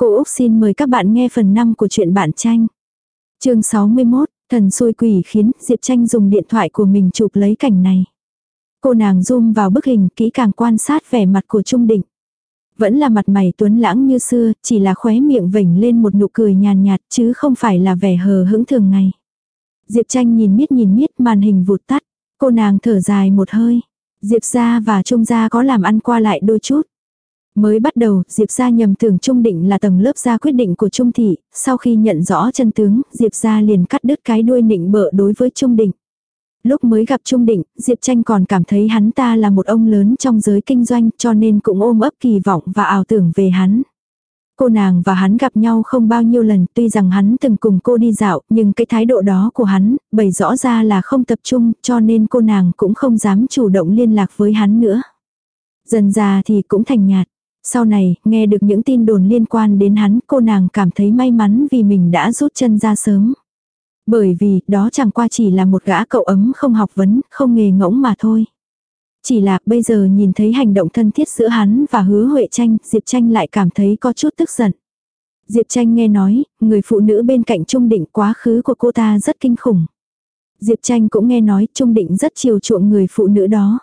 Cô Úc xin mời các bạn nghe phần 5 của truyện bạn tranh. chương 61, thần xui quỷ khiến Diệp Tranh dùng điện thoại của mình chụp lấy cảnh này. Cô nàng zoom vào bức hình kỹ càng quan sát vẻ mặt của Trung Định. Vẫn là mặt mày tuấn lãng như xưa, chỉ là khóe miệng vểnh lên một nụ cười nhàn nhạt chứ không phải là vẻ hờ hững thường ngày. Diệp Tranh nhìn miết nhìn miết màn hình vụt tắt. Cô nàng thở dài một hơi. Diệp gia và Trung gia có làm ăn qua lại đôi chút. Mới bắt đầu, Diệp gia nhầm tưởng Trung Định là tầng lớp gia quyết định của Trung Thị, sau khi nhận rõ chân tướng, Diệp gia liền cắt đứt cái đuôi nịnh bợ đối với Trung Định. Lúc mới gặp Trung Định, Diệp Tranh còn cảm thấy hắn ta là một ông lớn trong giới kinh doanh cho nên cũng ôm ấp kỳ vọng và ảo tưởng về hắn. Cô nàng và hắn gặp nhau không bao nhiêu lần tuy rằng hắn từng cùng cô đi dạo nhưng cái thái độ đó của hắn bày rõ ra là không tập trung cho nên cô nàng cũng không dám chủ động liên lạc với hắn nữa. Dần già thì cũng thành nhạt. Sau này, nghe được những tin đồn liên quan đến hắn, cô nàng cảm thấy may mắn vì mình đã rút chân ra sớm. Bởi vì, đó chẳng qua chỉ là một gã cậu ấm không học vấn, không nghề ngỗng mà thôi. Chỉ là bây giờ nhìn thấy hành động thân thiết giữa hắn và hứa Huệ Tranh, Diệp Tranh lại cảm thấy có chút tức giận. Diệp Tranh nghe nói, người phụ nữ bên cạnh Trung Định quá khứ của cô ta rất kinh khủng. Diệp Tranh cũng nghe nói Trung Định rất chiều chuộng người phụ nữ đó.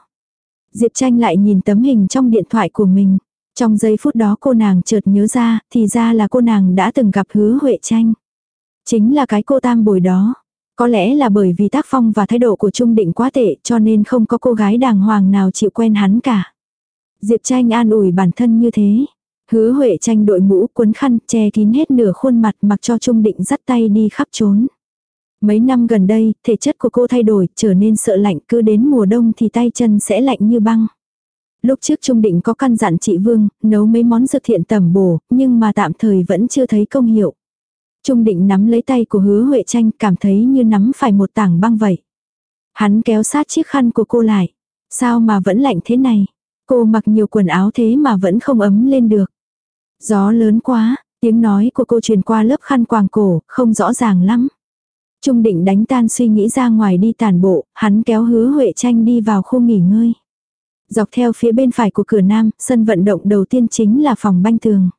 Diệp Tranh lại nhìn tấm hình trong điện thoại của mình. Trong giây phút đó cô nàng chợt nhớ ra, thì ra là cô nàng đã từng gặp hứa Huệ Tranh. Chính là cái cô tam bồi đó. Có lẽ là bởi vì tác phong và thái độ của Trung Định quá tệ cho nên không có cô gái đàng hoàng nào chịu quen hắn cả. Diệp tranh an ủi bản thân như thế. Hứa Huệ tranh đội mũ cuốn khăn che kín hết nửa khuôn mặt mặc cho Trung Định dắt tay đi khắp trốn. Mấy năm gần đây, thể chất của cô thay đổi, trở nên sợ lạnh, cứ đến mùa đông thì tay chân sẽ lạnh như băng. Lúc trước Trung Định có căn dặn chị Vương, nấu mấy món dược thiện tẩm bổ, nhưng mà tạm thời vẫn chưa thấy công hiệu. Trung định nắm lấy tay của hứa Huệ tranh cảm thấy như nắm phải một tảng băng vậy. Hắn kéo sát chiếc khăn của cô lại. Sao mà vẫn lạnh thế này? Cô mặc nhiều quần áo thế mà vẫn không ấm lên được. Gió lớn quá, tiếng nói của cô truyền qua lớp khăn quàng cổ, không rõ ràng lắm. Trung định đánh tan suy nghĩ ra ngoài đi tàn bộ, hắn kéo hứa Huệ tranh đi vào khu nghỉ ngơi. Dọc theo phía bên phải của cửa nam, sân vận động đầu tiên chính là phòng banh tường.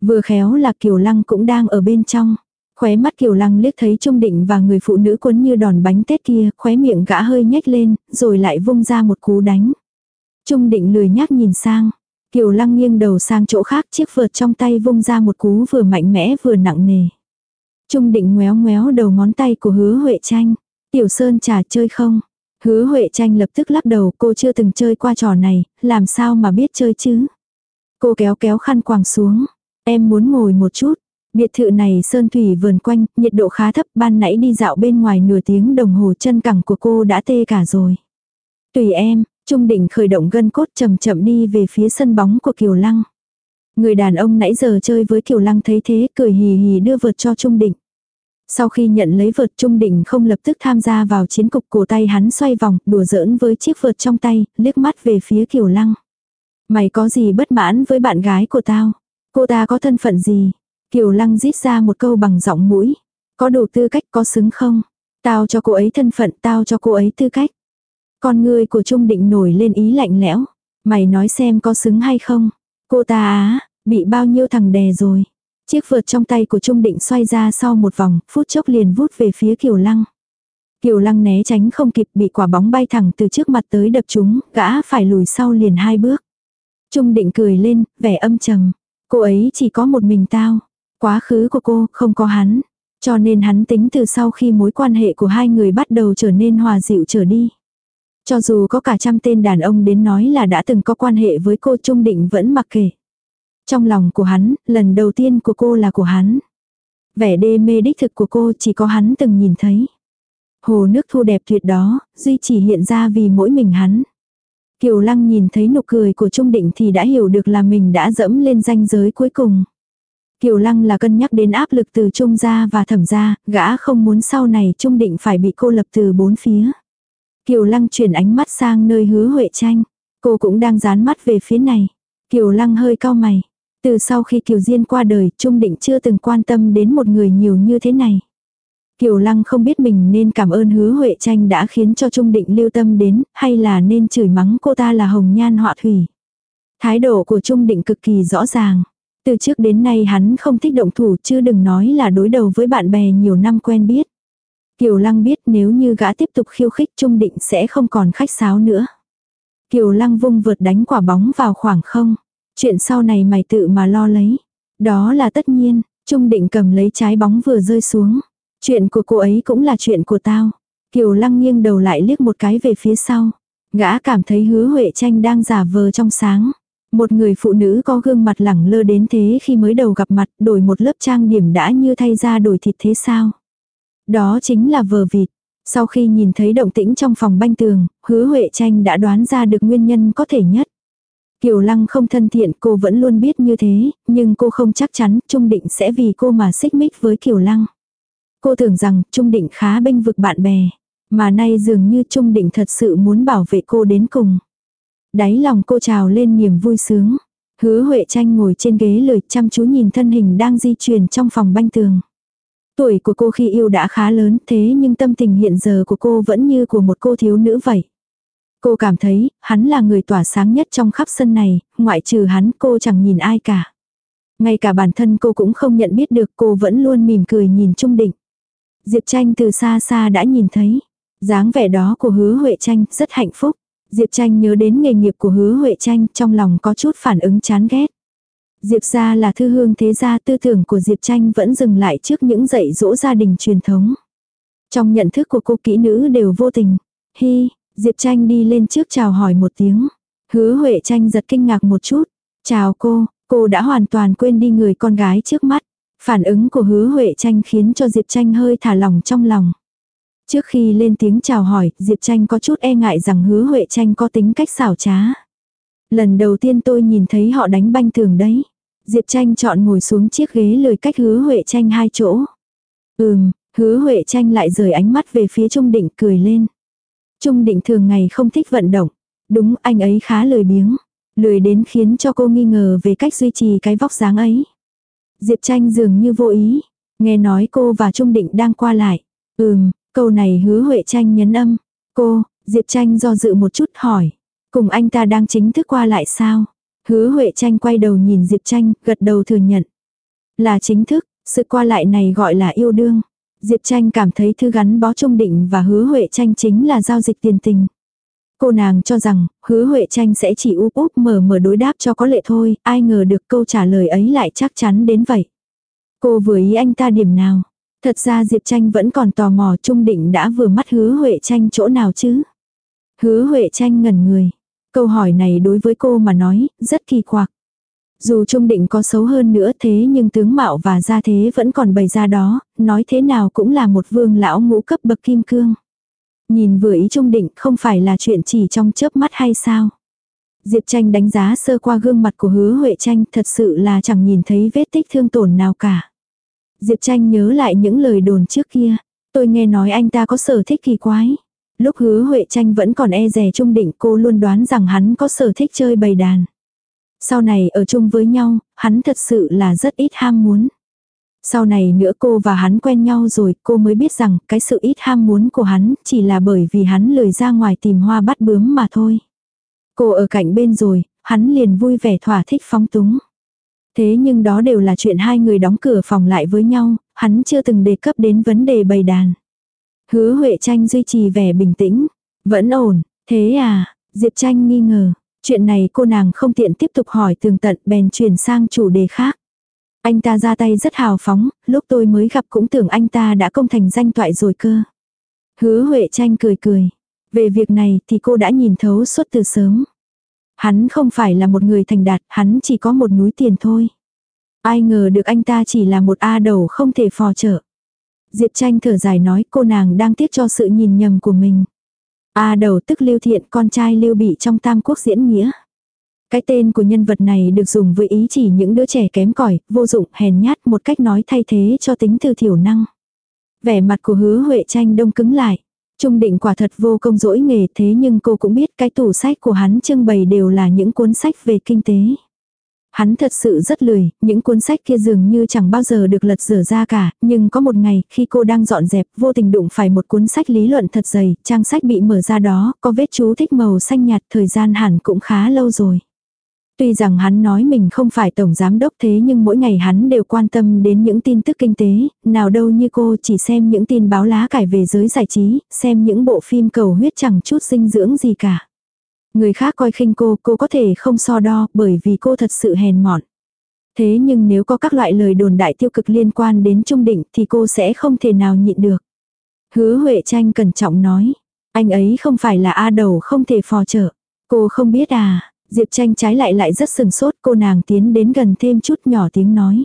Vừa khéo là Kiều Lăng cũng đang ở bên trong. Khóe mắt Kiều Lăng liếc thấy Trung Định và người phụ nữ cuốn như đòn bánh tét kia, khóe miệng gã hơi nhếch lên, rồi lại vung ra một cú đánh. Trung Định lười nhác nhìn sang. Kiều Lăng nghiêng đầu sang chỗ khác chiếc vợt trong tay vung ra một cú vừa mạnh mẽ vừa nặng nề. Trung Định ngoéo ngoéo đầu ngón tay của hứa Huệ Tranh. Tiểu Sơn trà chơi không? Hứa Huệ Tranh lập tức lắc đầu cô chưa từng chơi qua trò này, làm sao mà biết chơi chứ? Cô kéo kéo khăn quàng xuống. Em muốn ngồi một chút. Biệt thự này sơn thủy vườn quanh, nhiệt độ khá thấp, ban nãy đi dạo bên ngoài nửa tiếng đồng hồ chân cẳng của cô đã tê cả rồi. Tùy em, Trung Định khởi động gân cốt chậm chậm đi về phía sân bóng của Kiều Lăng. Người đàn ông nãy giờ chơi với Kiều Lăng thấy thế, cười hì hì đưa vượt cho Trung Định. Sau khi nhận lấy vợt Trung Định không lập tức tham gia vào chiến cục cổ tay hắn xoay vòng, đùa giỡn với chiếc vợt trong tay, liếc mắt về phía Kiều Lăng. Mày có gì bất mãn với bạn gái của tao? Cô ta có thân phận gì? Kiều Lăng rít ra một câu bằng giọng mũi. Có đủ tư cách có xứng không? Tao cho cô ấy thân phận, tao cho cô ấy tư cách. Con người của Trung Định nổi lên ý lạnh lẽo. Mày nói xem có xứng hay không? Cô ta á, bị bao nhiêu thằng đè rồi. Chiếc vượt trong tay của Trung Định xoay ra sau một vòng, phút chốc liền vút về phía Kiều Lăng. Kiều Lăng né tránh không kịp bị quả bóng bay thẳng từ trước mặt tới đập chúng, gã phải lùi sau liền hai bước. Trung Định cười lên, vẻ âm trầm. Cô ấy chỉ có một mình tao. Quá khứ của cô không có hắn. Cho nên hắn tính từ sau khi mối quan hệ của hai người bắt đầu trở nên hòa dịu trở đi. Cho dù có cả trăm tên đàn ông đến nói là đã từng có quan hệ với cô Trung Định vẫn mặc kệ. Trong lòng của hắn, lần đầu tiên của cô là của hắn. Vẻ đê mê đích thực của cô chỉ có hắn từng nhìn thấy. Hồ nước thu đẹp tuyệt đó, duy chỉ hiện ra vì mỗi mình hắn. Kiều Lăng nhìn thấy nụ cười của Trung Định thì đã hiểu được là mình đã dẫm lên ranh giới cuối cùng. Kiều Lăng là cân nhắc đến áp lực từ Trung gia và thẩm gia, gã không muốn sau này Trung Định phải bị cô lập từ bốn phía. Kiều Lăng chuyển ánh mắt sang nơi hứa Huệ Tranh. Cô cũng đang dán mắt về phía này. Kiều Lăng hơi cao mày. Từ sau khi Kiều Diên qua đời, Trung Định chưa từng quan tâm đến một người nhiều như thế này. Kiều Lăng không biết mình nên cảm ơn hứa Huệ Tranh đã khiến cho Trung Định lưu tâm đến, hay là nên chửi mắng cô ta là hồng nhan họa thủy. Thái độ của Trung Định cực kỳ rõ ràng. Từ trước đến nay hắn không thích động thủ chứ đừng nói là đối đầu với bạn bè nhiều năm quen biết. Kiều Lăng biết nếu như gã tiếp tục khiêu khích Trung Định sẽ không còn khách sáo nữa. Kiều Lăng vung vượt đánh quả bóng vào khoảng không. Chuyện sau này mày tự mà lo lấy. Đó là tất nhiên, Trung Định cầm lấy trái bóng vừa rơi xuống. Chuyện của cô ấy cũng là chuyện của tao. Kiều Lăng nghiêng đầu lại liếc một cái về phía sau. Gã cảm thấy hứa Huệ Tranh đang giả vờ trong sáng. Một người phụ nữ có gương mặt lẳng lơ đến thế khi mới đầu gặp mặt đổi một lớp trang điểm đã như thay ra đổi thịt thế sao. Đó chính là vờ vịt. Sau khi nhìn thấy động tĩnh trong phòng banh tường, hứa Huệ Tranh đã đoán ra được nguyên nhân có thể nhất. Kiều Lăng không thân thiện cô vẫn luôn biết như thế, nhưng cô không chắc chắn Trung Định sẽ vì cô mà xích mích với Kiều Lăng. Cô tưởng rằng Trung Định khá bênh vực bạn bè, mà nay dường như Trung Định thật sự muốn bảo vệ cô đến cùng. Đáy lòng cô trào lên niềm vui sướng. Hứa Huệ Tranh ngồi trên ghế lười chăm chú nhìn thân hình đang di chuyển trong phòng banh tường. Tuổi của cô khi yêu đã khá lớn thế nhưng tâm tình hiện giờ của cô vẫn như của một cô thiếu nữ vậy. Cô cảm thấy, hắn là người tỏa sáng nhất trong khắp sân này, ngoại trừ hắn cô chẳng nhìn ai cả. Ngay cả bản thân cô cũng không nhận biết được cô vẫn luôn mỉm cười nhìn Trung Định. Diệp Tranh từ xa xa đã nhìn thấy. dáng vẻ đó của hứa Huệ Tranh rất hạnh phúc. Diệp Tranh nhớ đến nghề nghiệp của hứa Huệ Tranh trong lòng có chút phản ứng chán ghét. Diệp gia là thư hương thế gia tư tưởng của Diệp Tranh vẫn dừng lại trước những dạy dỗ gia đình truyền thống. Trong nhận thức của cô kỹ nữ đều vô tình. Hi, Diệp Tranh đi lên trước chào hỏi một tiếng. Hứa Huệ Tranh giật kinh ngạc một chút. Chào cô, cô đã hoàn toàn quên đi người con gái trước mắt. Phản ứng của hứa Huệ Tranh khiến cho Diệp Tranh hơi thả lỏng trong lòng. Trước khi lên tiếng chào hỏi, Diệp Tranh có chút e ngại rằng hứa Huệ Tranh có tính cách xảo trá. Lần đầu tiên tôi nhìn thấy họ đánh banh tường đấy. Diệp Tranh chọn ngồi xuống chiếc ghế lười cách hứa Huệ Tranh hai chỗ. Ừm, hứa Huệ Tranh lại rời ánh mắt về phía Trung Định cười lên. Trung Định thường ngày không thích vận động. Đúng anh ấy khá lười biếng. Lười đến khiến cho cô nghi ngờ về cách duy trì cái vóc dáng ấy. Diệp Tranh dường như vô ý. Nghe nói cô và Trung Định đang qua lại. Ừm, câu này hứa Huệ Tranh nhấn âm. Cô, Diệp Tranh do dự một chút hỏi. Cùng anh ta đang chính thức qua lại sao? Hứa Huệ Tranh quay đầu nhìn Diệp Tranh, gật đầu thừa nhận. Là chính thức, sự qua lại này gọi là yêu đương. Diệp Tranh cảm thấy thư gắn bó trung định và hứa Huệ Tranh chính là giao dịch tiền tình. Cô nàng cho rằng, hứa Huệ Tranh sẽ chỉ úp úp mở mở đối đáp cho có lệ thôi, ai ngờ được câu trả lời ấy lại chắc chắn đến vậy. Cô vừa ý anh ta điểm nào? Thật ra Diệp Tranh vẫn còn tò mò Trung Định đã vừa mắt hứa Huệ Tranh chỗ nào chứ? Hứa Huệ Tranh ngẩn người. Câu hỏi này đối với cô mà nói, rất kỳ quặc. Dù Trung Định có xấu hơn nữa thế nhưng tướng mạo và gia thế vẫn còn bày ra đó, nói thế nào cũng là một vương lão ngũ cấp bậc kim cương. Nhìn vừa ý Trung Định không phải là chuyện chỉ trong chớp mắt hay sao. Diệp Tranh đánh giá sơ qua gương mặt của hứa Huệ Tranh thật sự là chẳng nhìn thấy vết tích thương tổn nào cả. Diệp Tranh nhớ lại những lời đồn trước kia. Tôi nghe nói anh ta có sở thích kỳ quái. Lúc hứa Huệ Tranh vẫn còn e rè Trung Định cô luôn đoán rằng hắn có sở thích chơi bầy đàn. Sau này ở chung với nhau, hắn thật sự là rất ít ham muốn. Sau này nữa cô và hắn quen nhau rồi, cô mới biết rằng cái sự ít ham muốn của hắn chỉ là bởi vì hắn lười ra ngoài tìm hoa bắt bướm mà thôi. Cô ở cạnh bên rồi, hắn liền vui vẻ thỏa thích phóng túng. Thế nhưng đó đều là chuyện hai người đóng cửa phòng lại với nhau, hắn chưa từng đề cấp đến vấn đề bày đàn. Hứa Huệ Tranh duy trì vẻ bình tĩnh. Vẫn ổn, thế à, Diệp Tranh nghi ngờ. Chuyện này cô nàng không tiện tiếp tục hỏi tường tận bèn chuyển sang chủ đề khác. Anh ta ra tay rất hào phóng, lúc tôi mới gặp cũng tưởng anh ta đã công thành danh toại rồi cơ. Hứa Huệ Tranh cười cười. Về việc này thì cô đã nhìn thấu suốt từ sớm. Hắn không phải là một người thành đạt, hắn chỉ có một núi tiền thôi. Ai ngờ được anh ta chỉ là một A đầu không thể phò trợ. Diệp tranh thở dài nói cô nàng đang tiếc cho sự nhìn nhầm của mình. A đầu tức lưu thiện con trai lưu bị trong tam quốc diễn nghĩa. Cái tên của nhân vật này được dùng với ý chỉ những đứa trẻ kém cỏi, vô dụng, hèn nhát một cách nói thay thế cho tính từ thiểu năng. Vẻ mặt của hứa Huệ tranh đông cứng lại. Trung định quả thật vô công dỗi nghề thế nhưng cô cũng biết cái tủ sách của hắn trưng bày đều là những cuốn sách về kinh tế. Hắn thật sự rất lười, những cuốn sách kia dường như chẳng bao giờ được lật dở ra cả, nhưng có một ngày, khi cô đang dọn dẹp, vô tình đụng phải một cuốn sách lý luận thật dày, trang sách bị mở ra đó, có vết chú thích màu xanh nhạt, thời gian hẳn cũng khá lâu rồi. Tuy rằng hắn nói mình không phải tổng giám đốc thế nhưng mỗi ngày hắn đều quan tâm đến những tin tức kinh tế, nào đâu như cô chỉ xem những tin báo lá cải về giới giải trí, xem những bộ phim cầu huyết chẳng chút dinh dưỡng gì cả. Người khác coi khinh cô, cô có thể không so đo bởi vì cô thật sự hèn mọn. Thế nhưng nếu có các loại lời đồn đại tiêu cực liên quan đến Trung Định thì cô sẽ không thể nào nhịn được. Hứa Huệ Tranh cẩn trọng nói, anh ấy không phải là A đầu không thể phò trợ. Cô không biết à, Diệp tranh trái lại lại rất sừng sốt cô nàng tiến đến gần thêm chút nhỏ tiếng nói.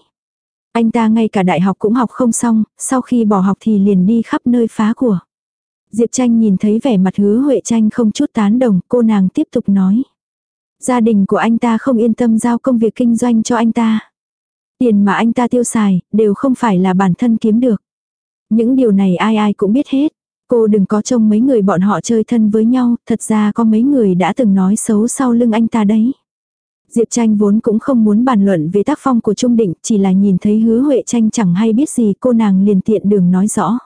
Anh ta ngay cả đại học cũng học không xong, sau khi bỏ học thì liền đi khắp nơi phá của. Diệp tranh nhìn thấy vẻ mặt hứa Huệ tranh không chút tán đồng, cô nàng tiếp tục nói. Gia đình của anh ta không yên tâm giao công việc kinh doanh cho anh ta. Tiền mà anh ta tiêu xài, đều không phải là bản thân kiếm được. Những điều này ai ai cũng biết hết. Cô đừng có trông mấy người bọn họ chơi thân với nhau, thật ra có mấy người đã từng nói xấu sau lưng anh ta đấy. Diệp tranh vốn cũng không muốn bàn luận về tác phong của Trung Định, chỉ là nhìn thấy hứa Huệ tranh chẳng hay biết gì cô nàng liền tiện đường nói rõ.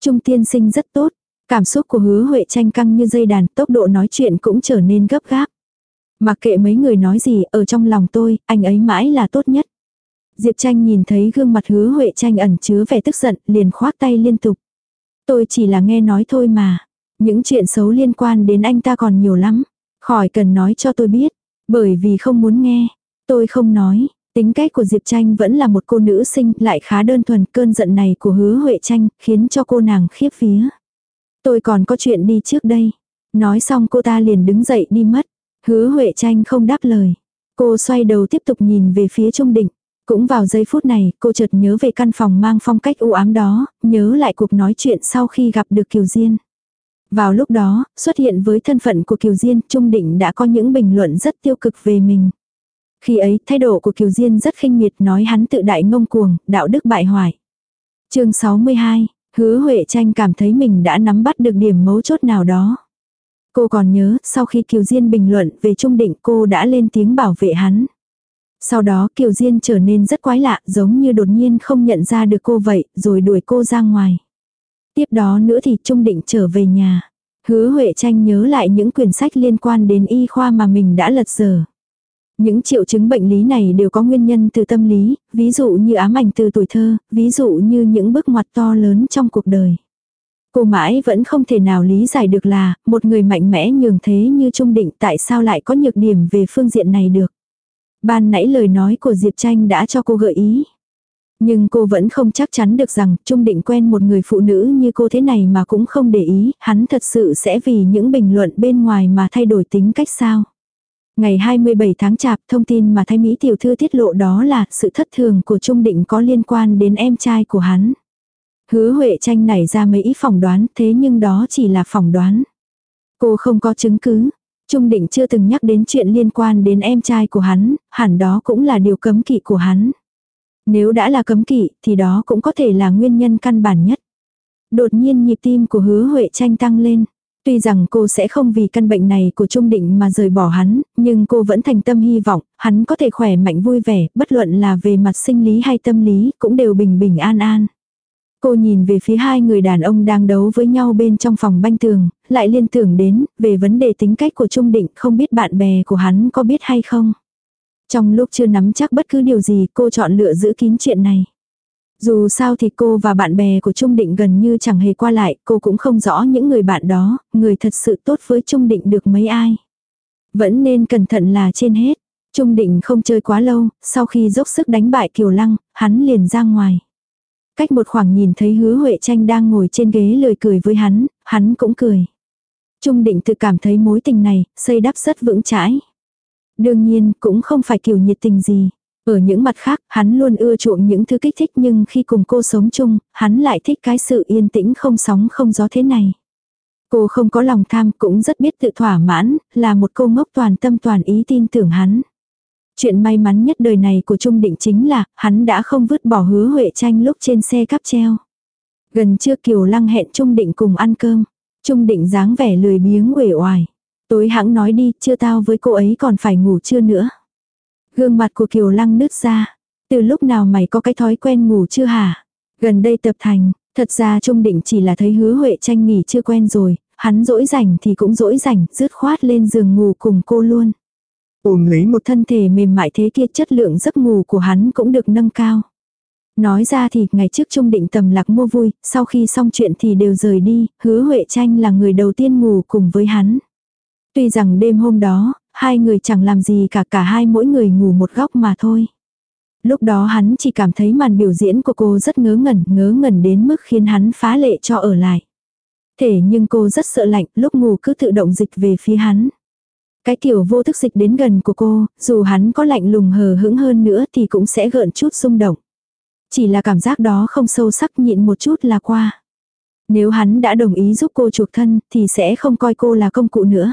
Trung tiên sinh rất tốt, cảm xúc của hứa Huệ tranh căng như dây đàn, tốc độ nói chuyện cũng trở nên gấp gáp. Mặc kệ mấy người nói gì, ở trong lòng tôi, anh ấy mãi là tốt nhất. Diệp tranh nhìn thấy gương mặt hứa Huệ tranh ẩn chứa vẻ tức giận, liền khoác tay liên tục. Tôi chỉ là nghe nói thôi mà. Những chuyện xấu liên quan đến anh ta còn nhiều lắm. Khỏi cần nói cho tôi biết. Bởi vì không muốn nghe. Tôi không nói. Tính cách của Diệp Tranh vẫn là một cô nữ sinh lại khá đơn thuần. Cơn giận này của hứa Huệ Tranh khiến cho cô nàng khiếp vía. Tôi còn có chuyện đi trước đây. Nói xong cô ta liền đứng dậy đi mất. Hứa Huệ Tranh không đáp lời. Cô xoay đầu tiếp tục nhìn về phía Trung Định. Cũng vào giây phút này, cô chợt nhớ về căn phòng mang phong cách u ám đó, nhớ lại cuộc nói chuyện sau khi gặp được Kiều Diên. Vào lúc đó, xuất hiện với thân phận của Kiều Diên, Trung Định đã có những bình luận rất tiêu cực về mình. Khi ấy, thái độ của Kiều Diên rất khinh miệt nói hắn tự đại ngông cuồng, đạo đức bại hoại. chương 62, hứa Huệ Tranh cảm thấy mình đã nắm bắt được điểm mấu chốt nào đó. Cô còn nhớ, sau khi Kiều Diên bình luận về Trung Định cô đã lên tiếng bảo vệ hắn. Sau đó Kiều Diên trở nên rất quái lạ, giống như đột nhiên không nhận ra được cô vậy, rồi đuổi cô ra ngoài. Tiếp đó nữa thì Trung Định trở về nhà. Hứa Huệ Tranh nhớ lại những quyển sách liên quan đến y khoa mà mình đã lật dở. Những triệu chứng bệnh lý này đều có nguyên nhân từ tâm lý, ví dụ như ám ảnh từ tuổi thơ, ví dụ như những bước ngoặt to lớn trong cuộc đời. Cô mãi vẫn không thể nào lý giải được là, một người mạnh mẽ nhường thế như Trung Định tại sao lại có nhược điểm về phương diện này được. Ban nãy lời nói của Diệp Tranh đã cho cô gợi ý. Nhưng cô vẫn không chắc chắn được rằng Trung Định quen một người phụ nữ như cô thế này mà cũng không để ý, hắn thật sự sẽ vì những bình luận bên ngoài mà thay đổi tính cách sao. Ngày 27 tháng chạp, thông tin mà Thái Mỹ tiểu thư tiết lộ đó là sự thất thường của Trung Định có liên quan đến em trai của hắn. Hứa Huệ tranh nảy ra mấy ý phỏng đoán, thế nhưng đó chỉ là phỏng đoán. Cô không có chứng cứ, Trung định chưa từng nhắc đến chuyện liên quan đến em trai của hắn, hẳn đó cũng là điều cấm kỵ của hắn. Nếu đã là cấm kỵ thì đó cũng có thể là nguyên nhân căn bản nhất. Đột nhiên nhịp tim của hứa Huệ tranh tăng lên. Tuy rằng cô sẽ không vì căn bệnh này của Trung Định mà rời bỏ hắn, nhưng cô vẫn thành tâm hy vọng, hắn có thể khỏe mạnh vui vẻ, bất luận là về mặt sinh lý hay tâm lý, cũng đều bình bình an an. Cô nhìn về phía hai người đàn ông đang đấu với nhau bên trong phòng banh tường, lại liên tưởng đến, về vấn đề tính cách của Trung Định không biết bạn bè của hắn có biết hay không. Trong lúc chưa nắm chắc bất cứ điều gì cô chọn lựa giữ kín chuyện này. Dù sao thì cô và bạn bè của Trung Định gần như chẳng hề qua lại, cô cũng không rõ những người bạn đó, người thật sự tốt với Trung Định được mấy ai. Vẫn nên cẩn thận là trên hết. Trung Định không chơi quá lâu, sau khi dốc sức đánh bại Kiều Lăng, hắn liền ra ngoài. Cách một khoảng nhìn thấy hứa Huệ tranh đang ngồi trên ghế lười cười với hắn, hắn cũng cười. Trung định tự cảm thấy mối tình này, xây đắp rất vững chãi. Đương nhiên, cũng không phải kiểu nhiệt tình gì. Ở những mặt khác, hắn luôn ưa chuộng những thứ kích thích nhưng khi cùng cô sống chung, hắn lại thích cái sự yên tĩnh không sóng không gió thế này. Cô không có lòng tham cũng rất biết tự thỏa mãn, là một cô ngốc toàn tâm toàn ý tin tưởng hắn. Chuyện may mắn nhất đời này của Trung Định chính là, hắn đã không vứt bỏ hứa Huệ tranh lúc trên xe cắp treo. Gần trưa Kiều Lăng hẹn Trung Định cùng ăn cơm. Trung Định dáng vẻ lười biếng uể oải. Tối hãng nói đi, chưa tao với cô ấy còn phải ngủ chưa nữa. Gương mặt của Kiều Lăng nứt ra. Từ lúc nào mày có cái thói quen ngủ chưa hả? Gần đây tập thành, thật ra Trung Định chỉ là thấy hứa Huệ tranh nghỉ chưa quen rồi, hắn dỗi rảnh thì cũng dỗi rảnh, dứt khoát lên giường ngủ cùng cô luôn. Ôm lấy một thân thể mềm mại thế kia chất lượng giấc ngủ của hắn cũng được nâng cao. Nói ra thì ngày trước Trung Định tầm lạc mua vui, sau khi xong chuyện thì đều rời đi, hứa Huệ Tranh là người đầu tiên ngủ cùng với hắn. Tuy rằng đêm hôm đó, hai người chẳng làm gì cả cả hai mỗi người ngủ một góc mà thôi. Lúc đó hắn chỉ cảm thấy màn biểu diễn của cô rất ngớ ngẩn, ngớ ngẩn đến mức khiến hắn phá lệ cho ở lại. Thế nhưng cô rất sợ lạnh, lúc ngủ cứ tự động dịch về phía hắn. Cái kiểu vô thức dịch đến gần của cô, dù hắn có lạnh lùng hờ hững hơn nữa thì cũng sẽ gợn chút xung động. Chỉ là cảm giác đó không sâu sắc nhịn một chút là qua. Nếu hắn đã đồng ý giúp cô chuộc thân thì sẽ không coi cô là công cụ nữa.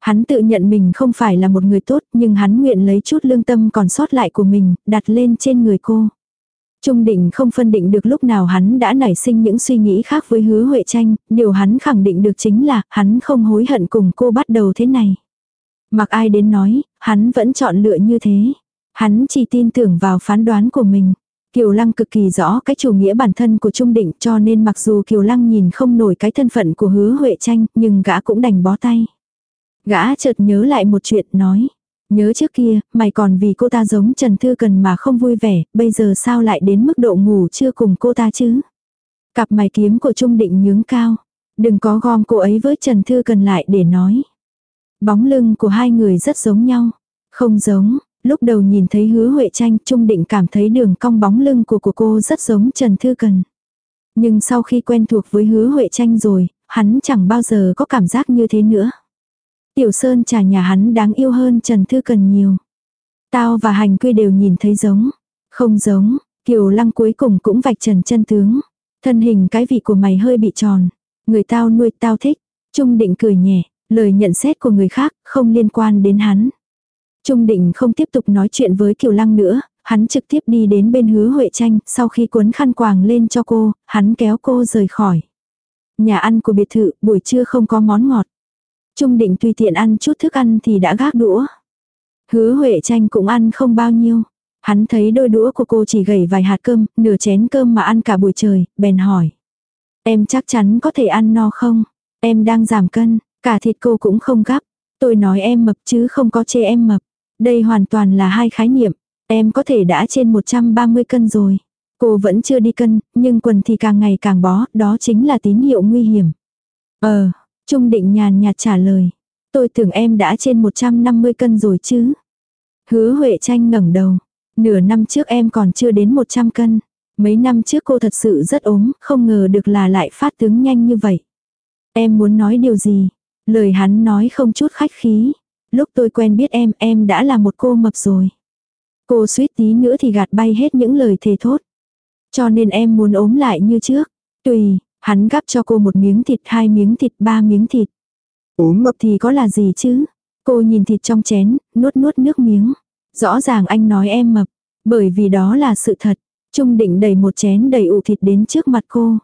Hắn tự nhận mình không phải là một người tốt nhưng hắn nguyện lấy chút lương tâm còn sót lại của mình đặt lên trên người cô. Trung định không phân định được lúc nào hắn đã nảy sinh những suy nghĩ khác với hứa Huệ Tranh, điều hắn khẳng định được chính là hắn không hối hận cùng cô bắt đầu thế này. Mặc ai đến nói, hắn vẫn chọn lựa như thế. Hắn chỉ tin tưởng vào phán đoán của mình. Kiều Lăng cực kỳ rõ cái chủ nghĩa bản thân của Trung Định cho nên mặc dù Kiều Lăng nhìn không nổi cái thân phận của hứa Huệ Tranh nhưng gã cũng đành bó tay. Gã chợt nhớ lại một chuyện nói. Nhớ trước kia, mày còn vì cô ta giống Trần Thư Cần mà không vui vẻ, bây giờ sao lại đến mức độ ngủ chưa cùng cô ta chứ? Cặp mày kiếm của Trung Định nhướng cao. Đừng có gom cô ấy với Trần Thư Cần lại để nói. Bóng lưng của hai người rất giống nhau. Không giống, lúc đầu nhìn thấy hứa Huệ Tranh, Trung Định cảm thấy đường cong bóng lưng của của cô rất giống Trần Thư Cần. Nhưng sau khi quen thuộc với hứa Huệ Tranh rồi, hắn chẳng bao giờ có cảm giác như thế nữa. Tiểu Sơn trà nhà hắn đáng yêu hơn Trần Thư Cần nhiều. Tao và hành quy đều nhìn thấy giống. Không giống, Kiều Lăng cuối cùng cũng vạch trần chân tướng. Thân hình cái vị của mày hơi bị tròn. Người tao nuôi tao thích. Trung định cười nhẹ, lời nhận xét của người khác không liên quan đến hắn. Trung định không tiếp tục nói chuyện với Kiều Lăng nữa, hắn trực tiếp đi đến bên hứa Huệ Tranh, sau khi cuốn khăn quàng lên cho cô, hắn kéo cô rời khỏi. Nhà ăn của biệt thự, buổi trưa không có món ngọt. Trung định tùy tiện ăn chút thức ăn thì đã gác đũa. Hứa Huệ tranh cũng ăn không bao nhiêu. Hắn thấy đôi đũa của cô chỉ gầy vài hạt cơm, nửa chén cơm mà ăn cả buổi trời, bèn hỏi. Em chắc chắn có thể ăn no không? Em đang giảm cân, cả thịt cô cũng không gắp. Tôi nói em mập chứ không có chê em mập. Đây hoàn toàn là hai khái niệm. Em có thể đã trên 130 cân rồi. Cô vẫn chưa đi cân, nhưng quần thì càng ngày càng bó, đó chính là tín hiệu nguy hiểm. Ờ, Trung định nhàn nhạt trả lời. Tôi tưởng em đã trên 150 cân rồi chứ. Hứa Huệ tranh ngẩng đầu. Nửa năm trước em còn chưa đến 100 cân. Mấy năm trước cô thật sự rất ốm, không ngờ được là lại phát tướng nhanh như vậy. Em muốn nói điều gì? Lời hắn nói không chút khách khí. Lúc tôi quen biết em, em đã là một cô mập rồi. Cô suýt tí nữa thì gạt bay hết những lời thề thốt. Cho nên em muốn ốm lại như trước. Tùy, Hắn gắp cho cô một miếng thịt, hai miếng thịt, ba miếng thịt. Ốm mập thì có là gì chứ? Cô nhìn thịt trong chén, nuốt nuốt nước miếng. Rõ ràng anh nói em mập, bởi vì đó là sự thật. Trung định đầy một chén đầy ụ thịt đến trước mặt cô.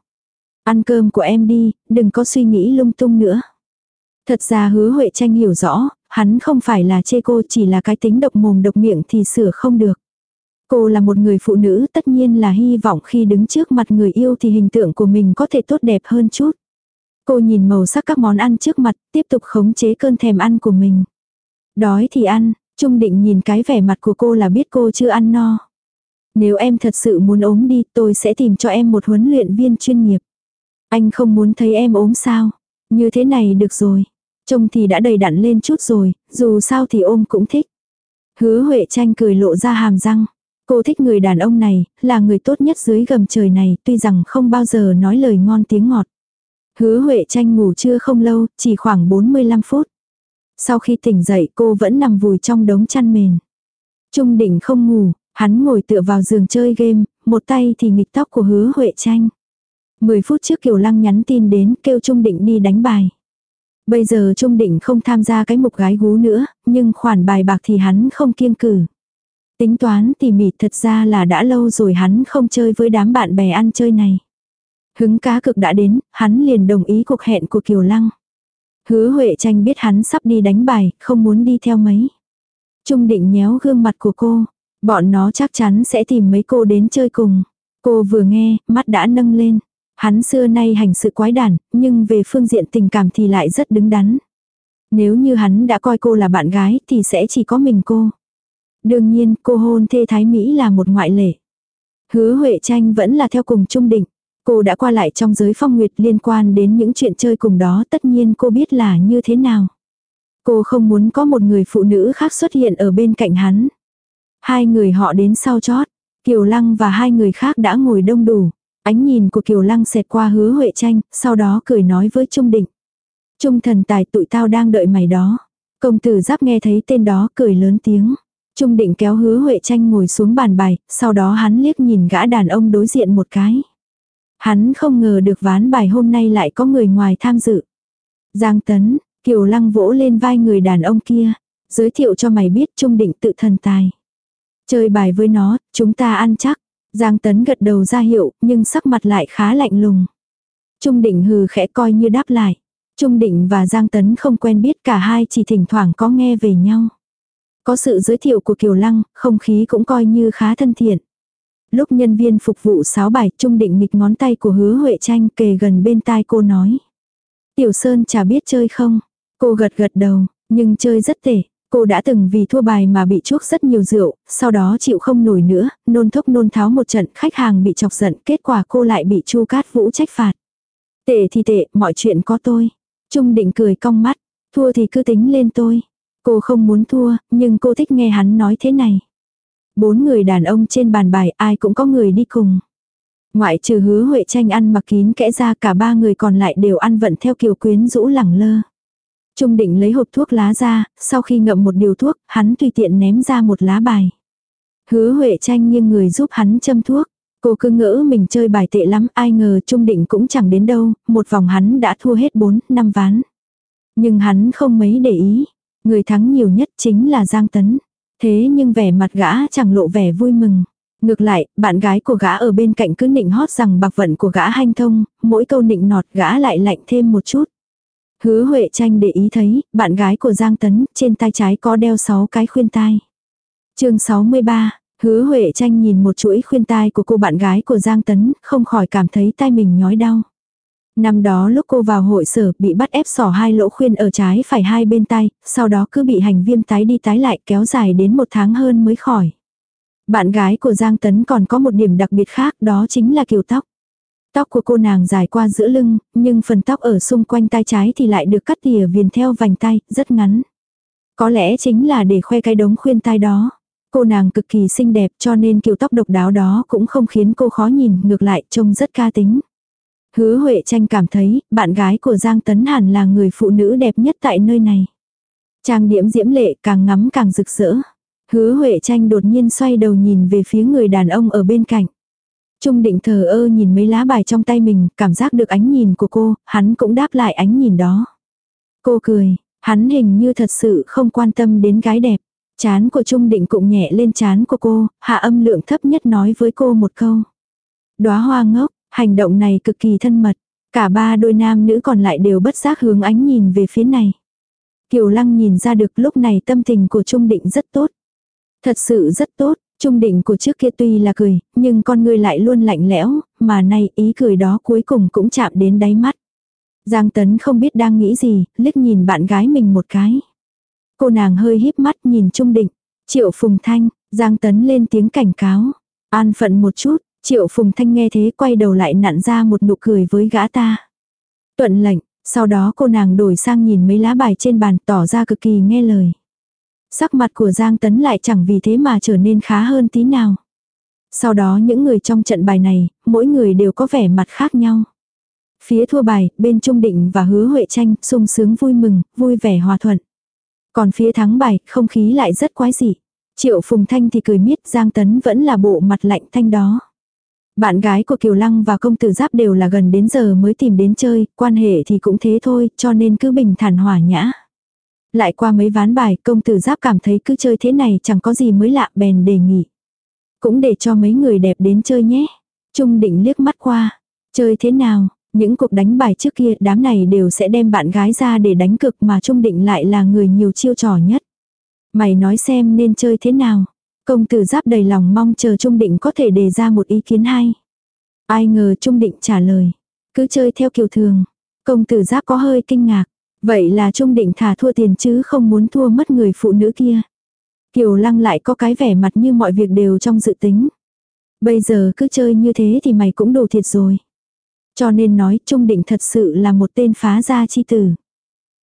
Ăn cơm của em đi, đừng có suy nghĩ lung tung nữa. Thật ra hứa Huệ tranh hiểu rõ, hắn không phải là chê cô chỉ là cái tính độc mồm độc miệng thì sửa không được. Cô là một người phụ nữ tất nhiên là hy vọng khi đứng trước mặt người yêu thì hình tượng của mình có thể tốt đẹp hơn chút. Cô nhìn màu sắc các món ăn trước mặt, tiếp tục khống chế cơn thèm ăn của mình. Đói thì ăn, Trung định nhìn cái vẻ mặt của cô là biết cô chưa ăn no. Nếu em thật sự muốn ốm đi tôi sẽ tìm cho em một huấn luyện viên chuyên nghiệp. Anh không muốn thấy em ốm sao? Như thế này được rồi. Trông thì đã đầy đặn lên chút rồi, dù sao thì ôm cũng thích. Hứa Huệ tranh cười lộ ra hàm răng. Cô thích người đàn ông này, là người tốt nhất dưới gầm trời này, tuy rằng không bao giờ nói lời ngon tiếng ngọt. Hứa Huệ tranh ngủ chưa không lâu, chỉ khoảng 45 phút. Sau khi tỉnh dậy cô vẫn nằm vùi trong đống chăn mền. Trung định không ngủ, hắn ngồi tựa vào giường chơi game, một tay thì nghịch tóc của hứa Huệ tranh. 10 phút trước Kiều Lăng nhắn tin đến kêu Trung định đi đánh bài. Bây giờ Trung định không tham gia cái mục gái gú nữa, nhưng khoản bài bạc thì hắn không kiêng cử. Tính toán tỉ mỉ thật ra là đã lâu rồi hắn không chơi với đám bạn bè ăn chơi này. Hứng cá cực đã đến, hắn liền đồng ý cuộc hẹn của Kiều Lăng. Hứa Huệ tranh biết hắn sắp đi đánh bài, không muốn đi theo mấy. Trung định nhéo gương mặt của cô. Bọn nó chắc chắn sẽ tìm mấy cô đến chơi cùng. Cô vừa nghe, mắt đã nâng lên. Hắn xưa nay hành sự quái đản, nhưng về phương diện tình cảm thì lại rất đứng đắn. Nếu như hắn đã coi cô là bạn gái thì sẽ chỉ có mình cô. Đương nhiên cô hôn thê Thái Mỹ là một ngoại lệ. Hứa Huệ Tranh vẫn là theo cùng trung định. Cô đã qua lại trong giới phong nguyệt liên quan đến những chuyện chơi cùng đó tất nhiên cô biết là như thế nào. Cô không muốn có một người phụ nữ khác xuất hiện ở bên cạnh hắn. Hai người họ đến sau chót. Kiều Lăng và hai người khác đã ngồi đông đủ. Ánh nhìn của Kiều Lăng xẹt qua hứa Huệ Tranh, sau đó cười nói với Trung Định. Trung thần tài tụi tao đang đợi mày đó. Công tử giáp nghe thấy tên đó cười lớn tiếng. Trung định kéo hứa Huệ tranh ngồi xuống bàn bài, sau đó hắn liếc nhìn gã đàn ông đối diện một cái. Hắn không ngờ được ván bài hôm nay lại có người ngoài tham dự. Giang Tấn, Kiều Lăng vỗ lên vai người đàn ông kia. Giới thiệu cho mày biết Trung định tự thần tài. Chơi bài với nó, chúng ta ăn chắc. Giang Tấn gật đầu ra hiệu, nhưng sắc mặt lại khá lạnh lùng. Trung định hừ khẽ coi như đáp lại. Trung Định và Giang Tấn không quen biết cả hai chỉ thỉnh thoảng có nghe về nhau. Có sự giới thiệu của Kiều Lăng, không khí cũng coi như khá thân thiện. Lúc nhân viên phục vụ sáo bài, Trung Định nghịch ngón tay của hứa Huệ Tranh kề gần bên tai cô nói. Tiểu Sơn chả biết chơi không? Cô gật gật đầu, nhưng chơi rất tệ. Cô đã từng vì thua bài mà bị chuốc rất nhiều rượu, sau đó chịu không nổi nữa, nôn thốc nôn tháo một trận, khách hàng bị chọc giận, kết quả cô lại bị Chu Cát Vũ trách phạt. Tệ thì tệ, mọi chuyện có tôi. Trung định cười cong mắt, thua thì cứ tính lên tôi. Cô không muốn thua, nhưng cô thích nghe hắn nói thế này. Bốn người đàn ông trên bàn bài ai cũng có người đi cùng. Ngoại trừ hứa Huệ tranh ăn mặc kín kẽ ra cả ba người còn lại đều ăn vận theo kiểu quyến rũ lẳng lơ. Trung định lấy hộp thuốc lá ra, sau khi ngậm một điều thuốc, hắn tùy tiện ném ra một lá bài. Hứa Huệ tranh nghiêng người giúp hắn châm thuốc. Cô cứ ngỡ mình chơi bài tệ lắm, ai ngờ Trung Định cũng chẳng đến đâu, một vòng hắn đã thua hết 4, năm ván. Nhưng hắn không mấy để ý, người thắng nhiều nhất chính là Giang Tấn. Thế nhưng vẻ mặt gã chẳng lộ vẻ vui mừng. Ngược lại, bạn gái của gã ở bên cạnh cứ nịnh hót rằng bạc vận của gã hanh thông, mỗi câu nịnh nọt gã lại lạnh thêm một chút. Hứa Huệ tranh để ý thấy, bạn gái của Giang Tấn, trên tay trái có đeo 6 cái khuyên tai. chương 63, Hứa Huệ tranh nhìn một chuỗi khuyên tai của cô bạn gái của Giang Tấn, không khỏi cảm thấy tai mình nhói đau. Năm đó lúc cô vào hội sở bị bắt ép sỏ hai lỗ khuyên ở trái phải hai bên tay, sau đó cứ bị hành viêm tái đi tái lại kéo dài đến một tháng hơn mới khỏi. Bạn gái của Giang Tấn còn có một điểm đặc biệt khác đó chính là kiểu tóc. Tóc của cô nàng dài qua giữa lưng, nhưng phần tóc ở xung quanh tay trái thì lại được cắt tỉa viền theo vành tay, rất ngắn. Có lẽ chính là để khoe cái đống khuyên tai đó. Cô nàng cực kỳ xinh đẹp cho nên kiểu tóc độc đáo đó cũng không khiến cô khó nhìn, ngược lại trông rất ca tính. Hứa Huệ tranh cảm thấy, bạn gái của Giang Tấn hẳn là người phụ nữ đẹp nhất tại nơi này. Trang điểm diễm lệ càng ngắm càng rực rỡ. Hứa Huệ tranh đột nhiên xoay đầu nhìn về phía người đàn ông ở bên cạnh. Trung định thờ ơ nhìn mấy lá bài trong tay mình, cảm giác được ánh nhìn của cô, hắn cũng đáp lại ánh nhìn đó. Cô cười, hắn hình như thật sự không quan tâm đến gái đẹp. Chán của Trung Định cũng nhẹ lên chán của cô, hạ âm lượng thấp nhất nói với cô một câu. Đóa hoa ngốc, hành động này cực kỳ thân mật. Cả ba đôi nam nữ còn lại đều bất giác hướng ánh nhìn về phía này. Kiều Lăng nhìn ra được lúc này tâm tình của Trung Định rất tốt. Thật sự rất tốt, Trung Định của trước kia tuy là cười, nhưng con người lại luôn lạnh lẽo, mà nay ý cười đó cuối cùng cũng chạm đến đáy mắt. Giang Tấn không biết đang nghĩ gì, liếc nhìn bạn gái mình một cái. Cô nàng hơi híp mắt nhìn Trung Định. Triệu Phùng Thanh, Giang Tấn lên tiếng cảnh cáo. An phận một chút, Triệu Phùng Thanh nghe thế quay đầu lại nặn ra một nụ cười với gã ta. Tuận lệnh, sau đó cô nàng đổi sang nhìn mấy lá bài trên bàn tỏ ra cực kỳ nghe lời. Sắc mặt của Giang Tấn lại chẳng vì thế mà trở nên khá hơn tí nào. Sau đó những người trong trận bài này, mỗi người đều có vẻ mặt khác nhau. Phía thua bài, bên Trung Định và Hứa Huệ Tranh, sung sướng vui mừng, vui vẻ hòa thuận. Còn phía thắng bài, không khí lại rất quái dị. Triệu Phùng Thanh thì cười miết Giang Tấn vẫn là bộ mặt lạnh thanh đó. Bạn gái của Kiều Lăng và công tử Giáp đều là gần đến giờ mới tìm đến chơi, quan hệ thì cũng thế thôi, cho nên cứ bình thản hòa nhã. Lại qua mấy ván bài, công tử Giáp cảm thấy cứ chơi thế này chẳng có gì mới lạ bèn đề nghị. Cũng để cho mấy người đẹp đến chơi nhé. Trung định liếc mắt qua. Chơi thế nào, những cuộc đánh bài trước kia đám này đều sẽ đem bạn gái ra để đánh cực mà Trung Định lại là người nhiều chiêu trò nhất. Mày nói xem nên chơi thế nào. Công tử giáp đầy lòng mong chờ Trung Định có thể đề ra một ý kiến hay. Ai ngờ Trung Định trả lời. Cứ chơi theo kiểu thường. Công tử giáp có hơi kinh ngạc. Vậy là Trung Định thả thua tiền chứ không muốn thua mất người phụ nữ kia. Kiều Lăng lại có cái vẻ mặt như mọi việc đều trong dự tính. Bây giờ cứ chơi như thế thì mày cũng đồ thiệt rồi. Cho nên nói Trung Định thật sự là một tên phá gia chi tử.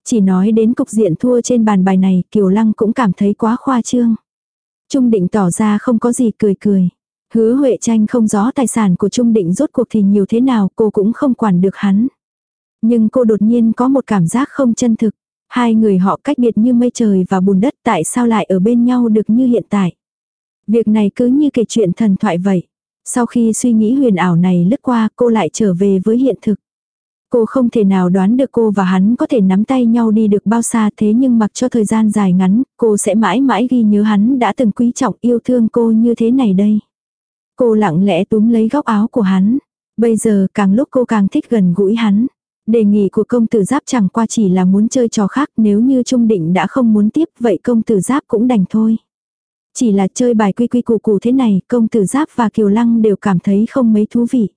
Chỉ nói đến cục diện thua trên bàn bài này, Kiều Lăng cũng cảm thấy quá khoa trương. Trung Định tỏ ra không có gì cười cười. Hứa Huệ tranh không rõ tài sản của Trung Định rốt cuộc thì nhiều thế nào, cô cũng không quản được hắn. Nhưng cô đột nhiên có một cảm giác không chân thực. Hai người họ cách biệt như mây trời và bùn đất, tại sao lại ở bên nhau được như hiện tại. Việc này cứ như kể chuyện thần thoại vậy. Sau khi suy nghĩ huyền ảo này lướt qua, cô lại trở về với hiện thực. Cô không thể nào đoán được cô và hắn có thể nắm tay nhau đi được bao xa thế nhưng mặc cho thời gian dài ngắn, cô sẽ mãi mãi ghi nhớ hắn đã từng quý trọng yêu thương cô như thế này đây. Cô lặng lẽ túm lấy góc áo của hắn. Bây giờ càng lúc cô càng thích gần gũi hắn. Đề nghị của công tử giáp chẳng qua chỉ là muốn chơi trò khác nếu như Trung Định đã không muốn tiếp vậy công tử giáp cũng đành thôi. Chỉ là chơi bài quy quy củ củ thế này công tử giáp và kiều lăng đều cảm thấy không mấy thú vị.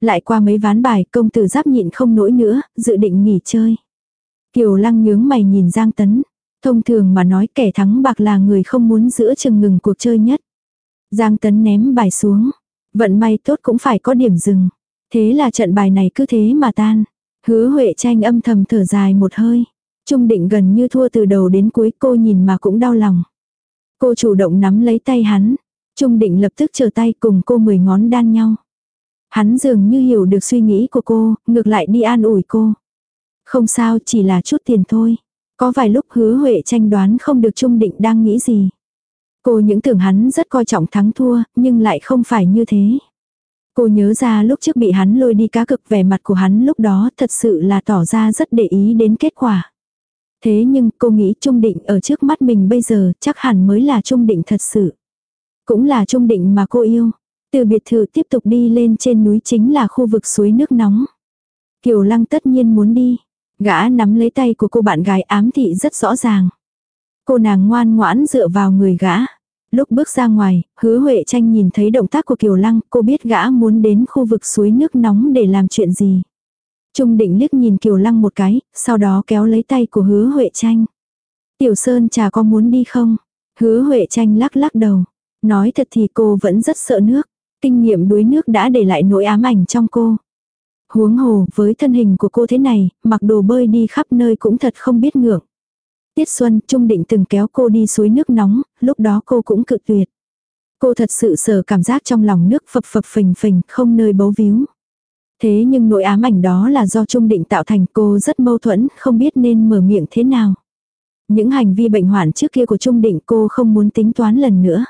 Lại qua mấy ván bài công tử giáp nhịn không nổi nữa, dự định nghỉ chơi. Kiều lăng nhướng mày nhìn Giang Tấn. Thông thường mà nói kẻ thắng bạc là người không muốn giữa chừng ngừng cuộc chơi nhất. Giang Tấn ném bài xuống. Vận may tốt cũng phải có điểm dừng. Thế là trận bài này cứ thế mà tan. Hứa Huệ tranh âm thầm thở dài một hơi. Trung định gần như thua từ đầu đến cuối cô nhìn mà cũng đau lòng. Cô chủ động nắm lấy tay hắn. Trung định lập tức chờ tay cùng cô mười ngón đan nhau. Hắn dường như hiểu được suy nghĩ của cô, ngược lại đi an ủi cô. Không sao, chỉ là chút tiền thôi. Có vài lúc hứa Huệ tranh đoán không được Trung định đang nghĩ gì. Cô những tưởng hắn rất coi trọng thắng thua, nhưng lại không phải như thế. Cô nhớ ra lúc trước bị hắn lôi đi cá cực vẻ mặt của hắn lúc đó thật sự là tỏ ra rất để ý đến kết quả. Thế nhưng cô nghĩ trung định ở trước mắt mình bây giờ chắc hẳn mới là trung định thật sự. Cũng là trung định mà cô yêu. Từ biệt thự tiếp tục đi lên trên núi chính là khu vực suối nước nóng. Kiều Lăng tất nhiên muốn đi. Gã nắm lấy tay của cô bạn gái ám thị rất rõ ràng. Cô nàng ngoan ngoãn dựa vào người gã. Lúc bước ra ngoài, hứa Huệ tranh nhìn thấy động tác của Kiều Lăng, cô biết gã muốn đến khu vực suối nước nóng để làm chuyện gì. Trung định liếc nhìn Kiều Lăng một cái, sau đó kéo lấy tay của hứa Huệ tranh. Tiểu Sơn trà có muốn đi không? Hứa Huệ tranh lắc lắc đầu. Nói thật thì cô vẫn rất sợ nước. Kinh nghiệm đuối nước đã để lại nỗi ám ảnh trong cô. Huống hồ, với thân hình của cô thế này, mặc đồ bơi đi khắp nơi cũng thật không biết ngưỡng. Tiết Xuân, Trung Định từng kéo cô đi suối nước nóng, lúc đó cô cũng cự tuyệt. Cô thật sự sợ cảm giác trong lòng nước phập phập phình phình, không nơi bấu víu. Thế nhưng nỗi ám ảnh đó là do Trung Định tạo thành cô rất mâu thuẫn, không biết nên mở miệng thế nào. Những hành vi bệnh hoạn trước kia của Trung Định cô không muốn tính toán lần nữa.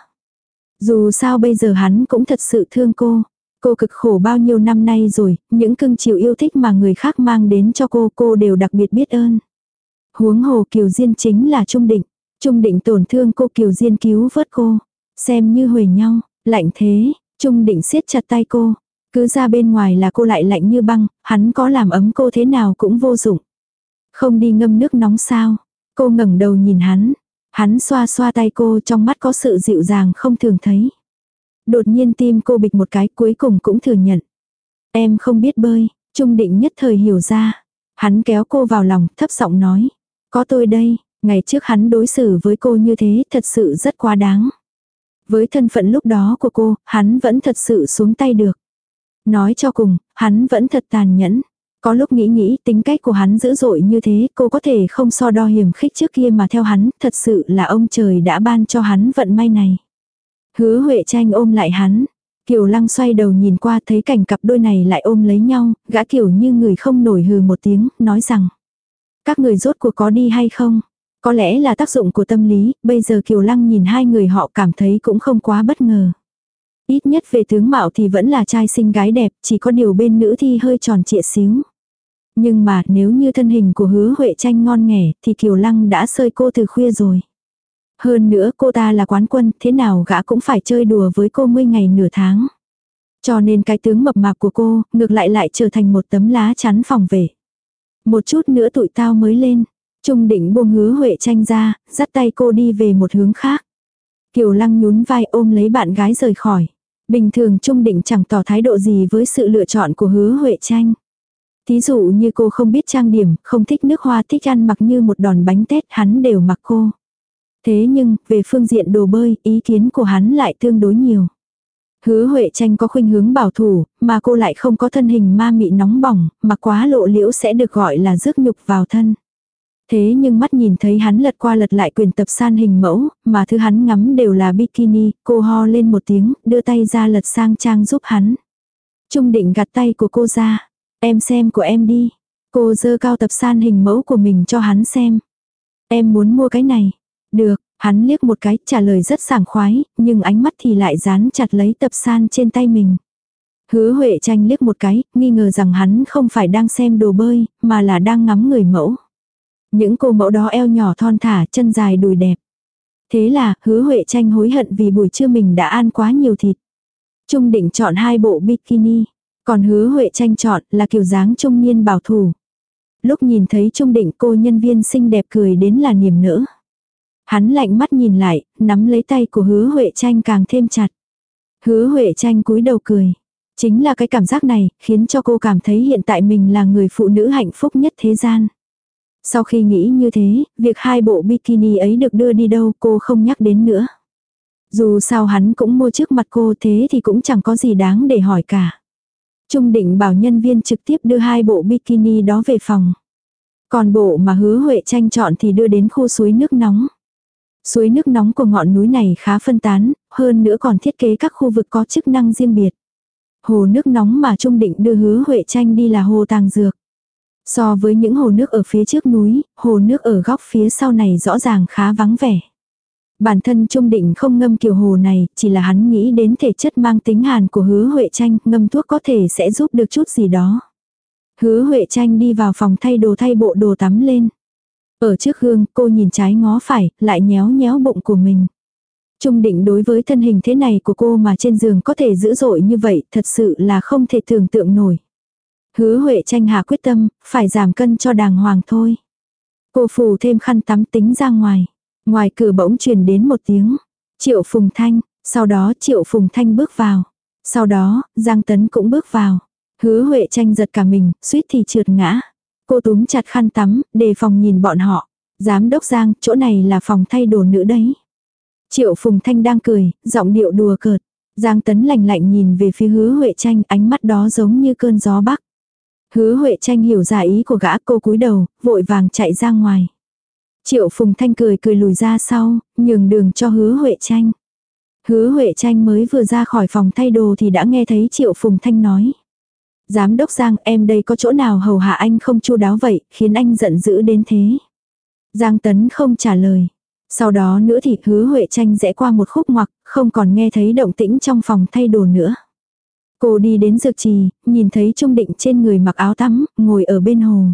Dù sao bây giờ hắn cũng thật sự thương cô. Cô cực khổ bao nhiêu năm nay rồi, những cưng chiều yêu thích mà người khác mang đến cho cô cô đều đặc biệt biết ơn. Huống hồ Kiều Diên chính là Trung Định. Trung Định tổn thương cô Kiều Diên cứu vớt cô. Xem như huề nhau, lạnh thế, Trung Định siết chặt tay cô. Cứ ra bên ngoài là cô lại lạnh như băng, hắn có làm ấm cô thế nào cũng vô dụng. Không đi ngâm nước nóng sao. Cô ngẩng đầu nhìn hắn. Hắn xoa xoa tay cô trong mắt có sự dịu dàng không thường thấy. Đột nhiên tim cô bịch một cái cuối cùng cũng thừa nhận. Em không biết bơi, Trung Định nhất thời hiểu ra. Hắn kéo cô vào lòng thấp giọng nói. Có tôi đây, ngày trước hắn đối xử với cô như thế thật sự rất quá đáng. Với thân phận lúc đó của cô, hắn vẫn thật sự xuống tay được. Nói cho cùng, hắn vẫn thật tàn nhẫn. Có lúc nghĩ nghĩ tính cách của hắn dữ dội như thế, cô có thể không so đo hiểm khích trước kia mà theo hắn, thật sự là ông trời đã ban cho hắn vận may này. Hứa Huệ tranh ôm lại hắn. Kiều Lăng xoay đầu nhìn qua thấy cảnh cặp đôi này lại ôm lấy nhau, gã kiểu như người không nổi hừ một tiếng, nói rằng. Các người rốt cuộc có đi hay không? Có lẽ là tác dụng của tâm lý, bây giờ Kiều Lăng nhìn hai người họ cảm thấy cũng không quá bất ngờ. Ít nhất về tướng mạo thì vẫn là trai xinh gái đẹp, chỉ có điều bên nữ thi hơi tròn trịa xíu. Nhưng mà nếu như thân hình của hứa Huệ tranh ngon nghẻ thì Kiều Lăng đã sơi cô từ khuya rồi. Hơn nữa cô ta là quán quân, thế nào gã cũng phải chơi đùa với cô 10 ngày nửa tháng. Cho nên cái tướng mập mạp của cô, ngược lại lại trở thành một tấm lá chắn phòng vệ. Một chút nữa tụi tao mới lên. Trung định buông hứa Huệ tranh ra, dắt tay cô đi về một hướng khác. Kiều Lăng nhún vai ôm lấy bạn gái rời khỏi. Bình thường Trung định chẳng tỏ thái độ gì với sự lựa chọn của hứa Huệ tranh. Thí dụ như cô không biết trang điểm, không thích nước hoa thích ăn mặc như một đòn bánh tét hắn đều mặc cô. Thế nhưng, về phương diện đồ bơi, ý kiến của hắn lại tương đối nhiều. Hứa Huệ tranh có khuynh hướng bảo thủ, mà cô lại không có thân hình ma mị nóng bỏng, mà quá lộ liễu sẽ được gọi là rước nhục vào thân. Thế nhưng mắt nhìn thấy hắn lật qua lật lại quyền tập san hình mẫu, mà thứ hắn ngắm đều là bikini, cô ho lên một tiếng, đưa tay ra lật sang trang giúp hắn. Trung định gạt tay của cô ra. Em xem của em đi. Cô dơ cao tập san hình mẫu của mình cho hắn xem. Em muốn mua cái này. Được, hắn liếc một cái trả lời rất sảng khoái, nhưng ánh mắt thì lại dán chặt lấy tập san trên tay mình. Hứa Huệ tranh liếc một cái, nghi ngờ rằng hắn không phải đang xem đồ bơi, mà là đang ngắm người mẫu. Những cô mẫu đó eo nhỏ thon thả, chân dài đùi đẹp. Thế là, hứa Huệ tranh hối hận vì buổi trưa mình đã ăn quá nhiều thịt. Trung định chọn hai bộ bikini, còn hứa Huệ tranh chọn là kiểu dáng trung niên bảo thủ. Lúc nhìn thấy Trung định cô nhân viên xinh đẹp cười đến là niềm nỡ. Hắn lạnh mắt nhìn lại, nắm lấy tay của hứa Huệ tranh càng thêm chặt. Hứa Huệ tranh cúi đầu cười. Chính là cái cảm giác này, khiến cho cô cảm thấy hiện tại mình là người phụ nữ hạnh phúc nhất thế gian. Sau khi nghĩ như thế, việc hai bộ bikini ấy được đưa đi đâu cô không nhắc đến nữa. Dù sao hắn cũng mua trước mặt cô thế thì cũng chẳng có gì đáng để hỏi cả. Trung định bảo nhân viên trực tiếp đưa hai bộ bikini đó về phòng. Còn bộ mà hứa Huệ tranh chọn thì đưa đến khu suối nước nóng. Suối nước nóng của ngọn núi này khá phân tán, hơn nữa còn thiết kế các khu vực có chức năng riêng biệt. Hồ nước nóng mà Trung Định đưa hứa Huệ tranh đi là hồ tàng dược. So với những hồ nước ở phía trước núi, hồ nước ở góc phía sau này rõ ràng khá vắng vẻ. Bản thân Trung Định không ngâm kiều hồ này, chỉ là hắn nghĩ đến thể chất mang tính hàn của hứa Huệ tranh, ngâm thuốc có thể sẽ giúp được chút gì đó. Hứa Huệ tranh đi vào phòng thay đồ thay bộ đồ tắm lên. Ở trước gương, cô nhìn trái ngó phải, lại nhéo nhéo bụng của mình. Trung định đối với thân hình thế này của cô mà trên giường có thể dữ dội như vậy, thật sự là không thể tưởng tượng nổi. Hứa Huệ tranh hạ quyết tâm, phải giảm cân cho đàng hoàng thôi. Cô phủ thêm khăn tắm tính ra ngoài. Ngoài cửa bỗng truyền đến một tiếng. Triệu Phùng Thanh, sau đó Triệu Phùng Thanh bước vào. Sau đó, Giang Tấn cũng bước vào. Hứa Huệ tranh giật cả mình, suýt thì trượt ngã. Cô túm chặt khăn tắm, đề phòng nhìn bọn họ. Giám đốc Giang, chỗ này là phòng thay đồ nữ đấy. Triệu Phùng Thanh đang cười, giọng điệu đùa cợt. Giang Tấn lạnh lạnh nhìn về phía hứa Huệ tranh, ánh mắt đó giống như cơn gió bắc. Hứa Huệ tranh hiểu ra ý của gã cô cúi đầu, vội vàng chạy ra ngoài. Triệu Phùng Thanh cười cười lùi ra sau, nhường đường cho hứa Huệ tranh. Hứa Huệ tranh mới vừa ra khỏi phòng thay đồ thì đã nghe thấy Triệu Phùng Thanh nói. Giám đốc Giang em đây có chỗ nào hầu hạ anh không chu đáo vậy, khiến anh giận dữ đến thế. Giang Tấn không trả lời. Sau đó nữa thì hứa Huệ tranh rẽ qua một khúc ngoặc, không còn nghe thấy động tĩnh trong phòng thay đồ nữa. Cô đi đến dược trì, nhìn thấy Trung Định trên người mặc áo tắm, ngồi ở bên hồ.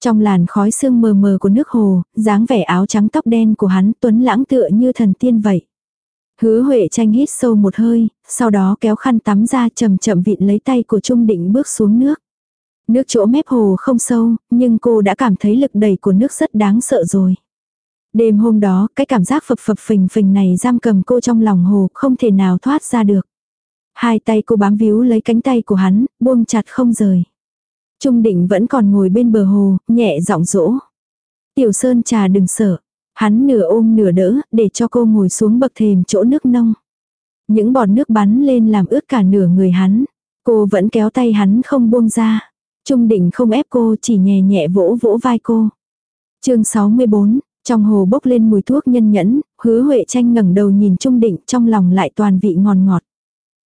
Trong làn khói sương mờ mờ của nước hồ, dáng vẻ áo trắng tóc đen của hắn tuấn lãng tựa như thần tiên vậy. Hứa Huệ tranh hít sâu một hơi, sau đó kéo khăn tắm ra chậm chậm vịn lấy tay của Trung Định bước xuống nước. Nước chỗ mép hồ không sâu, nhưng cô đã cảm thấy lực đẩy của nước rất đáng sợ rồi. Đêm hôm đó, cái cảm giác phập phập phình phình này giam cầm cô trong lòng hồ, không thể nào thoát ra được. Hai tay cô bám víu lấy cánh tay của hắn, buông chặt không rời. Trung định vẫn còn ngồi bên bờ hồ, nhẹ giọng dỗ. Tiểu Sơn trà đừng sợ. Hắn nửa ôm nửa đỡ, để cho cô ngồi xuống bậc thềm chỗ nước nông. Những bọt nước bắn lên làm ướt cả nửa người hắn. Cô vẫn kéo tay hắn không buông ra. Trung định không ép cô chỉ nhẹ nhẹ vỗ vỗ vai cô. chương 64, trong hồ bốc lên mùi thuốc nhân nhẫn, hứa Huệ tranh ngẩng đầu nhìn Trung định trong lòng lại toàn vị ngon ngọt.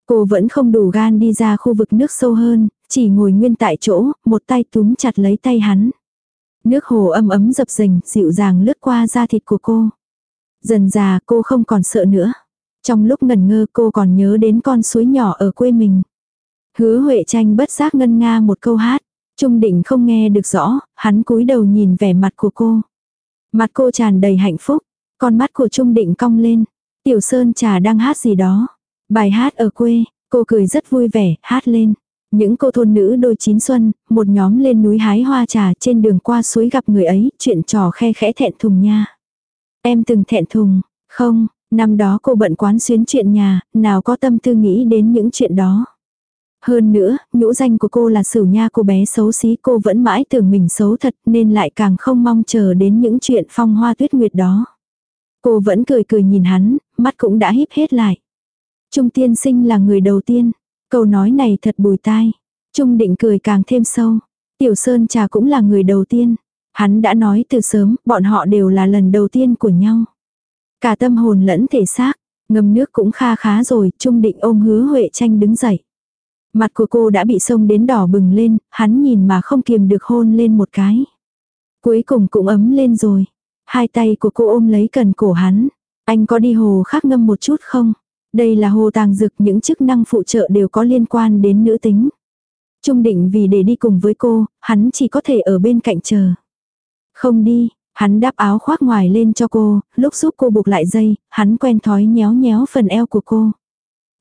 Cô vẫn không đủ gan đi ra khu vực nước sâu hơn, chỉ ngồi nguyên tại chỗ, một tay túm chặt lấy tay hắn. Nước hồ âm ấm dập dềnh, dịu dàng lướt qua da thịt của cô. Dần già cô không còn sợ nữa. Trong lúc ngần ngơ cô còn nhớ đến con suối nhỏ ở quê mình. Hứa Huệ tranh bất giác ngân nga một câu hát. Trung định không nghe được rõ, hắn cúi đầu nhìn vẻ mặt của cô. Mặt cô tràn đầy hạnh phúc, con mắt của Trung định cong lên. Tiểu Sơn trà đang hát gì đó. Bài hát ở quê, cô cười rất vui vẻ, hát lên. Những cô thôn nữ đôi chín xuân, một nhóm lên núi hái hoa trà trên đường qua suối gặp người ấy, chuyện trò khe khẽ thẹn thùng nha. Em từng thẹn thùng, không, năm đó cô bận quán xuyến chuyện nhà, nào có tâm tư nghĩ đến những chuyện đó. Hơn nữa, nhũ danh của cô là Sửu Nha cô bé xấu xí cô vẫn mãi tưởng mình xấu thật nên lại càng không mong chờ đến những chuyện phong hoa tuyết nguyệt đó. Cô vẫn cười cười nhìn hắn, mắt cũng đã híp hết lại. Trung tiên sinh là người đầu tiên. Câu nói này thật bùi tai. Trung định cười càng thêm sâu. Tiểu Sơn trà cũng là người đầu tiên. Hắn đã nói từ sớm, bọn họ đều là lần đầu tiên của nhau. Cả tâm hồn lẫn thể xác, ngâm nước cũng kha khá rồi, Trung định ôm hứa Huệ tranh đứng dậy. Mặt của cô đã bị sông đến đỏ bừng lên, hắn nhìn mà không kiềm được hôn lên một cái. Cuối cùng cũng ấm lên rồi. Hai tay của cô ôm lấy cần cổ hắn. Anh có đi hồ khác ngâm một chút không? Đây là hồ tàng dực những chức năng phụ trợ đều có liên quan đến nữ tính. Trung định vì để đi cùng với cô, hắn chỉ có thể ở bên cạnh chờ. Không đi, hắn đáp áo khoác ngoài lên cho cô, lúc giúp cô buộc lại dây, hắn quen thói nhéo nhéo phần eo của cô.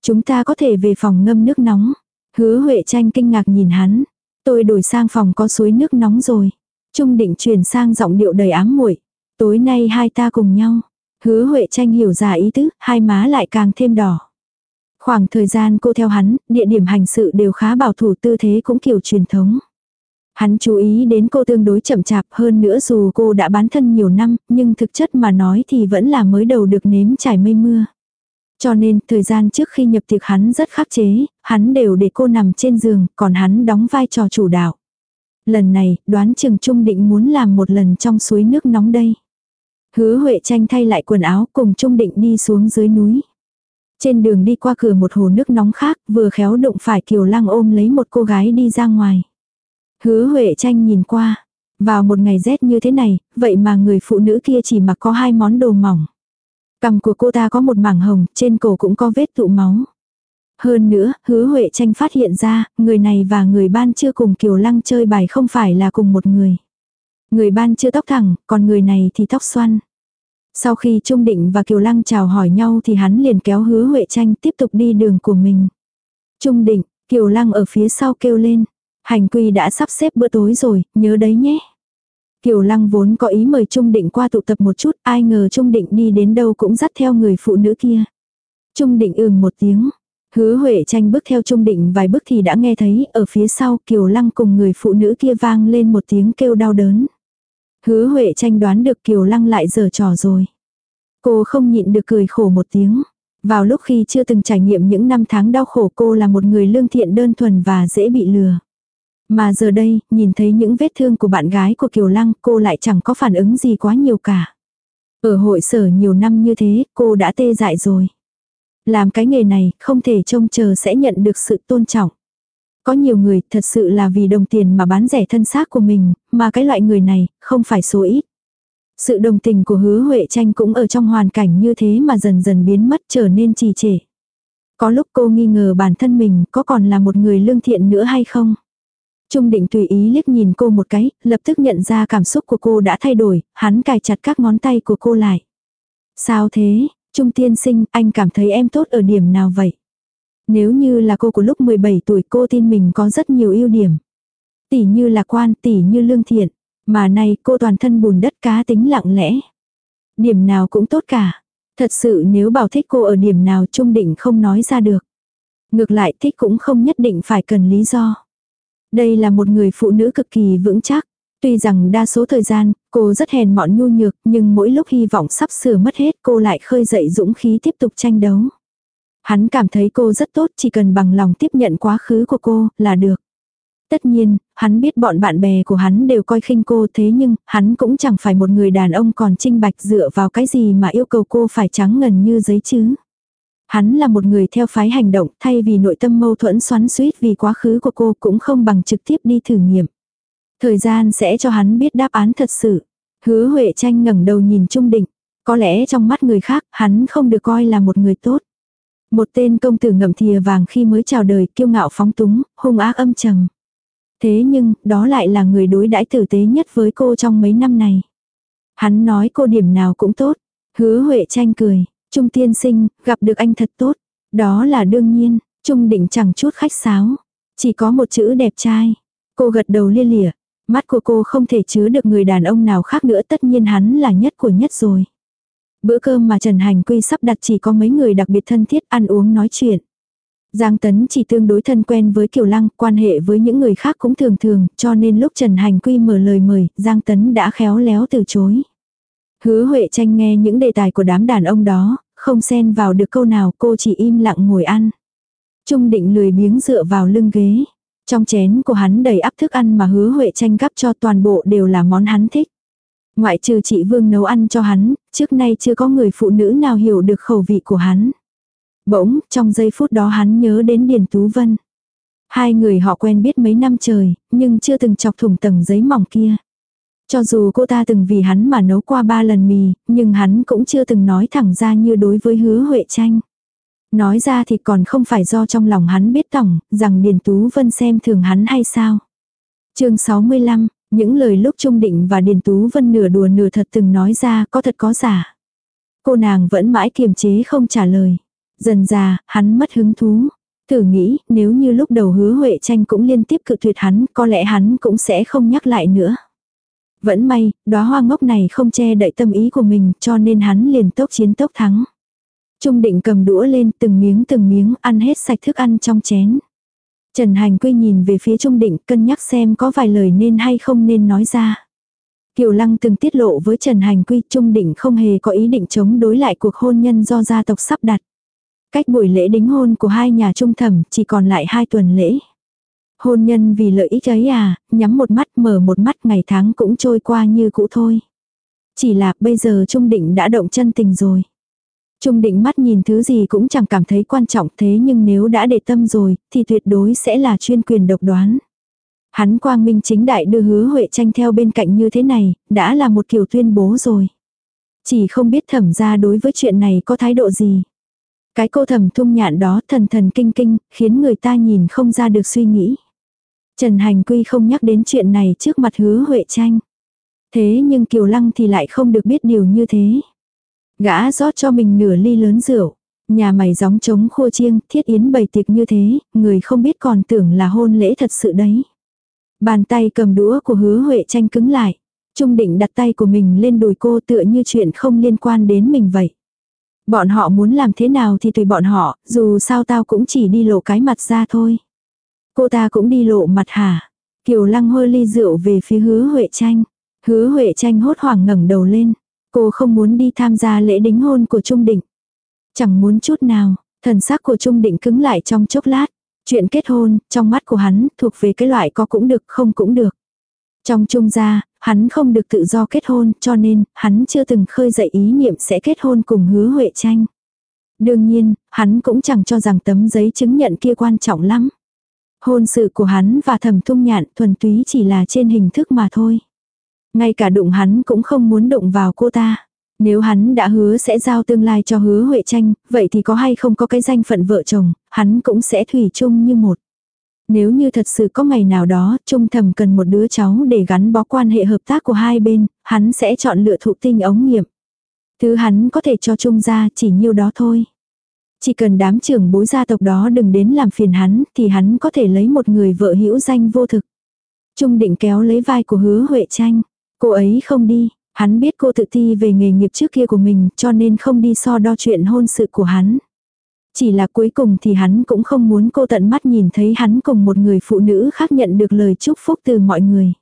Chúng ta có thể về phòng ngâm nước nóng. Hứa Huệ tranh kinh ngạc nhìn hắn. Tôi đổi sang phòng có suối nước nóng rồi. Trung định chuyển sang giọng điệu đầy ám muội. Tối nay hai ta cùng nhau. Hứa Huệ tranh hiểu ra ý tứ, hai má lại càng thêm đỏ. Khoảng thời gian cô theo hắn, địa điểm hành sự đều khá bảo thủ tư thế cũng kiểu truyền thống. Hắn chú ý đến cô tương đối chậm chạp hơn nữa dù cô đã bán thân nhiều năm, nhưng thực chất mà nói thì vẫn là mới đầu được nếm trải mây mưa. Cho nên, thời gian trước khi nhập tiệc hắn rất khắc chế, hắn đều để cô nằm trên giường, còn hắn đóng vai trò chủ đạo. Lần này, đoán chừng Trung định muốn làm một lần trong suối nước nóng đây. Hứa Huệ tranh thay lại quần áo cùng Trung định đi xuống dưới núi. Trên đường đi qua cửa một hồ nước nóng khác, vừa khéo đụng phải Kiều Lăng ôm lấy một cô gái đi ra ngoài. Hứa Huệ tranh nhìn qua. Vào một ngày rét như thế này, vậy mà người phụ nữ kia chỉ mặc có hai món đồ mỏng. Cằm của cô ta có một mảng hồng, trên cổ cũng có vết tụ máu. Hơn nữa, hứa Huệ tranh phát hiện ra, người này và người ban chưa cùng Kiều Lăng chơi bài không phải là cùng một người. Người ban chưa tóc thẳng, còn người này thì tóc xoăn. Sau khi Trung Định và Kiều Lăng chào hỏi nhau thì hắn liền kéo hứa Huệ tranh tiếp tục đi đường của mình. Trung Định, Kiều Lăng ở phía sau kêu lên. Hành quy đã sắp xếp bữa tối rồi, nhớ đấy nhé. Kiều Lăng vốn có ý mời Trung Định qua tụ tập một chút, ai ngờ Trung Định đi đến đâu cũng dắt theo người phụ nữ kia. Trung Định ừm một tiếng. Hứa Huệ tranh bước theo Trung Định vài bước thì đã nghe thấy ở phía sau Kiều Lăng cùng người phụ nữ kia vang lên một tiếng kêu đau đớn. Hứa Huệ tranh đoán được Kiều Lăng lại giở trò rồi. Cô không nhịn được cười khổ một tiếng. Vào lúc khi chưa từng trải nghiệm những năm tháng đau khổ cô là một người lương thiện đơn thuần và dễ bị lừa. Mà giờ đây, nhìn thấy những vết thương của bạn gái của Kiều Lăng cô lại chẳng có phản ứng gì quá nhiều cả. Ở hội sở nhiều năm như thế, cô đã tê dại rồi. Làm cái nghề này, không thể trông chờ sẽ nhận được sự tôn trọng. Có nhiều người thật sự là vì đồng tiền mà bán rẻ thân xác của mình, mà cái loại người này, không phải số ít. Sự đồng tình của hứa Huệ tranh cũng ở trong hoàn cảnh như thế mà dần dần biến mất trở nên trì trệ. Có lúc cô nghi ngờ bản thân mình có còn là một người lương thiện nữa hay không. Trung định tùy ý liếc nhìn cô một cái, lập tức nhận ra cảm xúc của cô đã thay đổi, hắn cài chặt các ngón tay của cô lại. Sao thế, Trung tiên sinh, anh cảm thấy em tốt ở điểm nào vậy? Nếu như là cô của lúc 17 tuổi cô tin mình có rất nhiều ưu điểm. Tỷ như lạc quan, tỷ như lương thiện. Mà nay cô toàn thân bùn đất cá tính lặng lẽ. Điểm nào cũng tốt cả. Thật sự nếu bảo thích cô ở điểm nào trung định không nói ra được. Ngược lại thích cũng không nhất định phải cần lý do. Đây là một người phụ nữ cực kỳ vững chắc. Tuy rằng đa số thời gian, cô rất hèn mọn nhu nhược, nhưng mỗi lúc hy vọng sắp sửa mất hết cô lại khơi dậy dũng khí tiếp tục tranh đấu. Hắn cảm thấy cô rất tốt chỉ cần bằng lòng tiếp nhận quá khứ của cô là được. Tất nhiên, hắn biết bọn bạn bè của hắn đều coi khinh cô thế nhưng, hắn cũng chẳng phải một người đàn ông còn trinh bạch dựa vào cái gì mà yêu cầu cô phải trắng ngần như giấy chứ. Hắn là một người theo phái hành động thay vì nội tâm mâu thuẫn xoắn suýt vì quá khứ của cô cũng không bằng trực tiếp đi thử nghiệm. Thời gian sẽ cho hắn biết đáp án thật sự. Hứa Huệ tranh ngẩng đầu nhìn Trung Định. Có lẽ trong mắt người khác hắn không được coi là một người tốt. Một tên công tử ngậm thìa vàng khi mới chào đời kiêu ngạo phóng túng, hung ác âm trầm. Thế nhưng, đó lại là người đối đãi tử tế nhất với cô trong mấy năm này. Hắn nói cô điểm nào cũng tốt. Hứa Huệ tranh cười. Trung tiên sinh, gặp được anh thật tốt. Đó là đương nhiên. Trung định chẳng chút khách sáo. Chỉ có một chữ đẹp trai. Cô gật đầu lia lịa. Mắt của cô không thể chứa được người đàn ông nào khác nữa tất nhiên hắn là nhất của nhất rồi. Bữa cơm mà Trần Hành Quy sắp đặt chỉ có mấy người đặc biệt thân thiết ăn uống nói chuyện. Giang Tấn chỉ tương đối thân quen với Kiều Lăng, quan hệ với những người khác cũng thường thường, cho nên lúc Trần Hành Quy mở lời mời, Giang Tấn đã khéo léo từ chối. Hứa Huệ tranh nghe những đề tài của đám đàn ông đó, không xen vào được câu nào cô chỉ im lặng ngồi ăn. Trung định lười biếng dựa vào lưng ghế. Trong chén của hắn đầy ắp thức ăn mà hứa Huệ tranh gắp cho toàn bộ đều là món hắn thích. Ngoại trừ chị Vương nấu ăn cho hắn, trước nay chưa có người phụ nữ nào hiểu được khẩu vị của hắn. Bỗng, trong giây phút đó hắn nhớ đến Điền Tú Vân. Hai người họ quen biết mấy năm trời, nhưng chưa từng chọc thủng tầng giấy mỏng kia. Cho dù cô ta từng vì hắn mà nấu qua ba lần mì, nhưng hắn cũng chưa từng nói thẳng ra như đối với hứa Huệ tranh. Nói ra thì còn không phải do trong lòng hắn biết tổng, rằng Điền Tú Vân xem thường hắn hay sao. chương 65, những lời lúc Trung Định và Điền Tú Vân nửa đùa nửa thật từng nói ra có thật có giả. Cô nàng vẫn mãi kiềm chế không trả lời. Dần già, hắn mất hứng thú. Thử nghĩ, nếu như lúc đầu hứa Huệ tranh cũng liên tiếp cự tuyệt hắn, có lẽ hắn cũng sẽ không nhắc lại nữa. Vẫn may, đóa hoa ngốc này không che đậy tâm ý của mình cho nên hắn liền tốc chiến tốc thắng. Trung định cầm đũa lên từng miếng từng miếng ăn hết sạch thức ăn trong chén. Trần Hành Quy nhìn về phía Trung Định cân nhắc xem có vài lời nên hay không nên nói ra. Kiều Lăng từng tiết lộ với Trần Hành Quy Trung Định không hề có ý định chống đối lại cuộc hôn nhân do gia tộc sắp đặt. Cách buổi lễ đính hôn của hai nhà trung thẩm chỉ còn lại hai tuần lễ. Hôn nhân vì lợi ích ấy à, nhắm một mắt mở một mắt ngày tháng cũng trôi qua như cũ thôi. Chỉ là bây giờ Trung Định đã động chân tình rồi. Trung định mắt nhìn thứ gì cũng chẳng cảm thấy quan trọng thế nhưng nếu đã để tâm rồi, thì tuyệt đối sẽ là chuyên quyền độc đoán. Hắn quang minh chính đại đưa hứa Huệ tranh theo bên cạnh như thế này, đã là một kiểu tuyên bố rồi. Chỉ không biết thẩm ra đối với chuyện này có thái độ gì. Cái cô thẩm thung nhạn đó thần thần kinh kinh, khiến người ta nhìn không ra được suy nghĩ. Trần Hành Quy không nhắc đến chuyện này trước mặt hứa Huệ tranh. Thế nhưng Kiều Lăng thì lại không được biết điều như thế. Gã rót cho mình nửa ly lớn rượu. Nhà mày gióng trống khô chiêng, thiết yến bày tiệc như thế, người không biết còn tưởng là hôn lễ thật sự đấy. Bàn tay cầm đũa của hứa Huệ tranh cứng lại. Trung định đặt tay của mình lên đùi cô tựa như chuyện không liên quan đến mình vậy. Bọn họ muốn làm thế nào thì tùy bọn họ, dù sao tao cũng chỉ đi lộ cái mặt ra thôi. Cô ta cũng đi lộ mặt hả? Kiều lăng hôi ly rượu về phía hứa Huệ tranh. Hứa Huệ tranh hốt hoảng ngẩng đầu lên. Cô không muốn đi tham gia lễ đính hôn của Trung Định. Chẳng muốn chút nào, thần sắc của Trung Định cứng lại trong chốc lát. Chuyện kết hôn, trong mắt của hắn, thuộc về cái loại có cũng được không cũng được. Trong Trung gia, hắn không được tự do kết hôn cho nên hắn chưa từng khơi dậy ý niệm sẽ kết hôn cùng hứa Huệ tranh. Đương nhiên, hắn cũng chẳng cho rằng tấm giấy chứng nhận kia quan trọng lắm. Hôn sự của hắn và thẩm Thung nhạn thuần túy chỉ là trên hình thức mà thôi. Ngay cả đụng hắn cũng không muốn đụng vào cô ta. Nếu hắn đã hứa sẽ giao tương lai cho hứa Huệ tranh, vậy thì có hay không có cái danh phận vợ chồng, hắn cũng sẽ thủy chung như một. Nếu như thật sự có ngày nào đó, trung thầm cần một đứa cháu để gắn bó quan hệ hợp tác của hai bên, hắn sẽ chọn lựa thụ tinh ống nghiệm. Thứ hắn có thể cho trung ra chỉ nhiêu đó thôi. Chỉ cần đám trưởng bối gia tộc đó đừng đến làm phiền hắn, thì hắn có thể lấy một người vợ hữu danh vô thực. Trung định kéo lấy vai của hứa Huệ tranh. Cô ấy không đi, hắn biết cô tự ti về nghề nghiệp trước kia của mình cho nên không đi so đo chuyện hôn sự của hắn. Chỉ là cuối cùng thì hắn cũng không muốn cô tận mắt nhìn thấy hắn cùng một người phụ nữ khác nhận được lời chúc phúc từ mọi người.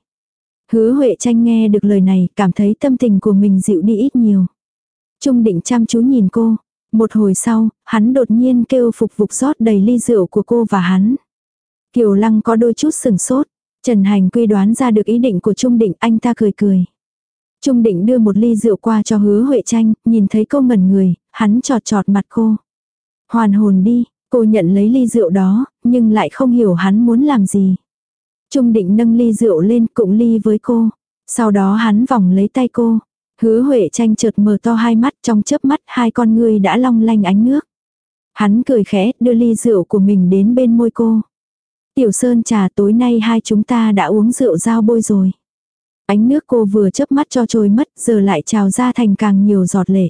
Hứa Huệ tranh nghe được lời này cảm thấy tâm tình của mình dịu đi ít nhiều. Trung định chăm chú nhìn cô. Một hồi sau, hắn đột nhiên kêu phục vục rót đầy ly rượu của cô và hắn. Kiều Lăng có đôi chút sừng sốt. Trần Hành quy đoán ra được ý định của Trung Định, anh ta cười cười. Trung Định đưa một ly rượu qua cho hứa Huệ tranh, nhìn thấy cô ngẩn người, hắn trọt trọt mặt cô. Hoàn hồn đi, cô nhận lấy ly rượu đó, nhưng lại không hiểu hắn muốn làm gì. Trung Định nâng ly rượu lên cụng ly với cô. Sau đó hắn vòng lấy tay cô. Hứa Huệ tranh chợt mở to hai mắt trong chớp mắt hai con ngươi đã long lanh ánh nước. Hắn cười khẽ đưa ly rượu của mình đến bên môi cô. Tiểu Sơn trà tối nay hai chúng ta đã uống rượu dao bôi rồi. Ánh nước cô vừa chớp mắt cho trôi mất giờ lại trào ra thành càng nhiều giọt lệ.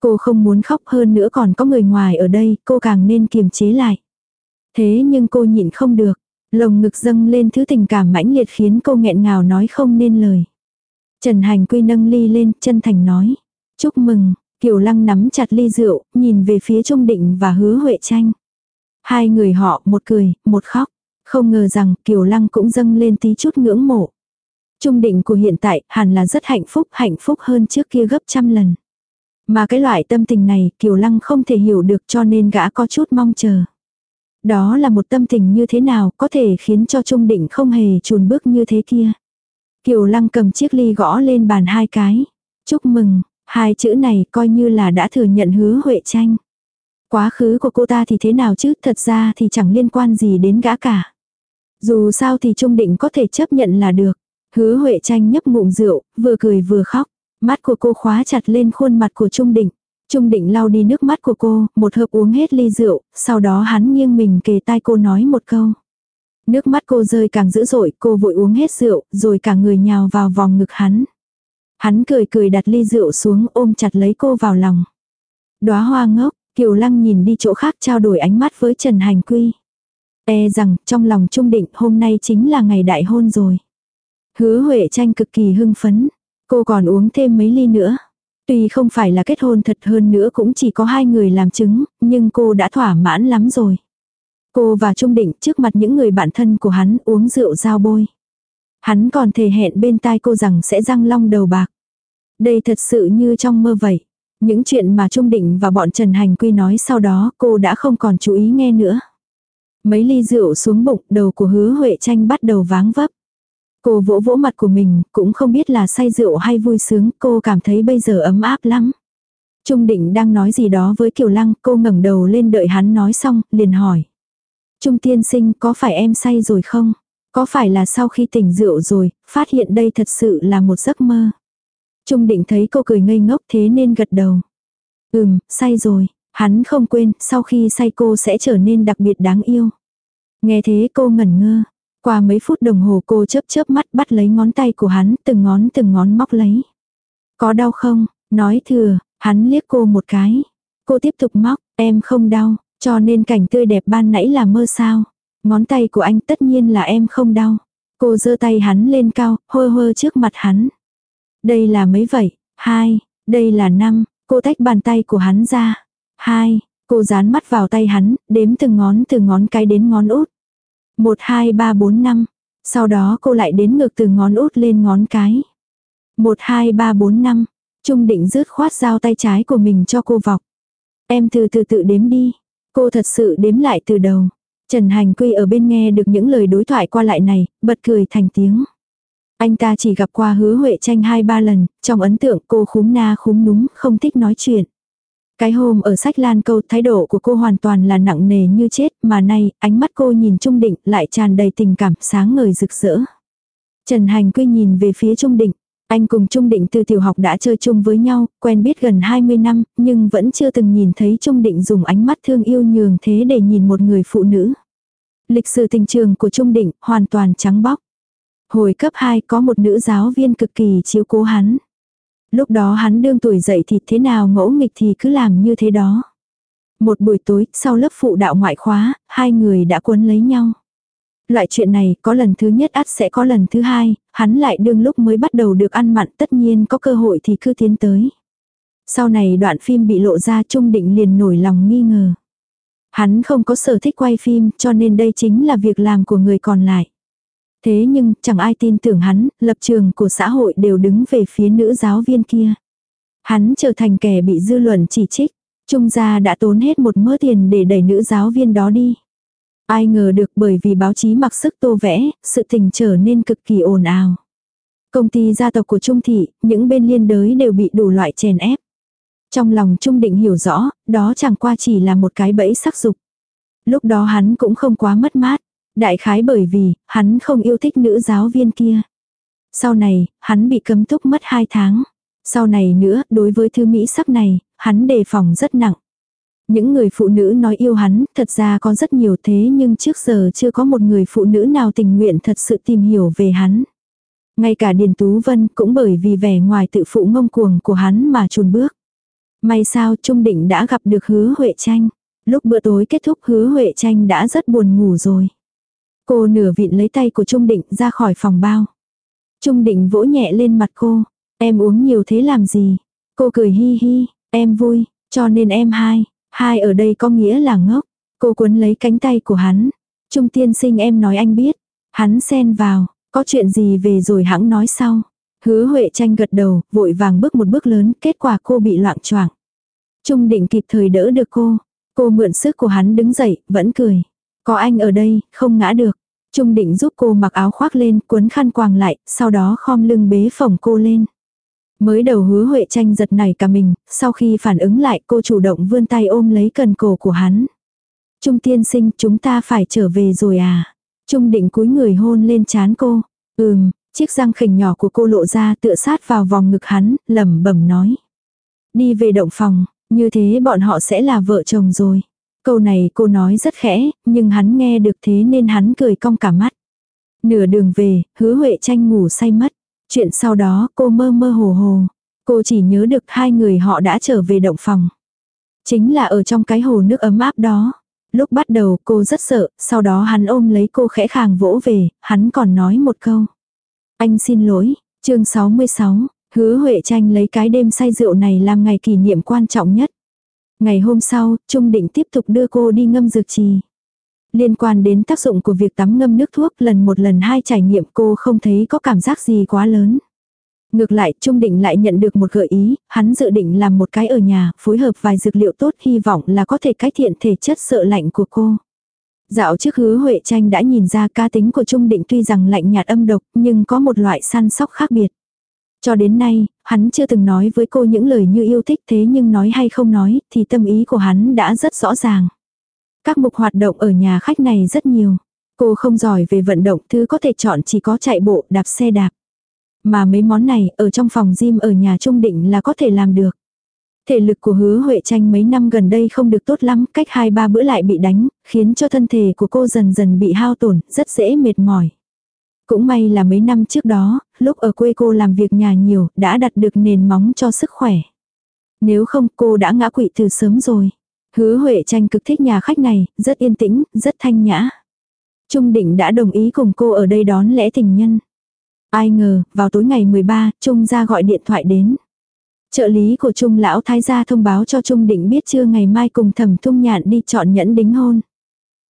Cô không muốn khóc hơn nữa còn có người ngoài ở đây, cô càng nên kiềm chế lại. Thế nhưng cô nhịn không được, lồng ngực dâng lên thứ tình cảm mãnh liệt khiến cô nghẹn ngào nói không nên lời. Trần Hành Quy nâng ly lên, chân thành nói. Chúc mừng, Kiều Lăng nắm chặt ly rượu, nhìn về phía Trung Định và hứa Huệ Tranh. Hai người họ một cười, một khóc. Không ngờ rằng Kiều Lăng cũng dâng lên tí chút ngưỡng mộ. Trung định của hiện tại hẳn là rất hạnh phúc, hạnh phúc hơn trước kia gấp trăm lần. Mà cái loại tâm tình này Kiều Lăng không thể hiểu được cho nên gã có chút mong chờ. Đó là một tâm tình như thế nào có thể khiến cho Trung Định không hề chùn bước như thế kia. Kiều Lăng cầm chiếc ly gõ lên bàn hai cái. Chúc mừng, hai chữ này coi như là đã thừa nhận hứa Huệ tranh. Quá khứ của cô ta thì thế nào chứ, thật ra thì chẳng liên quan gì đến gã cả. Dù sao thì Trung Định có thể chấp nhận là được. Hứa Huệ tranh nhấp ngụm rượu, vừa cười vừa khóc. Mắt của cô khóa chặt lên khuôn mặt của Trung Định. Trung Định lau đi nước mắt của cô, một hớp uống hết ly rượu, sau đó hắn nghiêng mình kề tai cô nói một câu. Nước mắt cô rơi càng dữ dội, cô vội uống hết rượu, rồi cả người nhào vào vòng ngực hắn. Hắn cười cười đặt ly rượu xuống ôm chặt lấy cô vào lòng. Đóa hoa ngốc, Kiều Lăng nhìn đi chỗ khác trao đổi ánh mắt với Trần Hành Quy. E rằng trong lòng Trung Định hôm nay chính là ngày đại hôn rồi. Hứa Huệ tranh cực kỳ hưng phấn. Cô còn uống thêm mấy ly nữa. Tuy không phải là kết hôn thật hơn nữa cũng chỉ có hai người làm chứng, nhưng cô đã thỏa mãn lắm rồi. Cô và Trung Định trước mặt những người bạn thân của hắn uống rượu giao bôi. Hắn còn thề hẹn bên tai cô rằng sẽ răng long đầu bạc. Đây thật sự như trong mơ vậy. Những chuyện mà Trung Định và bọn Trần Hành Quy nói sau đó cô đã không còn chú ý nghe nữa. Mấy ly rượu xuống bụng đầu của hứa Huệ tranh bắt đầu váng vấp. Cô vỗ vỗ mặt của mình, cũng không biết là say rượu hay vui sướng, cô cảm thấy bây giờ ấm áp lắm. Trung định đang nói gì đó với Kiều Lăng, cô ngẩng đầu lên đợi hắn nói xong, liền hỏi. Trung tiên sinh có phải em say rồi không? Có phải là sau khi tỉnh rượu rồi, phát hiện đây thật sự là một giấc mơ? Trung định thấy cô cười ngây ngốc thế nên gật đầu. Ừm, say rồi, hắn không quên, sau khi say cô sẽ trở nên đặc biệt đáng yêu. Nghe thế cô ngẩn ngơ, qua mấy phút đồng hồ cô chớp chớp mắt bắt lấy ngón tay của hắn, từng ngón từng ngón móc lấy. Có đau không? Nói thừa, hắn liếc cô một cái. Cô tiếp tục móc, em không đau, cho nên cảnh tươi đẹp ban nãy là mơ sao. Ngón tay của anh tất nhiên là em không đau. Cô giơ tay hắn lên cao, hơ hơ trước mặt hắn. Đây là mấy vậy? Hai, đây là năm. Cô tách bàn tay của hắn ra. Hai, cô dán mắt vào tay hắn, đếm từng ngón từ ngón cái đến ngón út. 1, 2, 3, 4, 5. Sau đó cô lại đến ngược từ ngón út lên ngón cái. 1, 2, 3, 4, 5. Trung định rứt khoát dao tay trái của mình cho cô vọc. Em từ từ tự đếm đi. Cô thật sự đếm lại từ đầu. Trần Hành Quy ở bên nghe được những lời đối thoại qua lại này, bật cười thành tiếng. Anh ta chỉ gặp qua hứa Huệ tranh hai ba lần, trong ấn tượng cô khúm na khúm núm, không thích nói chuyện. Cái hôm ở sách lan câu thái độ của cô hoàn toàn là nặng nề như chết mà nay ánh mắt cô nhìn Trung Định lại tràn đầy tình cảm sáng ngời rực rỡ. Trần Hành Quy nhìn về phía Trung Định. Anh cùng Trung Định từ tiểu học đã chơi chung với nhau, quen biết gần 20 năm, nhưng vẫn chưa từng nhìn thấy Trung Định dùng ánh mắt thương yêu nhường thế để nhìn một người phụ nữ. Lịch sử tình trường của Trung Định hoàn toàn trắng bóc. Hồi cấp 2 có một nữ giáo viên cực kỳ chiếu cố hắn. Lúc đó hắn đương tuổi dậy thì thế nào ngỗ nghịch thì cứ làm như thế đó. Một buổi tối, sau lớp phụ đạo ngoại khóa, hai người đã cuốn lấy nhau. Loại chuyện này, có lần thứ nhất ắt sẽ có lần thứ hai, hắn lại đương lúc mới bắt đầu được ăn mặn tất nhiên có cơ hội thì cứ tiến tới. Sau này đoạn phim bị lộ ra Trung Định liền nổi lòng nghi ngờ. Hắn không có sở thích quay phim cho nên đây chính là việc làm của người còn lại. Thế nhưng, chẳng ai tin tưởng hắn, lập trường của xã hội đều đứng về phía nữ giáo viên kia. Hắn trở thành kẻ bị dư luận chỉ trích. Trung gia đã tốn hết một mớ tiền để đẩy nữ giáo viên đó đi. Ai ngờ được bởi vì báo chí mặc sức tô vẽ, sự tình trở nên cực kỳ ồn ào. Công ty gia tộc của Trung Thị, những bên liên đới đều bị đủ loại chèn ép. Trong lòng Trung Định hiểu rõ, đó chẳng qua chỉ là một cái bẫy sắc dục. Lúc đó hắn cũng không quá mất mát. Đại khái bởi vì, hắn không yêu thích nữ giáo viên kia. Sau này, hắn bị cấm túc mất 2 tháng. Sau này nữa, đối với thư Mỹ sắc này, hắn đề phòng rất nặng. Những người phụ nữ nói yêu hắn, thật ra có rất nhiều thế nhưng trước giờ chưa có một người phụ nữ nào tình nguyện thật sự tìm hiểu về hắn. Ngay cả Điền Tú Vân cũng bởi vì vẻ ngoài tự phụ ngông cuồng của hắn mà chùn bước. May sao Trung Định đã gặp được hứa Huệ Tranh. Lúc bữa tối kết thúc hứa Huệ Tranh đã rất buồn ngủ rồi. Cô nửa vịn lấy tay của Trung Định ra khỏi phòng bao. Trung Định vỗ nhẹ lên mặt cô. Em uống nhiều thế làm gì? Cô cười hi hi, em vui, cho nên em hai. Hai ở đây có nghĩa là ngốc. Cô cuốn lấy cánh tay của hắn. Trung tiên sinh em nói anh biết. Hắn xen vào, có chuyện gì về rồi hãng nói sau. Hứa Huệ tranh gật đầu, vội vàng bước một bước lớn, kết quả cô bị loạn choạng. Trung định kịp thời đỡ được cô. Cô mượn sức của hắn đứng dậy, vẫn cười. Có anh ở đây, không ngã được. Trung định giúp cô mặc áo khoác lên, cuốn khăn quàng lại, sau đó khom lưng bế phồng cô lên. Mới đầu hứa Huệ tranh giật nảy cả mình, sau khi phản ứng lại cô chủ động vươn tay ôm lấy cần cổ của hắn. Trung tiên sinh chúng ta phải trở về rồi à? Trung định cúi người hôn lên chán cô. Ừm, chiếc răng khỉnh nhỏ của cô lộ ra tựa sát vào vòng ngực hắn, lẩm bẩm nói. Đi về động phòng, như thế bọn họ sẽ là vợ chồng rồi. Câu này cô nói rất khẽ, nhưng hắn nghe được thế nên hắn cười cong cả mắt. Nửa đường về, hứa Huệ tranh ngủ say mất. Chuyện sau đó cô mơ mơ hồ hồ. Cô chỉ nhớ được hai người họ đã trở về động phòng. Chính là ở trong cái hồ nước ấm áp đó. Lúc bắt đầu cô rất sợ, sau đó hắn ôm lấy cô khẽ khàng vỗ về, hắn còn nói một câu. Anh xin lỗi, chương 66, hứa Huệ tranh lấy cái đêm say rượu này làm ngày kỷ niệm quan trọng nhất. Ngày hôm sau, Trung Định tiếp tục đưa cô đi ngâm dược trì. Liên quan đến tác dụng của việc tắm ngâm nước thuốc lần một lần hai trải nghiệm cô không thấy có cảm giác gì quá lớn. Ngược lại, Trung Định lại nhận được một gợi ý, hắn dự định làm một cái ở nhà, phối hợp vài dược liệu tốt hy vọng là có thể cải thiện thể chất sợ lạnh của cô. Dạo trước hứa Huệ Tranh đã nhìn ra ca tính của Trung Định tuy rằng lạnh nhạt âm độc nhưng có một loại săn sóc khác biệt. Cho đến nay, hắn chưa từng nói với cô những lời như yêu thích thế nhưng nói hay không nói thì tâm ý của hắn đã rất rõ ràng. Các mục hoạt động ở nhà khách này rất nhiều. Cô không giỏi về vận động thứ có thể chọn chỉ có chạy bộ đạp xe đạp. Mà mấy món này ở trong phòng gym ở nhà trung định là có thể làm được. Thể lực của hứa Huệ tranh mấy năm gần đây không được tốt lắm, cách hai ba bữa lại bị đánh, khiến cho thân thể của cô dần dần bị hao tổn, rất dễ mệt mỏi. Cũng may là mấy năm trước đó, lúc ở quê cô làm việc nhà nhiều, đã đặt được nền móng cho sức khỏe. Nếu không cô đã ngã quỵ từ sớm rồi. Hứa Huệ tranh cực thích nhà khách này, rất yên tĩnh, rất thanh nhã. Trung Định đã đồng ý cùng cô ở đây đón lễ tình nhân. Ai ngờ, vào tối ngày 13, Trung ra gọi điện thoại đến. Trợ lý của Trung lão thái gia thông báo cho Trung Định biết chưa ngày mai cùng thẩm thung nhạn đi chọn nhẫn đính hôn.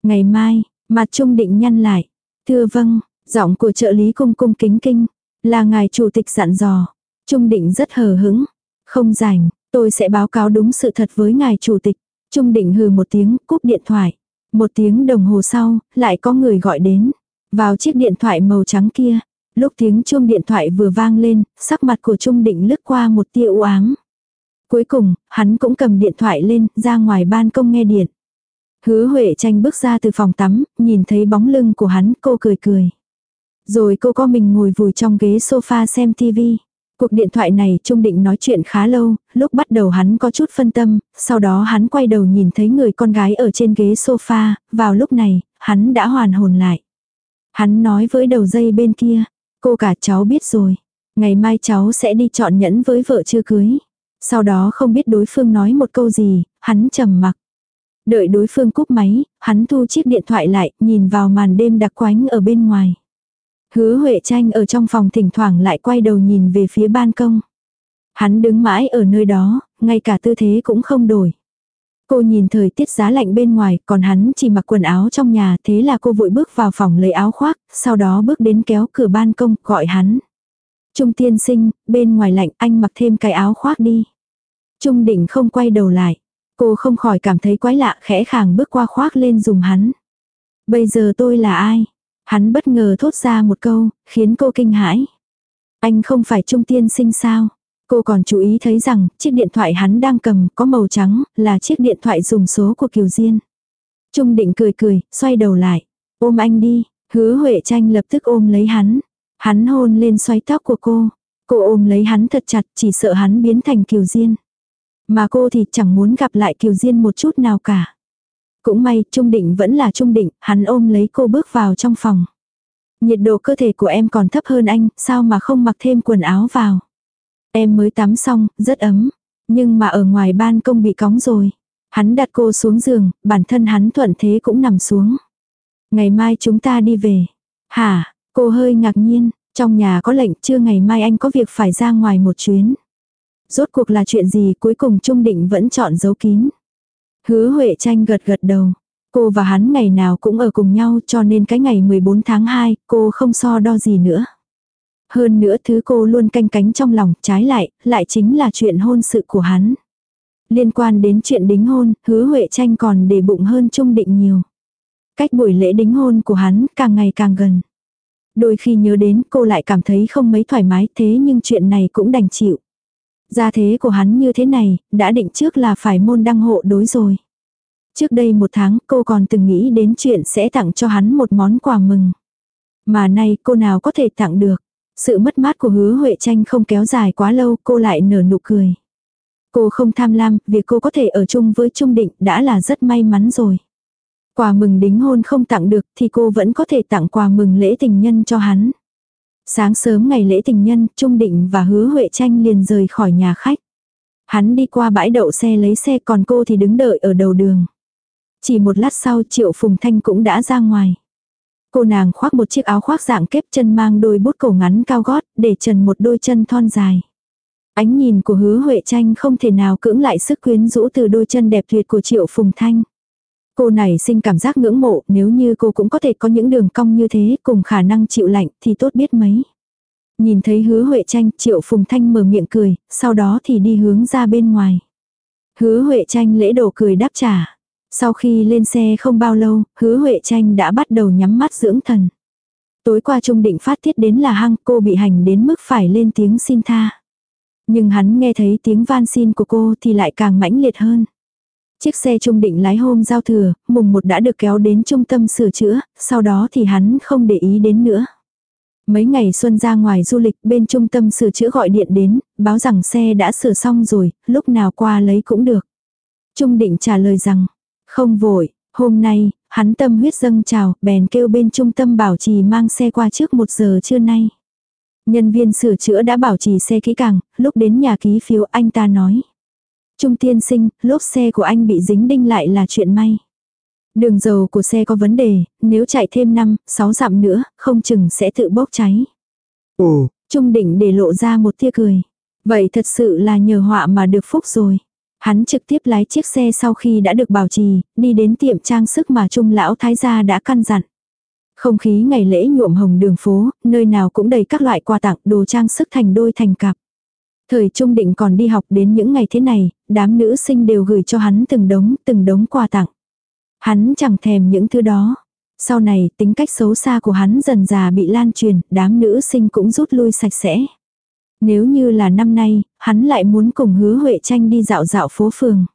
Ngày mai, mặt Trung Định nhăn lại. Thưa vâng, giọng của trợ lý cung cung kính kinh. Là ngài chủ tịch dặn dò. Trung Định rất hờ hững. Không rảnh, tôi sẽ báo cáo đúng sự thật với ngài chủ tịch. Trung Định hừ một tiếng, cúp điện thoại. Một tiếng đồng hồ sau, lại có người gọi đến. Vào chiếc điện thoại màu trắng kia, Lúc tiếng chuông điện thoại vừa vang lên, sắc mặt của Trung Định lướt qua một tia u ám. Cuối cùng, hắn cũng cầm điện thoại lên, ra ngoài ban công nghe điện. Hứa Huệ tranh bước ra từ phòng tắm, nhìn thấy bóng lưng của hắn, cô cười cười. Rồi cô có mình ngồi vùi trong ghế sofa xem tivi. Cuộc điện thoại này Trung Định nói chuyện khá lâu, lúc bắt đầu hắn có chút phân tâm, sau đó hắn quay đầu nhìn thấy người con gái ở trên ghế sofa, vào lúc này, hắn đã hoàn hồn lại. Hắn nói với đầu dây bên kia, Cô cả cháu biết rồi. Ngày mai cháu sẽ đi chọn nhẫn với vợ chưa cưới. Sau đó không biết đối phương nói một câu gì, hắn trầm mặc. Đợi đối phương cúp máy, hắn thu chiếc điện thoại lại, nhìn vào màn đêm đặc quánh ở bên ngoài. Hứa Huệ tranh ở trong phòng thỉnh thoảng lại quay đầu nhìn về phía ban công. Hắn đứng mãi ở nơi đó, ngay cả tư thế cũng không đổi. Cô nhìn thời tiết giá lạnh bên ngoài, còn hắn chỉ mặc quần áo trong nhà, thế là cô vội bước vào phòng lấy áo khoác, sau đó bước đến kéo cửa ban công, gọi hắn. Trung tiên sinh, bên ngoài lạnh anh mặc thêm cái áo khoác đi. Trung định không quay đầu lại. Cô không khỏi cảm thấy quái lạ khẽ khàng bước qua khoác lên dùng hắn. Bây giờ tôi là ai? Hắn bất ngờ thốt ra một câu, khiến cô kinh hãi. Anh không phải trung tiên sinh sao? Cô còn chú ý thấy rằng, chiếc điện thoại hắn đang cầm có màu trắng, là chiếc điện thoại dùng số của Kiều Diên. Trung định cười cười, xoay đầu lại. Ôm anh đi, hứa Huệ tranh lập tức ôm lấy hắn. Hắn hôn lên xoay tóc của cô. Cô ôm lấy hắn thật chặt, chỉ sợ hắn biến thành Kiều Diên. Mà cô thì chẳng muốn gặp lại Kiều Diên một chút nào cả. Cũng may, Trung Định vẫn là Trung Định, hắn ôm lấy cô bước vào trong phòng. Nhiệt độ cơ thể của em còn thấp hơn anh, sao mà không mặc thêm quần áo vào. Em mới tắm xong, rất ấm. Nhưng mà ở ngoài ban công bị cóng rồi. Hắn đặt cô xuống giường, bản thân hắn thuận thế cũng nằm xuống. Ngày mai chúng ta đi về. Hả, cô hơi ngạc nhiên, trong nhà có lệnh chưa ngày mai anh có việc phải ra ngoài một chuyến. Rốt cuộc là chuyện gì cuối cùng Trung Định vẫn chọn giấu kín. Hứa Huệ tranh gật gật đầu. Cô và hắn ngày nào cũng ở cùng nhau cho nên cái ngày 14 tháng 2 cô không so đo gì nữa. Hơn nữa thứ cô luôn canh cánh trong lòng trái lại, lại chính là chuyện hôn sự của hắn. Liên quan đến chuyện đính hôn, hứa Huệ tranh còn để bụng hơn Trung Định nhiều. Cách buổi lễ đính hôn của hắn càng ngày càng gần. Đôi khi nhớ đến cô lại cảm thấy không mấy thoải mái thế nhưng chuyện này cũng đành chịu. Gia thế của hắn như thế này, đã định trước là phải môn đăng hộ đối rồi. Trước đây một tháng cô còn từng nghĩ đến chuyện sẽ tặng cho hắn một món quà mừng. Mà nay cô nào có thể tặng được. Sự mất mát của hứa Huệ tranh không kéo dài quá lâu cô lại nở nụ cười. Cô không tham lam, việc cô có thể ở chung với Trung Định đã là rất may mắn rồi. Quà mừng đính hôn không tặng được thì cô vẫn có thể tặng quà mừng lễ tình nhân cho hắn. Sáng sớm ngày lễ tình nhân, Trung Định và Hứa Huệ Tranh liền rời khỏi nhà khách. Hắn đi qua bãi đậu xe lấy xe còn cô thì đứng đợi ở đầu đường. Chỉ một lát sau Triệu Phùng Thanh cũng đã ra ngoài. Cô nàng khoác một chiếc áo khoác dạng kép chân mang đôi bút cổ ngắn cao gót để trần một đôi chân thon dài. Ánh nhìn của hứa Huệ tranh không thể nào cưỡng lại sức quyến rũ từ đôi chân đẹp tuyệt của Triệu Phùng Thanh. Cô này sinh cảm giác ngưỡng mộ, nếu như cô cũng có thể có những đường cong như thế cùng khả năng chịu lạnh thì tốt biết mấy. Nhìn thấy hứa Huệ tranh, Triệu Phùng Thanh mở miệng cười, sau đó thì đi hướng ra bên ngoài. Hứa Huệ tranh lễ đổ cười đáp trả. Sau khi lên xe không bao lâu, hứa Huệ tranh đã bắt đầu nhắm mắt dưỡng thần. Tối qua Trung Định phát tiết đến là hăng cô bị hành đến mức phải lên tiếng xin tha. Nhưng hắn nghe thấy tiếng van xin của cô thì lại càng mãnh liệt hơn. Chiếc xe trung định lái hôm giao thừa, mùng một đã được kéo đến trung tâm sửa chữa, sau đó thì hắn không để ý đến nữa. Mấy ngày xuân ra ngoài du lịch bên trung tâm sửa chữa gọi điện đến, báo rằng xe đã sửa xong rồi, lúc nào qua lấy cũng được. Trung định trả lời rằng, không vội, hôm nay, hắn tâm huyết dâng chào, bèn kêu bên trung tâm bảo trì mang xe qua trước một giờ trưa nay. Nhân viên sửa chữa đã bảo trì xe kỹ càng, lúc đến nhà ký phiếu anh ta nói. Trung tiên sinh, lốp xe của anh bị dính đinh lại là chuyện may. Đường dầu của xe có vấn đề, nếu chạy thêm 5, 6 dặm nữa, không chừng sẽ tự bốc cháy. Ồ, Trung định để lộ ra một tia cười. Vậy thật sự là nhờ họa mà được phúc rồi. Hắn trực tiếp lái chiếc xe sau khi đã được bảo trì, đi đến tiệm trang sức mà Trung lão thái gia đã căn dặn. Không khí ngày lễ nhuộm hồng đường phố, nơi nào cũng đầy các loại quà tặng đồ trang sức thành đôi thành cặp. Thời Trung Định còn đi học đến những ngày thế này, đám nữ sinh đều gửi cho hắn từng đống, từng đống quà tặng. Hắn chẳng thèm những thứ đó. Sau này, tính cách xấu xa của hắn dần già bị lan truyền, đám nữ sinh cũng rút lui sạch sẽ. Nếu như là năm nay, hắn lại muốn cùng hứa Huệ tranh đi dạo dạo phố phường.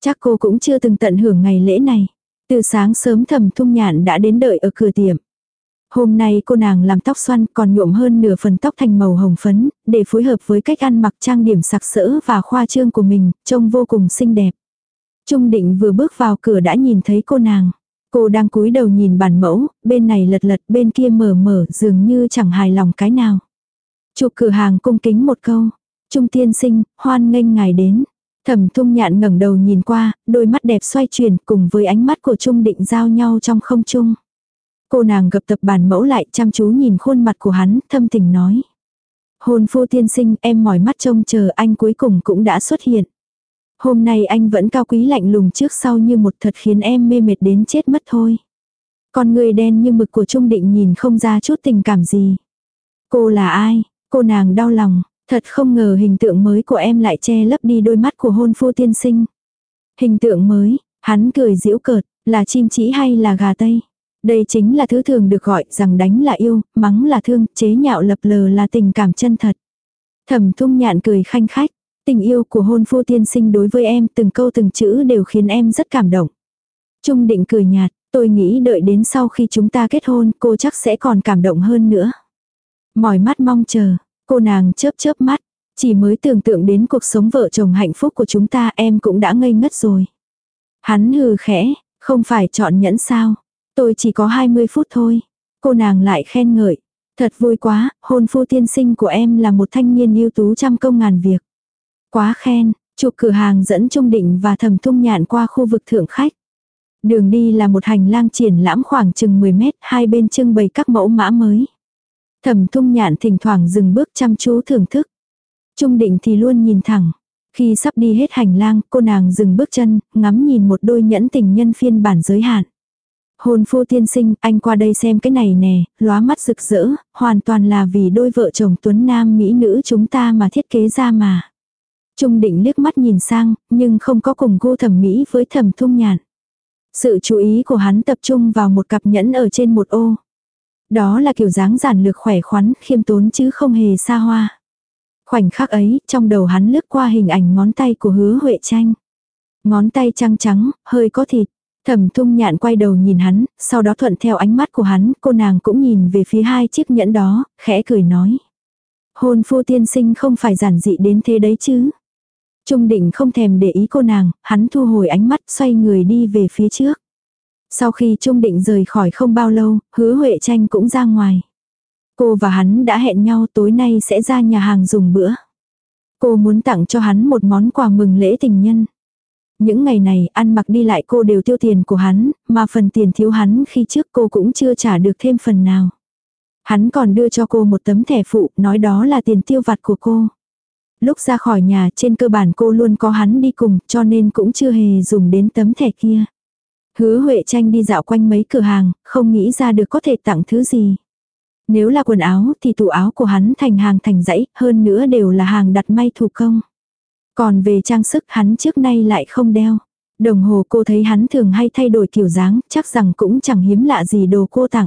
Chắc cô cũng chưa từng tận hưởng ngày lễ này. Từ sáng sớm thầm thung nhạn đã đến đợi ở cửa tiệm. Hôm nay cô nàng làm tóc xoăn còn nhuộm hơn nửa phần tóc thành màu hồng phấn, để phối hợp với cách ăn mặc trang điểm sặc sỡ và khoa trương của mình, trông vô cùng xinh đẹp. Trung định vừa bước vào cửa đã nhìn thấy cô nàng. Cô đang cúi đầu nhìn bản mẫu, bên này lật lật bên kia mở mở dường như chẳng hài lòng cái nào. Chụp cửa hàng cung kính một câu. Trung tiên sinh, hoan nghênh ngài đến. Thẩm thung nhạn ngẩng đầu nhìn qua, đôi mắt đẹp xoay chuyển cùng với ánh mắt của Trung định giao nhau trong không trung. Cô nàng gập tập bản mẫu lại chăm chú nhìn khuôn mặt của hắn, thâm tình nói. Hôn phu tiên sinh, em mỏi mắt trông chờ anh cuối cùng cũng đã xuất hiện. Hôm nay anh vẫn cao quý lạnh lùng trước sau như một thật khiến em mê mệt đến chết mất thôi. Con người đen như mực của Trung Định nhìn không ra chút tình cảm gì. Cô là ai? Cô nàng đau lòng, thật không ngờ hình tượng mới của em lại che lấp đi đôi mắt của hôn phu tiên sinh. Hình tượng mới, hắn cười giễu cợt, là chim chỉ hay là gà tây? Đây chính là thứ thường được gọi rằng đánh là yêu, mắng là thương, chế nhạo lập lờ là tình cảm chân thật. Thẩm thung nhạn cười khanh khách, tình yêu của hôn phu tiên sinh đối với em từng câu từng chữ đều khiến em rất cảm động. Trung định cười nhạt, tôi nghĩ đợi đến sau khi chúng ta kết hôn cô chắc sẽ còn cảm động hơn nữa. Mỏi mắt mong chờ, cô nàng chớp chớp mắt, chỉ mới tưởng tượng đến cuộc sống vợ chồng hạnh phúc của chúng ta em cũng đã ngây ngất rồi. Hắn hừ khẽ, không phải chọn nhẫn sao. Tôi chỉ có 20 phút thôi. Cô nàng lại khen ngợi. Thật vui quá, hôn phu tiên sinh của em là một thanh niên ưu tú trăm công ngàn việc. Quá khen, chụp cửa hàng dẫn Trung Định và thầm thung nhạn qua khu vực thượng khách. Đường đi là một hành lang triển lãm khoảng chừng 10 mét, hai bên trưng bày các mẫu mã mới. Thẩm thung nhạn thỉnh thoảng dừng bước chăm chú thưởng thức. Trung định thì luôn nhìn thẳng. Khi sắp đi hết hành lang, cô nàng dừng bước chân, ngắm nhìn một đôi nhẫn tình nhân phiên bản giới hạn. Hôn phu tiên sinh, anh qua đây xem cái này nè, lóa mắt rực rỡ, hoàn toàn là vì đôi vợ chồng tuấn nam mỹ nữ chúng ta mà thiết kế ra mà. Trung định liếc mắt nhìn sang, nhưng không có cùng gu thẩm mỹ với thẩm thung nhạn. Sự chú ý của hắn tập trung vào một cặp nhẫn ở trên một ô. Đó là kiểu dáng giản lược khỏe khoắn, khiêm tốn chứ không hề xa hoa. Khoảnh khắc ấy, trong đầu hắn lướt qua hình ảnh ngón tay của hứa Huệ tranh. Ngón tay trắng trắng, hơi có thịt. Thẩm thung nhạn quay đầu nhìn hắn, sau đó thuận theo ánh mắt của hắn, cô nàng cũng nhìn về phía hai chiếc nhẫn đó, khẽ cười nói. Hôn phu tiên sinh không phải giản dị đến thế đấy chứ. Trung định không thèm để ý cô nàng, hắn thu hồi ánh mắt xoay người đi về phía trước. Sau khi Trung định rời khỏi không bao lâu, hứa Huệ tranh cũng ra ngoài. Cô và hắn đã hẹn nhau tối nay sẽ ra nhà hàng dùng bữa. Cô muốn tặng cho hắn một món quà mừng lễ tình nhân. Những ngày này ăn mặc đi lại cô đều tiêu tiền của hắn, mà phần tiền thiếu hắn khi trước cô cũng chưa trả được thêm phần nào. Hắn còn đưa cho cô một tấm thẻ phụ, nói đó là tiền tiêu vặt của cô. Lúc ra khỏi nhà trên cơ bản cô luôn có hắn đi cùng cho nên cũng chưa hề dùng đến tấm thẻ kia. Hứa Huệ tranh đi dạo quanh mấy cửa hàng, không nghĩ ra được có thể tặng thứ gì. Nếu là quần áo thì tủ áo của hắn thành hàng thành dãy, hơn nữa đều là hàng đặt may thủ công. Còn về trang sức hắn trước nay lại không đeo. Đồng hồ cô thấy hắn thường hay thay đổi kiểu dáng, chắc rằng cũng chẳng hiếm lạ gì đồ cô tặng.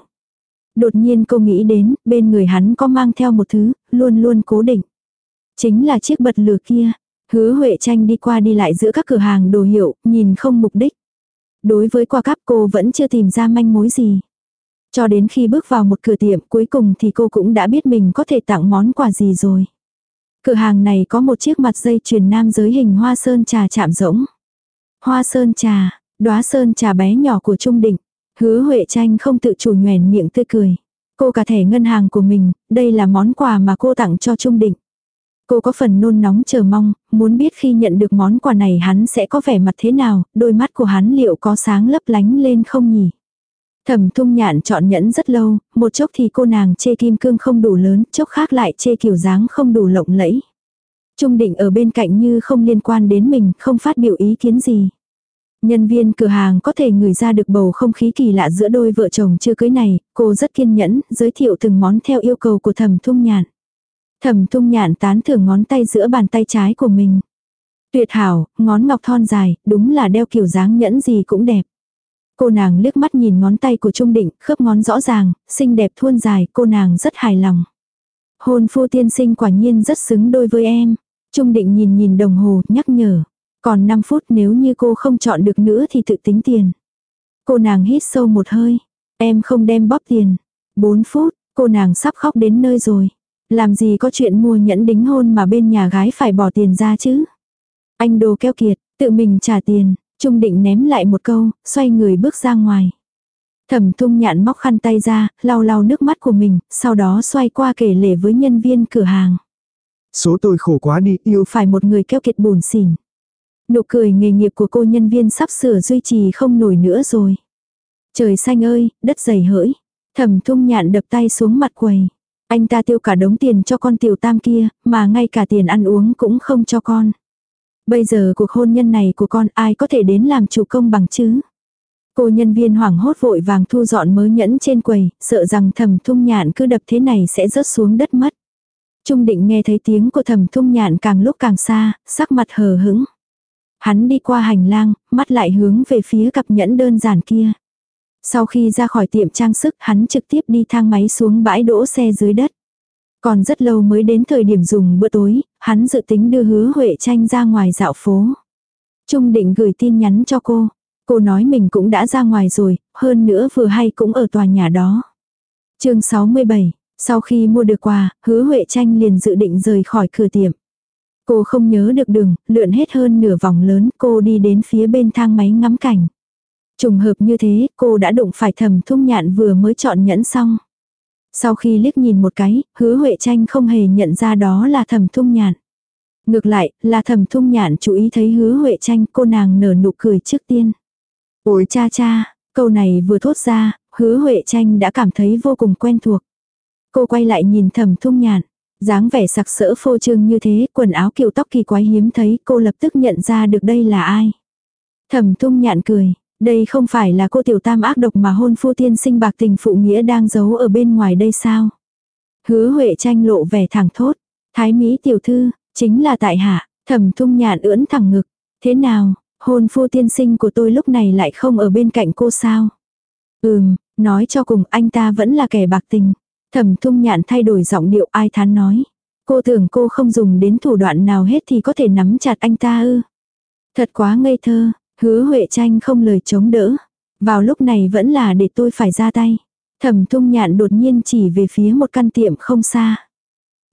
Đột nhiên cô nghĩ đến, bên người hắn có mang theo một thứ, luôn luôn cố định. Chính là chiếc bật lửa kia. Hứa Huệ tranh đi qua đi lại giữa các cửa hàng đồ hiệu, nhìn không mục đích. Đối với qua cáp cô vẫn chưa tìm ra manh mối gì. Cho đến khi bước vào một cửa tiệm cuối cùng thì cô cũng đã biết mình có thể tặng món quà gì rồi. Cửa hàng này có một chiếc mặt dây chuyền nam giới hình hoa sơn trà chạm rỗng. Hoa sơn trà, đóa sơn trà bé nhỏ của Trung Định. Hứa Huệ Tranh không tự chủ nhoèn miệng tươi cười. Cô cả thẻ ngân hàng của mình, đây là món quà mà cô tặng cho Trung Định. Cô có phần nôn nóng chờ mong, muốn biết khi nhận được món quà này hắn sẽ có vẻ mặt thế nào, đôi mắt của hắn liệu có sáng lấp lánh lên không nhỉ. Thẩm thung nhạn chọn nhẫn rất lâu, một chốc thì cô nàng chê kim cương không đủ lớn, chốc khác lại chê kiểu dáng không đủ lộng lẫy. Trung định ở bên cạnh như không liên quan đến mình, không phát biểu ý kiến gì. Nhân viên cửa hàng có thể ngửi ra được bầu không khí kỳ lạ giữa đôi vợ chồng chưa cưới này, cô rất kiên nhẫn, giới thiệu từng món theo yêu cầu của thẩm thung nhạn. Thẩm thung nhạn tán thưởng ngón tay giữa bàn tay trái của mình. Tuyệt hảo, ngón ngọc thon dài, đúng là đeo kiểu dáng nhẫn gì cũng đẹp. Cô nàng liếc mắt nhìn ngón tay của Trung Định, khớp ngón rõ ràng, xinh đẹp thuôn dài, cô nàng rất hài lòng. Hôn phu tiên sinh quả nhiên rất xứng đôi với em. Trung Định nhìn nhìn đồng hồ, nhắc nhở. Còn 5 phút nếu như cô không chọn được nữa thì tự tính tiền. Cô nàng hít sâu một hơi. Em không đem bóp tiền. 4 phút, cô nàng sắp khóc đến nơi rồi. Làm gì có chuyện mua nhẫn đính hôn mà bên nhà gái phải bỏ tiền ra chứ. Anh đồ keo kiệt, tự mình trả tiền. Trung định ném lại một câu, xoay người bước ra ngoài. Thẩm thung nhạn móc khăn tay ra, lau lau nước mắt của mình, sau đó xoay qua kể lể với nhân viên cửa hàng. Số tôi khổ quá đi, yêu phải một người keo kiệt buồn xỉn. Nụ cười nghề nghiệp của cô nhân viên sắp sửa duy trì không nổi nữa rồi. Trời xanh ơi, đất dày hỡi. Thẩm thung nhạn đập tay xuống mặt quầy. Anh ta tiêu cả đống tiền cho con tiểu tam kia, mà ngay cả tiền ăn uống cũng không cho con. Bây giờ cuộc hôn nhân này của con ai có thể đến làm chủ công bằng chứ? Cô nhân viên hoảng hốt vội vàng thu dọn mớ nhẫn trên quầy, sợ rằng thầm thung nhạn cứ đập thế này sẽ rớt xuống đất mất. Trung định nghe thấy tiếng của thầm thung nhạn càng lúc càng xa, sắc mặt hờ hững. Hắn đi qua hành lang, mắt lại hướng về phía cặp nhẫn đơn giản kia. Sau khi ra khỏi tiệm trang sức hắn trực tiếp đi thang máy xuống bãi đỗ xe dưới đất. Còn rất lâu mới đến thời điểm dùng bữa tối, hắn dự tính đưa hứa Huệ tranh ra ngoài dạo phố. Trung định gửi tin nhắn cho cô. Cô nói mình cũng đã ra ngoài rồi, hơn nữa vừa hay cũng ở tòa nhà đó. chương 67, sau khi mua được quà, hứa Huệ tranh liền dự định rời khỏi cửa tiệm. Cô không nhớ được đường, lượn hết hơn nửa vòng lớn, cô đi đến phía bên thang máy ngắm cảnh. Trùng hợp như thế, cô đã đụng phải thầm thung nhạn vừa mới chọn nhẫn xong. Sau khi liếc nhìn một cái, hứa Huệ tranh không hề nhận ra đó là thầm thung nhạn. Ngược lại, là thầm thung nhạn chú ý thấy hứa Huệ tranh cô nàng nở nụ cười trước tiên. Ôi cha cha, câu này vừa thốt ra, hứa Huệ tranh đã cảm thấy vô cùng quen thuộc. Cô quay lại nhìn thầm thung nhạn. dáng vẻ sặc sỡ phô trương như thế, quần áo kiểu tóc kỳ quái hiếm thấy, cô lập tức nhận ra được đây là ai. Thẩm thung nhạn cười, đây không phải là cô tiểu tam ác độc mà hôn phu tiên sinh bạc tình phụ nghĩa đang giấu ở bên ngoài đây sao? Hứa Huệ tranh lộ vẻ thẳng thốt. Thái Mỹ tiểu thư, chính là tại hạ, thẩm Thung nhạn ưỡn thẳng ngực. Thế nào, hôn phu tiên sinh của tôi lúc này lại không ở bên cạnh cô sao? Ừm, nói cho cùng anh ta vẫn là kẻ bạc tình. Thẩm Thung nhạn thay đổi giọng điệu ai thán nói. Cô tưởng cô không dùng đến thủ đoạn nào hết thì có thể nắm chặt anh ta ư. Thật quá ngây thơ, hứa Huệ tranh không lời chống đỡ. Vào lúc này vẫn là để tôi phải ra tay. Thẩm thung nhạn đột nhiên chỉ về phía một căn tiệm không xa.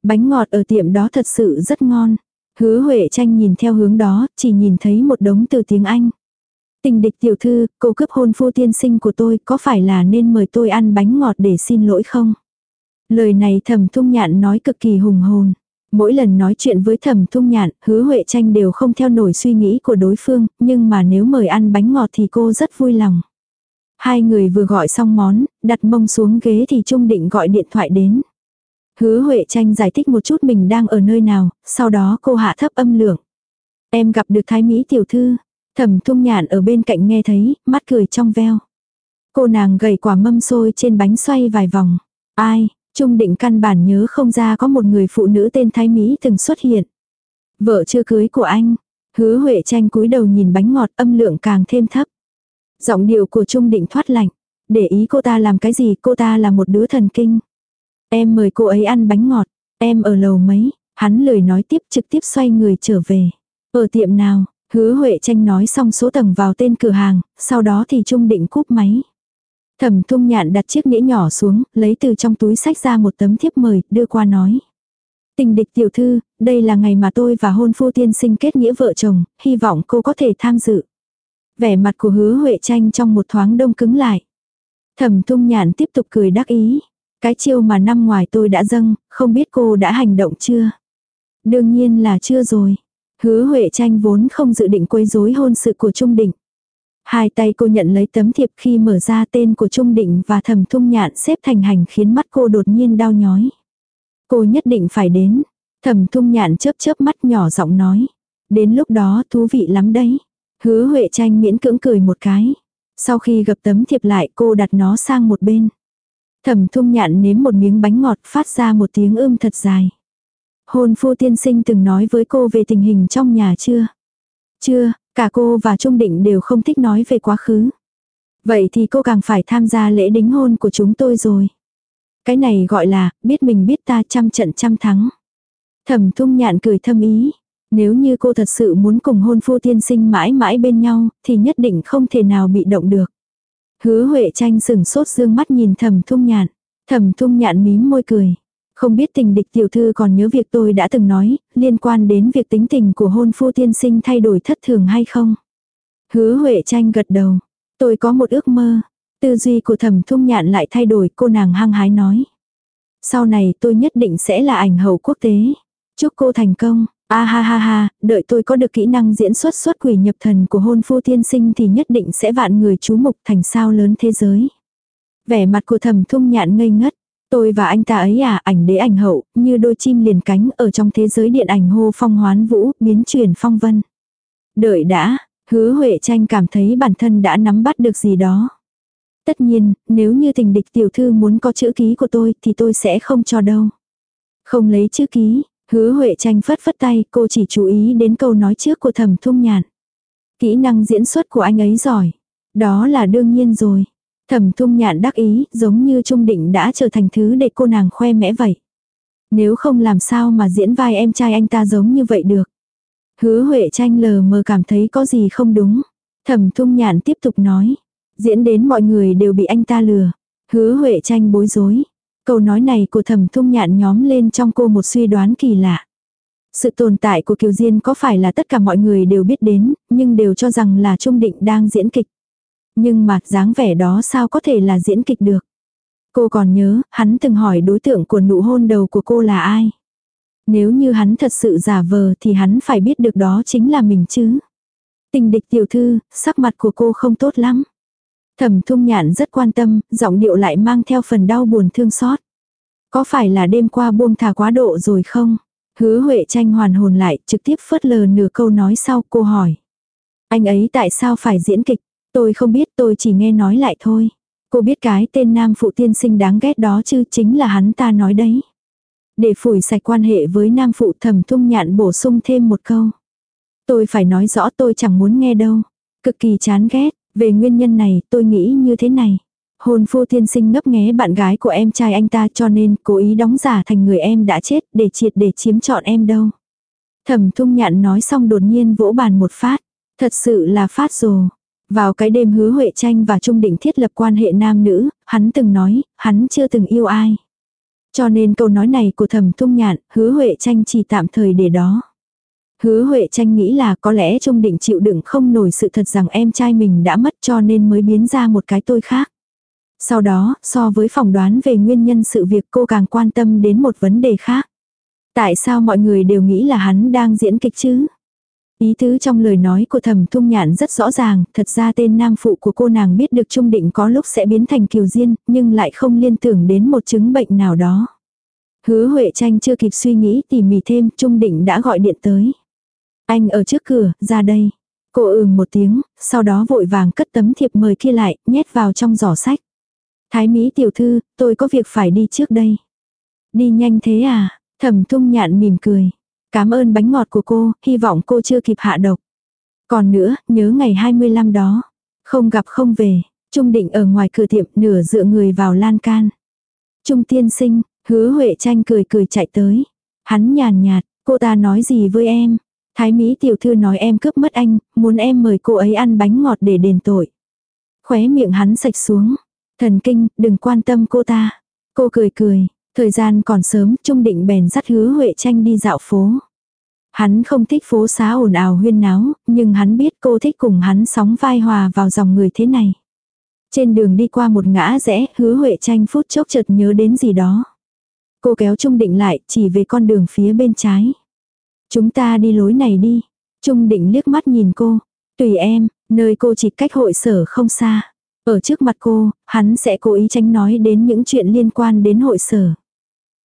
Bánh ngọt ở tiệm đó thật sự rất ngon. Hứa Huệ tranh nhìn theo hướng đó, chỉ nhìn thấy một đống từ tiếng Anh. Tình địch tiểu thư, cô cướp hôn phu tiên sinh của tôi, có phải là nên mời tôi ăn bánh ngọt để xin lỗi không? Lời này thẩm thung nhạn nói cực kỳ hùng hồn. Mỗi lần nói chuyện với thẩm thung nhạn, hứa Huệ tranh đều không theo nổi suy nghĩ của đối phương, nhưng mà nếu mời ăn bánh ngọt thì cô rất vui lòng. Hai người vừa gọi xong món, đặt mông xuống ghế thì Trung Định gọi điện thoại đến. Hứa Huệ tranh giải thích một chút mình đang ở nơi nào, sau đó cô hạ thấp âm lượng. Em gặp được Thái Mỹ tiểu thư. Thẩm thung nhạn ở bên cạnh nghe thấy, mắt cười trong veo. Cô nàng gầy quả mâm xôi trên bánh xoay vài vòng. Ai, Trung định căn bản nhớ không ra có một người phụ nữ tên Thái Mỹ từng xuất hiện. Vợ chưa cưới của anh. Hứa Huệ tranh cúi đầu nhìn bánh ngọt âm lượng càng thêm thấp. Giọng điệu của Trung định thoát lạnh. Để ý cô ta làm cái gì cô ta là một đứa thần kinh. Em mời cô ấy ăn bánh ngọt. Em ở lầu mấy. Hắn lời nói tiếp trực tiếp xoay người trở về. Ở tiệm nào, hứa Huệ tranh nói xong số tầng vào tên cửa hàng, sau đó thì Trung định cúp máy. Thẩm thung nhạn đặt chiếc nĩa nhỏ xuống, lấy từ trong túi sách ra một tấm thiếp mời, đưa qua nói. Tình địch tiểu thư, đây là ngày mà tôi và hôn phu tiên sinh kết nghĩa vợ chồng, hy vọng cô có thể tham dự. Vẻ mặt của hứa Huệ tranh trong một thoáng đông cứng lại. Thẩm thung nhạn tiếp tục cười đắc ý. Cái chiêu mà năm ngoài tôi đã dâng, không biết cô đã hành động chưa? Đương nhiên là chưa rồi. Hứa Huệ tranh vốn không dự định quấy rối hôn sự của Trung Định. Hai tay cô nhận lấy tấm thiệp khi mở ra tên của Trung Định và Thẩm thung nhạn xếp thành hành khiến mắt cô đột nhiên đau nhói. Cô nhất định phải đến. Thẩm thung nhạn chớp chớp mắt nhỏ giọng nói. Đến lúc đó thú vị lắm đấy. Hứa Huệ tranh miễn cưỡng cười một cái. Sau khi gập tấm thiệp lại cô đặt nó sang một bên. Thẩm thung nhạn nếm một miếng bánh ngọt phát ra một tiếng ưm thật dài. Hôn phu tiên sinh từng nói với cô về tình hình trong nhà chưa? Chưa, cả cô và Trung Định đều không thích nói về quá khứ. Vậy thì cô càng phải tham gia lễ đính hôn của chúng tôi rồi. Cái này gọi là, biết mình biết ta trăm trận trăm thắng. Thẩm thung nhạn cười thâm ý. Nếu như cô thật sự muốn cùng hôn phu tiên sinh mãi mãi bên nhau, thì nhất định không thể nào bị động được. Hứa Huệ tranh sừng sốt dương mắt nhìn thẩm thung nhạn. Thẩm thung nhạn mím môi cười. Không biết tình địch tiểu thư còn nhớ việc tôi đã từng nói, liên quan đến việc tính tình của hôn phu tiên sinh thay đổi thất thường hay không? Hứa Huệ tranh gật đầu. Tôi có một ước mơ. Tư duy của thẩm thung nhạn lại thay đổi cô nàng hăng hái nói. Sau này tôi nhất định sẽ là ảnh hậu quốc tế. Chúc cô thành công. A ha ha ha, đợi tôi có được kỹ năng diễn xuất xuất quỷ nhập thần của hôn phu tiên sinh thì nhất định sẽ vạn người chú mục thành sao lớn thế giới. Vẻ mặt của thẩm thung nhạn ngây ngất. Tôi và anh ta ấy à, ảnh đế ảnh hậu, như đôi chim liền cánh ở trong thế giới điện ảnh hô phong hoán vũ, biến chuyển phong vân. Đợi đã, hứa Huệ tranh cảm thấy bản thân đã nắm bắt được gì đó. Tất nhiên, nếu như tình địch tiểu thư muốn có chữ ký của tôi thì tôi sẽ không cho đâu. Không lấy chữ ký, hứa Huệ tranh phất phất tay, cô chỉ chú ý đến câu nói trước của thầm thung nhạn. Kỹ năng diễn xuất của anh ấy giỏi. Đó là đương nhiên rồi. Thẩm thung nhạn đắc ý, giống như Trung Định đã trở thành thứ để cô nàng khoe mẽ vậy. Nếu không làm sao mà diễn vai em trai anh ta giống như vậy được. Hứa Huệ tranh lờ mờ cảm thấy có gì không đúng. Thẩm thung nhạn tiếp tục nói. Diễn đến mọi người đều bị anh ta lừa. Hứa Huệ tranh bối rối. Câu nói này của thẩm thung nhạn nhóm lên trong cô một suy đoán kỳ lạ. Sự tồn tại của Kiều Diên có phải là tất cả mọi người đều biết đến, nhưng đều cho rằng là Trung Định đang diễn kịch. Nhưng mà dáng vẻ đó sao có thể là diễn kịch được. Cô còn nhớ, hắn từng hỏi đối tượng của nụ hôn đầu của cô là ai. Nếu như hắn thật sự giả vờ thì hắn phải biết được đó chính là mình chứ. Tình địch tiểu thư, sắc mặt của cô không tốt lắm. Thẩm thung nhạn rất quan tâm, giọng điệu lại mang theo phần đau buồn thương xót. Có phải là đêm qua buông thả quá độ rồi không? Hứa Huệ tranh hoàn hồn lại, trực tiếp phớt lờ nửa câu nói sau cô hỏi. Anh ấy tại sao phải diễn kịch? Tôi không biết tôi chỉ nghe nói lại thôi. Cô biết cái tên nam phụ tiên sinh đáng ghét đó chứ chính là hắn ta nói đấy. Để phủi sạch quan hệ với nam phụ thầm thung nhạn bổ sung thêm một câu. Tôi phải nói rõ tôi chẳng muốn nghe đâu. Cực kỳ chán ghét, về nguyên nhân này tôi nghĩ như thế này. hồn phu tiên sinh ngấp nghé bạn gái của em trai anh ta cho nên cố ý đóng giả thành người em đã chết để triệt để chiếm trọn em đâu. Thẩm thung nhạn nói xong đột nhiên vỗ bàn một phát. Thật sự là phát rồ. Vào cái đêm hứa Huệ Tranh và Trung Định thiết lập quan hệ nam nữ, hắn từng nói, hắn chưa từng yêu ai. Cho nên câu nói này của thẩm thung nhạn, hứa Huệ Tranh chỉ tạm thời để đó. Hứa Huệ Tranh nghĩ là có lẽ Trung Định chịu đựng không nổi sự thật rằng em trai mình đã mất cho nên mới biến ra một cái tôi khác. Sau đó, so với phỏng đoán về nguyên nhân sự việc cô càng quan tâm đến một vấn đề khác. Tại sao mọi người đều nghĩ là hắn đang diễn kịch chứ? Ý tứ trong lời nói của thẩm thung nhạn rất rõ ràng, thật ra tên nam phụ của cô nàng biết được trung định có lúc sẽ biến thành kiều diên, nhưng lại không liên tưởng đến một chứng bệnh nào đó. Hứa Huệ tranh chưa kịp suy nghĩ tỉ mỉ thêm, trung định đã gọi điện tới. Anh ở trước cửa, ra đây. Cô ừm một tiếng, sau đó vội vàng cất tấm thiệp mời kia lại, nhét vào trong giỏ sách. Thái Mỹ tiểu thư, tôi có việc phải đi trước đây. Đi nhanh thế à? Thẩm thung nhạn mỉm cười. Cảm ơn bánh ngọt của cô, hy vọng cô chưa kịp hạ độc. Còn nữa, nhớ ngày 25 đó. Không gặp không về, Trung định ở ngoài cửa tiệm nửa dựa người vào lan can. Trung tiên sinh, hứa Huệ tranh cười cười chạy tới. Hắn nhàn nhạt, cô ta nói gì với em? Thái Mỹ tiểu thư nói em cướp mất anh, muốn em mời cô ấy ăn bánh ngọt để đền tội. Khóe miệng hắn sạch xuống. Thần kinh, đừng quan tâm cô ta. Cô cười cười, thời gian còn sớm, Trung Định bèn dắt hứa Huệ tranh đi dạo phố. Hắn không thích phố xá ồn ào huyên náo, nhưng hắn biết cô thích cùng hắn sóng vai hòa vào dòng người thế này. Trên đường đi qua một ngã rẽ, hứa Huệ tranh phút chốc chợt nhớ đến gì đó. Cô kéo Trung Định lại, chỉ về con đường phía bên trái. Chúng ta đi lối này đi. Trung Định liếc mắt nhìn cô. Tùy em, nơi cô chỉ cách hội sở không xa. Ở trước mặt cô, hắn sẽ cố ý tránh nói đến những chuyện liên quan đến hội sở.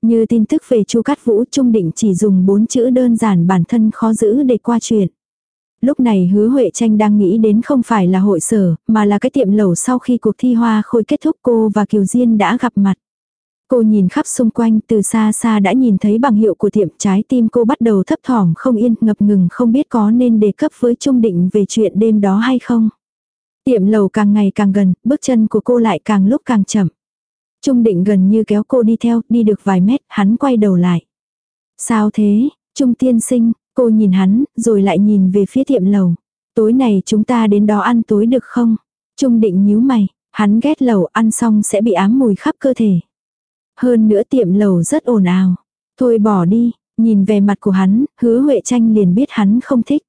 Như tin tức về Chu Cát Vũ Trung Định chỉ dùng bốn chữ đơn giản bản thân khó giữ để qua chuyện. Lúc này hứa Huệ Tranh đang nghĩ đến không phải là hội sở, mà là cái tiệm lẩu sau khi cuộc thi hoa khôi kết thúc cô và Kiều Diên đã gặp mặt. Cô nhìn khắp xung quanh từ xa xa đã nhìn thấy bằng hiệu của tiệm trái tim cô bắt đầu thấp thỏm không yên ngập ngừng không biết có nên đề cấp với Trung Định về chuyện đêm đó hay không. Tiệm lầu càng ngày càng gần, bước chân của cô lại càng lúc càng chậm. Trung định gần như kéo cô đi theo, đi được vài mét, hắn quay đầu lại. Sao thế, Trung tiên sinh, cô nhìn hắn, rồi lại nhìn về phía tiệm lầu. Tối này chúng ta đến đó ăn tối được không? Trung định nhíu mày, hắn ghét lầu ăn xong sẽ bị ám mùi khắp cơ thể. Hơn nữa tiệm lầu rất ồn ào. Thôi bỏ đi, nhìn về mặt của hắn, hứa Huệ tranh liền biết hắn không thích.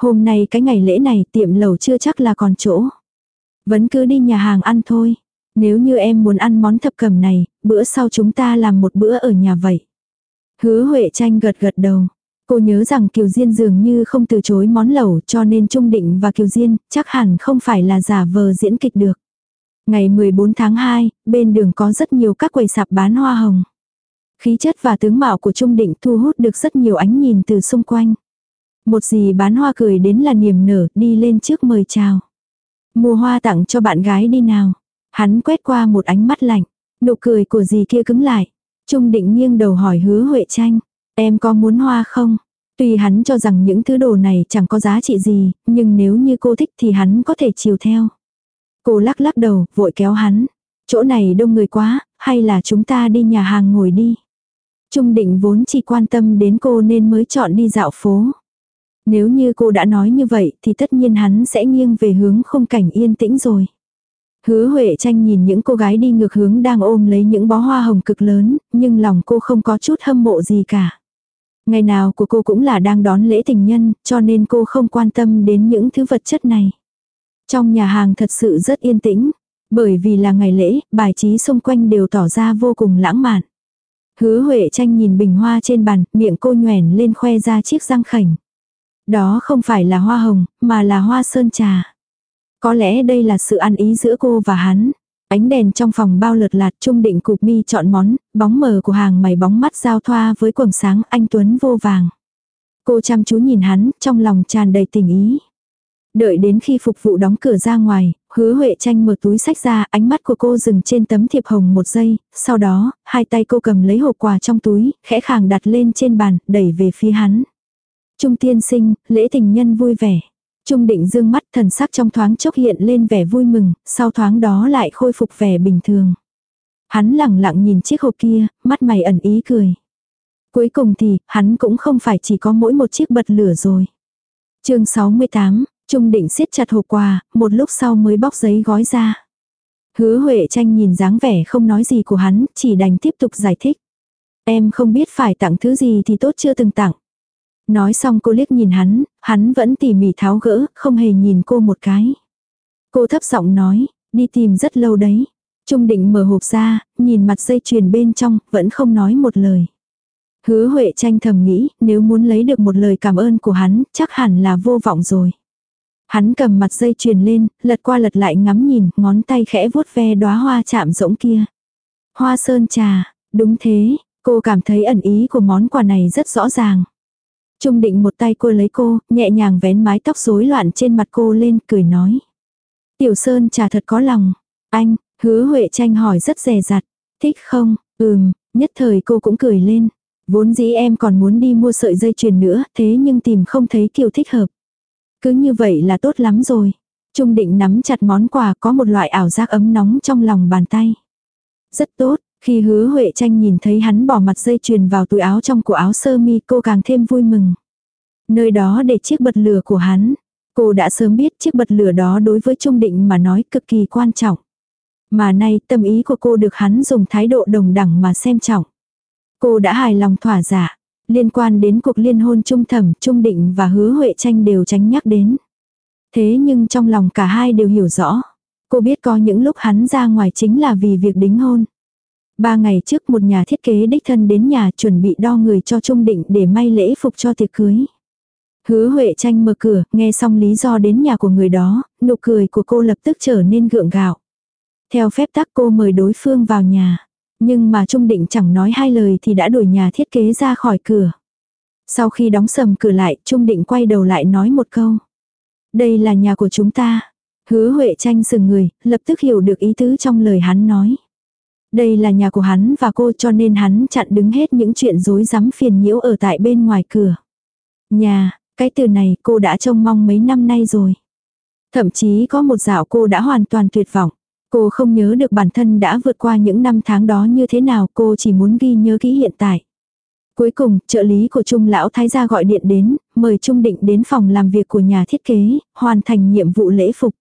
Hôm nay cái ngày lễ này tiệm lầu chưa chắc là còn chỗ. Vẫn cứ đi nhà hàng ăn thôi. Nếu như em muốn ăn món thập cẩm này, bữa sau chúng ta làm một bữa ở nhà vậy. Hứa Huệ tranh gật gật đầu. Cô nhớ rằng Kiều Diên dường như không từ chối món lẩu cho nên Trung Định và Kiều Diên chắc hẳn không phải là giả vờ diễn kịch được. Ngày 14 tháng 2, bên đường có rất nhiều các quầy sạp bán hoa hồng. Khí chất và tướng mạo của Trung Định thu hút được rất nhiều ánh nhìn từ xung quanh. Một dì bán hoa cười đến là niềm nở, đi lên trước mời chào. Mua hoa tặng cho bạn gái đi nào. Hắn quét qua một ánh mắt lạnh. Nụ cười của dì kia cứng lại. Trung định nghiêng đầu hỏi hứa Huệ tranh. Em có muốn hoa không? Tuy hắn cho rằng những thứ đồ này chẳng có giá trị gì, nhưng nếu như cô thích thì hắn có thể chiều theo. Cô lắc lắc đầu, vội kéo hắn. Chỗ này đông người quá, hay là chúng ta đi nhà hàng ngồi đi. Trung định vốn chỉ quan tâm đến cô nên mới chọn đi dạo phố. Nếu như cô đã nói như vậy thì tất nhiên hắn sẽ nghiêng về hướng không cảnh yên tĩnh rồi. Hứa Huệ tranh nhìn những cô gái đi ngược hướng đang ôm lấy những bó hoa hồng cực lớn, nhưng lòng cô không có chút hâm mộ gì cả. Ngày nào của cô cũng là đang đón lễ tình nhân, cho nên cô không quan tâm đến những thứ vật chất này. Trong nhà hàng thật sự rất yên tĩnh, bởi vì là ngày lễ, bài trí xung quanh đều tỏ ra vô cùng lãng mạn. Hứa Huệ tranh nhìn bình hoa trên bàn, miệng cô nhoèn lên khoe ra chiếc răng khảnh. Đó không phải là hoa hồng, mà là hoa sơn trà. Có lẽ đây là sự ăn ý giữa cô và hắn. Ánh đèn trong phòng bao lượt lạt trung định cục mi chọn món, bóng mờ của hàng mày bóng mắt giao thoa với quầng sáng anh Tuấn vô vàng. Cô chăm chú nhìn hắn, trong lòng tràn đầy tình ý. Đợi đến khi phục vụ đóng cửa ra ngoài, hứa Huệ tranh mở túi sách ra, ánh mắt của cô dừng trên tấm thiệp hồng một giây, sau đó, hai tay cô cầm lấy hộp quà trong túi, khẽ khàng đặt lên trên bàn, đẩy về phía hắn. Trung tiên sinh, lễ tình nhân vui vẻ. Trung định dương mắt thần sắc trong thoáng chốc hiện lên vẻ vui mừng, sau thoáng đó lại khôi phục vẻ bình thường. Hắn lặng lặng nhìn chiếc hộp kia, mắt mày ẩn ý cười. Cuối cùng thì, hắn cũng không phải chỉ có mỗi một chiếc bật lửa rồi. chương 68, Trung định siết chặt hộp quà, một lúc sau mới bóc giấy gói ra. Hứa Huệ tranh nhìn dáng vẻ không nói gì của hắn, chỉ đành tiếp tục giải thích. Em không biết phải tặng thứ gì thì tốt chưa từng tặng. Nói xong cô liếc nhìn hắn, hắn vẫn tỉ mỉ tháo gỡ, không hề nhìn cô một cái. Cô thấp giọng nói, đi tìm rất lâu đấy. Trung định mở hộp ra, nhìn mặt dây chuyền bên trong, vẫn không nói một lời. Hứa Huệ tranh thầm nghĩ, nếu muốn lấy được một lời cảm ơn của hắn, chắc hẳn là vô vọng rồi. Hắn cầm mặt dây chuyền lên, lật qua lật lại ngắm nhìn, ngón tay khẽ vuốt ve đóa hoa chạm rỗng kia. Hoa sơn trà, đúng thế, cô cảm thấy ẩn ý của món quà này rất rõ ràng. Trung định một tay cô lấy cô, nhẹ nhàng vén mái tóc rối loạn trên mặt cô lên, cười nói. Tiểu Sơn trà thật có lòng. Anh, hứa Huệ tranh hỏi rất dè dặt. Thích không? Ừm, nhất thời cô cũng cười lên. Vốn dĩ em còn muốn đi mua sợi dây chuyền nữa, thế nhưng tìm không thấy kiểu thích hợp. Cứ như vậy là tốt lắm rồi. Trung định nắm chặt món quà có một loại ảo giác ấm nóng trong lòng bàn tay. Rất tốt, khi hứa Huệ tranh nhìn thấy hắn bỏ mặt dây chuyền vào túi áo trong của áo sơ mi cô càng thêm vui mừng. Nơi đó để chiếc bật lửa của hắn. Cô đã sớm biết chiếc bật lửa đó đối với Trung Định mà nói cực kỳ quan trọng. Mà nay tâm ý của cô được hắn dùng thái độ đồng đẳng mà xem trọng. Cô đã hài lòng thỏa giả. Liên quan đến cuộc liên hôn trung thẩm, trung định và hứa Huệ tranh đều tránh nhắc đến. Thế nhưng trong lòng cả hai đều hiểu rõ. Cô biết có những lúc hắn ra ngoài chính là vì việc đính hôn. Ba ngày trước một nhà thiết kế đích thân đến nhà chuẩn bị đo người cho Trung Định để may lễ phục cho tiệc cưới. Hứa Huệ tranh mở cửa, nghe xong lý do đến nhà của người đó, nụ cười của cô lập tức trở nên gượng gạo. Theo phép tắc cô mời đối phương vào nhà. Nhưng mà Trung Định chẳng nói hai lời thì đã đuổi nhà thiết kế ra khỏi cửa. Sau khi đóng sầm cửa lại, Trung Định quay đầu lại nói một câu. Đây là nhà của chúng ta. Hứa Huệ tranh sừng người, lập tức hiểu được ý tứ trong lời hắn nói. Đây là nhà của hắn và cô cho nên hắn chặn đứng hết những chuyện rối rắm phiền nhiễu ở tại bên ngoài cửa. Nhà, cái từ này cô đã trông mong mấy năm nay rồi. Thậm chí có một dạo cô đã hoàn toàn tuyệt vọng. Cô không nhớ được bản thân đã vượt qua những năm tháng đó như thế nào, cô chỉ muốn ghi nhớ kỹ hiện tại. Cuối cùng, trợ lý của Trung Lão Thái gia gọi điện đến, mời Trung Định đến phòng làm việc của nhà thiết kế, hoàn thành nhiệm vụ lễ phục.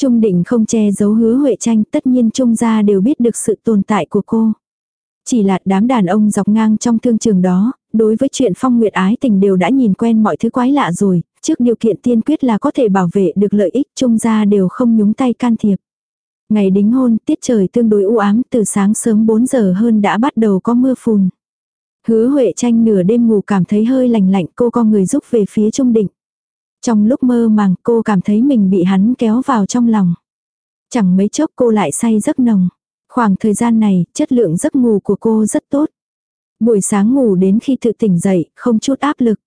Trung Định không che giấu hứa Huệ tranh, tất nhiên Trung gia đều biết được sự tồn tại của cô. Chỉ là đám đàn ông dọc ngang trong thương trường đó, đối với chuyện phong nguyệt ái tình đều đã nhìn quen mọi thứ quái lạ rồi, trước điều kiện tiên quyết là có thể bảo vệ được lợi ích Trung gia đều không nhúng tay can thiệp. Ngày đính hôn, tiết trời tương đối u ám, từ sáng sớm 4 giờ hơn đã bắt đầu có mưa phùn. Hứa Huệ tranh nửa đêm ngủ cảm thấy hơi lạnh lạnh cô con người giúp về phía Trung Định. Trong lúc mơ màng cô cảm thấy mình bị hắn kéo vào trong lòng. Chẳng mấy chốc cô lại say giấc nồng. Khoảng thời gian này, chất lượng giấc ngủ của cô rất tốt. Buổi sáng ngủ đến khi tự tỉnh dậy, không chút áp lực.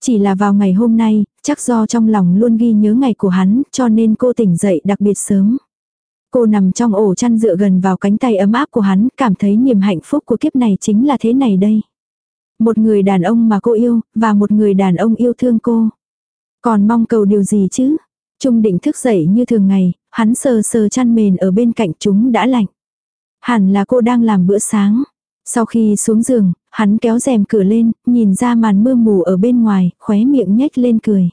Chỉ là vào ngày hôm nay, chắc do trong lòng luôn ghi nhớ ngày của hắn, cho nên cô tỉnh dậy đặc biệt sớm. Cô nằm trong ổ chăn dựa gần vào cánh tay ấm áp của hắn, cảm thấy niềm hạnh phúc của kiếp này chính là thế này đây. Một người đàn ông mà cô yêu, và một người đàn ông yêu thương cô. Còn mong cầu điều gì chứ? Trung định thức dậy như thường ngày, hắn sờ sờ chăn mền ở bên cạnh chúng đã lạnh. Hẳn là cô đang làm bữa sáng. Sau khi xuống giường, hắn kéo rèm cửa lên, nhìn ra màn mưa mù ở bên ngoài, khóe miệng nhếch lên cười.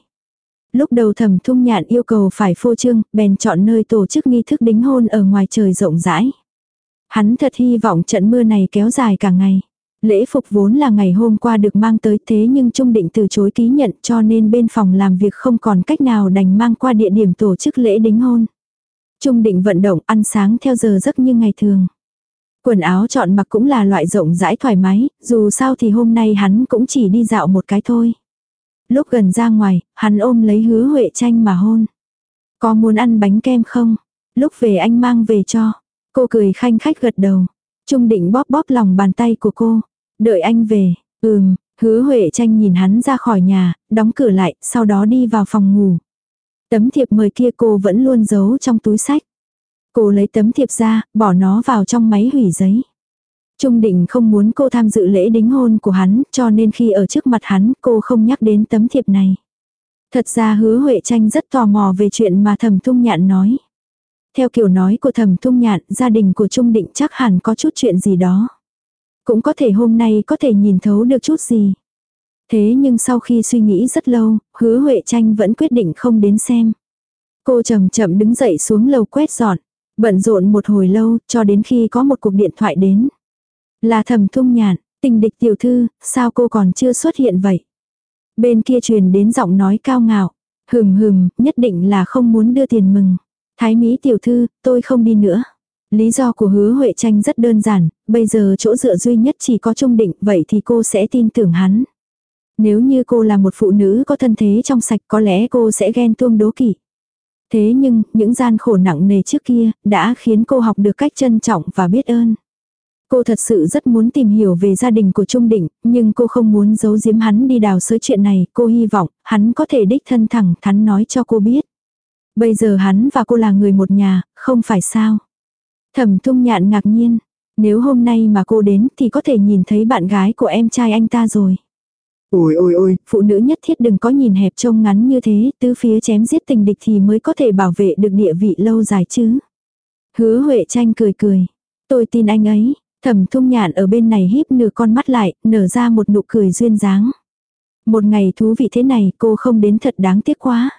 Lúc đầu thẩm thung nhạn yêu cầu phải phô trương, bèn chọn nơi tổ chức nghi thức đính hôn ở ngoài trời rộng rãi. Hắn thật hy vọng trận mưa này kéo dài cả ngày. Lễ phục vốn là ngày hôm qua được mang tới thế nhưng Trung Định từ chối ký nhận cho nên bên phòng làm việc không còn cách nào đành mang qua địa điểm tổ chức lễ đính hôn. Trung Định vận động ăn sáng theo giờ giấc như ngày thường. Quần áo chọn mặc cũng là loại rộng rãi thoải mái, dù sao thì hôm nay hắn cũng chỉ đi dạo một cái thôi. Lúc gần ra ngoài, hắn ôm lấy hứa Huệ tranh mà hôn. Có muốn ăn bánh kem không? Lúc về anh mang về cho. Cô cười khanh khách gật đầu. Trung định bóp bóp lòng bàn tay của cô. Đợi anh về. Ừm, hứa Huệ tranh nhìn hắn ra khỏi nhà, đóng cửa lại, sau đó đi vào phòng ngủ. Tấm thiệp mời kia cô vẫn luôn giấu trong túi sách. Cô lấy tấm thiệp ra, bỏ nó vào trong máy hủy giấy. Trung định không muốn cô tham dự lễ đính hôn của hắn, cho nên khi ở trước mặt hắn, cô không nhắc đến tấm thiệp này. Thật ra hứa Huệ tranh rất tò mò về chuyện mà thẩm thung nhạn nói. Theo kiểu nói của thẩm thung nhạn, gia đình của Trung định chắc hẳn có chút chuyện gì đó. Cũng có thể hôm nay có thể nhìn thấu được chút gì. Thế nhưng sau khi suy nghĩ rất lâu, hứa Huệ tranh vẫn quyết định không đến xem. Cô chậm chậm đứng dậy xuống lầu quét dọn. Bận rộn một hồi lâu, cho đến khi có một cuộc điện thoại đến. Là thẩm thung nhạn, tình địch tiểu thư, sao cô còn chưa xuất hiện vậy? Bên kia truyền đến giọng nói cao ngạo. Hừm hừm, nhất định là không muốn đưa tiền mừng. Thái Mỹ tiểu thư, tôi không đi nữa. Lý do của hứa Huệ tranh rất đơn giản, bây giờ chỗ dựa duy nhất chỉ có trung định, vậy thì cô sẽ tin tưởng hắn. Nếu như cô là một phụ nữ có thân thế trong sạch có lẽ cô sẽ ghen tuông đố kỵ. Thế nhưng, những gian khổ nặng nề trước kia, đã khiến cô học được cách trân trọng và biết ơn. Cô thật sự rất muốn tìm hiểu về gia đình của Trung Định, nhưng cô không muốn giấu giếm hắn đi đào sới chuyện này, cô hy vọng, hắn có thể đích thân thẳng thắn nói cho cô biết. Bây giờ hắn và cô là người một nhà, không phải sao. Thẩm thung nhạn ngạc nhiên, nếu hôm nay mà cô đến thì có thể nhìn thấy bạn gái của em trai anh ta rồi. Ôi ôi ôi, phụ nữ nhất thiết đừng có nhìn hẹp trông ngắn như thế, tứ phía chém giết tình địch thì mới có thể bảo vệ được địa vị lâu dài chứ. Hứa Huệ tranh cười cười. Tôi tin anh ấy, thẩm thung nhạn ở bên này híp nửa con mắt lại, nở ra một nụ cười duyên dáng. Một ngày thú vị thế này cô không đến thật đáng tiếc quá.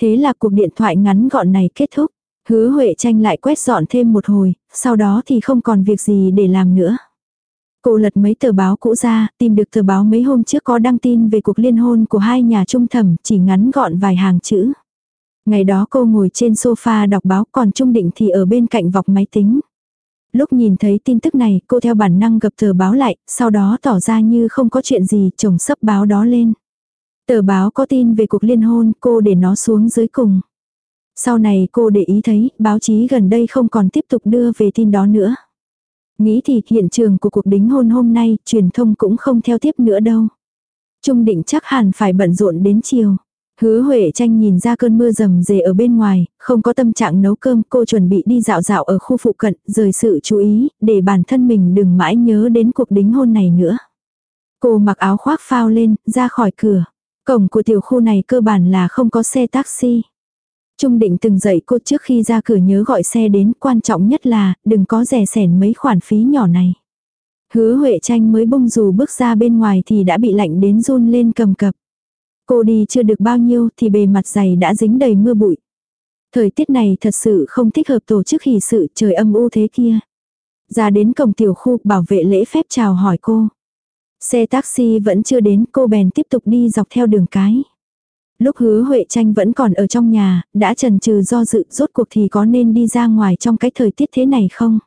Thế là cuộc điện thoại ngắn gọn này kết thúc. Hứa Huệ tranh lại quét dọn thêm một hồi, sau đó thì không còn việc gì để làm nữa. Cô lật mấy tờ báo cũ ra, tìm được tờ báo mấy hôm trước có đăng tin về cuộc liên hôn của hai nhà trung thẩm, chỉ ngắn gọn vài hàng chữ. Ngày đó cô ngồi trên sofa đọc báo còn Trung Định thì ở bên cạnh vọc máy tính. Lúc nhìn thấy tin tức này cô theo bản năng gập tờ báo lại, sau đó tỏ ra như không có chuyện gì chồng sấp báo đó lên. Tờ báo có tin về cuộc liên hôn cô để nó xuống dưới cùng. Sau này cô để ý thấy báo chí gần đây không còn tiếp tục đưa về tin đó nữa. Nghĩ thì hiện trường của cuộc đính hôn hôm nay truyền thông cũng không theo tiếp nữa đâu. Trung định chắc hẳn phải bận rộn đến chiều. Hứa Huệ tranh nhìn ra cơn mưa rầm rề ở bên ngoài, không có tâm trạng nấu cơm, cô chuẩn bị đi dạo dạo ở khu phụ cận, rời sự chú ý, để bản thân mình đừng mãi nhớ đến cuộc đính hôn này nữa. Cô mặc áo khoác phao lên, ra khỏi cửa. Cổng của tiểu khu này cơ bản là không có xe taxi. Trung định từng dạy cô trước khi ra cửa nhớ gọi xe đến, quan trọng nhất là, đừng có rẻ sẻn mấy khoản phí nhỏ này. Hứa Huệ tranh mới bông dù bước ra bên ngoài thì đã bị lạnh đến run lên cầm cập. Cô đi chưa được bao nhiêu thì bề mặt giày đã dính đầy mưa bụi. Thời tiết này thật sự không thích hợp tổ chức hỷ sự trời âm u thế kia. Ra đến cổng tiểu khu bảo vệ lễ phép chào hỏi cô. Xe taxi vẫn chưa đến cô bèn tiếp tục đi dọc theo đường cái. Lúc hứa Huệ tranh vẫn còn ở trong nhà, đã trần trừ do dự rốt cuộc thì có nên đi ra ngoài trong cái thời tiết thế này không?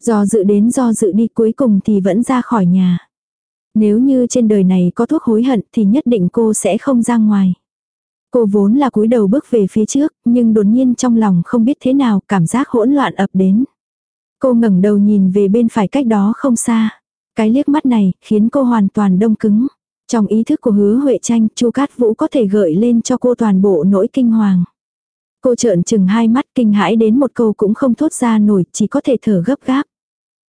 Do dự đến do dự đi cuối cùng thì vẫn ra khỏi nhà. Nếu như trên đời này có thuốc hối hận thì nhất định cô sẽ không ra ngoài. Cô vốn là cúi đầu bước về phía trước, nhưng đột nhiên trong lòng không biết thế nào, cảm giác hỗn loạn ập đến. Cô ngẩng đầu nhìn về bên phải cách đó không xa. Cái liếc mắt này khiến cô hoàn toàn đông cứng. Trong ý thức của hứa Huệ tranh, Chu Cát Vũ có thể gợi lên cho cô toàn bộ nỗi kinh hoàng. Cô trợn chừng hai mắt kinh hãi đến một câu cũng không thốt ra nổi, chỉ có thể thở gấp gáp.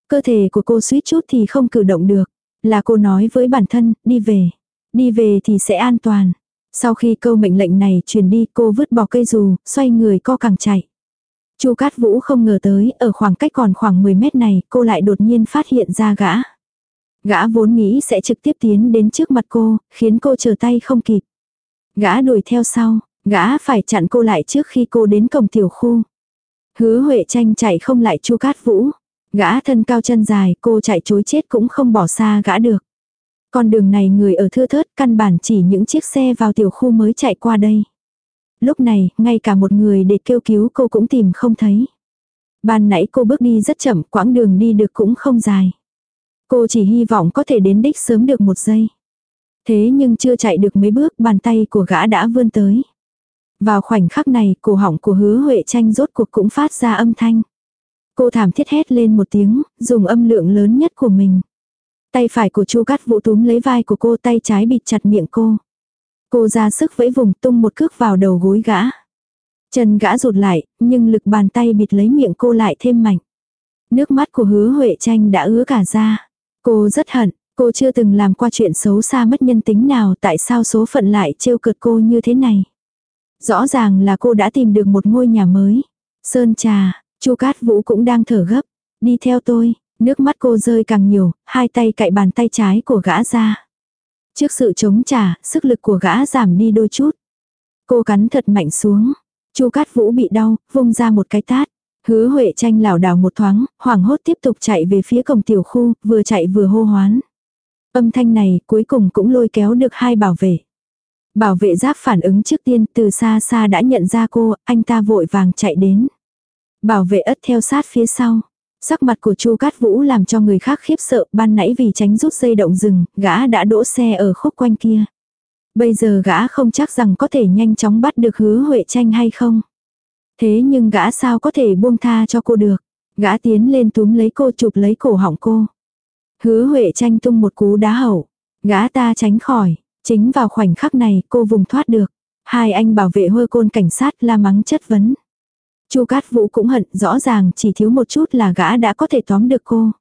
Cơ thể của cô suýt chút thì không cử động được. Là cô nói với bản thân, đi về. Đi về thì sẽ an toàn. Sau khi câu mệnh lệnh này truyền đi cô vứt bỏ cây dù, xoay người co càng chạy. Chu Cát Vũ không ngờ tới, ở khoảng cách còn khoảng 10 mét này, cô lại đột nhiên phát hiện ra gã. Gã vốn nghĩ sẽ trực tiếp tiến đến trước mặt cô, khiến cô chờ tay không kịp. Gã đuổi theo sau, gã phải chặn cô lại trước khi cô đến cổng tiểu khu. Hứa Huệ tranh chạy không lại Chu Cát Vũ. Gã thân cao chân dài, cô chạy chối chết cũng không bỏ xa gã được. Con đường này người ở thưa thớt, căn bản chỉ những chiếc xe vào tiểu khu mới chạy qua đây. Lúc này, ngay cả một người để kêu cứu cô cũng tìm không thấy. Ban nãy cô bước đi rất chậm, quãng đường đi được cũng không dài. Cô chỉ hy vọng có thể đến đích sớm được một giây. Thế nhưng chưa chạy được mấy bước bàn tay của gã đã vươn tới. Vào khoảnh khắc này cổ họng của hứa Huệ tranh rốt cuộc cũng phát ra âm thanh. Cô thảm thiết hét lên một tiếng, dùng âm lượng lớn nhất của mình. Tay phải của Chu cắt Vũ túm lấy vai của cô tay trái bịt chặt miệng cô. Cô ra sức vẫy vùng tung một cước vào đầu gối gã. Chân gã rụt lại, nhưng lực bàn tay bịt lấy miệng cô lại thêm mạnh. Nước mắt của hứa Huệ tranh đã ứa cả ra. Cô rất hận, cô chưa từng làm qua chuyện xấu xa mất nhân tính nào tại sao số phận lại trêu cợt cô như thế này. Rõ ràng là cô đã tìm được một ngôi nhà mới. Sơn trà, chu Cát Vũ cũng đang thở gấp. Đi theo tôi, nước mắt cô rơi càng nhiều, hai tay cạy bàn tay trái của gã ra. Trước sự chống trả, sức lực của gã giảm đi đôi chút. Cô cắn thật mạnh xuống. Chu Cát Vũ bị đau, vung ra một cái tát. Hứa Huệ tranh lảo đảo một thoáng, hoảng hốt tiếp tục chạy về phía cổng tiểu khu, vừa chạy vừa hô hoán. Âm thanh này cuối cùng cũng lôi kéo được hai bảo vệ. Bảo vệ giáp phản ứng trước tiên từ xa xa đã nhận ra cô, anh ta vội vàng chạy đến. Bảo vệ ất theo sát phía sau. Sắc mặt của Chu Cát Vũ làm cho người khác khiếp sợ, ban nãy vì tránh rút dây động rừng, gã đã đỗ xe ở khúc quanh kia. Bây giờ gã không chắc rằng có thể nhanh chóng bắt được hứa Huệ tranh hay không. Thế nhưng gã sao có thể buông tha cho cô được. Gã tiến lên túm lấy cô, chụp lấy cổ họng cô. Hứa Huệ tranh tung một cú đá hậu. Gã ta tránh khỏi. Chính vào khoảnh khắc này, cô vùng thoát được. Hai anh bảo vệ hôi côn cảnh sát la mắng chất vấn. Chu Cát Vũ cũng hận, rõ ràng chỉ thiếu một chút là gã đã có thể tóm được cô.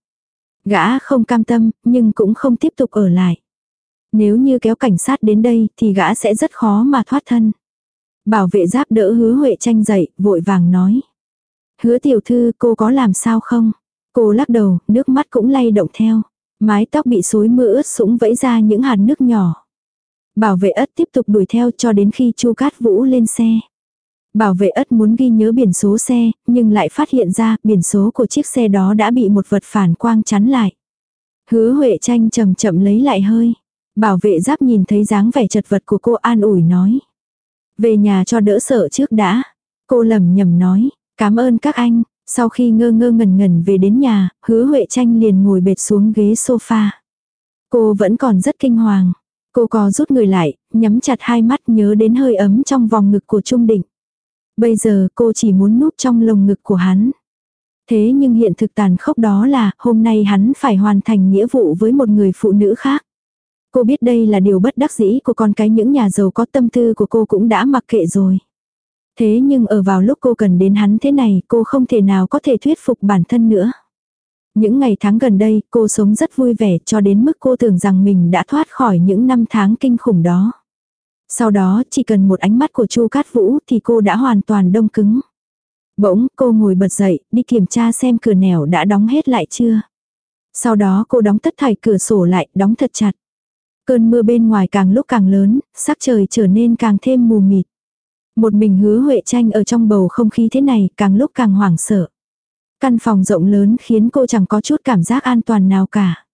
Gã không cam tâm, nhưng cũng không tiếp tục ở lại. Nếu như kéo cảnh sát đến đây thì gã sẽ rất khó mà thoát thân. Bảo vệ giáp đỡ hứa Huệ tranh dậy, vội vàng nói. Hứa tiểu thư cô có làm sao không? Cô lắc đầu, nước mắt cũng lay động theo. Mái tóc bị xối mưa ướt sũng vẫy ra những hạt nước nhỏ. Bảo vệ ất tiếp tục đuổi theo cho đến khi Chu Cát Vũ lên xe. Bảo vệ ất muốn ghi nhớ biển số xe, nhưng lại phát hiện ra biển số của chiếc xe đó đã bị một vật phản quang chắn lại. Hứa Huệ tranh chậm chậm lấy lại hơi. Bảo vệ giáp nhìn thấy dáng vẻ chật vật của cô an ủi nói. Về nhà cho đỡ sợ trước đã. Cô lầm nhầm nói, cảm ơn các anh. Sau khi ngơ ngơ ngẩn ngẩn về đến nhà, hứa Huệ tranh liền ngồi bệt xuống ghế sofa. Cô vẫn còn rất kinh hoàng. Cô có rút người lại, nhắm chặt hai mắt nhớ đến hơi ấm trong vòng ngực của Trung Định. Bây giờ cô chỉ muốn núp trong lồng ngực của hắn. Thế nhưng hiện thực tàn khốc đó là hôm nay hắn phải hoàn thành nghĩa vụ với một người phụ nữ khác. Cô biết đây là điều bất đắc dĩ của con cái, những nhà giàu có tâm tư của cô cũng đã mặc kệ rồi. Thế nhưng ở vào lúc cô cần đến hắn thế này, cô không thể nào có thể thuyết phục bản thân nữa. Những ngày tháng gần đây, cô sống rất vui vẻ cho đến mức cô tưởng rằng mình đã thoát khỏi những năm tháng kinh khủng đó. Sau đó, chỉ cần một ánh mắt của Chu Cát Vũ thì cô đã hoàn toàn đông cứng. Bỗng, cô ngồi bật dậy, đi kiểm tra xem cửa nẻo đã đóng hết lại chưa. Sau đó, cô đóng tất thảy cửa sổ lại, đóng thật chặt. Cơn mưa bên ngoài càng lúc càng lớn, sắc trời trở nên càng thêm mù mịt. Một mình hứa Huệ tranh ở trong bầu không khí thế này càng lúc càng hoảng sợ. Căn phòng rộng lớn khiến cô chẳng có chút cảm giác an toàn nào cả.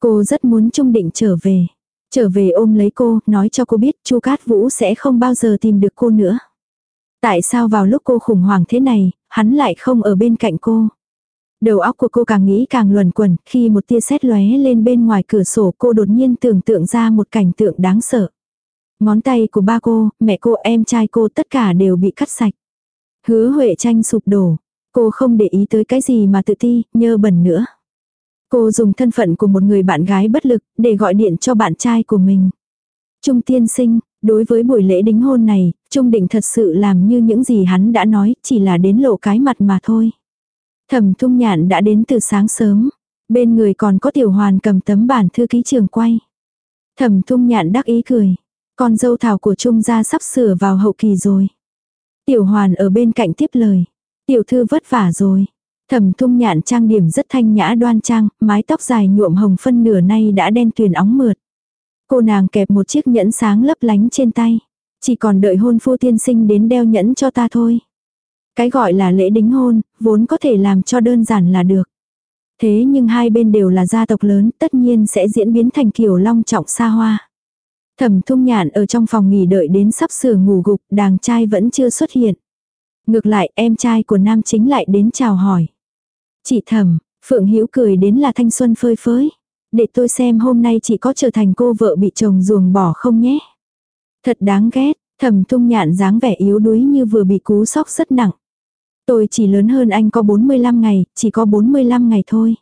Cô rất muốn trung định trở về. Trở về ôm lấy cô, nói cho cô biết chu Cát Vũ sẽ không bao giờ tìm được cô nữa. Tại sao vào lúc cô khủng hoảng thế này, hắn lại không ở bên cạnh cô? Đầu óc của cô càng nghĩ càng luẩn quẩn, khi một tia sét lóe lên bên ngoài cửa sổ cô đột nhiên tưởng tượng ra một cảnh tượng đáng sợ. Ngón tay của ba cô, mẹ cô, em trai cô tất cả đều bị cắt sạch. Hứa Huệ tranh sụp đổ. Cô không để ý tới cái gì mà tự ti, nhơ bẩn nữa. Cô dùng thân phận của một người bạn gái bất lực để gọi điện cho bạn trai của mình. Trung tiên sinh, đối với buổi lễ đính hôn này, Trung định thật sự làm như những gì hắn đã nói, chỉ là đến lộ cái mặt mà thôi. Thẩm thung nhạn đã đến từ sáng sớm. Bên người còn có tiểu hoàn cầm tấm bản thư ký trường quay. Thẩm thung nhạn đắc ý cười. Con dâu thảo của Trung gia sắp sửa vào hậu kỳ rồi. Tiểu hoàn ở bên cạnh tiếp lời. Tiểu thư vất vả rồi. Thẩm thung nhạn trang điểm rất thanh nhã đoan trang, mái tóc dài nhuộm hồng phân nửa nay đã đen tuyền óng mượt. Cô nàng kẹp một chiếc nhẫn sáng lấp lánh trên tay. Chỉ còn đợi hôn phu tiên sinh đến đeo nhẫn cho ta thôi. Cái gọi là lễ đính hôn, vốn có thể làm cho đơn giản là được. Thế nhưng hai bên đều là gia tộc lớn, tất nhiên sẽ diễn biến thành kiểu long trọng xa hoa. Thẩm thung nhạn ở trong phòng nghỉ đợi đến sắp sửa ngủ gục, đàng trai vẫn chưa xuất hiện. Ngược lại, em trai của nam chính lại đến chào hỏi. Chị thẩm, Phượng Hữu cười đến là thanh xuân phơi phới. Để tôi xem hôm nay chị có trở thành cô vợ bị chồng ruồng bỏ không nhé. Thật đáng ghét, thẩm thung nhạn dáng vẻ yếu đuối như vừa bị cú sốc rất nặng. Tôi chỉ lớn hơn anh có 45 ngày, chỉ có 45 ngày thôi.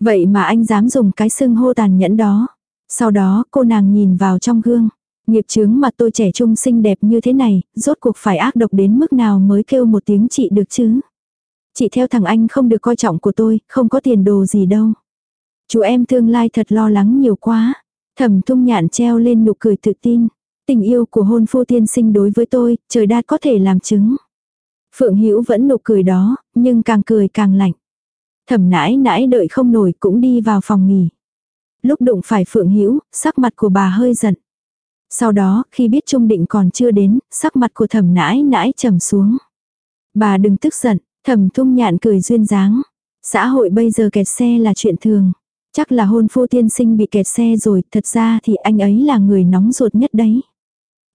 Vậy mà anh dám dùng cái xưng hô tàn nhẫn đó. Sau đó cô nàng nhìn vào trong gương. Nghiệp chướng mà tôi trẻ trung xinh đẹp như thế này, rốt cuộc phải ác độc đến mức nào mới kêu một tiếng chị được chứ. Chị theo thằng anh không được coi trọng của tôi, không có tiền đồ gì đâu. Chú em tương lai thật lo lắng nhiều quá. Thẩm Thung nhạn treo lên nụ cười tự tin. Tình yêu của hôn phu tiên sinh đối với tôi, trời đa có thể làm chứng. Phượng Hữu vẫn nụ cười đó, nhưng càng cười càng lạnh. Thẩm nãi nãi đợi không nổi cũng đi vào phòng nghỉ. Lúc đụng phải Phượng Hữu sắc mặt của bà hơi giận. Sau đó, khi biết Trung Định còn chưa đến, sắc mặt của thẩm nãi nãi trầm xuống. Bà đừng tức giận, thẩm thung nhạn cười duyên dáng. Xã hội bây giờ kẹt xe là chuyện thường. Chắc là hôn phu tiên sinh bị kẹt xe rồi, thật ra thì anh ấy là người nóng ruột nhất đấy.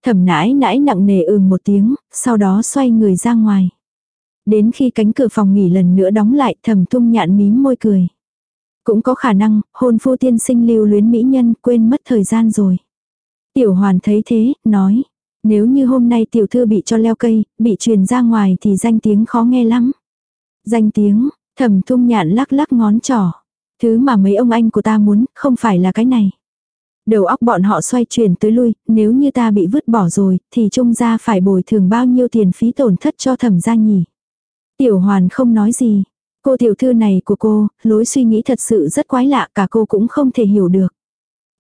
Thẩm nãi nãi nặng nề ừm một tiếng, sau đó xoay người ra ngoài. Đến khi cánh cửa phòng nghỉ lần nữa đóng lại thẩm tung nhạn mím môi cười. Cũng có khả năng, hôn phu tiên sinh lưu luyến mỹ nhân quên mất thời gian rồi. Tiểu hoàn thấy thế, nói. Nếu như hôm nay tiểu thư bị cho leo cây, bị truyền ra ngoài thì danh tiếng khó nghe lắm. Danh tiếng, thẩm tung nhạn lắc lắc ngón trỏ. Thứ mà mấy ông anh của ta muốn, không phải là cái này. Đầu óc bọn họ xoay chuyển tới lui, nếu như ta bị vứt bỏ rồi, thì trung gia phải bồi thường bao nhiêu tiền phí tổn thất cho thẩm gia nhỉ. Tiểu hoàn không nói gì. Cô tiểu thư này của cô, lối suy nghĩ thật sự rất quái lạ cả cô cũng không thể hiểu được.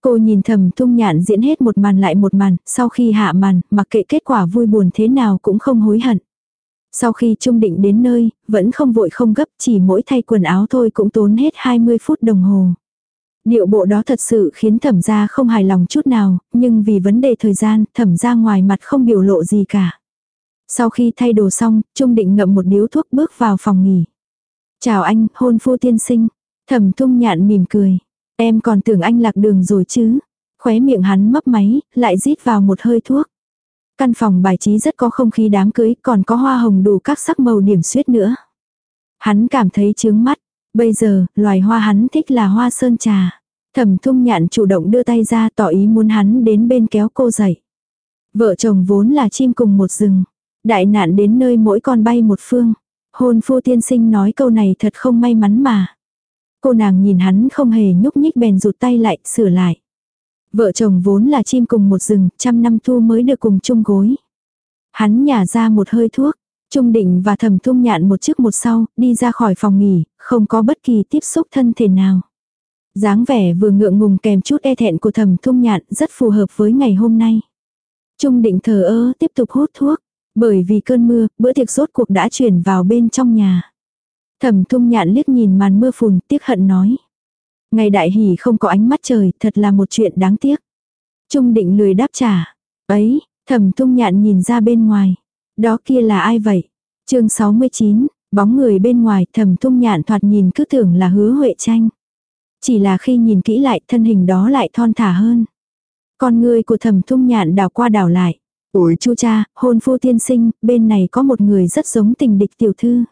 Cô nhìn thầm thung nhạn diễn hết một màn lại một màn, sau khi hạ màn, mặc kệ kết quả vui buồn thế nào cũng không hối hận. Sau khi trung định đến nơi, vẫn không vội không gấp, chỉ mỗi thay quần áo thôi cũng tốn hết 20 phút đồng hồ. Điệu bộ đó thật sự khiến thẩm gia không hài lòng chút nào, nhưng vì vấn đề thời gian, thẩm gia ngoài mặt không biểu lộ gì cả. Sau khi thay đồ xong, Trung định ngậm một điếu thuốc bước vào phòng nghỉ. Chào anh, hôn phu tiên sinh. Thẩm thung nhạn mỉm cười. Em còn tưởng anh lạc đường rồi chứ. Khóe miệng hắn mấp máy, lại rít vào một hơi thuốc. Căn phòng bài trí rất có không khí đám cưới, còn có hoa hồng đủ các sắc màu điểm xuyết nữa. Hắn cảm thấy chướng mắt. Bây giờ, loài hoa hắn thích là hoa sơn trà. Thẩm thung nhạn chủ động đưa tay ra tỏ ý muốn hắn đến bên kéo cô dậy. Vợ chồng vốn là chim cùng một rừng. Đại nạn đến nơi mỗi con bay một phương. Hôn phu tiên sinh nói câu này thật không may mắn mà. Cô nàng nhìn hắn không hề nhúc nhích bèn rụt tay lại, sửa lại. Vợ chồng vốn là chim cùng một rừng, trăm năm thu mới được cùng chung gối. Hắn nhả ra một hơi thuốc, Trung định và Thẩm thung nhạn một trước một sau, đi ra khỏi phòng nghỉ, không có bất kỳ tiếp xúc thân thể nào. dáng vẻ vừa ngượng ngùng kèm chút e thẹn của Thẩm thung nhạn rất phù hợp với ngày hôm nay. Trung định thờ ơ tiếp tục hút thuốc. Bởi vì cơn mưa, bữa tiệc rốt cuộc đã chuyển vào bên trong nhà. Thẩm thung nhạn liếc nhìn màn mưa phùn tiếc hận nói. Ngày đại hỉ không có ánh mắt trời, thật là một chuyện đáng tiếc. Trung định lười đáp trả. Ấy, thẩm thung nhạn nhìn ra bên ngoài. Đó kia là ai vậy? chương 69, bóng người bên ngoài thầm thung nhạn thoạt nhìn cứ tưởng là hứa huệ tranh. Chỉ là khi nhìn kỹ lại thân hình đó lại thon thả hơn. Con người của thầm thung nhạn đảo qua đảo lại. Ủi chu cha, hôn phu tiên sinh, bên này có một người rất giống tình địch tiểu thư.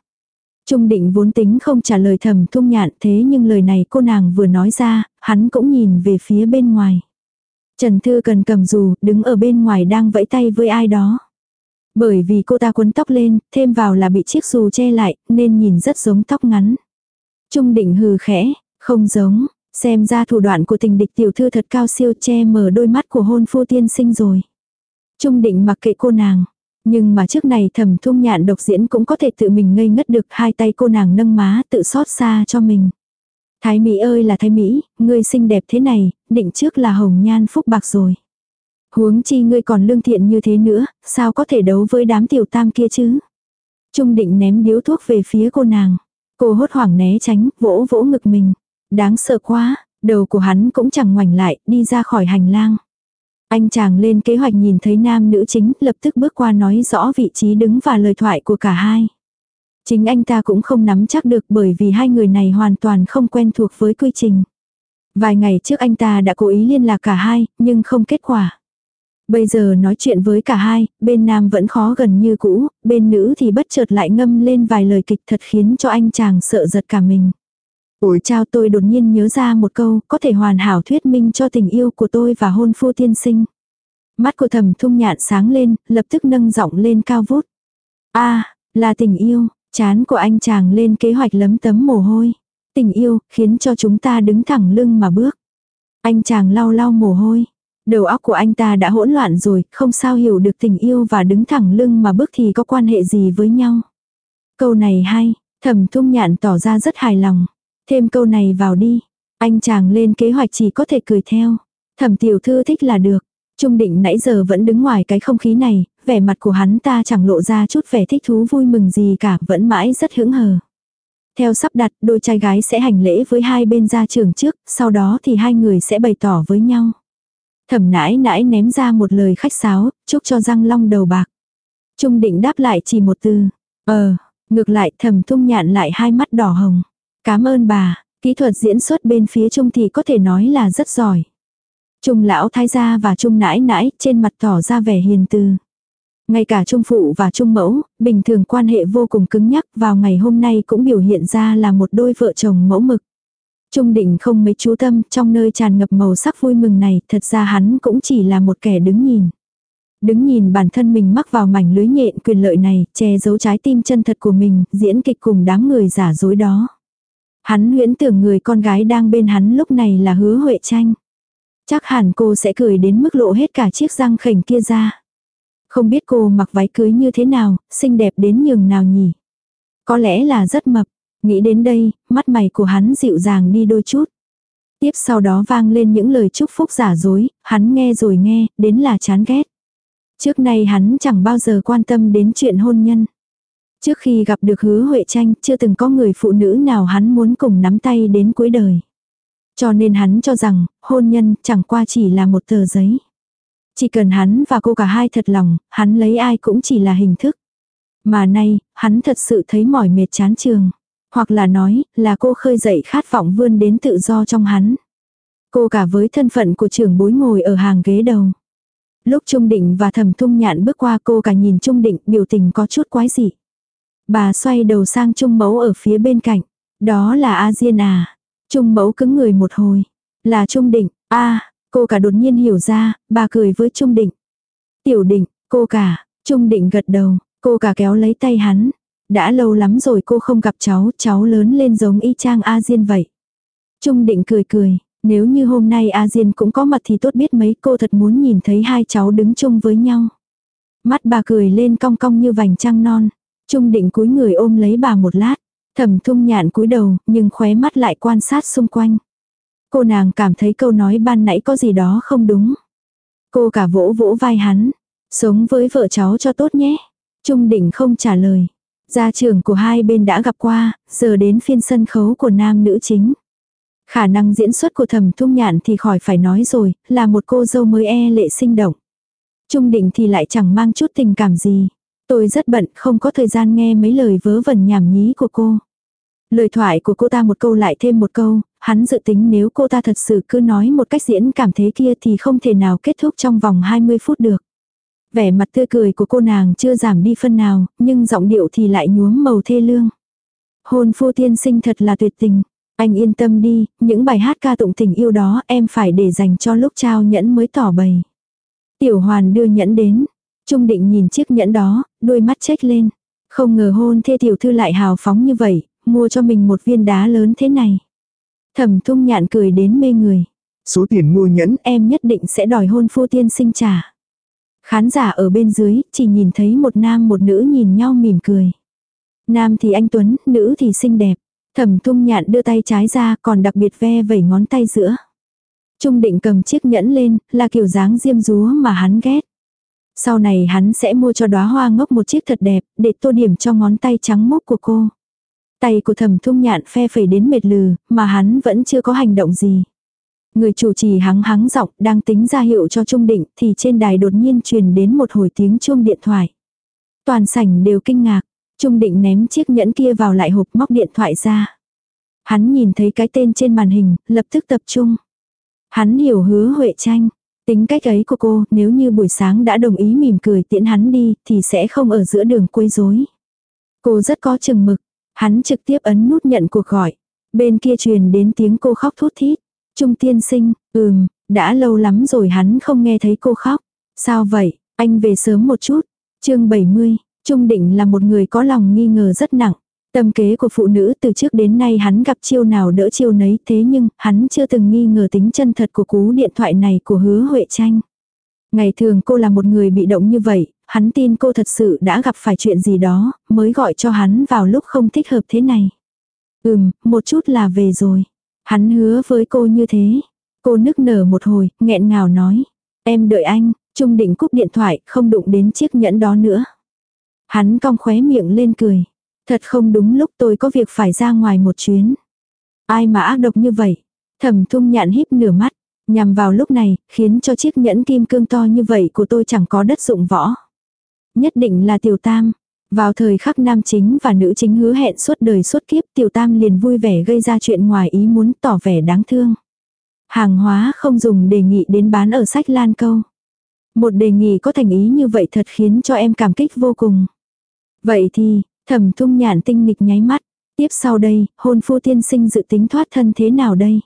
Trung định vốn tính không trả lời thầm thung nhạn thế nhưng lời này cô nàng vừa nói ra, hắn cũng nhìn về phía bên ngoài. Trần Thư cần cầm dù, đứng ở bên ngoài đang vẫy tay với ai đó. Bởi vì cô ta quấn tóc lên, thêm vào là bị chiếc dù che lại, nên nhìn rất giống tóc ngắn. Trung định hừ khẽ, không giống, xem ra thủ đoạn của tình địch tiểu thư thật cao siêu che mở đôi mắt của hôn phu tiên sinh rồi. Trung định mặc kệ cô nàng. Nhưng mà trước này thầm thung nhạn độc diễn cũng có thể tự mình ngây ngất được hai tay cô nàng nâng má tự xót xa cho mình. Thái Mỹ ơi là Thái Mỹ, ngươi xinh đẹp thế này, định trước là hồng nhan phúc bạc rồi. Huống chi ngươi còn lương thiện như thế nữa, sao có thể đấu với đám tiểu tam kia chứ? Trung định ném điếu thuốc về phía cô nàng. Cô hốt hoảng né tránh, vỗ vỗ ngực mình. Đáng sợ quá, đầu của hắn cũng chẳng ngoảnh lại, đi ra khỏi hành lang. Anh chàng lên kế hoạch nhìn thấy nam nữ chính, lập tức bước qua nói rõ vị trí đứng và lời thoại của cả hai. Chính anh ta cũng không nắm chắc được bởi vì hai người này hoàn toàn không quen thuộc với quy trình. Vài ngày trước anh ta đã cố ý liên lạc cả hai, nhưng không kết quả. Bây giờ nói chuyện với cả hai, bên nam vẫn khó gần như cũ, bên nữ thì bất chợt lại ngâm lên vài lời kịch thật khiến cho anh chàng sợ giật cả mình. Ủi chào tôi đột nhiên nhớ ra một câu, có thể hoàn hảo thuyết minh cho tình yêu của tôi và hôn phu tiên sinh. Mắt của thầm thung nhạn sáng lên, lập tức nâng giọng lên cao vút. a là tình yêu, Chán của anh chàng lên kế hoạch lấm tấm mồ hôi. Tình yêu khiến cho chúng ta đứng thẳng lưng mà bước. Anh chàng lau lau mồ hôi. Đầu óc của anh ta đã hỗn loạn rồi, không sao hiểu được tình yêu và đứng thẳng lưng mà bước thì có quan hệ gì với nhau. Câu này hay, thẩm thung nhạn tỏ ra rất hài lòng. Thêm câu này vào đi. Anh chàng lên kế hoạch chỉ có thể cười theo. Thẩm tiểu thư thích là được. Trung định nãy giờ vẫn đứng ngoài cái không khí này, vẻ mặt của hắn ta chẳng lộ ra chút vẻ thích thú vui mừng gì cả, vẫn mãi rất hững hờ. Theo sắp đặt, đôi trai gái sẽ hành lễ với hai bên gia trưởng trước, sau đó thì hai người sẽ bày tỏ với nhau. Thẩm nãi nãi ném ra một lời khách sáo, chúc cho răng long đầu bạc. Trung định đáp lại chỉ một từ. Ờ, ngược lại thẩm thung nhạn lại hai mắt đỏ hồng. Cảm ơn bà, kỹ thuật diễn xuất bên phía Trung thì có thể nói là rất giỏi. Trung lão thái gia và Trung nãi nãi trên mặt tỏ ra vẻ hiền từ. Ngay cả Trung phụ và Trung mẫu, bình thường quan hệ vô cùng cứng nhắc vào ngày hôm nay cũng biểu hiện ra là một đôi vợ chồng mẫu mực. Trung định không mấy chú tâm trong nơi tràn ngập màu sắc vui mừng này, thật ra hắn cũng chỉ là một kẻ đứng nhìn. Đứng nhìn bản thân mình mắc vào mảnh lưới nhện quyền lợi này, che giấu trái tim chân thật của mình, diễn kịch cùng đám người giả dối đó. Hắn huyễn tưởng người con gái đang bên hắn lúc này là hứa Huệ Tranh. Chắc hẳn cô sẽ cười đến mức lộ hết cả chiếc răng khỉnh kia ra. Không biết cô mặc váy cưới như thế nào, xinh đẹp đến nhường nào nhỉ. Có lẽ là rất mập. Nghĩ đến đây, mắt mày của hắn dịu dàng đi đôi chút. Tiếp sau đó vang lên những lời chúc phúc giả dối, hắn nghe rồi nghe, đến là chán ghét. Trước nay hắn chẳng bao giờ quan tâm đến chuyện hôn nhân. Trước khi gặp được hứa Huệ Tranh, chưa từng có người phụ nữ nào hắn muốn cùng nắm tay đến cuối đời. Cho nên hắn cho rằng, hôn nhân chẳng qua chỉ là một tờ giấy. Chỉ cần hắn và cô cả hai thật lòng, hắn lấy ai cũng chỉ là hình thức. Mà nay, hắn thật sự thấy mỏi mệt chán trường. Hoặc là nói, là cô khơi dậy khát vọng vươn đến tự do trong hắn. Cô cả với thân phận của trưởng bối ngồi ở hàng ghế đầu. Lúc Trung Định và Thẩm Thung Nhạn bước qua cô cả nhìn Trung Định biểu tình có chút quái dị. Bà xoay đầu sang Trung Mẫu ở phía bên cạnh. Đó là A Diên à. Trung Mẫu cứng người một hồi. Là Trung Định. a cô cả đột nhiên hiểu ra, bà cười với Trung Định. Tiểu Định, cô cả. Trung Định gật đầu, cô cả kéo lấy tay hắn. Đã lâu lắm rồi cô không gặp cháu, cháu lớn lên giống y chang A Diên vậy. Trung Định cười cười, nếu như hôm nay A Diên cũng có mặt thì tốt biết mấy cô thật muốn nhìn thấy hai cháu đứng chung với nhau. Mắt bà cười lên cong cong như vành trăng non. Trung định cúi người ôm lấy bà một lát. Thẩm thung nhạn cúi đầu, nhưng khóe mắt lại quan sát xung quanh. Cô nàng cảm thấy câu nói ban nãy có gì đó không đúng. Cô cả vỗ vỗ vai hắn. Sống với vợ cháu cho tốt nhé. Trung định không trả lời. Gia trưởng của hai bên đã gặp qua, giờ đến phiên sân khấu của nam nữ chính. Khả năng diễn xuất của thẩm thung nhạn thì khỏi phải nói rồi, là một cô dâu mới e lệ sinh động. Trung định thì lại chẳng mang chút tình cảm gì. Tôi rất bận, không có thời gian nghe mấy lời vớ vẩn nhảm nhí của cô. Lời thoại của cô ta một câu lại thêm một câu, hắn dự tính nếu cô ta thật sự cứ nói một cách diễn cảm thế kia thì không thể nào kết thúc trong vòng 20 phút được. Vẻ mặt tươi cười của cô nàng chưa giảm đi phân nào, nhưng giọng điệu thì lại nhuốm màu thê lương. Hôn phu tiên sinh thật là tuyệt tình. Anh yên tâm đi, những bài hát ca tụng tình yêu đó em phải để dành cho lúc trao nhẫn mới tỏ bày. Tiểu hoàn đưa nhẫn đến. Trung định nhìn chiếc nhẫn đó, đôi mắt trách lên. Không ngờ hôn thê tiểu thư lại hào phóng như vậy, mua cho mình một viên đá lớn thế này. Thẩm thung nhạn cười đến mê người. Số tiền mua nhẫn em nhất định sẽ đòi hôn phu tiên sinh trả. Khán giả ở bên dưới chỉ nhìn thấy một nam một nữ nhìn nhau mỉm cười. Nam thì anh Tuấn, nữ thì xinh đẹp. Thẩm thung nhạn đưa tay trái ra còn đặc biệt ve vẩy ngón tay giữa. Trung định cầm chiếc nhẫn lên, là kiểu dáng diêm rúa mà hắn ghét. Sau này hắn sẽ mua cho đóa hoa ngốc một chiếc thật đẹp, để tô điểm cho ngón tay trắng mốc của cô. Tay của thẩm thung nhạn phe phẩy đến mệt lừ, mà hắn vẫn chưa có hành động gì. Người chủ trì hắng hắng giọng đang tính ra hiệu cho Trung Định thì trên đài đột nhiên truyền đến một hồi tiếng chuông điện thoại. Toàn sảnh đều kinh ngạc, Trung Định ném chiếc nhẫn kia vào lại hộp móc điện thoại ra. Hắn nhìn thấy cái tên trên màn hình, lập tức tập trung. Hắn hiểu hứa Huệ Tranh. Tính cách ấy của cô, nếu như buổi sáng đã đồng ý mỉm cười tiễn hắn đi, thì sẽ không ở giữa đường quấy rối. Cô rất có chừng mực. Hắn trực tiếp ấn nút nhận cuộc gọi. Bên kia truyền đến tiếng cô khóc thút thít. Trung tiên sinh, ừm, đã lâu lắm rồi hắn không nghe thấy cô khóc. Sao vậy, anh về sớm một chút. chương 70, Trung định là một người có lòng nghi ngờ rất nặng. Tâm kế của phụ nữ từ trước đến nay hắn gặp chiêu nào đỡ chiêu nấy thế nhưng hắn chưa từng nghi ngờ tính chân thật của cú điện thoại này của hứa Huệ Tranh. Ngày thường cô là một người bị động như vậy, hắn tin cô thật sự đã gặp phải chuyện gì đó, mới gọi cho hắn vào lúc không thích hợp thế này. Ừm, một chút là về rồi. Hắn hứa với cô như thế. Cô nức nở một hồi, nghẹn ngào nói. Em đợi anh, Trung định cúp điện thoại, không đụng đến chiếc nhẫn đó nữa. Hắn cong khóe miệng lên cười. Thật không đúng lúc tôi có việc phải ra ngoài một chuyến. Ai mà ác độc như vậy? Thẩm thung nhạn híp nửa mắt. Nhằm vào lúc này, khiến cho chiếc nhẫn kim cương to như vậy của tôi chẳng có đất dụng võ. Nhất định là tiểu tam. Vào thời khắc nam chính và nữ chính hứa hẹn suốt đời suốt kiếp tiểu tam liền vui vẻ gây ra chuyện ngoài ý muốn tỏ vẻ đáng thương. Hàng hóa không dùng đề nghị đến bán ở sách lan câu. Một đề nghị có thành ý như vậy thật khiến cho em cảm kích vô cùng. Vậy thì, thẩm thung nhạn tinh nghịch nháy mắt. Tiếp sau đây, hôn phu tiên sinh dự tính thoát thân thế nào đây?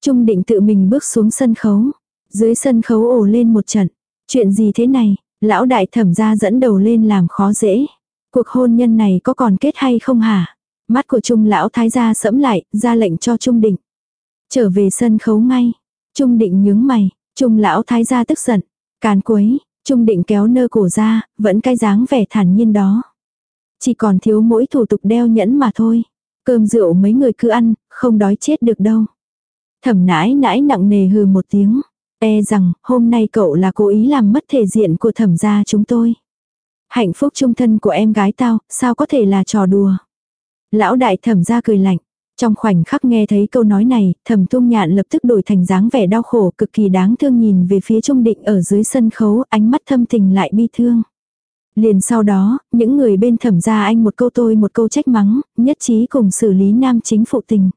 Trung định tự mình bước xuống sân khấu. Dưới sân khấu ổ lên một trận. Chuyện gì thế này? Lão đại thẩm ra dẫn đầu lên làm khó dễ. Cuộc hôn nhân này có còn kết hay không hả? Mắt của trung lão thái gia sẫm lại, ra lệnh cho trung định. Trở về sân khấu ngay. Trung định nhướng mày, trung lão thái gia tức giận. Càn quấy, trung định kéo nơ cổ ra, vẫn cái dáng vẻ thản nhiên đó. Chỉ còn thiếu mỗi thủ tục đeo nhẫn mà thôi. Cơm rượu mấy người cứ ăn, không đói chết được đâu. Thẩm nãi nãi nặng nề hừ một tiếng. E rằng, hôm nay cậu là cố ý làm mất thể diện của thẩm gia chúng tôi. Hạnh phúc trung thân của em gái tao, sao có thể là trò đùa. Lão đại thẩm gia cười lạnh. Trong khoảnh khắc nghe thấy câu nói này, thẩm tung nhạn lập tức đổi thành dáng vẻ đau khổ cực kỳ đáng thương nhìn về phía trung định ở dưới sân khấu, ánh mắt thâm tình lại bi thương. Liền sau đó, những người bên thẩm gia anh một câu tôi một câu trách mắng, nhất trí cùng xử lý nam chính phụ tình.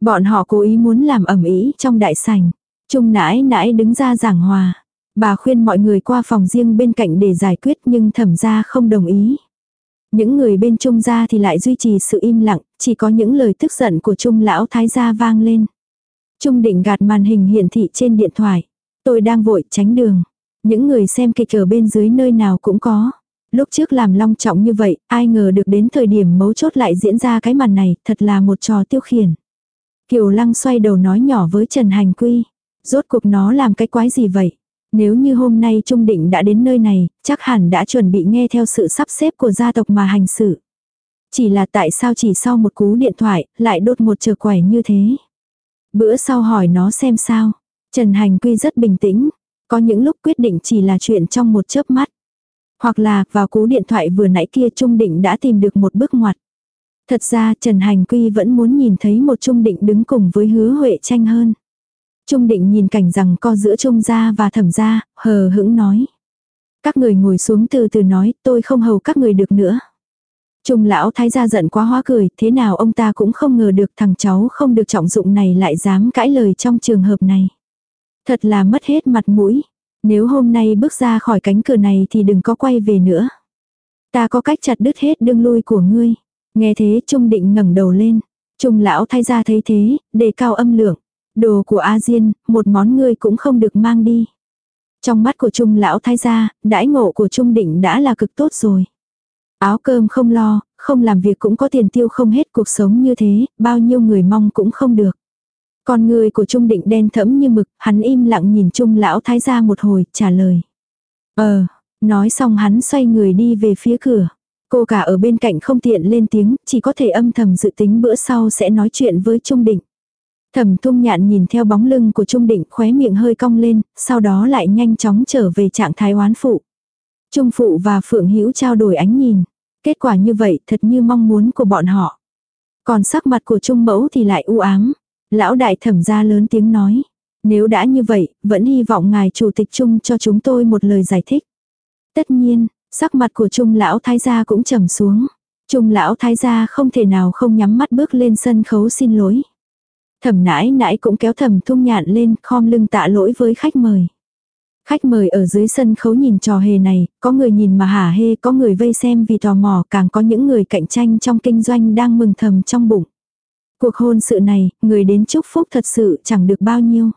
Bọn họ cố ý muốn làm ẩm ý trong đại sảnh. Trung nãi nãi đứng ra giảng hòa. Bà khuyên mọi người qua phòng riêng bên cạnh để giải quyết nhưng thẩm gia không đồng ý. Những người bên trung gia thì lại duy trì sự im lặng, chỉ có những lời tức giận của trung lão thái gia vang lên. Trung định gạt màn hình hiển thị trên điện thoại. Tôi đang vội tránh đường. Những người xem kịch ở bên dưới nơi nào cũng có. Lúc trước làm long trọng như vậy, ai ngờ được đến thời điểm mấu chốt lại diễn ra cái màn này, thật là một trò tiêu khiển. Kiều Lăng xoay đầu nói nhỏ với Trần Hành Quy. Rốt cuộc nó làm cái quái gì vậy? Nếu như hôm nay Trung Định đã đến nơi này, chắc hẳn đã chuẩn bị nghe theo sự sắp xếp của gia tộc mà hành xử. Chỉ là tại sao chỉ sau một cú điện thoại, lại đột một chờ quẻ như thế. Bữa sau hỏi nó xem sao. Trần Hành Quy rất bình tĩnh. Có những lúc quyết định chỉ là chuyện trong một chớp mắt. Hoặc là, vào cú điện thoại vừa nãy kia Trung Định đã tìm được một bước ngoặt. Thật ra Trần Hành Quy vẫn muốn nhìn thấy một Trung Định đứng cùng với hứa Huệ tranh hơn. Trung Định nhìn cảnh rằng co giữa Trung gia và thẩm gia, hờ hững nói. Các người ngồi xuống từ từ nói, tôi không hầu các người được nữa. Trung lão thái gia giận quá hóa cười, thế nào ông ta cũng không ngờ được thằng cháu không được trọng dụng này lại dám cãi lời trong trường hợp này. Thật là mất hết mặt mũi. Nếu hôm nay bước ra khỏi cánh cửa này thì đừng có quay về nữa. Ta có cách chặt đứt hết đương lui của ngươi. Nghe thế Trung định ngẩng đầu lên. Trung lão thay ra thấy thế, đề cao âm lượng. Đồ của A Diên, một món ngươi cũng không được mang đi. Trong mắt của Trung lão Thái gia, đãi ngộ của Trung định đã là cực tốt rồi. Áo cơm không lo, không làm việc cũng có tiền tiêu không hết cuộc sống như thế, bao nhiêu người mong cũng không được. Con người của Trung định đen thẫm như mực, hắn im lặng nhìn Trung lão thái gia một hồi, trả lời. Ờ, nói xong hắn xoay người đi về phía cửa. Cô cả ở bên cạnh không tiện lên tiếng, chỉ có thể âm thầm dự tính bữa sau sẽ nói chuyện với Trung Định. Thẩm thung nhạn nhìn theo bóng lưng của Trung Định khóe miệng hơi cong lên, sau đó lại nhanh chóng trở về trạng thái oán phụ. Trung phụ và Phượng Hữu trao đổi ánh nhìn. Kết quả như vậy thật như mong muốn của bọn họ. Còn sắc mặt của Trung mẫu thì lại u ám. Lão đại thẩm ra lớn tiếng nói. Nếu đã như vậy, vẫn hy vọng ngài chủ tịch Trung cho chúng tôi một lời giải thích. Tất nhiên, Sắc mặt của Trung lão thái gia cũng trầm xuống. Trung lão thái gia không thể nào không nhắm mắt bước lên sân khấu xin lỗi. Thẩm nãi nãi cũng kéo thẩm thung nhạn lên khom lưng tạ lỗi với khách mời. Khách mời ở dưới sân khấu nhìn trò hề này, có người nhìn mà hả hê, có người vây xem vì tò mò, càng có những người cạnh tranh trong kinh doanh đang mừng thầm trong bụng. Cuộc hôn sự này, người đến chúc phúc thật sự chẳng được bao nhiêu.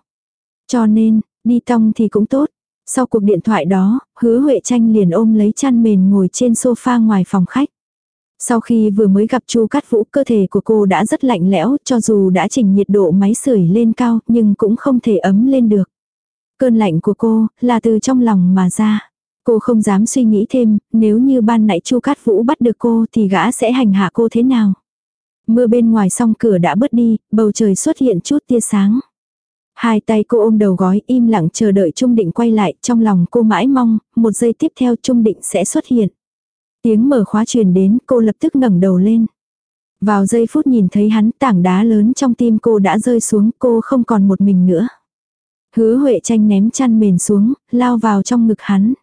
Cho nên, đi tong thì cũng tốt, Sau cuộc điện thoại đó, hứa Huệ Tranh liền ôm lấy chăn mền ngồi trên sofa ngoài phòng khách. Sau khi vừa mới gặp Chu Cát Vũ, cơ thể của cô đã rất lạnh lẽo, cho dù đã chỉnh nhiệt độ máy sưởi lên cao, nhưng cũng không thể ấm lên được. Cơn lạnh của cô, là từ trong lòng mà ra. Cô không dám suy nghĩ thêm, nếu như ban nãy Chu Cát Vũ bắt được cô thì gã sẽ hành hạ cô thế nào. Mưa bên ngoài song cửa đã bớt đi, bầu trời xuất hiện chút tia sáng. Hai tay cô ôm đầu gói im lặng chờ đợi Trung Định quay lại, trong lòng cô mãi mong, một giây tiếp theo Trung Định sẽ xuất hiện. Tiếng mở khóa truyền đến, cô lập tức ngẩng đầu lên. Vào giây phút nhìn thấy hắn tảng đá lớn trong tim cô đã rơi xuống, cô không còn một mình nữa. Hứa Huệ tranh ném chăn mền xuống, lao vào trong ngực hắn.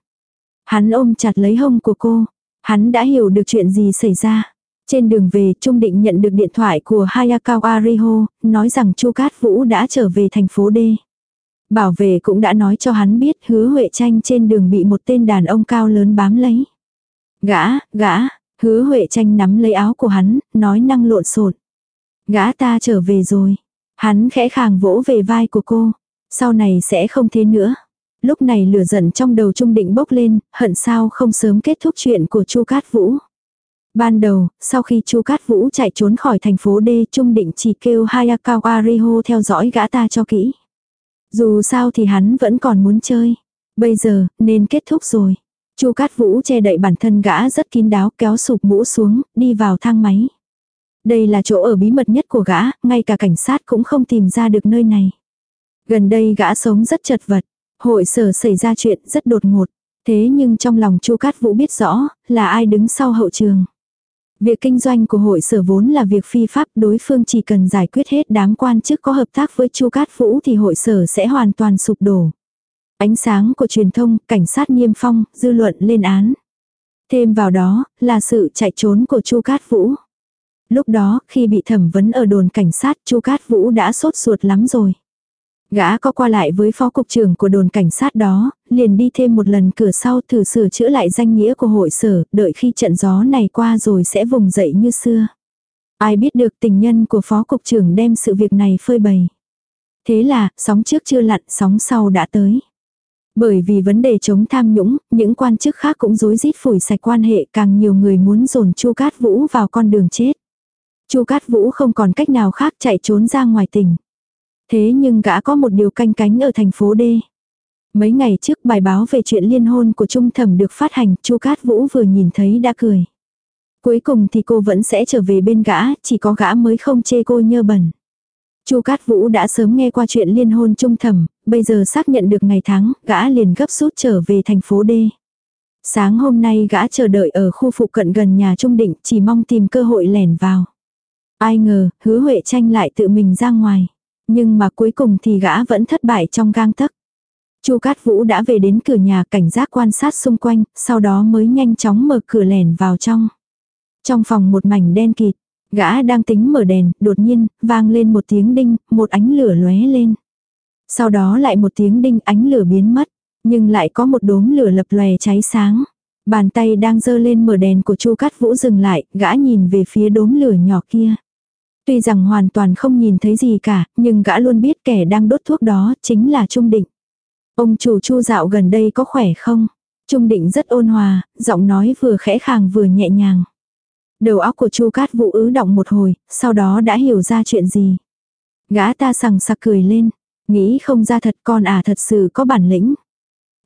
Hắn ôm chặt lấy hông của cô. Hắn đã hiểu được chuyện gì xảy ra. Trên đường về, Trung Định nhận được điện thoại của Hayakawa Ariho, nói rằng Chu Cát Vũ đã trở về thành phố D. Bảo vệ cũng đã nói cho hắn biết hứa Huệ tranh trên đường bị một tên đàn ông cao lớn bám lấy. Gã, gã, hứa Huệ tranh nắm lấy áo của hắn, nói năng lộn xộn. Gã ta trở về rồi. Hắn khẽ khàng vỗ về vai của cô. Sau này sẽ không thế nữa. Lúc này lửa giận trong đầu Trung Định bốc lên, hận sao không sớm kết thúc chuyện của Chu Cát Vũ. Ban đầu, sau khi Chu Cát Vũ chạy trốn khỏi thành phố D, Trung Định chỉ kêu Hayakawa Riho theo dõi gã ta cho kỹ. Dù sao thì hắn vẫn còn muốn chơi. Bây giờ, nên kết thúc rồi. Chu Cát Vũ che đậy bản thân gã rất kín đáo kéo sụp mũ xuống, đi vào thang máy. Đây là chỗ ở bí mật nhất của gã, ngay cả cảnh sát cũng không tìm ra được nơi này. Gần đây gã sống rất chật vật, hội sở xảy ra chuyện rất đột ngột. Thế nhưng trong lòng Chu Cát Vũ biết rõ, là ai đứng sau hậu trường. Việc kinh doanh của hội sở vốn là việc phi pháp, đối phương chỉ cần giải quyết hết đám quan chức có hợp tác với Chu Cát Vũ thì hội sở sẽ hoàn toàn sụp đổ. Ánh sáng của truyền thông, cảnh sát niêm phong, dư luận lên án. Thêm vào đó, là sự chạy trốn của Chu Cát Vũ. Lúc đó, khi bị thẩm vấn ở đồn cảnh sát, Chu Cát Vũ đã sốt ruột lắm rồi. Gã có qua lại với phó cục trưởng của đồn cảnh sát đó, liền đi thêm một lần cửa sau thử sửa chữa lại danh nghĩa của hội sở, đợi khi trận gió này qua rồi sẽ vùng dậy như xưa. Ai biết được tình nhân của phó cục trưởng đem sự việc này phơi bày. Thế là, sóng trước chưa lặn, sóng sau đã tới. Bởi vì vấn đề chống tham nhũng, những quan chức khác cũng rối rít phủi sạch quan hệ càng nhiều người muốn dồn Chu Cát Vũ vào con đường chết. Chu Cát Vũ không còn cách nào khác chạy trốn ra ngoài tỉnh. Thế nhưng gã có một điều canh cánh ở thành phố D. Mấy ngày trước bài báo về chuyện liên hôn của Trung Thẩm được phát hành, Chu Cát Vũ vừa nhìn thấy đã cười. Cuối cùng thì cô vẫn sẽ trở về bên gã, chỉ có gã mới không chê cô nhơ bẩn. Chu Cát Vũ đã sớm nghe qua chuyện liên hôn Trung Thẩm, bây giờ xác nhận được ngày tháng, gã liền gấp rút trở về thành phố D. Sáng hôm nay gã chờ đợi ở khu phụ cận gần nhà Trung Định, chỉ mong tìm cơ hội lẻn vào. Ai ngờ, hứa Huệ tranh lại tự mình ra ngoài. Nhưng mà cuối cùng thì gã vẫn thất bại trong gang tấc. Chu Cát Vũ đã về đến cửa nhà cảnh giác quan sát xung quanh, sau đó mới nhanh chóng mở cửa lẻn vào trong. Trong phòng một mảnh đen kịt, gã đang tính mở đèn, đột nhiên, vang lên một tiếng đinh, một ánh lửa lóe lên. Sau đó lại một tiếng đinh ánh lửa biến mất, nhưng lại có một đốm lửa lập lòe cháy sáng. Bàn tay đang dơ lên mở đèn của Chu Cát Vũ dừng lại, gã nhìn về phía đốm lửa nhỏ kia. Tuy rằng hoàn toàn không nhìn thấy gì cả, nhưng gã luôn biết kẻ đang đốt thuốc đó chính là Trung Định. Ông chủ Chu dạo gần đây có khỏe không? Trung Định rất ôn hòa, giọng nói vừa khẽ khàng vừa nhẹ nhàng. Đầu óc của Chu Cát Vũ ứ động một hồi, sau đó đã hiểu ra chuyện gì. Gã ta sằng sặc cười lên, nghĩ không ra thật con à thật sự có bản lĩnh.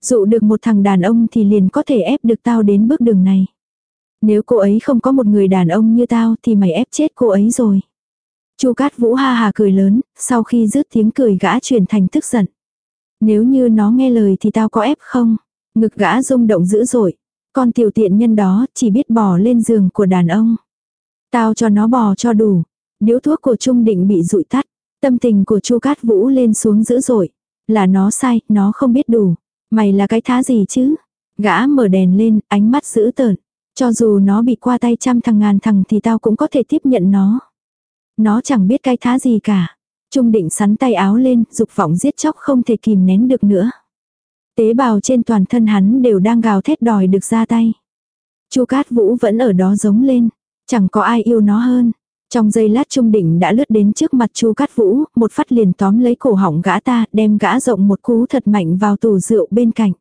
Dụ được một thằng đàn ông thì liền có thể ép được tao đến bước đường này. Nếu cô ấy không có một người đàn ông như tao thì mày ép chết cô ấy rồi. Chu Cát Vũ ha hà cười lớn, sau khi dứt tiếng cười gã chuyển thành tức giận. Nếu như nó nghe lời thì tao có ép không? Ngực gã rung động dữ dội. Con tiểu tiện nhân đó chỉ biết bò lên giường của đàn ông. Tao cho nó bò cho đủ. Điếu thuốc của Trung Định bị rụi tắt. Tâm tình của Chu Cát Vũ lên xuống dữ dội. Là nó sai, nó không biết đủ. Mày là cái thá gì chứ? Gã mở đèn lên, ánh mắt dữ tợn. Cho dù nó bị qua tay trăm thằng ngàn thằng thì tao cũng có thể tiếp nhận nó. Nó chẳng biết cái thá gì cả. Trung định sắn tay áo lên, dục vọng giết chóc không thể kìm nén được nữa. Tế bào trên toàn thân hắn đều đang gào thét đòi được ra tay. Chu Cát Vũ vẫn ở đó giống lên, chẳng có ai yêu nó hơn. Trong giây lát Trung Định đã lướt đến trước mặt Chu Cát Vũ, một phát liền tóm lấy cổ họng gã ta, đem gã rộng một cú thật mạnh vào tủ rượu bên cạnh.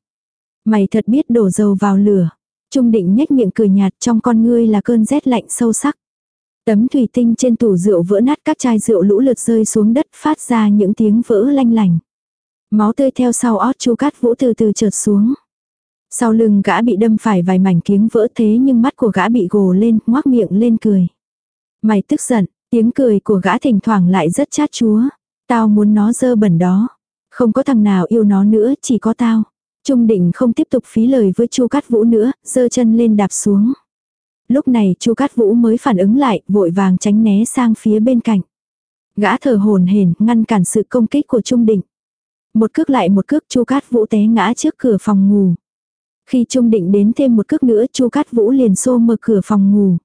Mày thật biết đổ dầu vào lửa. Trung định nhếch miệng cười nhạt trong con ngươi là cơn rét lạnh sâu sắc. Tấm thủy tinh trên tủ rượu vỡ nát các chai rượu lũ lượt rơi xuống đất phát ra những tiếng vỡ lanh lành. Máu tươi theo sau ót chu cát vũ từ từ trượt xuống. Sau lưng gã bị đâm phải vài mảnh kiếng vỡ thế nhưng mắt của gã bị gồ lên, ngoác miệng lên cười. Mày tức giận, tiếng cười của gã thỉnh thoảng lại rất chát chúa. Tao muốn nó dơ bẩn đó. Không có thằng nào yêu nó nữa, chỉ có tao. Trung định không tiếp tục phí lời với Chu Cát Vũ nữa, giơ chân lên đạp xuống. Lúc này Chu Cát Vũ mới phản ứng lại, vội vàng tránh né sang phía bên cạnh. Gã thở hồn hển, ngăn cản sự công kích của Trung Định. Một cước lại một cước Chu Cát Vũ té ngã trước cửa phòng ngủ. Khi Trung Định đến thêm một cước nữa Chu Cát Vũ liền xô mở cửa phòng ngủ.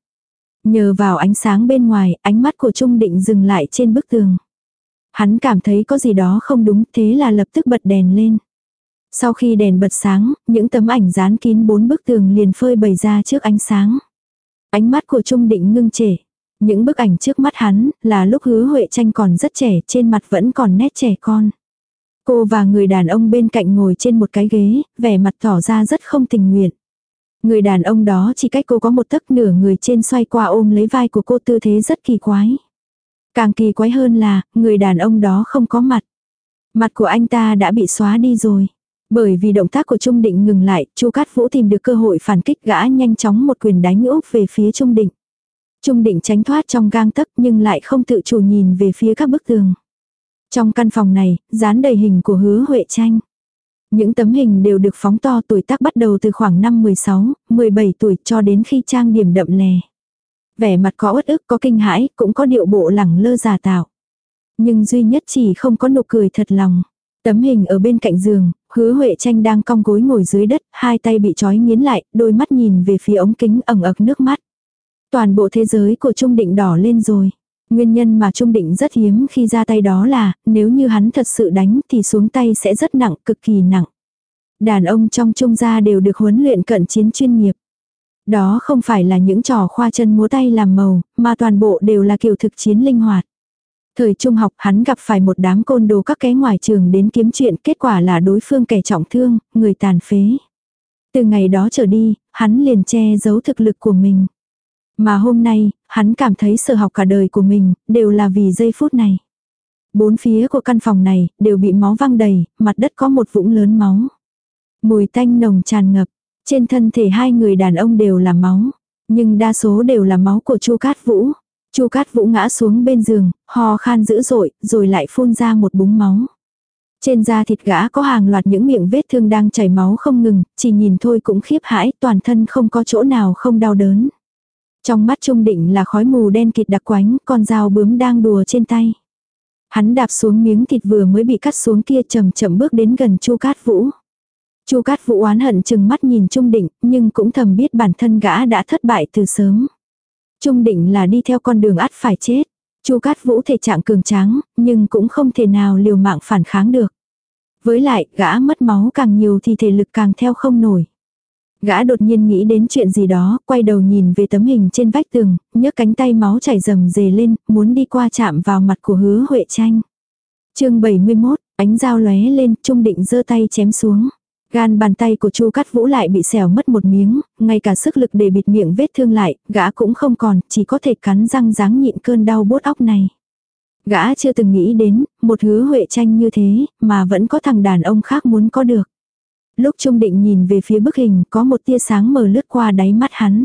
Nhờ vào ánh sáng bên ngoài, ánh mắt của Trung Định dừng lại trên bức tường. Hắn cảm thấy có gì đó không đúng thế là lập tức bật đèn lên. Sau khi đèn bật sáng, những tấm ảnh dán kín bốn bức tường liền phơi bày ra trước ánh sáng. Ánh mắt của Trung Định ngưng trệ. Những bức ảnh trước mắt hắn là lúc hứa Huệ tranh còn rất trẻ trên mặt vẫn còn nét trẻ con. Cô và người đàn ông bên cạnh ngồi trên một cái ghế, vẻ mặt tỏ ra rất không tình nguyện. Người đàn ông đó chỉ cách cô có một tấc nửa người trên xoay qua ôm lấy vai của cô tư thế rất kỳ quái. Càng kỳ quái hơn là, người đàn ông đó không có mặt. Mặt của anh ta đã bị xóa đi rồi. Bởi vì động tác của Trung Định ngừng lại, Chu Cát Vũ tìm được cơ hội phản kích gã nhanh chóng một quyền đánh úp về phía Trung Định. Trung Định tránh thoát trong gang tấc nhưng lại không tự chủ nhìn về phía các bức tường. Trong căn phòng này, dán đầy hình của hứa Huệ Tranh. Những tấm hình đều được phóng to tuổi tác bắt đầu từ khoảng năm 16, 17 tuổi cho đến khi trang điểm đậm lè. Vẻ mặt có uất ức có kinh hãi, cũng có điệu bộ lẳng lơ giả tạo. Nhưng duy nhất chỉ không có nụ cười thật lòng. Tấm hình ở bên cạnh giường, hứa Huệ Tranh đang cong gối ngồi dưới đất, hai tay bị trói nghiến lại, đôi mắt nhìn về phía ống kính ẩn ực nước mắt. Toàn bộ thế giới của Trung Định đỏ lên rồi. Nguyên nhân mà Trung Định rất hiếm khi ra tay đó là, nếu như hắn thật sự đánh thì xuống tay sẽ rất nặng, cực kỳ nặng. Đàn ông trong Trung gia đều được huấn luyện cận chiến chuyên nghiệp. Đó không phải là những trò khoa chân múa tay làm màu, mà toàn bộ đều là kiểu thực chiến linh hoạt. Thời trung học hắn gặp phải một đám côn đồ các cái ngoài trường đến kiếm chuyện, kết quả là đối phương kẻ trọng thương, người tàn phế. Từ ngày đó trở đi, hắn liền che giấu thực lực của mình. Mà hôm nay, hắn cảm thấy sở học cả đời của mình, đều là vì giây phút này. Bốn phía của căn phòng này, đều bị máu văng đầy, mặt đất có một vũng lớn máu. Mùi tanh nồng tràn ngập, trên thân thể hai người đàn ông đều là máu. Nhưng đa số đều là máu của Chu Cát Vũ. Chu Cát Vũ ngã xuống bên giường, ho khan dữ dội, rồi lại phun ra một búng máu. Trên da thịt gã có hàng loạt những miệng vết thương đang chảy máu không ngừng, chỉ nhìn thôi cũng khiếp hãi, toàn thân không có chỗ nào không đau đớn. Trong mắt Trung Định là khói mù đen kịt đặc quánh, con dao bướm đang đùa trên tay. Hắn đạp xuống miếng thịt vừa mới bị cắt xuống kia chậm chậm bước đến gần Chu Cát Vũ. Chu Cát Vũ oán hận chừng mắt nhìn Trung Định, nhưng cũng thầm biết bản thân gã đã thất bại từ sớm. Trung Định là đi theo con đường ắt phải chết. Chu Cát Vũ thể trạng cường tráng, nhưng cũng không thể nào liều mạng phản kháng được. Với lại, gã mất máu càng nhiều thì thể lực càng theo không nổi. Gã đột nhiên nghĩ đến chuyện gì đó, quay đầu nhìn về tấm hình trên vách tường, nhấc cánh tay máu chảy rầm rề lên, muốn đi qua chạm vào mặt của hứa Huệ Tranh. chương 71, ánh dao lóe lên, trung định giơ tay chém xuống. Gan bàn tay của Chu Cát Vũ lại bị xẻo mất một miếng, ngay cả sức lực để bịt miệng vết thương lại, gã cũng không còn, chỉ có thể cắn răng ráng nhịn cơn đau bốt óc này. Gã chưa từng nghĩ đến, một hứa huệ tranh như thế, mà vẫn có thằng đàn ông khác muốn có được. Lúc Trung Định nhìn về phía bức hình, có một tia sáng mờ lướt qua đáy mắt hắn.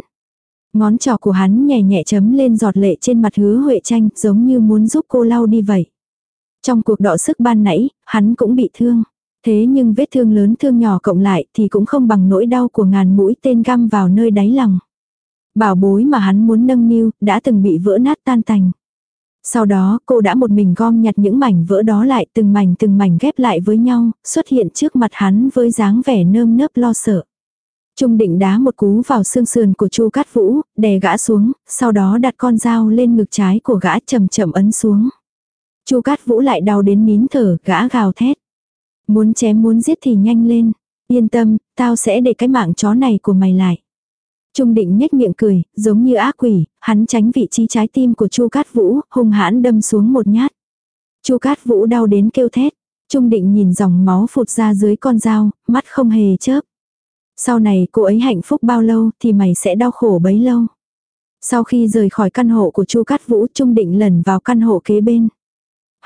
Ngón trỏ của hắn nhẹ nhẹ chấm lên giọt lệ trên mặt hứa huệ tranh, giống như muốn giúp cô lau đi vậy. Trong cuộc đọ sức ban nãy, hắn cũng bị thương. Thế nhưng vết thương lớn thương nhỏ cộng lại thì cũng không bằng nỗi đau của ngàn mũi tên găm vào nơi đáy lòng. Bảo bối mà hắn muốn nâng niu, đã từng bị vỡ nát tan tành. Sau đó cô đã một mình gom nhặt những mảnh vỡ đó lại từng mảnh từng mảnh ghép lại với nhau, xuất hiện trước mặt hắn với dáng vẻ nơm nớp lo sợ. Trung định đá một cú vào xương sườn của Chu Cát Vũ, đè gã xuống, sau đó đặt con dao lên ngực trái của gã chậm chậm ấn xuống. Chu Cát Vũ lại đau đến nín thở, gã gào thét. Muốn chém muốn giết thì nhanh lên. Yên tâm, tao sẽ để cái mạng chó này của mày lại. Trung định nhếch miệng cười, giống như ác quỷ, hắn tránh vị trí trái tim của Chu Cát Vũ, hung hãn đâm xuống một nhát. Chu Cát Vũ đau đến kêu thét. Trung định nhìn dòng máu phụt ra dưới con dao, mắt không hề chớp. Sau này cô ấy hạnh phúc bao lâu thì mày sẽ đau khổ bấy lâu. Sau khi rời khỏi căn hộ của Chu Cát Vũ Trung định lần vào căn hộ kế bên.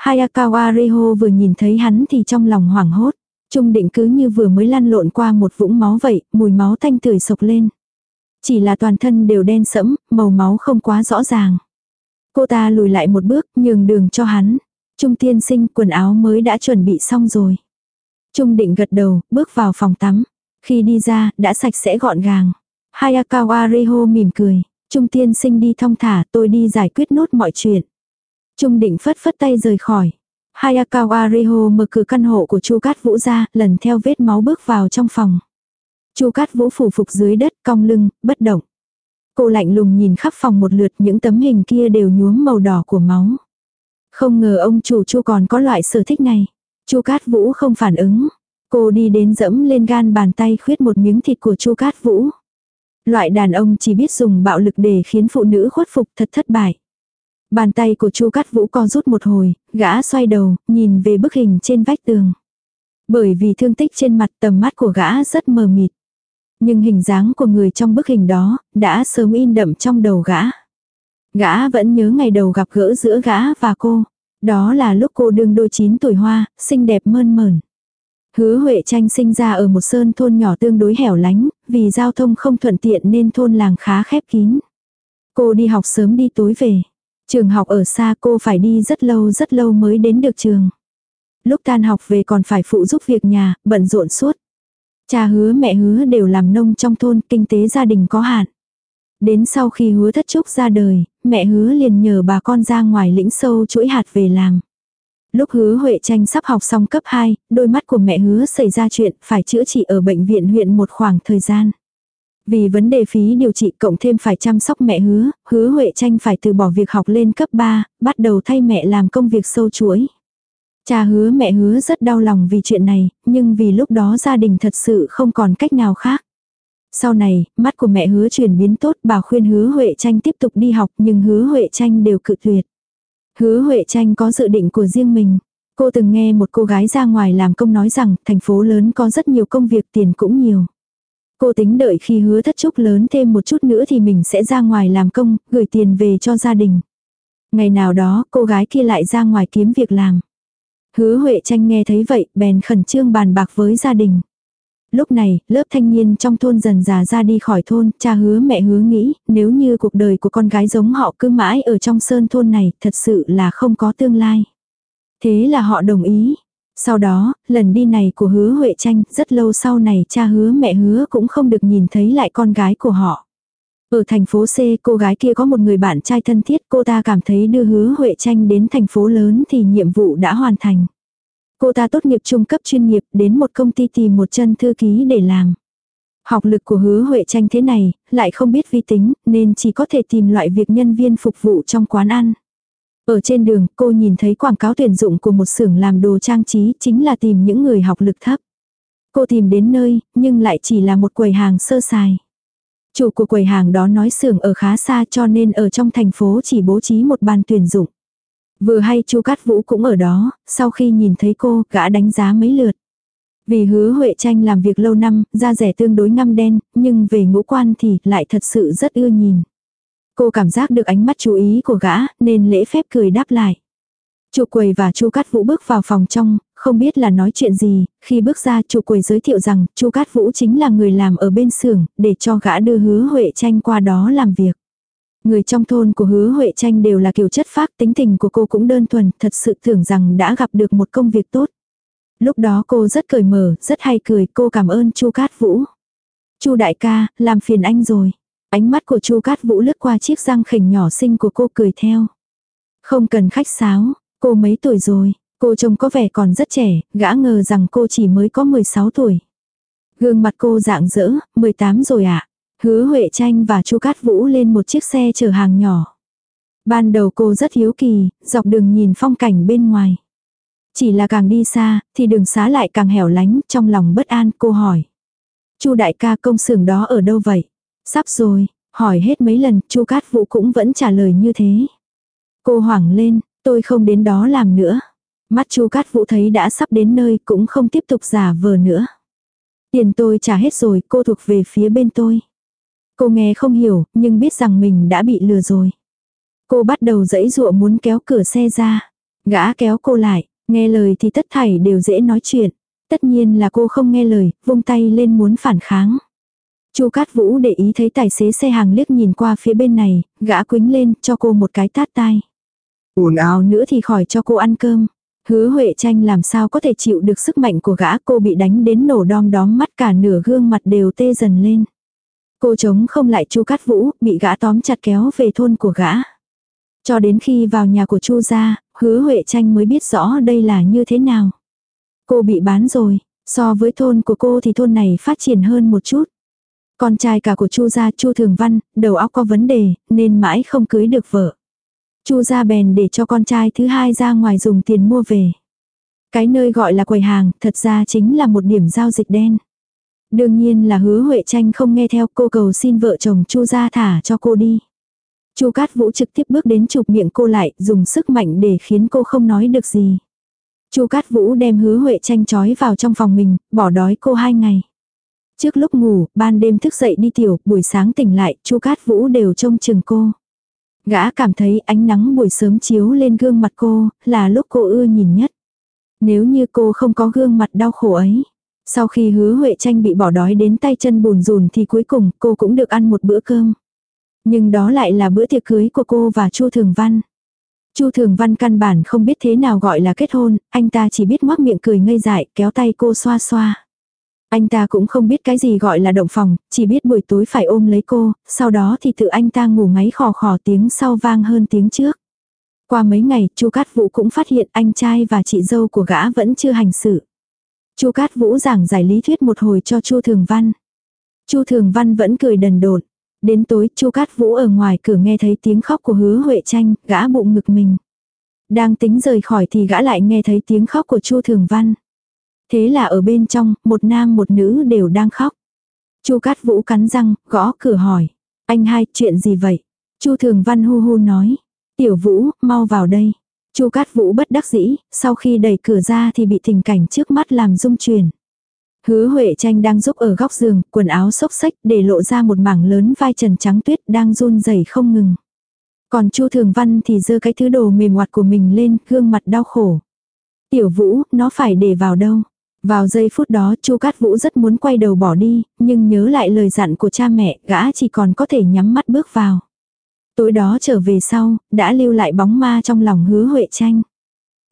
Hayakawa Reho vừa nhìn thấy hắn thì trong lòng hoảng hốt. Trung định cứ như vừa mới lăn lộn qua một vũng máu vậy, mùi máu tanh tưởi sộc lên. Chỉ là toàn thân đều đen sẫm, màu máu không quá rõ ràng. Cô ta lùi lại một bước, nhường đường cho hắn. Trung tiên sinh quần áo mới đã chuẩn bị xong rồi. Trung định gật đầu, bước vào phòng tắm. Khi đi ra, đã sạch sẽ gọn gàng. Hayakawa Reho mỉm cười. Trung tiên sinh đi thong thả, tôi đi giải quyết nốt mọi chuyện. Trung định phất phất tay rời khỏi. Hayakawa Reho mở cửa căn hộ của Chu Cát Vũ ra, lần theo vết máu bước vào trong phòng. Chu Cát Vũ phủ phục dưới đất, cong lưng, bất động. Cô lạnh lùng nhìn khắp phòng một lượt những tấm hình kia đều nhuốm màu đỏ của máu. Không ngờ ông chủ Chu còn có loại sở thích này. Chu Cát Vũ không phản ứng. Cô đi đến dẫm lên gan bàn tay khuyết một miếng thịt của Chu Cát Vũ. Loại đàn ông chỉ biết dùng bạo lực để khiến phụ nữ khuất phục thật thất bại. Bàn tay của Chu Cát Vũ co rút một hồi, gã xoay đầu, nhìn về bức hình trên vách tường. Bởi vì thương tích trên mặt tầm mắt của gã rất mờ mịt. Nhưng hình dáng của người trong bức hình đó, đã sớm in đậm trong đầu gã. Gã vẫn nhớ ngày đầu gặp gỡ giữa gã và cô. Đó là lúc cô đương đôi chín tuổi hoa, xinh đẹp mơn mởn. Hứa Huệ Tranh sinh ra ở một sơn thôn nhỏ tương đối hẻo lánh, vì giao thông không thuận tiện nên thôn làng khá khép kín. Cô đi học sớm đi tối về. Trường học ở xa cô phải đi rất lâu rất lâu mới đến được trường. Lúc tan học về còn phải phụ giúp việc nhà, bận rộn suốt. Cha hứa mẹ hứa đều làm nông trong thôn, kinh tế gia đình có hạn. Đến sau khi hứa thất trúc ra đời, mẹ hứa liền nhờ bà con ra ngoài lĩnh sâu chuỗi hạt về làm. Lúc hứa Huệ tranh sắp học xong cấp 2, đôi mắt của mẹ hứa xảy ra chuyện phải chữa trị ở bệnh viện huyện một khoảng thời gian. Vì vấn đề phí điều trị cộng thêm phải chăm sóc mẹ hứa, hứa Huệ tranh phải từ bỏ việc học lên cấp 3, bắt đầu thay mẹ làm công việc sâu chuỗi. Cha hứa mẹ hứa rất đau lòng vì chuyện này, nhưng vì lúc đó gia đình thật sự không còn cách nào khác. Sau này, mắt của mẹ hứa chuyển biến tốt, bà khuyên hứa Huệ tranh tiếp tục đi học nhưng hứa Huệ tranh đều cự tuyệt. Hứa Huệ tranh có dự định của riêng mình. Cô từng nghe một cô gái ra ngoài làm công nói rằng thành phố lớn có rất nhiều công việc tiền cũng nhiều. Cô tính đợi khi hứa thất trúc lớn thêm một chút nữa thì mình sẽ ra ngoài làm công, gửi tiền về cho gia đình. Ngày nào đó cô gái kia lại ra ngoài kiếm việc làm. Hứa Huệ tranh nghe thấy vậy bèn khẩn trương bàn bạc với gia đình. Lúc này, lớp thanh niên trong thôn dần già ra đi khỏi thôn, cha hứa mẹ hứa nghĩ, nếu như cuộc đời của con gái giống họ cứ mãi ở trong sơn thôn này, thật sự là không có tương lai. Thế là họ đồng ý. Sau đó, lần đi này của hứa Huệ tranh, rất lâu sau này cha hứa mẹ hứa cũng không được nhìn thấy lại con gái của họ. Ở thành phố C, cô gái kia có một người bạn trai thân thiết, cô ta cảm thấy đưa hứa Huệ tranh đến thành phố lớn thì nhiệm vụ đã hoàn thành. Cô ta tốt nghiệp trung cấp chuyên nghiệp đến một công ty tìm một chân thư ký để làm. Học lực của hứa Huệ tranh thế này, lại không biết vi tính, nên chỉ có thể tìm loại việc nhân viên phục vụ trong quán ăn. Ở trên đường, cô nhìn thấy quảng cáo tuyển dụng của một xưởng làm đồ trang trí, chính là tìm những người học lực thấp. Cô tìm đến nơi, nhưng lại chỉ là một quầy hàng sơ sài. Chủ của quầy hàng đó nói xưởng ở khá xa cho nên ở trong thành phố chỉ bố trí một bàn tuyển dụng. Vừa hay chu Cát Vũ cũng ở đó, sau khi nhìn thấy cô, gã đánh giá mấy lượt. Vì hứa Huệ Tranh làm việc lâu năm, da rẻ tương đối ngăm đen, nhưng về ngũ quan thì lại thật sự rất ưa nhìn. Cô cảm giác được ánh mắt chú ý của gã, nên lễ phép cười đáp lại. Chu quầy và chu Cát Vũ bước vào phòng trong, không biết là nói chuyện gì, khi bước ra chu quầy giới thiệu rằng chu Cát Vũ chính là người làm ở bên xưởng, để cho gã đưa hứa Huệ Tranh qua đó làm việc. Người trong thôn của hứa Huệ Tranh đều là kiểu chất phác tính tình của cô cũng đơn thuần, thật sự tưởng rằng đã gặp được một công việc tốt. Lúc đó cô rất cởi mở, rất hay cười, cô cảm ơn chu Cát Vũ. chu đại ca, làm phiền anh rồi. Ánh mắt của chu Cát Vũ lướt qua chiếc răng khỉnh nhỏ xinh của cô cười theo. Không cần khách sáo, cô mấy tuổi rồi, cô trông có vẻ còn rất trẻ, gã ngờ rằng cô chỉ mới có 16 tuổi. Gương mặt cô dạng dỡ, 18 rồi ạ. À? Hứa Huệ Tranh và Chu Cát Vũ lên một chiếc xe chở hàng nhỏ. Ban đầu cô rất hiếu kỳ, dọc đường nhìn phong cảnh bên ngoài. Chỉ là càng đi xa, thì đường xá lại càng hẻo lánh, trong lòng bất an cô hỏi. Chu đại ca công xưởng đó ở đâu vậy? Sắp rồi, hỏi hết mấy lần, Chu Cát Vũ cũng vẫn trả lời như thế. Cô hoảng lên, tôi không đến đó làm nữa. Mắt Chu Cát Vũ thấy đã sắp đến nơi cũng không tiếp tục giả vờ nữa. Tiền tôi trả hết rồi, cô thuộc về phía bên tôi. Cô nghe không hiểu, nhưng biết rằng mình đã bị lừa rồi. Cô bắt đầu dẫy dụa muốn kéo cửa xe ra. Gã kéo cô lại, nghe lời thì tất thảy đều dễ nói chuyện. Tất nhiên là cô không nghe lời, vung tay lên muốn phản kháng. Chu Cát Vũ để ý thấy tài xế xe hàng liếc nhìn qua phía bên này, gã quính lên cho cô một cái tát tai. Ồn ào nữa thì khỏi cho cô ăn cơm. Hứa Huệ Tranh làm sao có thể chịu được sức mạnh của gã cô bị đánh đến nổ đom đóm mắt cả nửa gương mặt đều tê dần lên. Cô chống không lại Chu Cát Vũ, bị gã tóm chặt kéo về thôn của gã. Cho đến khi vào nhà của Chu gia, Hứa Huệ Tranh mới biết rõ đây là như thế nào. Cô bị bán rồi, so với thôn của cô thì thôn này phát triển hơn một chút. Con trai cả của Chu gia Chu Thường Văn, đầu óc có vấn đề, nên mãi không cưới được vợ. Chu gia bèn để cho con trai thứ hai ra ngoài dùng tiền mua về. Cái nơi gọi là quầy hàng, thật ra chính là một điểm giao dịch đen. Đương nhiên là hứa Huệ Tranh không nghe theo cô cầu xin vợ chồng Chu gia thả cho cô đi. Chu Cát Vũ trực tiếp bước đến chụp miệng cô lại, dùng sức mạnh để khiến cô không nói được gì. Chu Cát Vũ đem hứa Huệ Tranh trói vào trong phòng mình, bỏ đói cô hai ngày. Trước lúc ngủ, ban đêm thức dậy đi tiểu, buổi sáng tỉnh lại, Chu Cát Vũ đều trông chừng cô. Gã cảm thấy ánh nắng buổi sớm chiếu lên gương mặt cô, là lúc cô ưa nhìn nhất. Nếu như cô không có gương mặt đau khổ ấy. Sau khi hứa Huệ Tranh bị bỏ đói đến tay chân bùn rùn thì cuối cùng cô cũng được ăn một bữa cơm. Nhưng đó lại là bữa tiệc cưới của cô và Chu Thường Văn. Chu Thường Văn căn bản không biết thế nào gọi là kết hôn, anh ta chỉ biết ngoác miệng cười ngây dại, kéo tay cô xoa xoa. Anh ta cũng không biết cái gì gọi là động phòng, chỉ biết buổi tối phải ôm lấy cô, sau đó thì tự anh ta ngủ ngáy khò khò tiếng sau vang hơn tiếng trước. Qua mấy ngày, Chu Cát Vũ cũng phát hiện anh trai và chị dâu của gã vẫn chưa hành xử. Chu Cát Vũ giảng giải lý thuyết một hồi cho Chu Thường Văn. Chu Thường Văn vẫn cười đần đột. Đến tối, Chu Cát Vũ ở ngoài cửa nghe thấy tiếng khóc của Hứa Huệ Tranh, gã bụng ngực mình. Đang tính rời khỏi thì gã lại nghe thấy tiếng khóc của Chu Thường Văn. Thế là ở bên trong, một nam một nữ đều đang khóc. Chu Cát Vũ cắn răng, gõ cửa hỏi. Anh hai, chuyện gì vậy? Chu Thường Văn hu hu nói. Tiểu Vũ, mau vào đây. Chu Cát Vũ bất đắc dĩ, sau khi đẩy cửa ra thì bị tình cảnh trước mắt làm rung chuyển. Hứa Huệ Tranh đang giúp ở góc giường, quần áo xốc xách để lộ ra một mảng lớn vai trần trắng tuyết đang run rẩy không ngừng. Còn Chu Thường Văn thì giơ cái thứ đồ mềm ngoặt của mình lên, gương mặt đau khổ. Tiểu Vũ, nó phải để vào đâu? Vào giây phút đó Chu Cát Vũ rất muốn quay đầu bỏ đi, nhưng nhớ lại lời dặn của cha mẹ, gã chỉ còn có thể nhắm mắt bước vào. Tối đó trở về sau, đã lưu lại bóng ma trong lòng hứa Huệ tranh.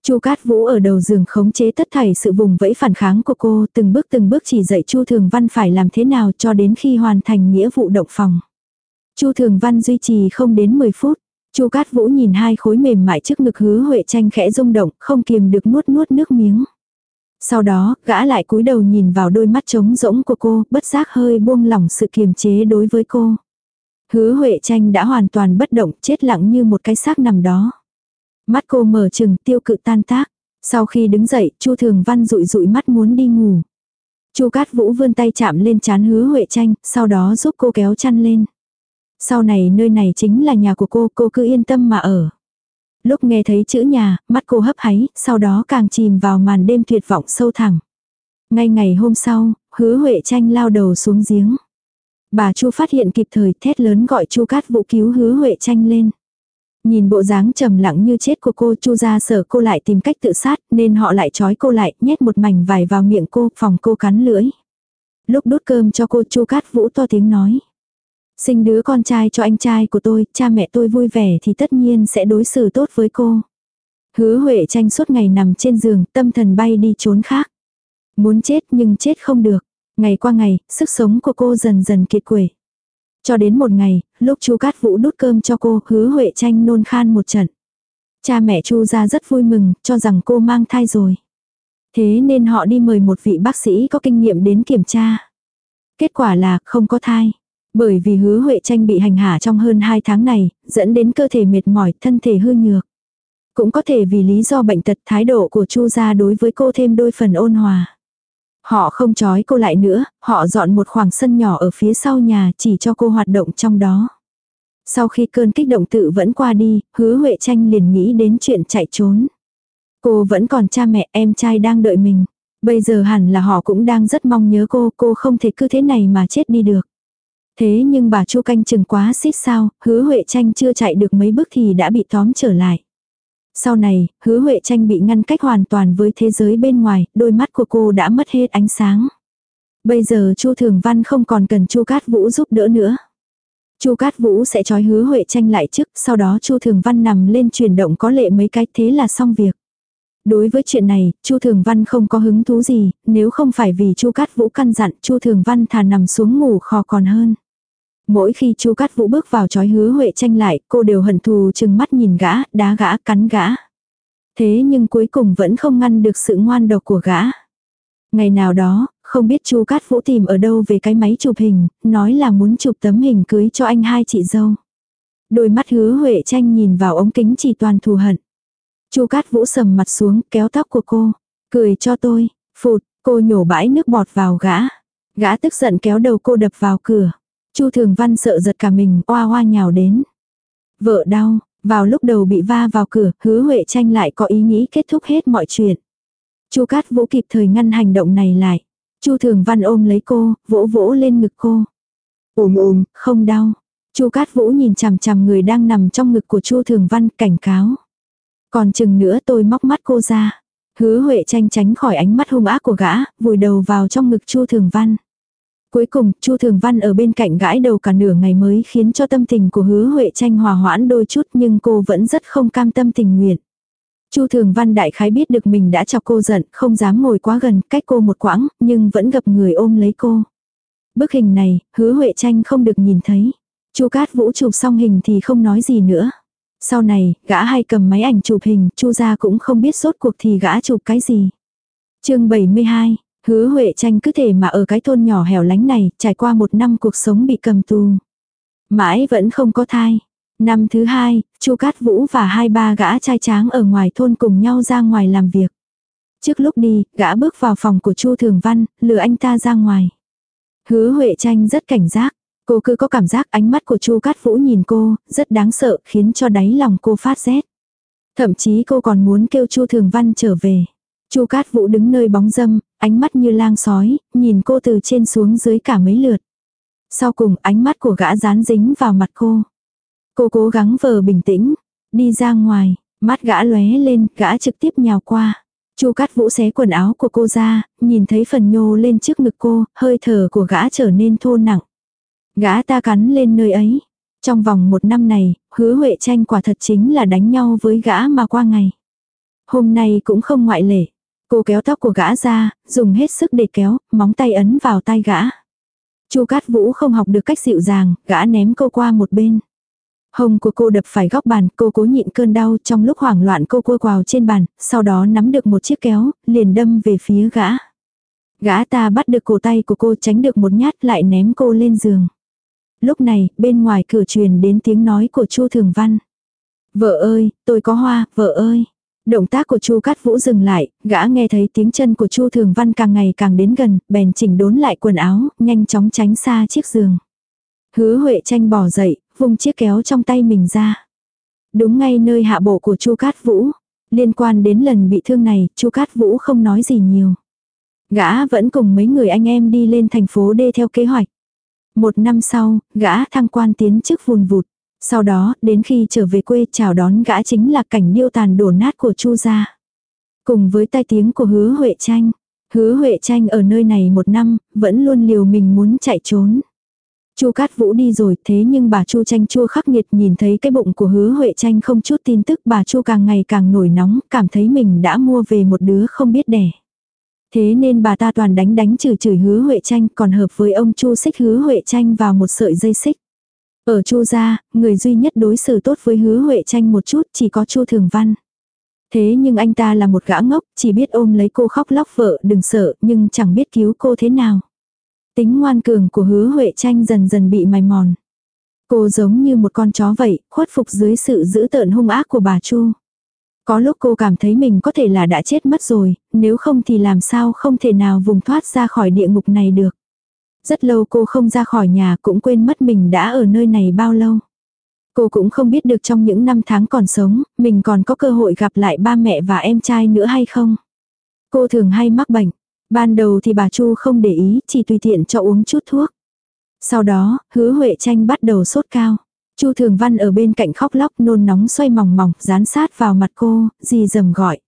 Chu Cát Vũ ở đầu giường khống chế tất thảy sự vùng vẫy phản kháng của cô, từng bước từng bước chỉ dạy Chu Thường Văn phải làm thế nào cho đến khi hoàn thành nghĩa vụ động phòng. Chu Thường Văn duy trì không đến 10 phút. Chu Cát Vũ nhìn hai khối mềm mại trước ngực hứa Huệ tranh khẽ rung động, không kiềm được nuốt nuốt nước miếng. Sau đó, gã lại cúi đầu nhìn vào đôi mắt trống rỗng của cô, bất giác hơi buông lỏng sự kiềm chế đối với cô. Hứa Huệ tranh đã hoàn toàn bất động, chết lặng như một cái xác nằm đó. Mắt cô mở chừng tiêu cự tan tác. Sau khi đứng dậy, Chu Thường Văn rụi rụi mắt muốn đi ngủ. Chu Cát Vũ vươn tay chạm lên chán Hứa Huệ Tranh, sau đó giúp cô kéo chăn lên. Sau này nơi này chính là nhà của cô, cô cứ yên tâm mà ở. Lúc nghe thấy chữ nhà, mắt cô hấp háy, sau đó càng chìm vào màn đêm tuyệt vọng sâu thẳm. Ngay ngày hôm sau, Hứa Huệ Tranh lao đầu xuống giếng. Bà Chu phát hiện kịp thời thét lớn gọi Chu Cát Vũ cứu Hứa Huệ Tranh lên. Nhìn bộ dáng trầm lặng như chết của cô chu ra sở cô lại tìm cách tự sát nên họ lại trói cô lại nhét một mảnh vải vào miệng cô phòng cô cắn lưỡi. Lúc đút cơm cho cô chu cát vũ to tiếng nói. Sinh đứa con trai cho anh trai của tôi, cha mẹ tôi vui vẻ thì tất nhiên sẽ đối xử tốt với cô. Hứa Huệ tranh suốt ngày nằm trên giường, tâm thần bay đi trốn khác. Muốn chết nhưng chết không được. Ngày qua ngày, sức sống của cô dần dần kiệt quệ. Cho đến một ngày, lúc chú Cát Vũ đút cơm cho cô, hứa Huệ tranh nôn khan một trận. Cha mẹ Chu ra rất vui mừng, cho rằng cô mang thai rồi. Thế nên họ đi mời một vị bác sĩ có kinh nghiệm đến kiểm tra. Kết quả là không có thai. Bởi vì hứa Huệ tranh bị hành hạ trong hơn 2 tháng này, dẫn đến cơ thể mệt mỏi, thân thể hư nhược. Cũng có thể vì lý do bệnh tật thái độ của Chu gia đối với cô thêm đôi phần ôn hòa. Họ không trói cô lại nữa, họ dọn một khoảng sân nhỏ ở phía sau nhà chỉ cho cô hoạt động trong đó. Sau khi cơn kích động tự vẫn qua đi, hứa Huệ Tranh liền nghĩ đến chuyện chạy trốn. Cô vẫn còn cha mẹ em trai đang đợi mình. Bây giờ hẳn là họ cũng đang rất mong nhớ cô, cô không thể cứ thế này mà chết đi được. Thế nhưng bà Chu canh chừng quá xít sao, hứa Huệ tranh chưa chạy được mấy bước thì đã bị tóm trở lại. Sau này, hứa Huệ tranh bị ngăn cách hoàn toàn với thế giới bên ngoài, đôi mắt của cô đã mất hết ánh sáng. Bây giờ Chu Thường Văn không còn cần Chu Cát Vũ giúp đỡ nữa. Chu Cát Vũ sẽ trói hứa Huệ tranh lại trước, sau đó Chu Thường Văn nằm lên chuyển động có lệ mấy cái thế là xong việc. Đối với chuyện này, Chu Thường Văn không có hứng thú gì, nếu không phải vì Chu Cát Vũ căn dặn, Chu Thường Văn thà nằm xuống ngủ khò còn hơn. Mỗi khi Chu Cát Vũ bước vào chói hứa Huệ tranh lại, cô đều hận thù chừng mắt nhìn gã, đá gã, cắn gã. Thế nhưng cuối cùng vẫn không ngăn được sự ngoan độc của gã. Ngày nào đó, không biết Chu Cát Vũ tìm ở đâu về cái máy chụp hình, nói là muốn chụp tấm hình cưới cho anh hai chị dâu. Đôi mắt hứa Huệ tranh nhìn vào ống kính chỉ toàn thù hận. Chu Cát Vũ sầm mặt xuống, kéo tóc của cô. Cười cho tôi. Phụt, cô nhổ bãi nước bọt vào gã. Gã tức giận kéo đầu cô đập vào cửa. Chu Thường Văn sợ giật cả mình, oa oa nhào đến. Vợ đau, vào lúc đầu bị va vào cửa, hứa Huệ tranh lại có ý nghĩ kết thúc hết mọi chuyện. Chu Cát Vũ kịp thời ngăn hành động này lại. Chu Thường Văn ôm lấy cô, vỗ vỗ lên ngực cô. Ôm ôm, không đau. Chu Cát Vũ nhìn chằm chằm người đang nằm trong ngực của Chu Thường Văn cảnh cáo. Còn chừng nữa tôi móc mắt cô ra. Hứa Huệ tranh tránh khỏi ánh mắt hung ác của gã, vùi đầu vào trong ngực Chu Thường Văn. Cuối cùng, Chu Thường Văn ở bên cạnh gãi đầu cả nửa ngày mới khiến cho tâm tình của Hứa Huệ tranh hòa hoãn đôi chút nhưng cô vẫn rất không cam tâm tình nguyện. Chu Thường Văn đại khái biết được mình đã chọc cô giận, không dám ngồi quá gần, cách cô một quãng, nhưng vẫn gặp người ôm lấy cô. Bức hình này, Hứa Huệ tranh không được nhìn thấy. Chu Cát Vũ chụp xong hình thì không nói gì nữa. Sau này, gã hay cầm máy ảnh chụp hình, Chu gia cũng không biết sốt cuộc thì gã chụp cái gì. Chương 72 Hứa Huệ tranh cứ thể mà ở cái thôn nhỏ hẻo lánh này, trải qua một năm cuộc sống bị cầm tù. Mãi vẫn không có thai. Năm thứ hai, Chu Cát Vũ và hai ba gã trai tráng ở ngoài thôn cùng nhau ra ngoài làm việc. Trước lúc đi, gã bước vào phòng của Chu Thường Văn, lừa anh ta ra ngoài. Hứa Huệ tranh rất cảnh giác. Cô cứ có cảm giác ánh mắt của Chu Cát Vũ nhìn cô, rất đáng sợ, khiến cho đáy lòng cô phát rét. Thậm chí cô còn muốn kêu Chu Thường Văn trở về. Chu Cát Vũ đứng nơi bóng dâm, ánh mắt như lang sói, nhìn cô từ trên xuống dưới cả mấy lượt. Sau cùng ánh mắt của gã dán dính vào mặt cô. Cô cố gắng vờ bình tĩnh, đi ra ngoài, mắt gã lóe lên, gã trực tiếp nhào qua. Chu Cát Vũ xé quần áo của cô ra, nhìn thấy phần nhô lên trước ngực cô, hơi thở của gã trở nên thô nặng. Gã ta cắn lên nơi ấy. Trong vòng một năm này, hứa Huệ tranh quả thật chính là đánh nhau với gã mà qua ngày. Hôm nay cũng không ngoại lệ. Cô kéo tóc của gã ra, dùng hết sức để kéo, móng tay ấn vào tay gã. Chu Cát Vũ không học được cách dịu dàng, gã ném cô qua một bên. Hông của cô đập phải góc bàn, cô cố nhịn cơn đau trong lúc hoảng loạn cô cua quào trên bàn, sau đó nắm được một chiếc kéo, liền đâm về phía gã. Gã ta bắt được cổ tay của cô tránh được một nhát lại ném cô lên giường. Lúc này, bên ngoài cửa truyền đến tiếng nói của Chu Thường Văn. Vợ ơi, tôi có hoa, vợ ơi. Động tác của Chu Cát Vũ dừng lại, gã nghe thấy tiếng chân của Chu Thường Văn càng ngày càng đến gần, bèn chỉnh đốn lại quần áo, nhanh chóng tránh xa chiếc giường. Hứa Huệ tranh bỏ dậy, vung chiếc kéo trong tay mình ra. Đúng ngay nơi hạ bộ của Chu Cát Vũ. Liên quan đến lần bị thương này, Chu Cát Vũ không nói gì nhiều. Gã vẫn cùng mấy người anh em đi lên thành phố D theo kế hoạch. Một năm sau, gã thăng quan tiến chức vùn vụt. Sau đó, đến khi trở về quê chào đón gã chính là cảnh điêu tàn đổ nát của Chu gia. Cùng với tai tiếng của hứa Huệ Tranh. Hứa Huệ Tranh ở nơi này một năm, vẫn luôn liều mình muốn chạy trốn. Chu Cát Vũ đi rồi, thế nhưng bà Chu Tranh chua khắc nghiệt nhìn thấy cái bụng của Hứa Huệ Tranh không chút tin tức, bà Chu càng ngày càng nổi nóng, cảm thấy mình đã mua về một đứa không biết đẻ. Thế nên bà ta toàn đánh đánh chửi chửi Hứa Huệ Tranh, còn hợp với ông Chu xích Hứa Huệ Tranh vào một sợi dây xích. Ở Chu gia, người duy nhất đối xử tốt với Hứa Huệ Tranh một chút chỉ có Chu Thường Văn. Thế nhưng anh ta là một gã ngốc, chỉ biết ôm lấy cô khóc lóc vợ đừng sợ, nhưng chẳng biết cứu cô thế nào. Tính ngoan cường của hứa Huệ tranh dần dần bị mài mòn. Cô giống như một con chó vậy, khuất phục dưới sự dữ tợn hung ác của bà Chu. Có lúc cô cảm thấy mình có thể là đã chết mất rồi, nếu không thì làm sao không thể nào vùng thoát ra khỏi địa ngục này được. Rất lâu cô không ra khỏi nhà cũng quên mất mình đã ở nơi này bao lâu. Cô cũng không biết được trong những năm tháng còn sống, mình còn có cơ hội gặp lại ba mẹ và em trai nữa hay không. Cô thường hay mắc bệnh, Ban đầu thì bà Chu không để ý, chỉ tùy tiện cho uống chút thuốc. Sau đó, hứa Huệ tranh bắt đầu sốt cao. Chu Thường Văn ở bên cạnh khóc lóc nôn nóng xoay mỏng mỏng, dán sát vào mặt cô, gì dầm gọi.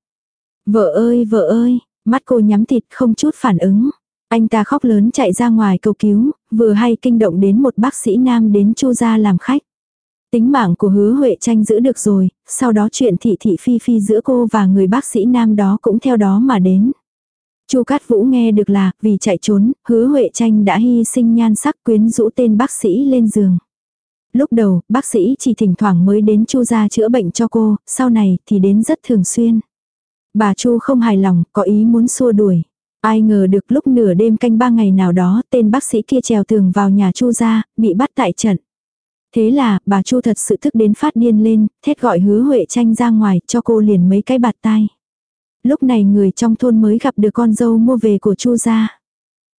Vợ ơi, vợ ơi, mắt cô nhắm thịt không chút phản ứng. Anh ta khóc lớn chạy ra ngoài cầu cứu, vừa hay kinh động đến một bác sĩ nam đến chu gia làm khách. Tính mạng của hứa Huệ tranh giữ được rồi, sau đó chuyện thị thị phi phi giữa cô và người bác sĩ nam đó cũng theo đó mà đến. Chu Cát Vũ nghe được là, vì chạy trốn, hứa Huệ tranh đã hy sinh nhan sắc quyến rũ tên bác sĩ lên giường. Lúc đầu, bác sĩ chỉ thỉnh thoảng mới đến Chu gia chữa bệnh cho cô, sau này thì đến rất thường xuyên. Bà Chu không hài lòng, có ý muốn xua đuổi. Ai ngờ được lúc nửa đêm canh ba ngày nào đó, tên bác sĩ kia trèo tường vào nhà Chu gia, bị bắt tại trận. Thế là, bà Chu thật sự thức đến phát điên lên, thét gọi hứa Huệ tranh ra ngoài, cho cô liền mấy cái bạt tai. Lúc này người trong thôn mới gặp được con dâu mua về của Chu gia.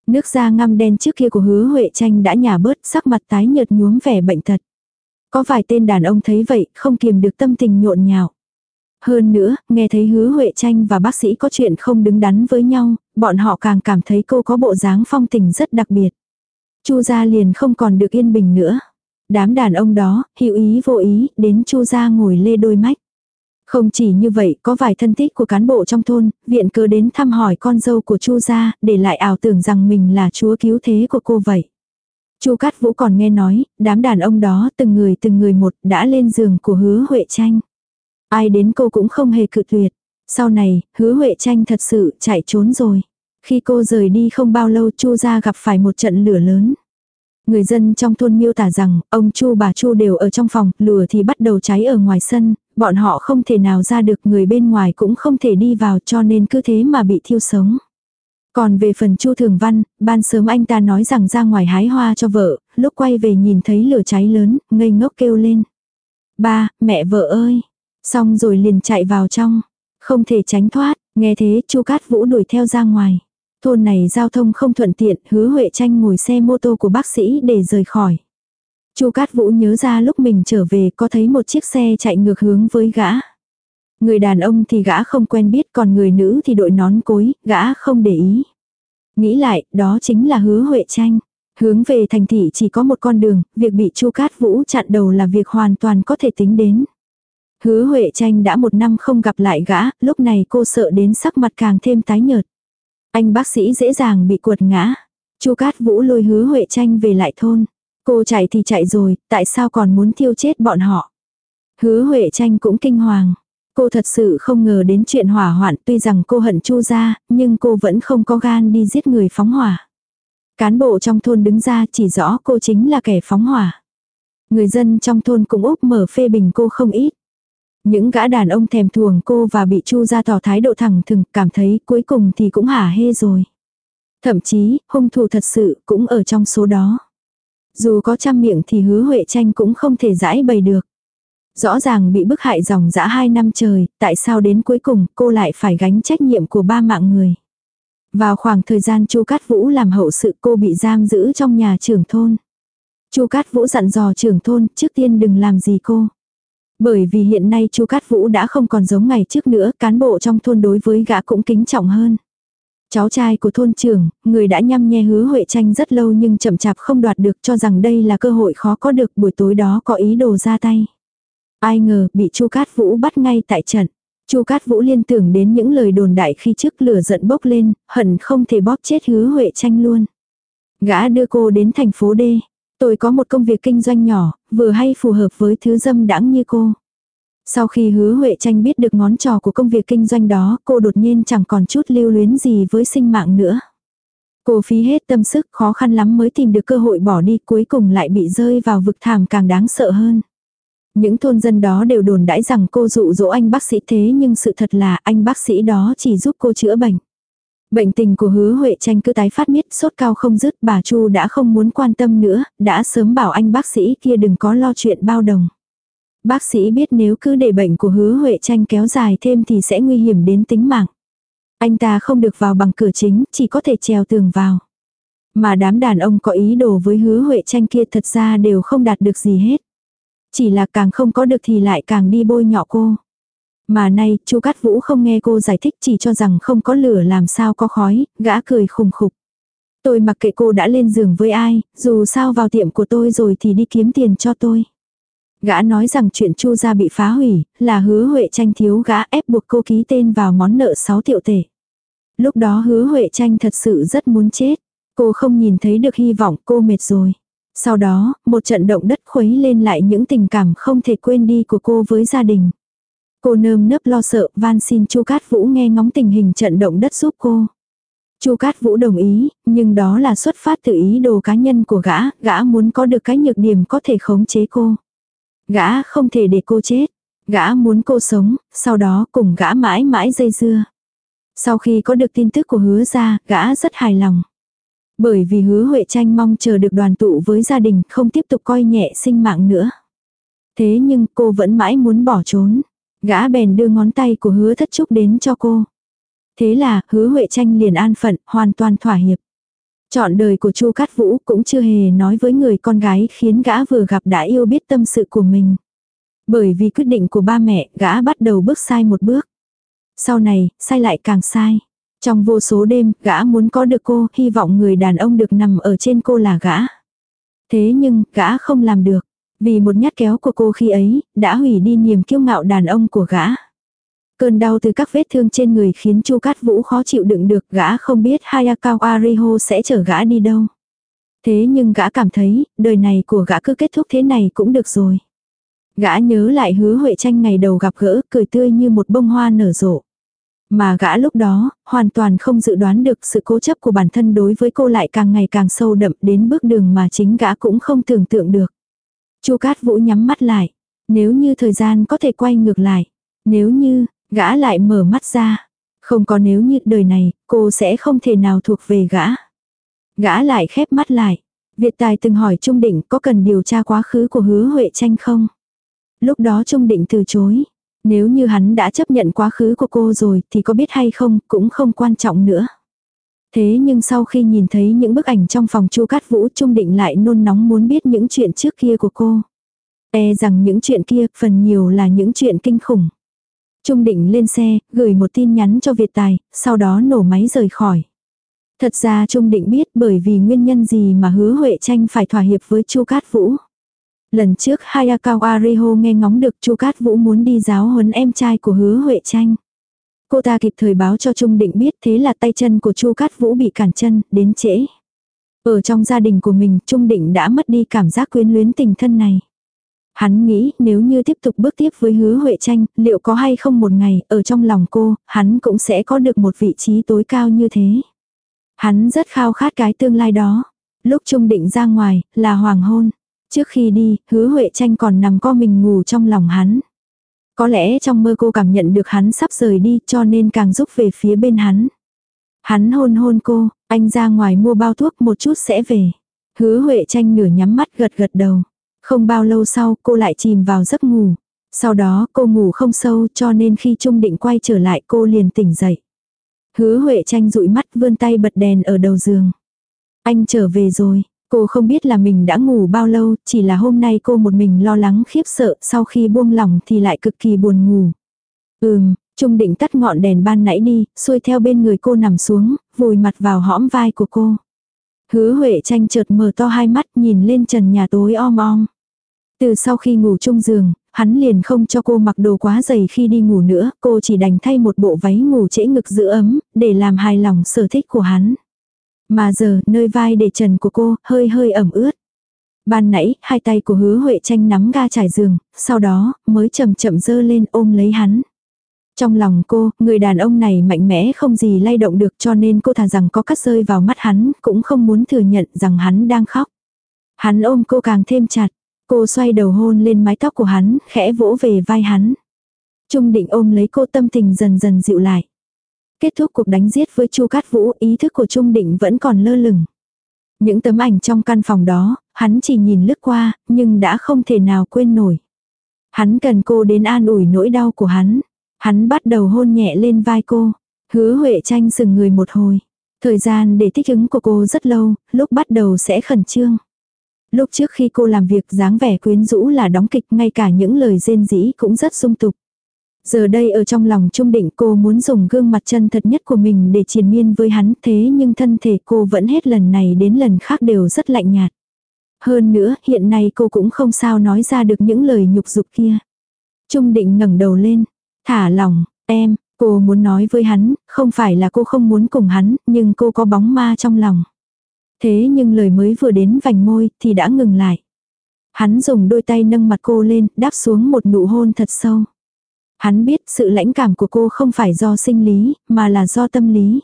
Nước da ngăm đen trước kia của hứa Huệ tranh đã nhả bớt, sắc mặt tái nhợt nhuốm vẻ bệnh tật. Có vài tên đàn ông thấy vậy, không kiềm được tâm tình nhộn nhạo. Hơn nữa, nghe thấy hứa Huệ tranh và bác sĩ có chuyện không đứng đắn với nhau, bọn họ càng cảm thấy cô có bộ dáng phong tình rất đặc biệt. Chu gia liền không còn được yên bình nữa. Đám đàn ông đó, hữu ý vô ý, đến chu gia ngồi lê đôi mách. Không chỉ như vậy, có vài thân thích của cán bộ trong thôn, viện cớ đến thăm hỏi con dâu của Chu gia, để lại ảo tưởng rằng mình là chúa cứu thế của cô vậy. Chu Cát Vũ còn nghe nói, đám đàn ông đó từng người từng người một đã lên giường của hứa Huệ Tranh. Ai đến cô cũng không hề cự tuyệt. Sau này, hứa Huệ Tranh thật sự chạy trốn rồi. Khi cô rời đi không bao lâu Chu gia gặp phải một trận lửa lớn. Người dân trong thôn miêu tả rằng, ông Chu bà Chu đều ở trong phòng, lửa thì bắt đầu cháy ở ngoài sân, bọn họ không thể nào ra được, người bên ngoài cũng không thể đi vào cho nên cứ thế mà bị thiêu sống. Còn về phần Chu Thường Văn, ban sớm anh ta nói rằng ra ngoài hái hoa cho vợ, lúc quay về nhìn thấy lửa cháy lớn, ngây ngốc kêu lên. Ba, mẹ vợ ơi. Xong rồi liền chạy vào trong. Không thể tránh thoát, nghe thế Chu Cát Vũ đuổi theo ra ngoài. Thôn này giao thông không thuận tiện, hứa Huệ tranh ngồi xe mô tô của bác sĩ để rời khỏi. Chu Cát Vũ nhớ ra lúc mình trở về có thấy một chiếc xe chạy ngược hướng với gã. Người đàn ông thì gã không quen biết còn người nữ thì đội nón cối, gã không để ý. Nghĩ lại, đó chính là hứa Huệ tranh. Hướng về thành thị chỉ có một con đường, việc bị Chu Cát Vũ chặn đầu là việc hoàn toàn có thể tính đến. Hứa Huệ tranh đã một năm không gặp lại gã, lúc này cô sợ đến sắc mặt càng thêm tái nhợt. Anh bác sĩ dễ dàng bị cuột ngã. Chu Cát Vũ lôi hứa Huệ tranh về lại thôn. Cô chạy thì chạy rồi, tại sao còn muốn thiêu chết bọn họ? Hứa Huệ tranh cũng kinh hoàng. Cô thật sự không ngờ đến chuyện hỏa hoạn tuy rằng cô hận Chu ra, nhưng cô vẫn không có gan đi giết người phóng hỏa. Cán bộ trong thôn đứng ra chỉ rõ cô chính là kẻ phóng hỏa. Người dân trong thôn cũng úp mở phê bình cô không ít. Những gã đàn ông thèm thuồng cô và bị Chu ra tỏ thái độ thẳng thừng cảm thấy cuối cùng thì cũng hả hê rồi. Thậm chí, hung thủ thật sự cũng ở trong số đó. Dù có trăm miệng thì hứa Huệ tranh cũng không thể giải bày được. Rõ ràng bị bức hại dòng dã hai năm trời, tại sao đến cuối cùng cô lại phải gánh trách nhiệm của ba mạng người. Vào khoảng thời gian Chu Cát Vũ làm hậu sự cô bị giam giữ trong nhà trưởng thôn. Chu Cát Vũ dặn dò trưởng thôn trước tiên đừng làm gì cô. Bởi vì hiện nay Chu Cát Vũ đã không còn giống ngày trước nữa, cán bộ trong thôn đối với gã cũng kính trọng hơn. Cháu trai của thôn trưởng, người đã nhăm nhe hứa Huệ tranh rất lâu nhưng chậm chạp không đoạt được cho rằng đây là cơ hội khó có được buổi tối đó có ý đồ ra tay. Ai ngờ bị Chu Cát Vũ bắt ngay tại trận. Chu Cát Vũ liên tưởng đến những lời đồn đại khi trước lửa giận bốc lên, hận không thể bóp chết hứa Huệ tranh luôn. Gã đưa cô đến thành phố D. Tôi có một công việc kinh doanh nhỏ, vừa hay phù hợp với thứ dâm đãng như cô. Sau khi hứa Huệ tranh biết được ngón trò của công việc kinh doanh đó, cô đột nhiên chẳng còn chút lưu luyến gì với sinh mạng nữa. Cô phí hết tâm sức khó khăn lắm mới tìm được cơ hội bỏ đi cuối cùng lại bị rơi vào vực thảm càng đáng sợ hơn. Những thôn dân đó đều đồn đãi rằng cô dụ dỗ anh bác sĩ thế nhưng sự thật là anh bác sĩ đó chỉ giúp cô chữa bệnh. Bệnh tình của hứa Huệ tranh cứ tái phát miết sốt cao không dứt bà Chu đã không muốn quan tâm nữa, đã sớm bảo anh bác sĩ kia đừng có lo chuyện bao đồng. Bác sĩ biết nếu cứ để bệnh của hứa Huệ tranh kéo dài thêm thì sẽ nguy hiểm đến tính mạng. Anh ta không được vào bằng cửa chính, chỉ có thể trèo tường vào. Mà đám đàn ông có ý đồ với hứa Huệ tranh kia thật ra đều không đạt được gì hết. Chỉ là càng không có được thì lại càng đi bôi nhọ cô. Mà nay, chu Cát Vũ không nghe cô giải thích chỉ cho rằng không có lửa làm sao có khói, gã cười khùng khục. Tôi mặc kệ cô đã lên giường với ai, dù sao vào tiệm của tôi rồi thì đi kiếm tiền cho tôi. Gã nói rằng chuyện Chu gia bị phá hủy, là hứa Huệ tranh thiếu gã ép buộc cô ký tên vào món nợ 6 triệu tệ. Lúc đó hứa Huệ tranh thật sự rất muốn chết. Cô không nhìn thấy được hy vọng cô mệt rồi. Sau đó, một trận động đất khuấy lên lại những tình cảm không thể quên đi của cô với gia đình. Cô nơm nớp lo sợ van xin Chu Cát Vũ nghe ngóng tình hình trận động đất giúp cô. Chu Cát Vũ đồng ý, nhưng đó là xuất phát từ ý đồ cá nhân của gã, gã muốn có được cái nhược điểm có thể khống chế cô. Gã không thể để cô chết, gã muốn cô sống, sau đó cùng gã mãi mãi dây dưa. Sau khi có được tin tức của hứa ra, gã rất hài lòng. Bởi vì hứa Huệ tranh mong chờ được đoàn tụ với gia đình, không tiếp tục coi nhẹ sinh mạng nữa. Thế nhưng cô vẫn mãi muốn bỏ trốn. Gã bèn đưa ngón tay của hứa thất trúc đến cho cô. Thế là hứa Huệ tranh liền an phận, hoàn toàn thỏa hiệp. Chọn đời của Chu Cát Vũ cũng chưa hề nói với người con gái khiến gã vừa gặp đã yêu biết tâm sự của mình. Bởi vì quyết định của ba mẹ, gã bắt đầu bước sai một bước. Sau này, sai lại càng sai. Trong vô số đêm, gã muốn có được cô, hy vọng người đàn ông được nằm ở trên cô là gã. Thế nhưng, gã không làm được. Vì một nhát kéo của cô khi ấy, đã hủy đi niềm kiêu ngạo đàn ông của gã. Cơn đau từ các vết thương trên người khiến Chu Cát Vũ khó chịu đựng được, gã không biết Hayakawa Ariho sẽ chở gã đi đâu. Thế nhưng gã cảm thấy, đời này của gã cứ kết thúc thế này cũng được rồi. Gã nhớ lại hứa Huệ tranh ngày đầu gặp gỡ, cười tươi như một bông hoa nở rộ. Mà gã lúc đó, hoàn toàn không dự đoán được sự cố chấp của bản thân đối với cô lại càng ngày càng sâu đậm đến bước đường mà chính gã cũng không tưởng tượng được. Chu Cát Vũ nhắm mắt lại. Nếu như thời gian có thể quay ngược lại. Nếu như, gã lại mở mắt ra. Không có nếu như đời này, cô sẽ không thể nào thuộc về gã. Gã lại khép mắt lại. Việt Tài từng hỏi Trung Định có cần điều tra quá khứ của hứa Huệ tranh không? Lúc đó Trung Định từ chối. Nếu như hắn đã chấp nhận quá khứ của cô rồi thì có biết hay không cũng không quan trọng nữa. Thế nhưng sau khi nhìn thấy những bức ảnh trong phòng Chu Cát Vũ Trung Định lại nôn nóng muốn biết những chuyện trước kia của cô. E rằng những chuyện kia phần nhiều là những chuyện kinh khủng. Trung Định lên xe, gửi một tin nhắn cho Việt Tài, sau đó nổ máy rời khỏi. Thật ra Trung Định biết bởi vì nguyên nhân gì mà hứa Huệ Tranh phải thỏa hiệp với Chu Cát Vũ. Lần trước Hayakawa Reho nghe ngóng được Chu Cát Vũ muốn đi giáo huấn em trai của hứa Huệ Tranh. Cô ta kịp thời báo cho Trung Định biết thế là tay chân của Chu Cát Vũ bị cản chân, đến trễ. Ở trong gia đình của mình, Trung Định đã mất đi cảm giác quyến luyến tình thân này. Hắn nghĩ nếu như tiếp tục bước tiếp với hứa Huệ Tranh, liệu có hay không một ngày, ở trong lòng cô, hắn cũng sẽ có được một vị trí tối cao như thế. Hắn rất khao khát cái tương lai đó. Lúc Trung Định ra ngoài, là hoàng hôn. Trước khi đi, hứa Huệ Tranh còn nằm co mình ngủ trong lòng hắn. Có lẽ trong mơ cô cảm nhận được hắn sắp rời đi cho nên càng giúp về phía bên hắn. Hắn hôn hôn cô, anh ra ngoài mua bao thuốc một chút sẽ về. Hứa Huệ tranh nửa nhắm mắt gật gật đầu. Không bao lâu sau cô lại chìm vào giấc ngủ. Sau đó cô ngủ không sâu cho nên khi Trung Định quay trở lại cô liền tỉnh dậy. Hứa Huệ tranh dụi mắt vươn tay bật đèn ở đầu giường. Anh trở về rồi, Cô không biết là mình đã ngủ bao lâu, chỉ là hôm nay cô một mình lo lắng khiếp sợ, sau khi buông lỏng thì lại cực kỳ buồn ngủ. Ừm, Trung định tắt ngọn đèn ban nãy đi, xuôi theo bên người cô nằm xuống, vùi mặt vào hõm vai của cô. Hứa Huệ tranh chợt mở to hai mắt nhìn lên trần nhà tối om om. Từ sau khi ngủ chung giường, hắn liền không cho cô mặc đồ quá dày khi đi ngủ nữa, cô chỉ đành thay một bộ váy ngủ trễ ngực giữ ấm, để làm hài lòng sở thích của hắn. Mà giờ, nơi vai để trần của cô, hơi hơi ẩm ướt. Ban nãy, hai tay của hứa Huệ tranh nắm ga trải giường, sau đó, mới chậm chậm dơ lên ôm lấy hắn. Trong lòng cô, người đàn ông này mạnh mẽ không gì lay động được cho nên cô thà rằng có cắt rơi vào mắt hắn, cũng không muốn thừa nhận rằng hắn đang khóc. Hắn ôm cô càng thêm chặt, cô xoay đầu hôn lên mái tóc của hắn, khẽ vỗ về vai hắn. Trung định ôm lấy cô tâm tình dần dần dịu lại. Kết thúc cuộc đánh giết với Chu Cát Vũ, ý thức của Trung Định vẫn còn lơ lửng. Những tấm ảnh trong căn phòng đó, hắn chỉ nhìn lướt qua, nhưng đã không thể nào quên nổi. Hắn cần cô đến an ủi nỗi đau của hắn. Hắn bắt đầu hôn nhẹ lên vai cô. Hứa Huệ tranh sừng người một hồi. Thời gian để thích ứng của cô rất lâu, lúc bắt đầu sẽ khẩn trương. Lúc trước khi cô làm việc dáng vẻ quyến rũ là đóng kịch ngay cả những lời rên rỉ cũng rất sung tục. Giờ đây ở trong lòng Trung Định cô muốn dùng gương mặt chân thật nhất của mình để triền miên với hắn thế nhưng thân thể cô vẫn hết lần này đến lần khác đều rất lạnh nhạt. Hơn nữa hiện nay cô cũng không sao nói ra được những lời nhục dục kia. Trung Định ngẩng đầu lên, thả lòng, em, cô muốn nói với hắn, không phải là cô không muốn cùng hắn, nhưng cô có bóng ma trong lòng. Thế nhưng lời mới vừa đến vành môi thì đã ngừng lại. Hắn dùng đôi tay nâng mặt cô lên, đáp xuống một nụ hôn thật sâu. Hắn biết sự lãnh cảm của cô không phải do sinh lý, mà là do tâm lý.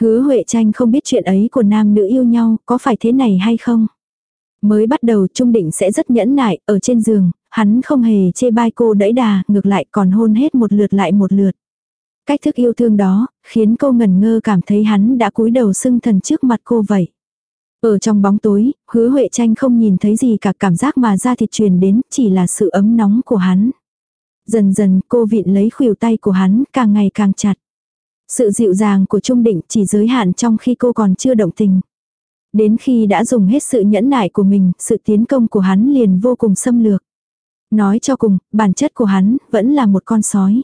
Hứa Huệ Tranh không biết chuyện ấy của nam nữ yêu nhau, có phải thế này hay không? Mới bắt đầu Trung Định sẽ rất nhẫn nại, ở trên giường, hắn không hề chê bai cô đẫy đà, ngược lại còn hôn hết một lượt lại một lượt. Cách thức yêu thương đó, khiến cô ngần ngơ cảm thấy hắn đã cúi đầu xưng thần trước mặt cô vậy. Ở trong bóng tối, hứa Huệ Tranh không nhìn thấy gì cả cảm giác mà da thịt truyền đến chỉ là sự ấm nóng của hắn. Dần dần cô vịn lấy khuỷu tay của hắn càng ngày càng chặt. Sự dịu dàng của Trung Định chỉ giới hạn trong khi cô còn chưa động tình. Đến khi đã dùng hết sự nhẫn nại của mình, sự tiến công của hắn liền vô cùng xâm lược. Nói cho cùng, bản chất của hắn vẫn là một con sói.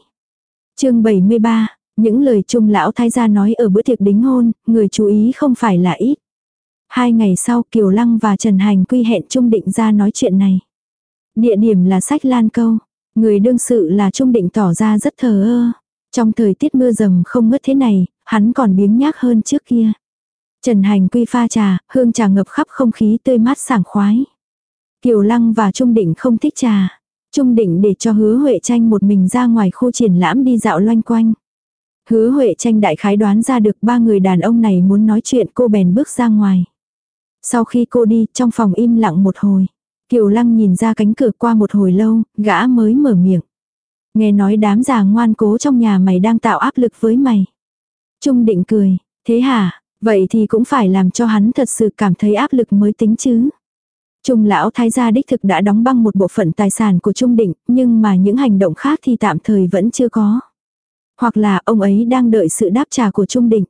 chương 73, những lời trung lão thái gia nói ở bữa tiệc đính hôn, người chú ý không phải là ít. Hai ngày sau Kiều Lăng và Trần Hành quy hẹn Trung Định ra nói chuyện này. Địa điểm là sách Lan Câu. Người đương sự là Trung Định tỏ ra rất thờ ơ. Trong thời tiết mưa rầm không ngớt thế này, hắn còn biếng nhác hơn trước kia. Trần Hành quy pha trà, hương trà ngập khắp không khí tươi mát sảng khoái. Kiều Lăng và Trung Định không thích trà. Trung Định để cho hứa Huệ Tranh một mình ra ngoài khu triển lãm đi dạo loanh quanh. Hứa Huệ Tranh đại khái đoán ra được ba người đàn ông này muốn nói chuyện cô bèn bước ra ngoài. Sau khi cô đi, trong phòng im lặng một hồi. Kiều Lăng nhìn ra cánh cửa qua một hồi lâu, gã mới mở miệng. Nghe nói đám già ngoan cố trong nhà mày đang tạo áp lực với mày. Trung định cười, thế hả, vậy thì cũng phải làm cho hắn thật sự cảm thấy áp lực mới tính chứ. Trung lão thái gia đích thực đã đóng băng một bộ phận tài sản của Trung định, nhưng mà những hành động khác thì tạm thời vẫn chưa có. Hoặc là ông ấy đang đợi sự đáp trả của Trung định.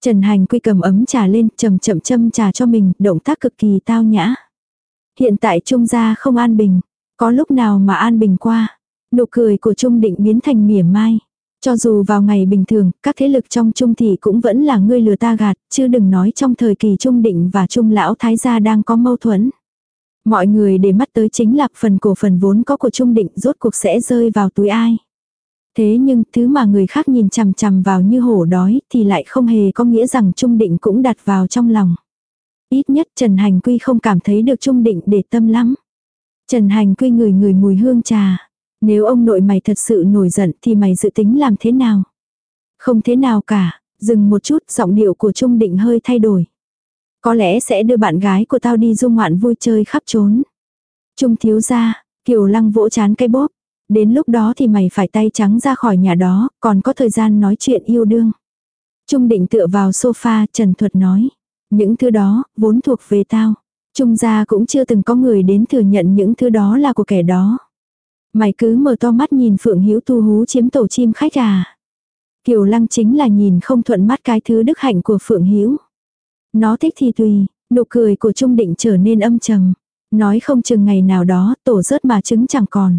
Trần Hành quy cầm ấm trà lên, chậm chậm châm trà cho mình, động tác cực kỳ tao nhã. Hiện tại Trung gia không an bình, có lúc nào mà an bình qua. Nụ cười của Trung định biến thành mỉa mai. Cho dù vào ngày bình thường, các thế lực trong Trung thì cũng vẫn là ngươi lừa ta gạt, chứ đừng nói trong thời kỳ Trung định và Trung lão thái gia đang có mâu thuẫn. Mọi người để mắt tới chính là phần cổ phần vốn có của Trung định rốt cuộc sẽ rơi vào túi ai. Thế nhưng thứ mà người khác nhìn chằm chằm vào như hổ đói thì lại không hề có nghĩa rằng Trung Định cũng đặt vào trong lòng. Ít nhất Trần Hành Quy không cảm thấy được Trung Định để tâm lắm. Trần Hành Quy ngửi ngửi mùi hương trà. Nếu ông nội mày thật sự nổi giận thì mày dự tính làm thế nào? Không thế nào cả, dừng một chút giọng điệu của Trung Định hơi thay đổi. Có lẽ sẽ đưa bạn gái của tao đi du ngoạn vui chơi khắp trốn. Trung thiếu ra, Kiều Lăng vỗ chán cây bóp, Đến lúc đó thì mày phải tay trắng ra khỏi nhà đó, còn có thời gian nói chuyện yêu đương. Trung định tựa vào sofa, Trần Thuật nói. Những thứ đó, vốn thuộc về tao. Trung gia cũng chưa từng có người đến thừa nhận những thứ đó là của kẻ đó. Mày cứ mở to mắt nhìn Phượng Hữu tu hú chiếm tổ chim khách à. Kiều Lăng chính là nhìn không thuận mắt cái thứ đức hạnh của Phượng Hữu. Nó thích thì tùy, nụ cười của Trung Định trở nên âm trầm. Nói không chừng ngày nào đó tổ rớt mà trứng chẳng còn.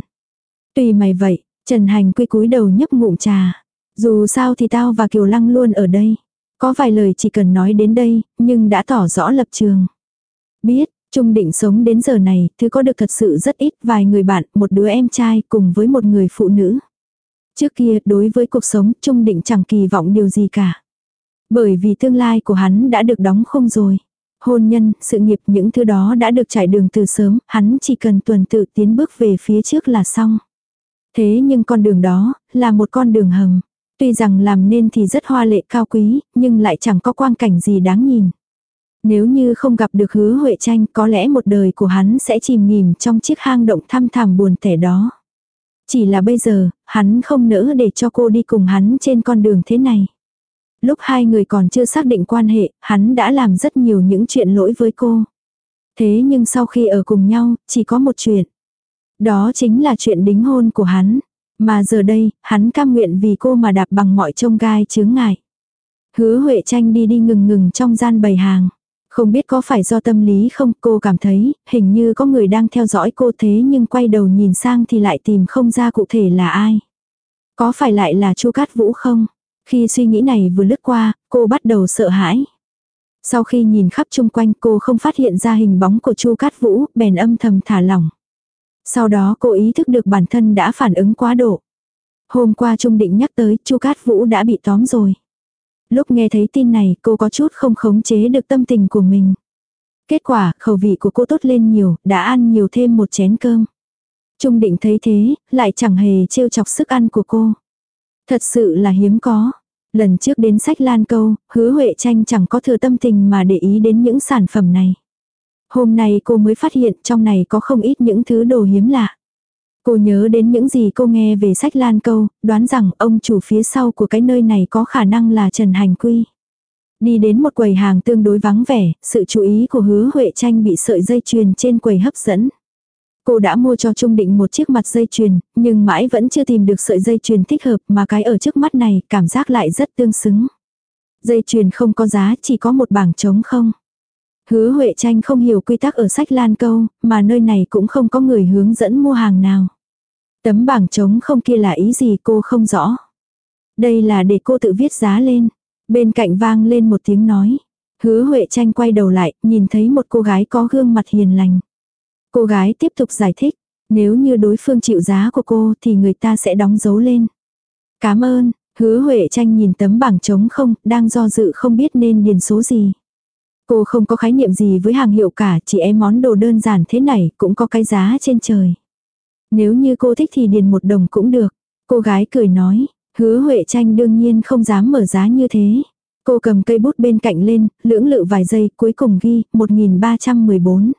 Tùy mày vậy, Trần Hành quy cúi đầu nhấp ngụm trà. Dù sao thì tao và Kiều Lăng luôn ở đây. Có vài lời chỉ cần nói đến đây, nhưng đã tỏ rõ lập trường. Biết, Trung định sống đến giờ này, thứ có được thật sự rất ít, vài người bạn, một đứa em trai cùng với một người phụ nữ. Trước kia, đối với cuộc sống, Trung định chẳng kỳ vọng điều gì cả. Bởi vì tương lai của hắn đã được đóng không rồi. Hôn nhân, sự nghiệp, những thứ đó đã được trải đường từ sớm, hắn chỉ cần tuần tự tiến bước về phía trước là xong. Thế nhưng con đường đó, là một con đường hầm. Tuy rằng làm nên thì rất hoa lệ cao quý, nhưng lại chẳng có quang cảnh gì đáng nhìn. Nếu như không gặp được hứa Huệ tranh có lẽ một đời của hắn sẽ chìm nghỉm trong chiếc hang động thăm thẳm buồn tẻ đó. Chỉ là bây giờ, hắn không nỡ để cho cô đi cùng hắn trên con đường thế này. Lúc hai người còn chưa xác định quan hệ, hắn đã làm rất nhiều những chuyện lỗi với cô. Thế nhưng sau khi ở cùng nhau, chỉ có một chuyện. Đó chính là chuyện đính hôn của hắn. Mà giờ đây, hắn cam nguyện vì cô mà đạp bằng mọi trông gai chướng ngại. Hứa Huệ tranh đi đi ngừng ngừng trong gian bày hàng. Không biết có phải do tâm lý không cô cảm thấy hình như có người đang theo dõi cô thế nhưng quay đầu nhìn sang thì lại tìm không ra cụ thể là ai. Có phải lại là Chu Cát Vũ không? Khi suy nghĩ này vừa lướt qua, cô bắt đầu sợ hãi. Sau khi nhìn khắp chung quanh cô không phát hiện ra hình bóng của Chu Cát Vũ, bèn âm thầm thả lỏng. Sau đó cô ý thức được bản thân đã phản ứng quá độ. Hôm qua Trung Định nhắc tới Chu Cát Vũ đã bị tóm rồi. Lúc nghe thấy tin này cô có chút không khống chế được tâm tình của mình. Kết quả khẩu vị của cô tốt lên nhiều, đã ăn nhiều thêm một chén cơm. Trung Định thấy thế, lại chẳng hề trêu chọc sức ăn của cô. Thật sự là hiếm có. Lần trước đến sách lan câu, hứa Huệ tranh chẳng có thừa tâm tình mà để ý đến những sản phẩm này. Hôm nay cô mới phát hiện trong này có không ít những thứ đồ hiếm lạ. Cô nhớ đến những gì cô nghe về sách lan câu, đoán rằng ông chủ phía sau của cái nơi này có khả năng là Trần Hành Quy. Đi đến một quầy hàng tương đối vắng vẻ, sự chú ý của hứa Huệ tranh bị sợi dây chuyền trên quầy hấp dẫn. Cô đã mua cho Trung Định một chiếc mặt dây chuyền, nhưng mãi vẫn chưa tìm được sợi dây chuyền thích hợp mà cái ở trước mắt này cảm giác lại rất tương xứng. Dây chuyền không có giá chỉ có một bảng trống không. Hứa Huệ Tranh không hiểu quy tắc ở sách Lan Câu, mà nơi này cũng không có người hướng dẫn mua hàng nào. Tấm bảng trống không kia là ý gì cô không rõ. Đây là để cô tự viết giá lên. Bên cạnh vang lên một tiếng nói. Hứa Huệ Tranh quay đầu lại, nhìn thấy một cô gái có gương mặt hiền lành. Cô gái tiếp tục giải thích, nếu như đối phương chịu giá của cô thì người ta sẽ đóng dấu lên. Cảm ơn, hứa Huệ tranh nhìn tấm bảng trống không, đang do dự không biết nên điền số gì. Cô không có khái niệm gì với hàng hiệu cả, chỉ e món đồ đơn giản thế này cũng có cái giá trên trời. Nếu như cô thích thì điền một đồng cũng được. Cô gái cười nói, hứa Huệ tranh đương nhiên không dám mở giá như thế. Cô cầm cây bút bên cạnh lên, lưỡng lự vài giây cuối cùng ghi 1314.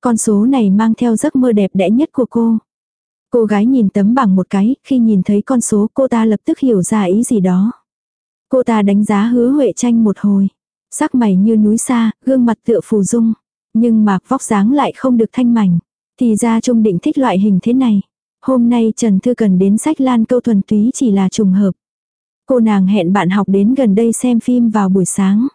Con số này mang theo giấc mơ đẹp đẽ nhất của cô. Cô gái nhìn tấm bảng một cái, khi nhìn thấy con số cô ta lập tức hiểu ra ý gì đó. Cô ta đánh giá hứa Huệ tranh một hồi. Sắc mày như núi xa, gương mặt tựa phù dung. Nhưng mà vóc dáng lại không được thanh mảnh. Thì ra trung định thích loại hình thế này. Hôm nay Trần Thư cần đến sách lan câu thuần túy chỉ là trùng hợp. Cô nàng hẹn bạn học đến gần đây xem phim vào buổi sáng.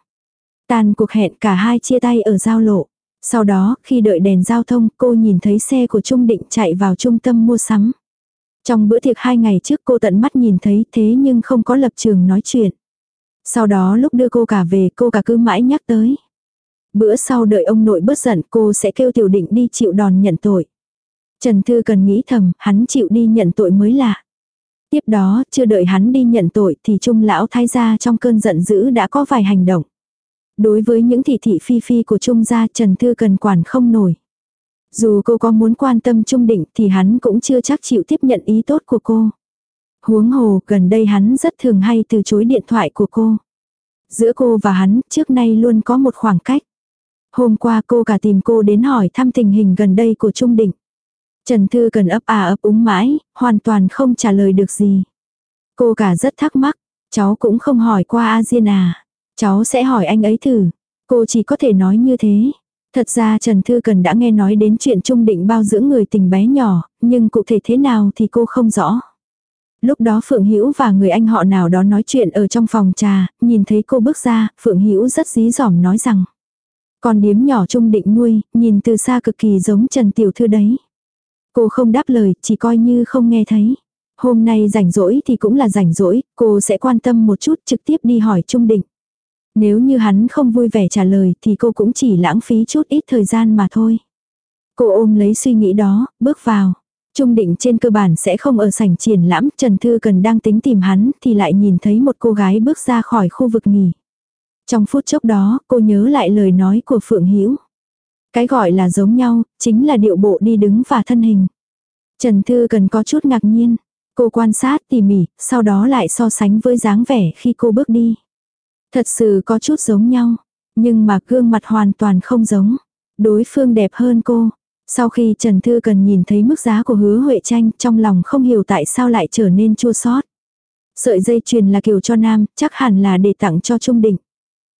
Tàn cuộc hẹn cả hai chia tay ở giao lộ. Sau đó, khi đợi đèn giao thông, cô nhìn thấy xe của Trung Định chạy vào trung tâm mua sắm. Trong bữa tiệc hai ngày trước cô tận mắt nhìn thấy thế nhưng không có lập trường nói chuyện. Sau đó lúc đưa cô cả về cô cả cứ mãi nhắc tới. Bữa sau đợi ông nội bớt giận cô sẽ kêu tiểu định đi chịu đòn nhận tội. Trần Thư cần nghĩ thầm, hắn chịu đi nhận tội mới lạ. Tiếp đó, chưa đợi hắn đi nhận tội thì trung lão thái gia trong cơn giận dữ đã có vài hành động. Đối với những thị thị phi phi của Trung gia Trần Thư cần quản không nổi. Dù cô có muốn quan tâm Trung Định thì hắn cũng chưa chắc chịu tiếp nhận ý tốt của cô. Huống hồ gần đây hắn rất thường hay từ chối điện thoại của cô. Giữa cô và hắn trước nay luôn có một khoảng cách. Hôm qua cô cả tìm cô đến hỏi thăm tình hình gần đây của Trung Định. Trần Thư cần ấp à ấp úng mãi, hoàn toàn không trả lời được gì. Cô cả rất thắc mắc, cháu cũng không hỏi qua A Diên à. Cháu sẽ hỏi anh ấy thử. Cô chỉ có thể nói như thế. Thật ra Trần Thư Cần đã nghe nói đến chuyện trung định bao dưỡng người tình bé nhỏ, nhưng cụ thể thế nào thì cô không rõ. Lúc đó Phượng Hữu và người anh họ nào đó nói chuyện ở trong phòng trà, nhìn thấy cô bước ra, Phượng Hữu rất dí dỏm nói rằng: "Con điếm nhỏ trung định nuôi, nhìn từ xa cực kỳ giống Trần tiểu thư đấy." Cô không đáp lời, chỉ coi như không nghe thấy. Hôm nay rảnh rỗi thì cũng là rảnh rỗi, cô sẽ quan tâm một chút trực tiếp đi hỏi Trung Định. Nếu như hắn không vui vẻ trả lời thì cô cũng chỉ lãng phí chút ít thời gian mà thôi. Cô ôm lấy suy nghĩ đó, bước vào. Trung định trên cơ bản sẽ không ở sảnh triển lãm, Trần Thư Cần đang tính tìm hắn thì lại nhìn thấy một cô gái bước ra khỏi khu vực nghỉ. Trong phút chốc đó, cô nhớ lại lời nói của Phượng Hữu Cái gọi là giống nhau, chính là điệu bộ đi đứng và thân hình. Trần Thư Cần có chút ngạc nhiên. Cô quan sát tỉ mỉ, sau đó lại so sánh với dáng vẻ khi cô bước đi. Thật sự có chút giống nhau, nhưng mà gương mặt hoàn toàn không giống. Đối phương đẹp hơn cô. Sau khi Trần Thư Cần nhìn thấy mức giá của hứa Huệ Tranh trong lòng không hiểu tại sao lại trở nên chua sót. Sợi dây chuyền là kiều cho nam, chắc hẳn là để tặng cho Trung Định.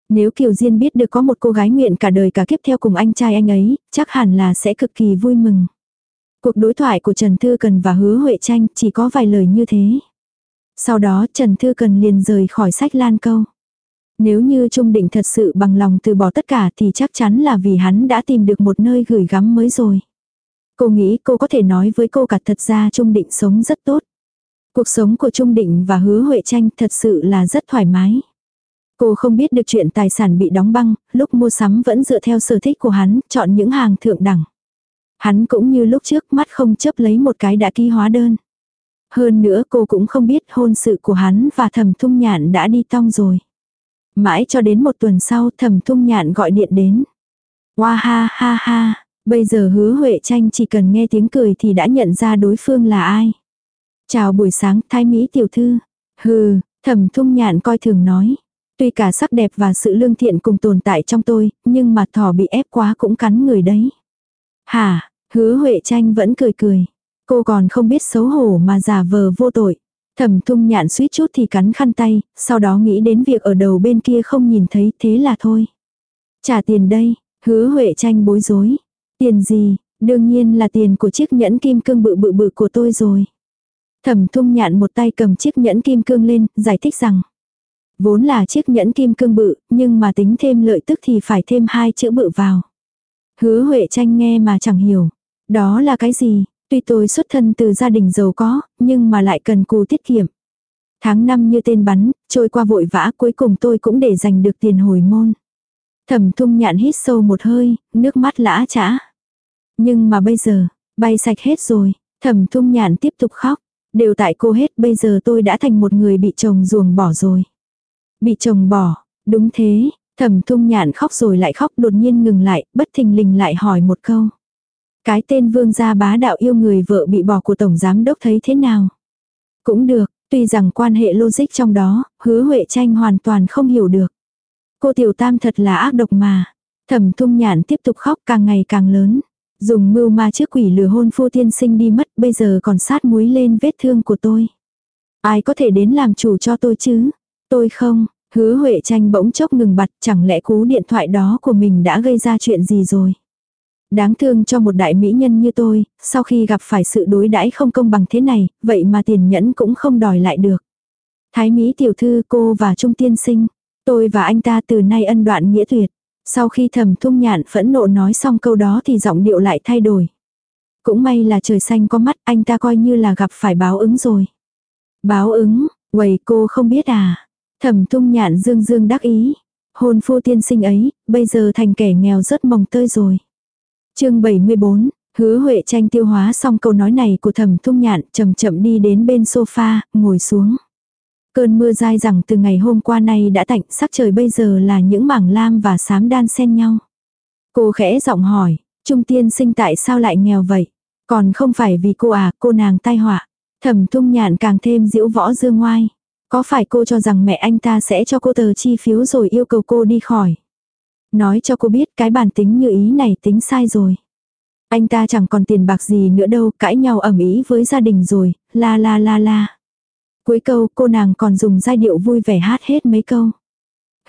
Nếu Kiều Diên biết được có một cô gái nguyện cả đời cả kiếp theo cùng anh trai anh ấy, chắc hẳn là sẽ cực kỳ vui mừng. Cuộc đối thoại của Trần Thư Cần và Hứa Huệ Tranh chỉ có vài lời như thế. Sau đó Trần Thư Cần liền rời khỏi sách lan câu. Nếu như Trung Định thật sự bằng lòng từ bỏ tất cả thì chắc chắn là vì hắn đã tìm được một nơi gửi gắm mới rồi. Cô nghĩ cô có thể nói với cô cả thật ra Trung Định sống rất tốt. Cuộc sống của Trung Định và Hứa Huệ Tranh thật sự là rất thoải mái. Cô không biết được chuyện tài sản bị đóng băng, lúc mua sắm vẫn dựa theo sở thích của hắn, chọn những hàng thượng đẳng. Hắn cũng như lúc trước mắt không chấp lấy một cái đã ký hóa đơn. Hơn nữa cô cũng không biết hôn sự của hắn và thẩm thung nhạn đã đi tong rồi. Mãi cho đến một tuần sau thẩm thung nhạn gọi điện đến. Hoa ha ha ha, bây giờ hứa Huệ tranh chỉ cần nghe tiếng cười thì đã nhận ra đối phương là ai. Chào buổi sáng thái mỹ tiểu thư. Hừ, thẩm thung nhạn coi thường nói. Tuy cả sắc đẹp và sự lương thiện cùng tồn tại trong tôi, nhưng mà thỏ bị ép quá cũng cắn người đấy. Hả, hứa Huệ tranh vẫn cười cười. Cô còn không biết xấu hổ mà giả vờ vô tội. Thẩm thung nhạn suýt chút thì cắn khăn tay, sau đó nghĩ đến việc ở đầu bên kia không nhìn thấy thế là thôi. Trả tiền đây, hứa Huệ tranh bối rối. Tiền gì, đương nhiên là tiền của chiếc nhẫn kim cương bự bự bự của tôi rồi. Thẩm thung nhạn một tay cầm chiếc nhẫn kim cương lên, giải thích rằng. Vốn là chiếc nhẫn kim cương bự, nhưng mà tính thêm lợi tức thì phải thêm hai chữ bự vào. Hứa Huệ tranh nghe mà chẳng hiểu. Đó là cái gì? Tuy tôi xuất thân từ gia đình giàu có, nhưng mà lại cần cù tiết kiệm. Tháng năm như tên bắn, trôi qua vội vã cuối cùng tôi cũng để giành được tiền hồi môn. Thẩm thung nhạn hít sâu một hơi, nước mắt lã chã. Nhưng mà bây giờ, bay sạch hết rồi, thẩm thung nhạn tiếp tục khóc. Đều tại cô hết bây giờ tôi đã thành một người bị chồng ruồng bỏ rồi. Bị chồng bỏ, đúng thế, thẩm thung nhạn khóc rồi lại khóc đột nhiên ngừng lại, bất thình lình lại hỏi một câu. Cái tên vương gia bá đạo yêu người vợ bị bỏ của tổng giám đốc thấy thế nào? Cũng được, tuy rằng quan hệ logic trong đó, hứa Huệ tranh hoàn toàn không hiểu được. Cô tiểu tam thật là ác độc mà. Thẩm thung nhạn tiếp tục khóc càng ngày càng lớn. Dùng mưu ma trước quỷ lừa hôn phu tiên sinh đi mất bây giờ còn sát muối lên vết thương của tôi. Ai có thể đến làm chủ cho tôi chứ? Tôi không, hứa Huệ tranh bỗng chốc ngừng bặt chẳng lẽ cú điện thoại đó của mình đã gây ra chuyện gì rồi. Đáng thương cho một đại mỹ nhân như tôi, sau khi gặp phải sự đối đãi không công bằng thế này, vậy mà tiền nhẫn cũng không đòi lại được. Thái Mỹ tiểu thư cô và Trung tiên sinh, tôi và anh ta từ nay ân đoạn nghĩa tuyệt. Sau khi thầm thung nhạn phẫn nộ nói xong câu đó thì giọng điệu lại thay đổi. Cũng may là trời xanh có mắt anh ta coi như là gặp phải báo ứng rồi. Báo ứng, quầy cô không biết à. Thẩm thung nhạn dương dương đắc ý. Hôn phu tiên sinh ấy, bây giờ thành kẻ nghèo rất mồng tơi rồi chương 74, hứa Huệ tranh tiêu hóa xong câu nói này của thẩm thung nhạn chậm chậm đi đến bên sofa, ngồi xuống. Cơn mưa dai rằng từ ngày hôm qua nay đã tạnh sắc trời bây giờ là những mảng lam và xám đan xen nhau. Cô khẽ giọng hỏi, trung tiên sinh tại sao lại nghèo vậy? Còn không phải vì cô à, cô nàng tai họa. Thẩm thung nhạn càng thêm diễu võ dương ngoai. Có phải cô cho rằng mẹ anh ta sẽ cho cô tờ chi phiếu rồi yêu cầu cô đi khỏi? Nói cho cô biết cái bản tính như ý này tính sai rồi. Anh ta chẳng còn tiền bạc gì nữa đâu, cãi nhau ẩm ý với gia đình rồi, la la la la. Cuối câu cô nàng còn dùng giai điệu vui vẻ hát hết mấy câu.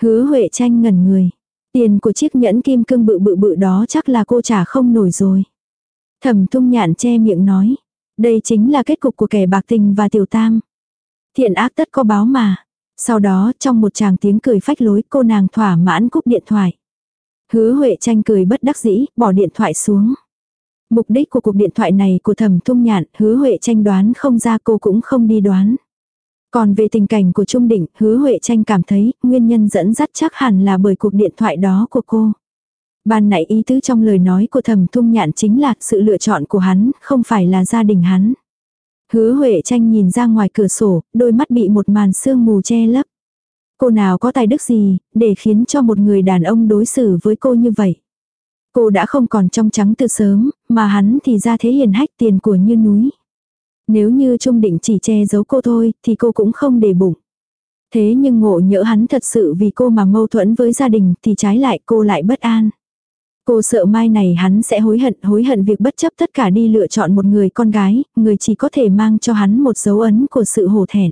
Hứa Huệ tranh ngẩn người. Tiền của chiếc nhẫn kim cương bự bự bự đó chắc là cô trả không nổi rồi. Thẩm thung nhạn che miệng nói. Đây chính là kết cục của kẻ bạc tình và tiểu tam. Thiện ác tất có báo mà. Sau đó trong một tràng tiếng cười phách lối cô nàng thỏa mãn cúp điện thoại. Hứa Huệ tranh cười bất đắc dĩ, bỏ điện thoại xuống. Mục đích của cuộc điện thoại này của thẩm thung nhạn, hứa Huệ tranh đoán không ra cô cũng không đi đoán. Còn về tình cảnh của Trung Định, hứa Huệ tranh cảm thấy nguyên nhân dẫn dắt chắc hẳn là bởi cuộc điện thoại đó của cô. Ban nãy ý tứ trong lời nói của thẩm thung nhạn chính là sự lựa chọn của hắn, không phải là gia đình hắn. Hứa Huệ tranh nhìn ra ngoài cửa sổ, đôi mắt bị một màn sương mù che lấp. Cô nào có tài đức gì, để khiến cho một người đàn ông đối xử với cô như vậy. Cô đã không còn trong trắng từ sớm, mà hắn thì ra thế hiền hách tiền của như núi. Nếu như Trung Định chỉ che giấu cô thôi, thì cô cũng không để bụng. Thế nhưng ngộ nhỡ hắn thật sự vì cô mà mâu thuẫn với gia đình thì trái lại cô lại bất an. Cô sợ mai này hắn sẽ hối hận, hối hận việc bất chấp tất cả đi lựa chọn một người con gái, người chỉ có thể mang cho hắn một dấu ấn của sự hổ thẹn.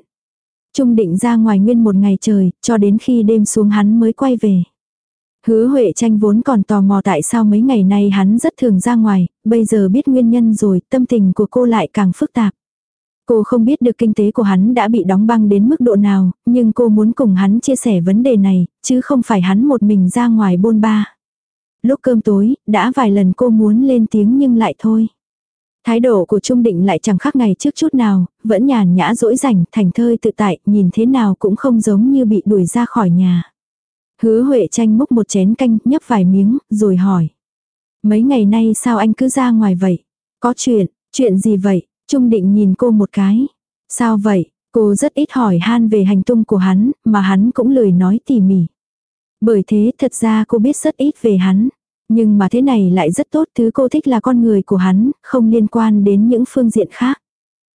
Trung định ra ngoài nguyên một ngày trời, cho đến khi đêm xuống hắn mới quay về. Hứa Huệ tranh vốn còn tò mò tại sao mấy ngày nay hắn rất thường ra ngoài, bây giờ biết nguyên nhân rồi, tâm tình của cô lại càng phức tạp. Cô không biết được kinh tế của hắn đã bị đóng băng đến mức độ nào, nhưng cô muốn cùng hắn chia sẻ vấn đề này, chứ không phải hắn một mình ra ngoài bôn ba. Lúc cơm tối, đã vài lần cô muốn lên tiếng nhưng lại thôi. Thái độ của Trung Định lại chẳng khác ngày trước chút nào, vẫn nhàn nhã dỗi rảnh, thành thơi tự tại, nhìn thế nào cũng không giống như bị đuổi ra khỏi nhà. Hứa Huệ tranh múc một chén canh, nhấp vài miếng, rồi hỏi. Mấy ngày nay sao anh cứ ra ngoài vậy? Có chuyện, chuyện gì vậy? Trung Định nhìn cô một cái. Sao vậy? Cô rất ít hỏi han về hành tung của hắn, mà hắn cũng lười nói tỉ mỉ. Bởi thế thật ra cô biết rất ít về hắn. Nhưng mà thế này lại rất tốt, thứ cô thích là con người của hắn, không liên quan đến những phương diện khác.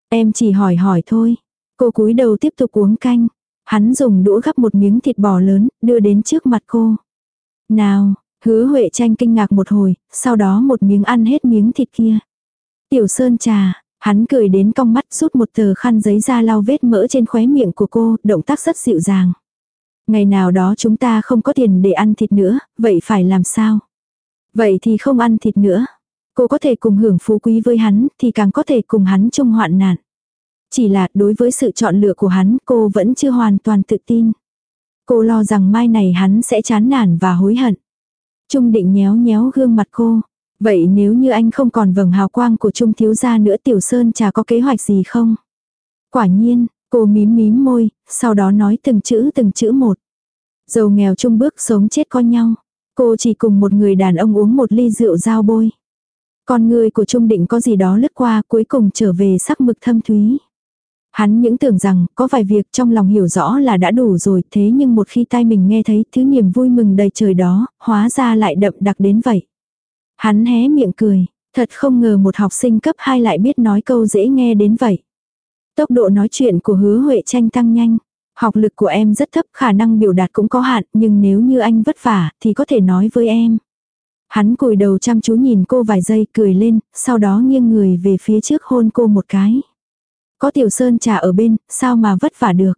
Em chỉ hỏi hỏi thôi. Cô cúi đầu tiếp tục uống canh. Hắn dùng đũa gắp một miếng thịt bò lớn, đưa đến trước mặt cô. Nào, hứa Huệ tranh kinh ngạc một hồi, sau đó một miếng ăn hết miếng thịt kia. Tiểu Sơn trà, hắn cười đến cong mắt rút một tờ khăn giấy ra lau vết mỡ trên khóe miệng của cô, động tác rất dịu dàng. Ngày nào đó chúng ta không có tiền để ăn thịt nữa, vậy phải làm sao? Vậy thì không ăn thịt nữa. Cô có thể cùng hưởng phú quý với hắn, thì càng có thể cùng hắn chung hoạn nạn. Chỉ là đối với sự chọn lựa của hắn, cô vẫn chưa hoàn toàn tự tin. Cô lo rằng mai này hắn sẽ chán nản và hối hận. Trung định nhéo nhéo gương mặt cô. Vậy nếu như anh không còn vầng hào quang của Trung thiếu gia nữa Tiểu Sơn chả có kế hoạch gì không? Quả nhiên, cô mím mím môi, sau đó nói từng chữ từng chữ một. Giàu nghèo chung bước sống chết con nhau. Cô chỉ cùng một người đàn ông uống một ly rượu dao bôi. Con người của Trung Định có gì đó lướt qua cuối cùng trở về sắc mực thâm thúy. Hắn những tưởng rằng có vài việc trong lòng hiểu rõ là đã đủ rồi thế nhưng một khi tai mình nghe thấy thứ niềm vui mừng đầy trời đó, hóa ra lại đậm đặc đến vậy. Hắn hé miệng cười, thật không ngờ một học sinh cấp 2 lại biết nói câu dễ nghe đến vậy. Tốc độ nói chuyện của hứa Huệ tranh tăng nhanh. Học lực của em rất thấp khả năng biểu đạt cũng có hạn nhưng nếu như anh vất vả thì có thể nói với em. Hắn cùi đầu chăm chú nhìn cô vài giây cười lên, sau đó nghiêng người về phía trước hôn cô một cái. Có tiểu sơn trà ở bên, sao mà vất vả được.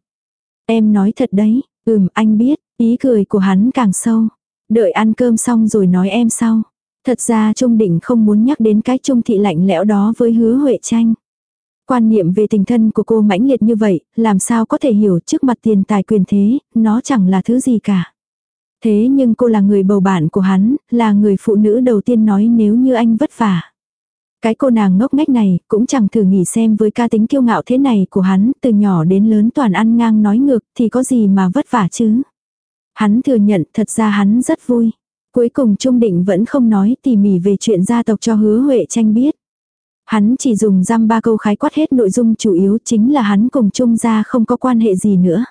Em nói thật đấy, ừm anh biết, ý cười của hắn càng sâu. Đợi ăn cơm xong rồi nói em sau. Thật ra Trung Định không muốn nhắc đến cái Trung Thị lạnh lẽo đó với hứa Huệ tranh. Quan niệm về tình thân của cô mãnh liệt như vậy, làm sao có thể hiểu trước mặt tiền tài quyền thế, nó chẳng là thứ gì cả. Thế nhưng cô là người bầu bạn của hắn, là người phụ nữ đầu tiên nói nếu như anh vất vả. Cái cô nàng ngốc nghếch này cũng chẳng thử nghĩ xem với ca tính kiêu ngạo thế này của hắn từ nhỏ đến lớn toàn ăn ngang nói ngược thì có gì mà vất vả chứ. Hắn thừa nhận thật ra hắn rất vui. Cuối cùng Trung Định vẫn không nói tỉ mỉ về chuyện gia tộc cho hứa Huệ tranh biết. Hắn chỉ dùng răm ba câu khái quát hết nội dung chủ yếu chính là hắn cùng Trung gia không có quan hệ gì nữa.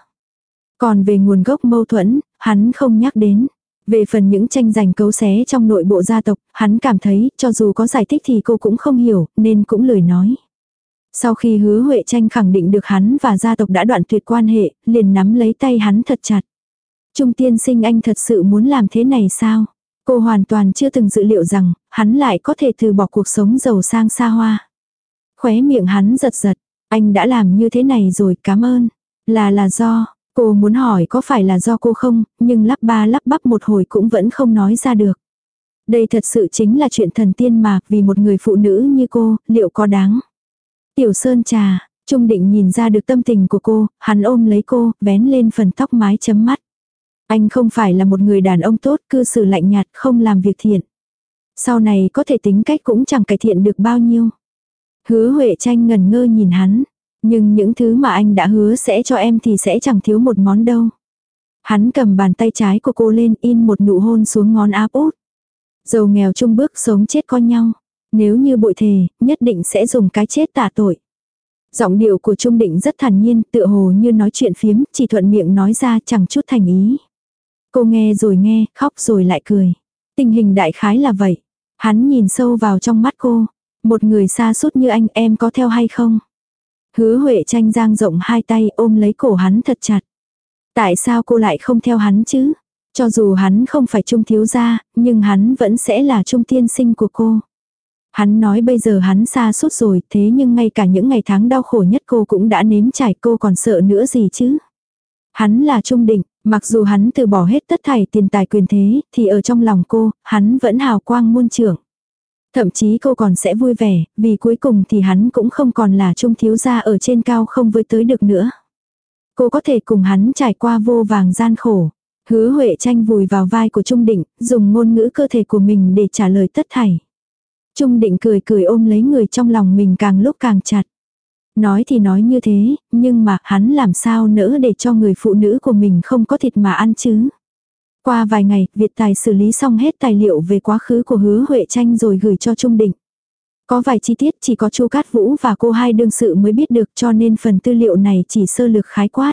Còn về nguồn gốc mâu thuẫn, hắn không nhắc đến. Về phần những tranh giành cấu xé trong nội bộ gia tộc, hắn cảm thấy cho dù có giải thích thì cô cũng không hiểu, nên cũng lời nói. Sau khi hứa Huệ tranh khẳng định được hắn và gia tộc đã đoạn tuyệt quan hệ, liền nắm lấy tay hắn thật chặt. Trung tiên sinh anh thật sự muốn làm thế này sao? Cô hoàn toàn chưa từng dự liệu rằng, hắn lại có thể từ bỏ cuộc sống giàu sang xa hoa. Khóe miệng hắn giật giật, anh đã làm như thế này rồi, cảm ơn. Là là do, cô muốn hỏi có phải là do cô không, nhưng lắp ba lắp bắp một hồi cũng vẫn không nói ra được. Đây thật sự chính là chuyện thần tiên mà, vì một người phụ nữ như cô, liệu có đáng. Tiểu Sơn trà, Trung định nhìn ra được tâm tình của cô, hắn ôm lấy cô, vén lên phần tóc mái chấm mắt. Anh không phải là một người đàn ông tốt, cư xử lạnh nhạt, không làm việc thiện. Sau này có thể tính cách cũng chẳng cải thiện được bao nhiêu. Hứa Huệ tranh ngần ngơ nhìn hắn. Nhưng những thứ mà anh đã hứa sẽ cho em thì sẽ chẳng thiếu một món đâu. Hắn cầm bàn tay trái của cô lên in một nụ hôn xuống ngón áp út. Dầu nghèo chung bước sống chết con nhau. Nếu như bội thề, nhất định sẽ dùng cái chết tạ tội. Giọng điệu của Trung Định rất thản nhiên, tựa hồ như nói chuyện phiếm, chỉ thuận miệng nói ra chẳng chút thành ý. Cô nghe rồi nghe, khóc rồi lại cười. Tình hình đại khái là vậy. Hắn nhìn sâu vào trong mắt cô. Một người xa suốt như anh em có theo hay không? Hứa Huệ tranh giang rộng hai tay ôm lấy cổ hắn thật chặt. Tại sao cô lại không theo hắn chứ? Cho dù hắn không phải trung thiếu gia, nhưng hắn vẫn sẽ là trung tiên sinh của cô. Hắn nói bây giờ hắn xa suốt rồi, thế nhưng ngay cả những ngày tháng đau khổ nhất cô cũng đã nếm trải cô còn sợ nữa gì chứ. Hắn là trung định, Mặc dù hắn từ bỏ hết tất thảy tiền tài quyền thế, thì ở trong lòng cô, hắn vẫn hào quang muôn trưởng. Thậm chí cô còn sẽ vui vẻ, vì cuối cùng thì hắn cũng không còn là trung thiếu gia ở trên cao không với tới được nữa. Cô có thể cùng hắn trải qua vô vàng gian khổ. Hứa Huệ tranh vùi vào vai của Trung Định, dùng ngôn ngữ cơ thể của mình để trả lời tất thảy. Trung định cười cười ôm lấy người trong lòng mình càng lúc càng chặt. Nói thì nói như thế, nhưng mà hắn làm sao nỡ để cho người phụ nữ của mình không có thịt mà ăn chứ. Qua vài ngày, Việt Tài xử lý xong hết tài liệu về quá khứ của hứa Huệ Tranh rồi gửi cho Trung Định. Có vài chi tiết chỉ có chu Cát Vũ và cô hai đương sự mới biết được cho nên phần tư liệu này chỉ sơ lược khái quát.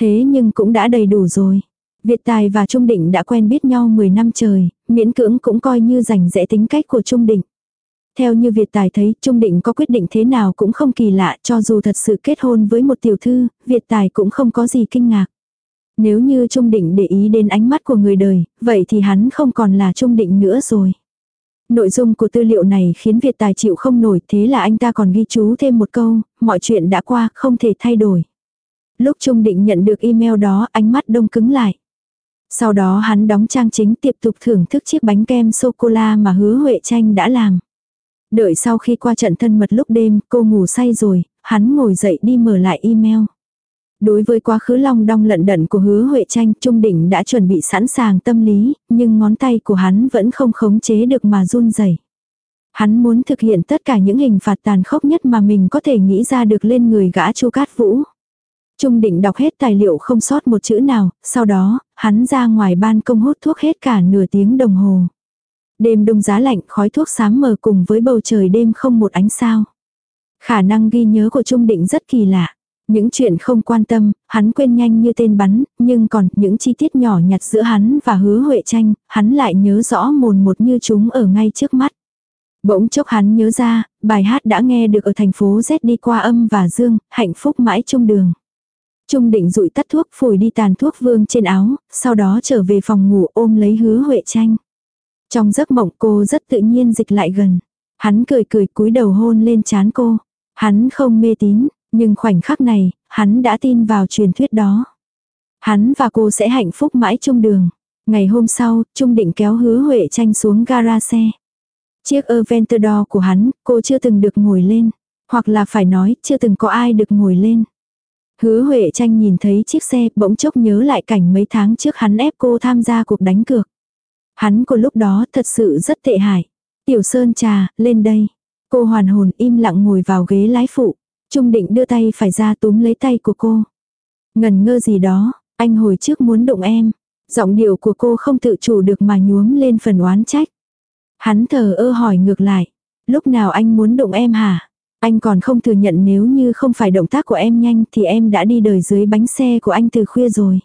Thế nhưng cũng đã đầy đủ rồi. Việt Tài và Trung Định đã quen biết nhau 10 năm trời, miễn cưỡng cũng coi như rành rẽ tính cách của Trung Định. Theo như Việt Tài thấy, Trung Định có quyết định thế nào cũng không kỳ lạ, cho dù thật sự kết hôn với một tiểu thư, Việt Tài cũng không có gì kinh ngạc. Nếu như Trung Định để ý đến ánh mắt của người đời, vậy thì hắn không còn là Trung Định nữa rồi. Nội dung của tư liệu này khiến Việt Tài chịu không nổi thế là anh ta còn ghi chú thêm một câu, mọi chuyện đã qua, không thể thay đổi. Lúc Trung Định nhận được email đó ánh mắt đông cứng lại. Sau đó hắn đóng trang chính tiếp tục thưởng thức chiếc bánh kem sô-cô-la mà hứa Huệ Tranh đã làm. Đợi sau khi qua trận thân mật lúc đêm, cô ngủ say rồi, hắn ngồi dậy đi mở lại email. Đối với quá khứ long đong lận đận của hứa Huệ Tranh, Trung Đỉnh đã chuẩn bị sẵn sàng tâm lý, nhưng ngón tay của hắn vẫn không khống chế được mà run rẩy. Hắn muốn thực hiện tất cả những hình phạt tàn khốc nhất mà mình có thể nghĩ ra được lên người gã Chu Cát Vũ. Trung Định đọc hết tài liệu không sót một chữ nào, sau đó, hắn ra ngoài ban công hút thuốc hết cả nửa tiếng đồng hồ. Đêm đông giá lạnh khói thuốc sám mờ cùng với bầu trời đêm không một ánh sao. Khả năng ghi nhớ của Trung Định rất kỳ lạ. Những chuyện không quan tâm, hắn quên nhanh như tên bắn, nhưng còn những chi tiết nhỏ nhặt giữa hắn và hứa Huệ tranh, hắn lại nhớ rõ mồn một như chúng ở ngay trước mắt. Bỗng chốc hắn nhớ ra, bài hát đã nghe được ở thành phố Z đi qua âm và dương, hạnh phúc mãi chung đường. Trung định rụi tắt thuốc phủi đi tàn thuốc vương trên áo, sau đó trở về phòng ngủ ôm lấy hứa Huệ tranh. Trong giấc mộng cô rất tự nhiên dịch lại gần. Hắn cười cười cúi đầu hôn lên chán cô. Hắn không mê tín, nhưng khoảnh khắc này, hắn đã tin vào truyền thuyết đó. Hắn và cô sẽ hạnh phúc mãi chung đường. Ngày hôm sau, Trung định kéo hứa Huệ tranh xuống gara xe. Chiếc Aventador của hắn, cô chưa từng được ngồi lên. Hoặc là phải nói, chưa từng có ai được ngồi lên. Hứa Huệ tranh nhìn thấy chiếc xe, bỗng chốc nhớ lại cảnh mấy tháng trước hắn ép cô tham gia cuộc đánh cược. Hắn của lúc đó thật sự rất tệ hại. Tiểu Sơn trà, lên đây. Cô hoàn hồn im lặng ngồi vào ghế lái phụ. Trung định đưa tay phải ra túm lấy tay của cô. Ngần ngơ gì đó, anh hồi trước muốn động em. Giọng điệu của cô không tự chủ được mà nhuốm lên phần oán trách. Hắn thờ ơ hỏi ngược lại. Lúc nào anh muốn động em hả? Anh còn không thừa nhận nếu như không phải động tác của em nhanh thì em đã đi đời dưới bánh xe của anh từ khuya rồi.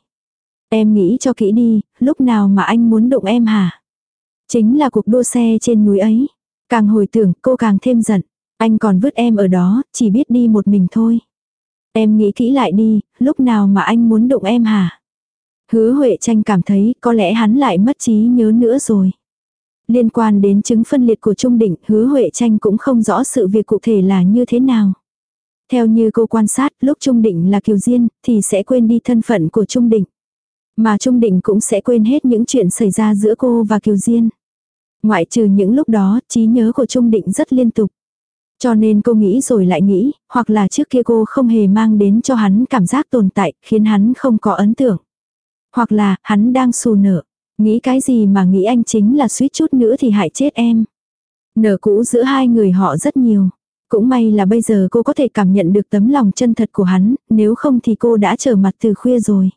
Em nghĩ cho kỹ đi, lúc nào mà anh muốn động em hả? Chính là cuộc đua xe trên núi ấy. Càng hồi tưởng cô càng thêm giận. Anh còn vứt em ở đó, chỉ biết đi một mình thôi. Em nghĩ kỹ lại đi, lúc nào mà anh muốn động em hả? Hứa Huệ tranh cảm thấy có lẽ hắn lại mất trí nhớ nữa rồi. Liên quan đến chứng phân liệt của Trung Định, hứa Huệ tranh cũng không rõ sự việc cụ thể là như thế nào. Theo như cô quan sát, lúc Trung Định là Kiều Diên, thì sẽ quên đi thân phận của Trung Định. Mà Trung Định cũng sẽ quên hết những chuyện xảy ra giữa cô và Kiều Diên. Ngoại trừ những lúc đó, trí nhớ của Trung Định rất liên tục. Cho nên cô nghĩ rồi lại nghĩ, hoặc là trước kia cô không hề mang đến cho hắn cảm giác tồn tại, khiến hắn không có ấn tượng. Hoặc là, hắn đang xù nở. Nghĩ cái gì mà nghĩ anh chính là suýt chút nữa thì hại chết em. Nở cũ giữa hai người họ rất nhiều. Cũng may là bây giờ cô có thể cảm nhận được tấm lòng chân thật của hắn, nếu không thì cô đã trở mặt từ khuya rồi.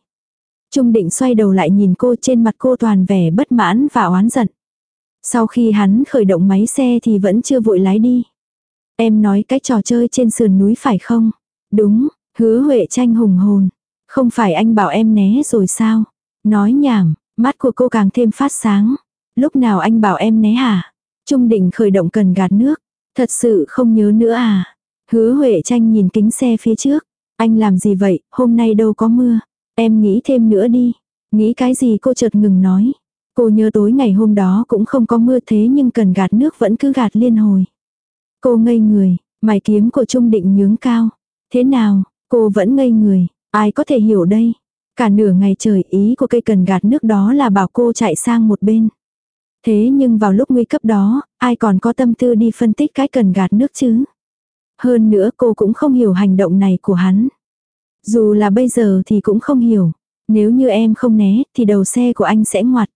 Trung định xoay đầu lại nhìn cô trên mặt cô toàn vẻ bất mãn và oán giận. Sau khi hắn khởi động máy xe thì vẫn chưa vội lái đi. Em nói cái trò chơi trên sườn núi phải không? Đúng, hứa Huệ tranh hùng hồn. Không phải anh bảo em né rồi sao? Nói nhảm, mắt của cô càng thêm phát sáng. Lúc nào anh bảo em né hả? Trung định khởi động cần gạt nước. Thật sự không nhớ nữa à? Hứa Huệ tranh nhìn kính xe phía trước. Anh làm gì vậy, hôm nay đâu có mưa. Em nghĩ thêm nữa đi. Nghĩ cái gì cô chợt ngừng nói. Cô nhớ tối ngày hôm đó cũng không có mưa thế nhưng cần gạt nước vẫn cứ gạt liên hồi. Cô ngây người, mày kiếm của Trung Định nhướng cao. Thế nào, cô vẫn ngây người, ai có thể hiểu đây? Cả nửa ngày trời ý của cây cần gạt nước đó là bảo cô chạy sang một bên. Thế nhưng vào lúc nguy cấp đó, ai còn có tâm tư đi phân tích cái cần gạt nước chứ? Hơn nữa cô cũng không hiểu hành động này của hắn. Dù là bây giờ thì cũng không hiểu. Nếu như em không né thì đầu xe của anh sẽ ngoặt.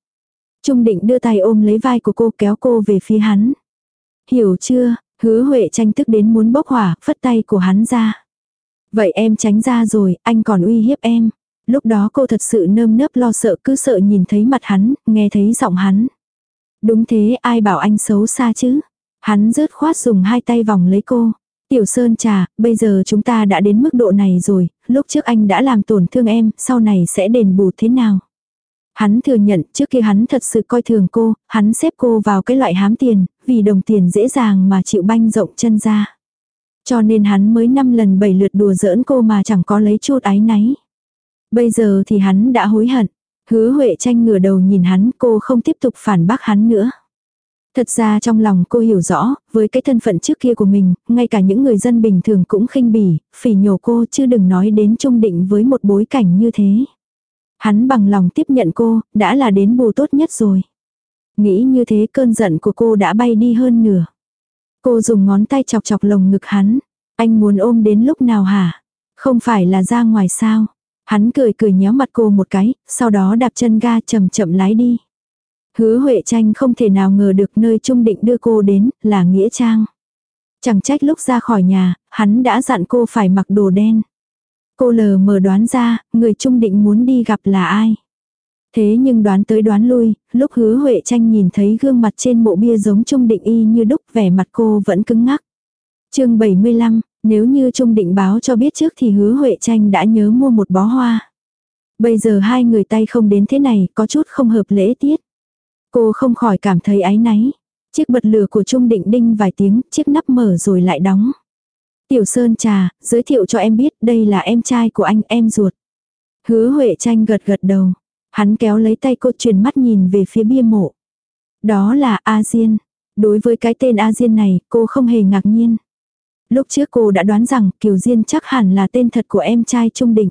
Trung định đưa tay ôm lấy vai của cô kéo cô về phía hắn. hiểu chưa, hứa Huệ tranh tức đến muốn bốc hỏa, phất tay của hắn ra. Vậy em tránh ra rồi, anh còn uy hiếp em. Lúc đó cô thật sự nơm nớp lo sợ cứ sợ nhìn thấy mặt hắn, nghe thấy giọng hắn. Đúng thế ai bảo anh xấu xa chứ. Hắn rớt khoát dùng hai tay vòng lấy cô. Tiểu Sơn trà, bây giờ chúng ta đã đến mức độ này rồi, lúc trước anh đã làm tổn thương em, sau này sẽ đền bù thế nào? Hắn thừa nhận trước kia hắn thật sự coi thường cô, hắn xếp cô vào cái loại hám tiền, vì đồng tiền dễ dàng mà chịu banh rộng chân ra. Cho nên hắn mới năm lần bảy lượt đùa giỡn cô mà chẳng có lấy chút ái náy. Bây giờ thì hắn đã hối hận. Hứa Huệ tranh ngửa đầu nhìn hắn cô không tiếp tục phản bác hắn nữa. Thật ra trong lòng cô hiểu rõ, với cái thân phận trước kia của mình, ngay cả những người dân bình thường cũng khinh bỉ, phỉ nhổ cô chứ đừng nói đến trung định với một bối cảnh như thế. Hắn bằng lòng tiếp nhận cô, đã là đến bù tốt nhất rồi. Nghĩ như thế cơn giận của cô đã bay đi hơn nửa. Cô dùng ngón tay chọc chọc lồng ngực hắn. Anh muốn ôm đến lúc nào hả? Không phải là ra ngoài sao? Hắn cười cười nhéo mặt cô một cái, sau đó đạp chân ga chậm chậm lái đi. Hứa Huệ Tranh không thể nào ngờ được nơi Trung Định đưa cô đến, là Nghĩa Trang. Chẳng trách lúc ra khỏi nhà, hắn đã dặn cô phải mặc đồ đen. Cô lờ mờ đoán ra, người Trung Định muốn đi gặp là ai. Thế nhưng đoán tới đoán lui, lúc hứa Huệ Tranh nhìn thấy gương mặt trên mộ bia giống Trung Định y như đúc vẻ mặt cô vẫn cứng ngắc. chương 75, nếu như Trung Định báo cho biết trước thì hứa Huệ Tranh đã nhớ mua một bó hoa. Bây giờ hai người tay không đến thế này có chút không hợp lễ tiết. Cô không khỏi cảm thấy áy náy. Chiếc bật lửa của Trung Định đinh vài tiếng, chiếc nắp mở rồi lại đóng. Tiểu Sơn trà, giới thiệu cho em biết đây là em trai của anh, em ruột. Hứa Huệ tranh gật gật đầu. Hắn kéo lấy tay cô truyền mắt nhìn về phía bia mộ. Đó là A Diên. Đối với cái tên A Diên này, cô không hề ngạc nhiên. Lúc trước cô đã đoán rằng Kiều Diên chắc hẳn là tên thật của em trai Trung Định.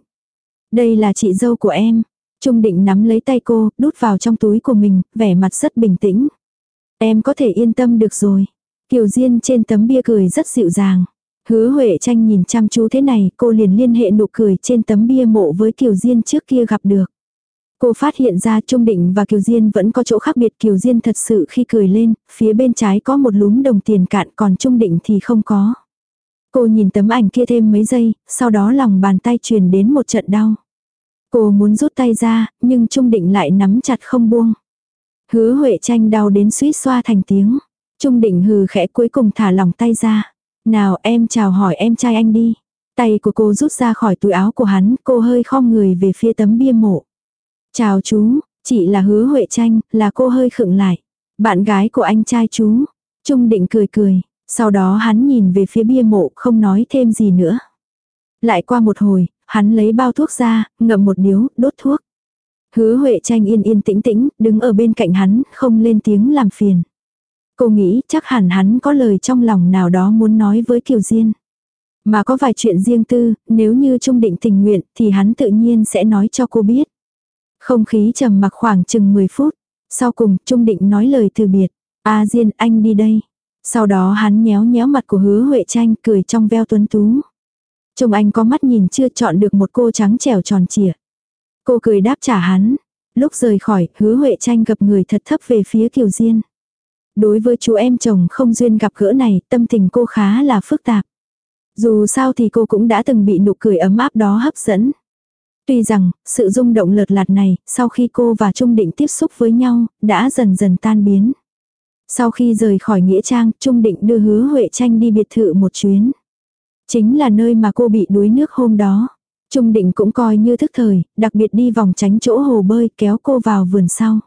Đây là chị dâu của em. Trung định nắm lấy tay cô, đút vào trong túi của mình, vẻ mặt rất bình tĩnh. Em có thể yên tâm được rồi. Kiều Diên trên tấm bia cười rất dịu dàng. Hứa Huệ tranh nhìn chăm chú thế này, cô liền liên hệ nụ cười trên tấm bia mộ với Kiều Diên trước kia gặp được. Cô phát hiện ra Trung Định và Kiều Diên vẫn có chỗ khác biệt Kiều Diên thật sự khi cười lên, phía bên trái có một lúm đồng tiền cạn còn Trung Định thì không có. Cô nhìn tấm ảnh kia thêm mấy giây, sau đó lòng bàn tay truyền đến một trận đau. Cô muốn rút tay ra, nhưng Trung Định lại nắm chặt không buông. Hứa Huệ tranh đau đến suýt xoa thành tiếng. Trung Định hừ khẽ cuối cùng thả lỏng tay ra. Nào em chào hỏi em trai anh đi. Tay của cô rút ra khỏi túi áo của hắn, cô hơi khom người về phía tấm bia mộ. Chào chú, chị là hứa Huệ tranh, là cô hơi khựng lại. Bạn gái của anh trai chú. Trung Định cười cười, sau đó hắn nhìn về phía bia mộ không nói thêm gì nữa. Lại qua một hồi, Hắn lấy bao thuốc ra, ngậm một điếu, đốt thuốc. Hứa Huệ tranh yên yên tĩnh tĩnh, đứng ở bên cạnh hắn, không lên tiếng làm phiền. Cô nghĩ chắc hẳn hắn có lời trong lòng nào đó muốn nói với Kiều Diên. Mà có vài chuyện riêng tư, nếu như Trung Định tình nguyện thì hắn tự nhiên sẽ nói cho cô biết. Không khí trầm mặc khoảng chừng 10 phút. Sau cùng Trung Định nói lời từ biệt. A Diên anh đi đây. Sau đó hắn nhéo nhéo mặt của hứa Huệ tranh cười trong veo tuấn tú. Trông anh có mắt nhìn chưa chọn được một cô trắng trẻo tròn trịa. Cô cười đáp trả hắn. Lúc rời khỏi, hứa Huệ tranh gặp người thật thấp về phía Kiều Diên. Đối với chú em chồng không duyên gặp gỡ này, tâm tình cô khá là phức tạp. Dù sao thì cô cũng đã từng bị nụ cười ấm áp đó hấp dẫn. Tuy rằng, sự rung động lợt lạt này, sau khi cô và Trung Định tiếp xúc với nhau, đã dần dần tan biến. Sau khi rời khỏi Nghĩa Trang, Trung Định đưa hứa Huệ Tranh đi biệt thự một chuyến. Chính là nơi mà cô bị đuối nước hôm đó. Trung định cũng coi như thức thời, đặc biệt đi vòng tránh chỗ hồ bơi kéo cô vào vườn sau.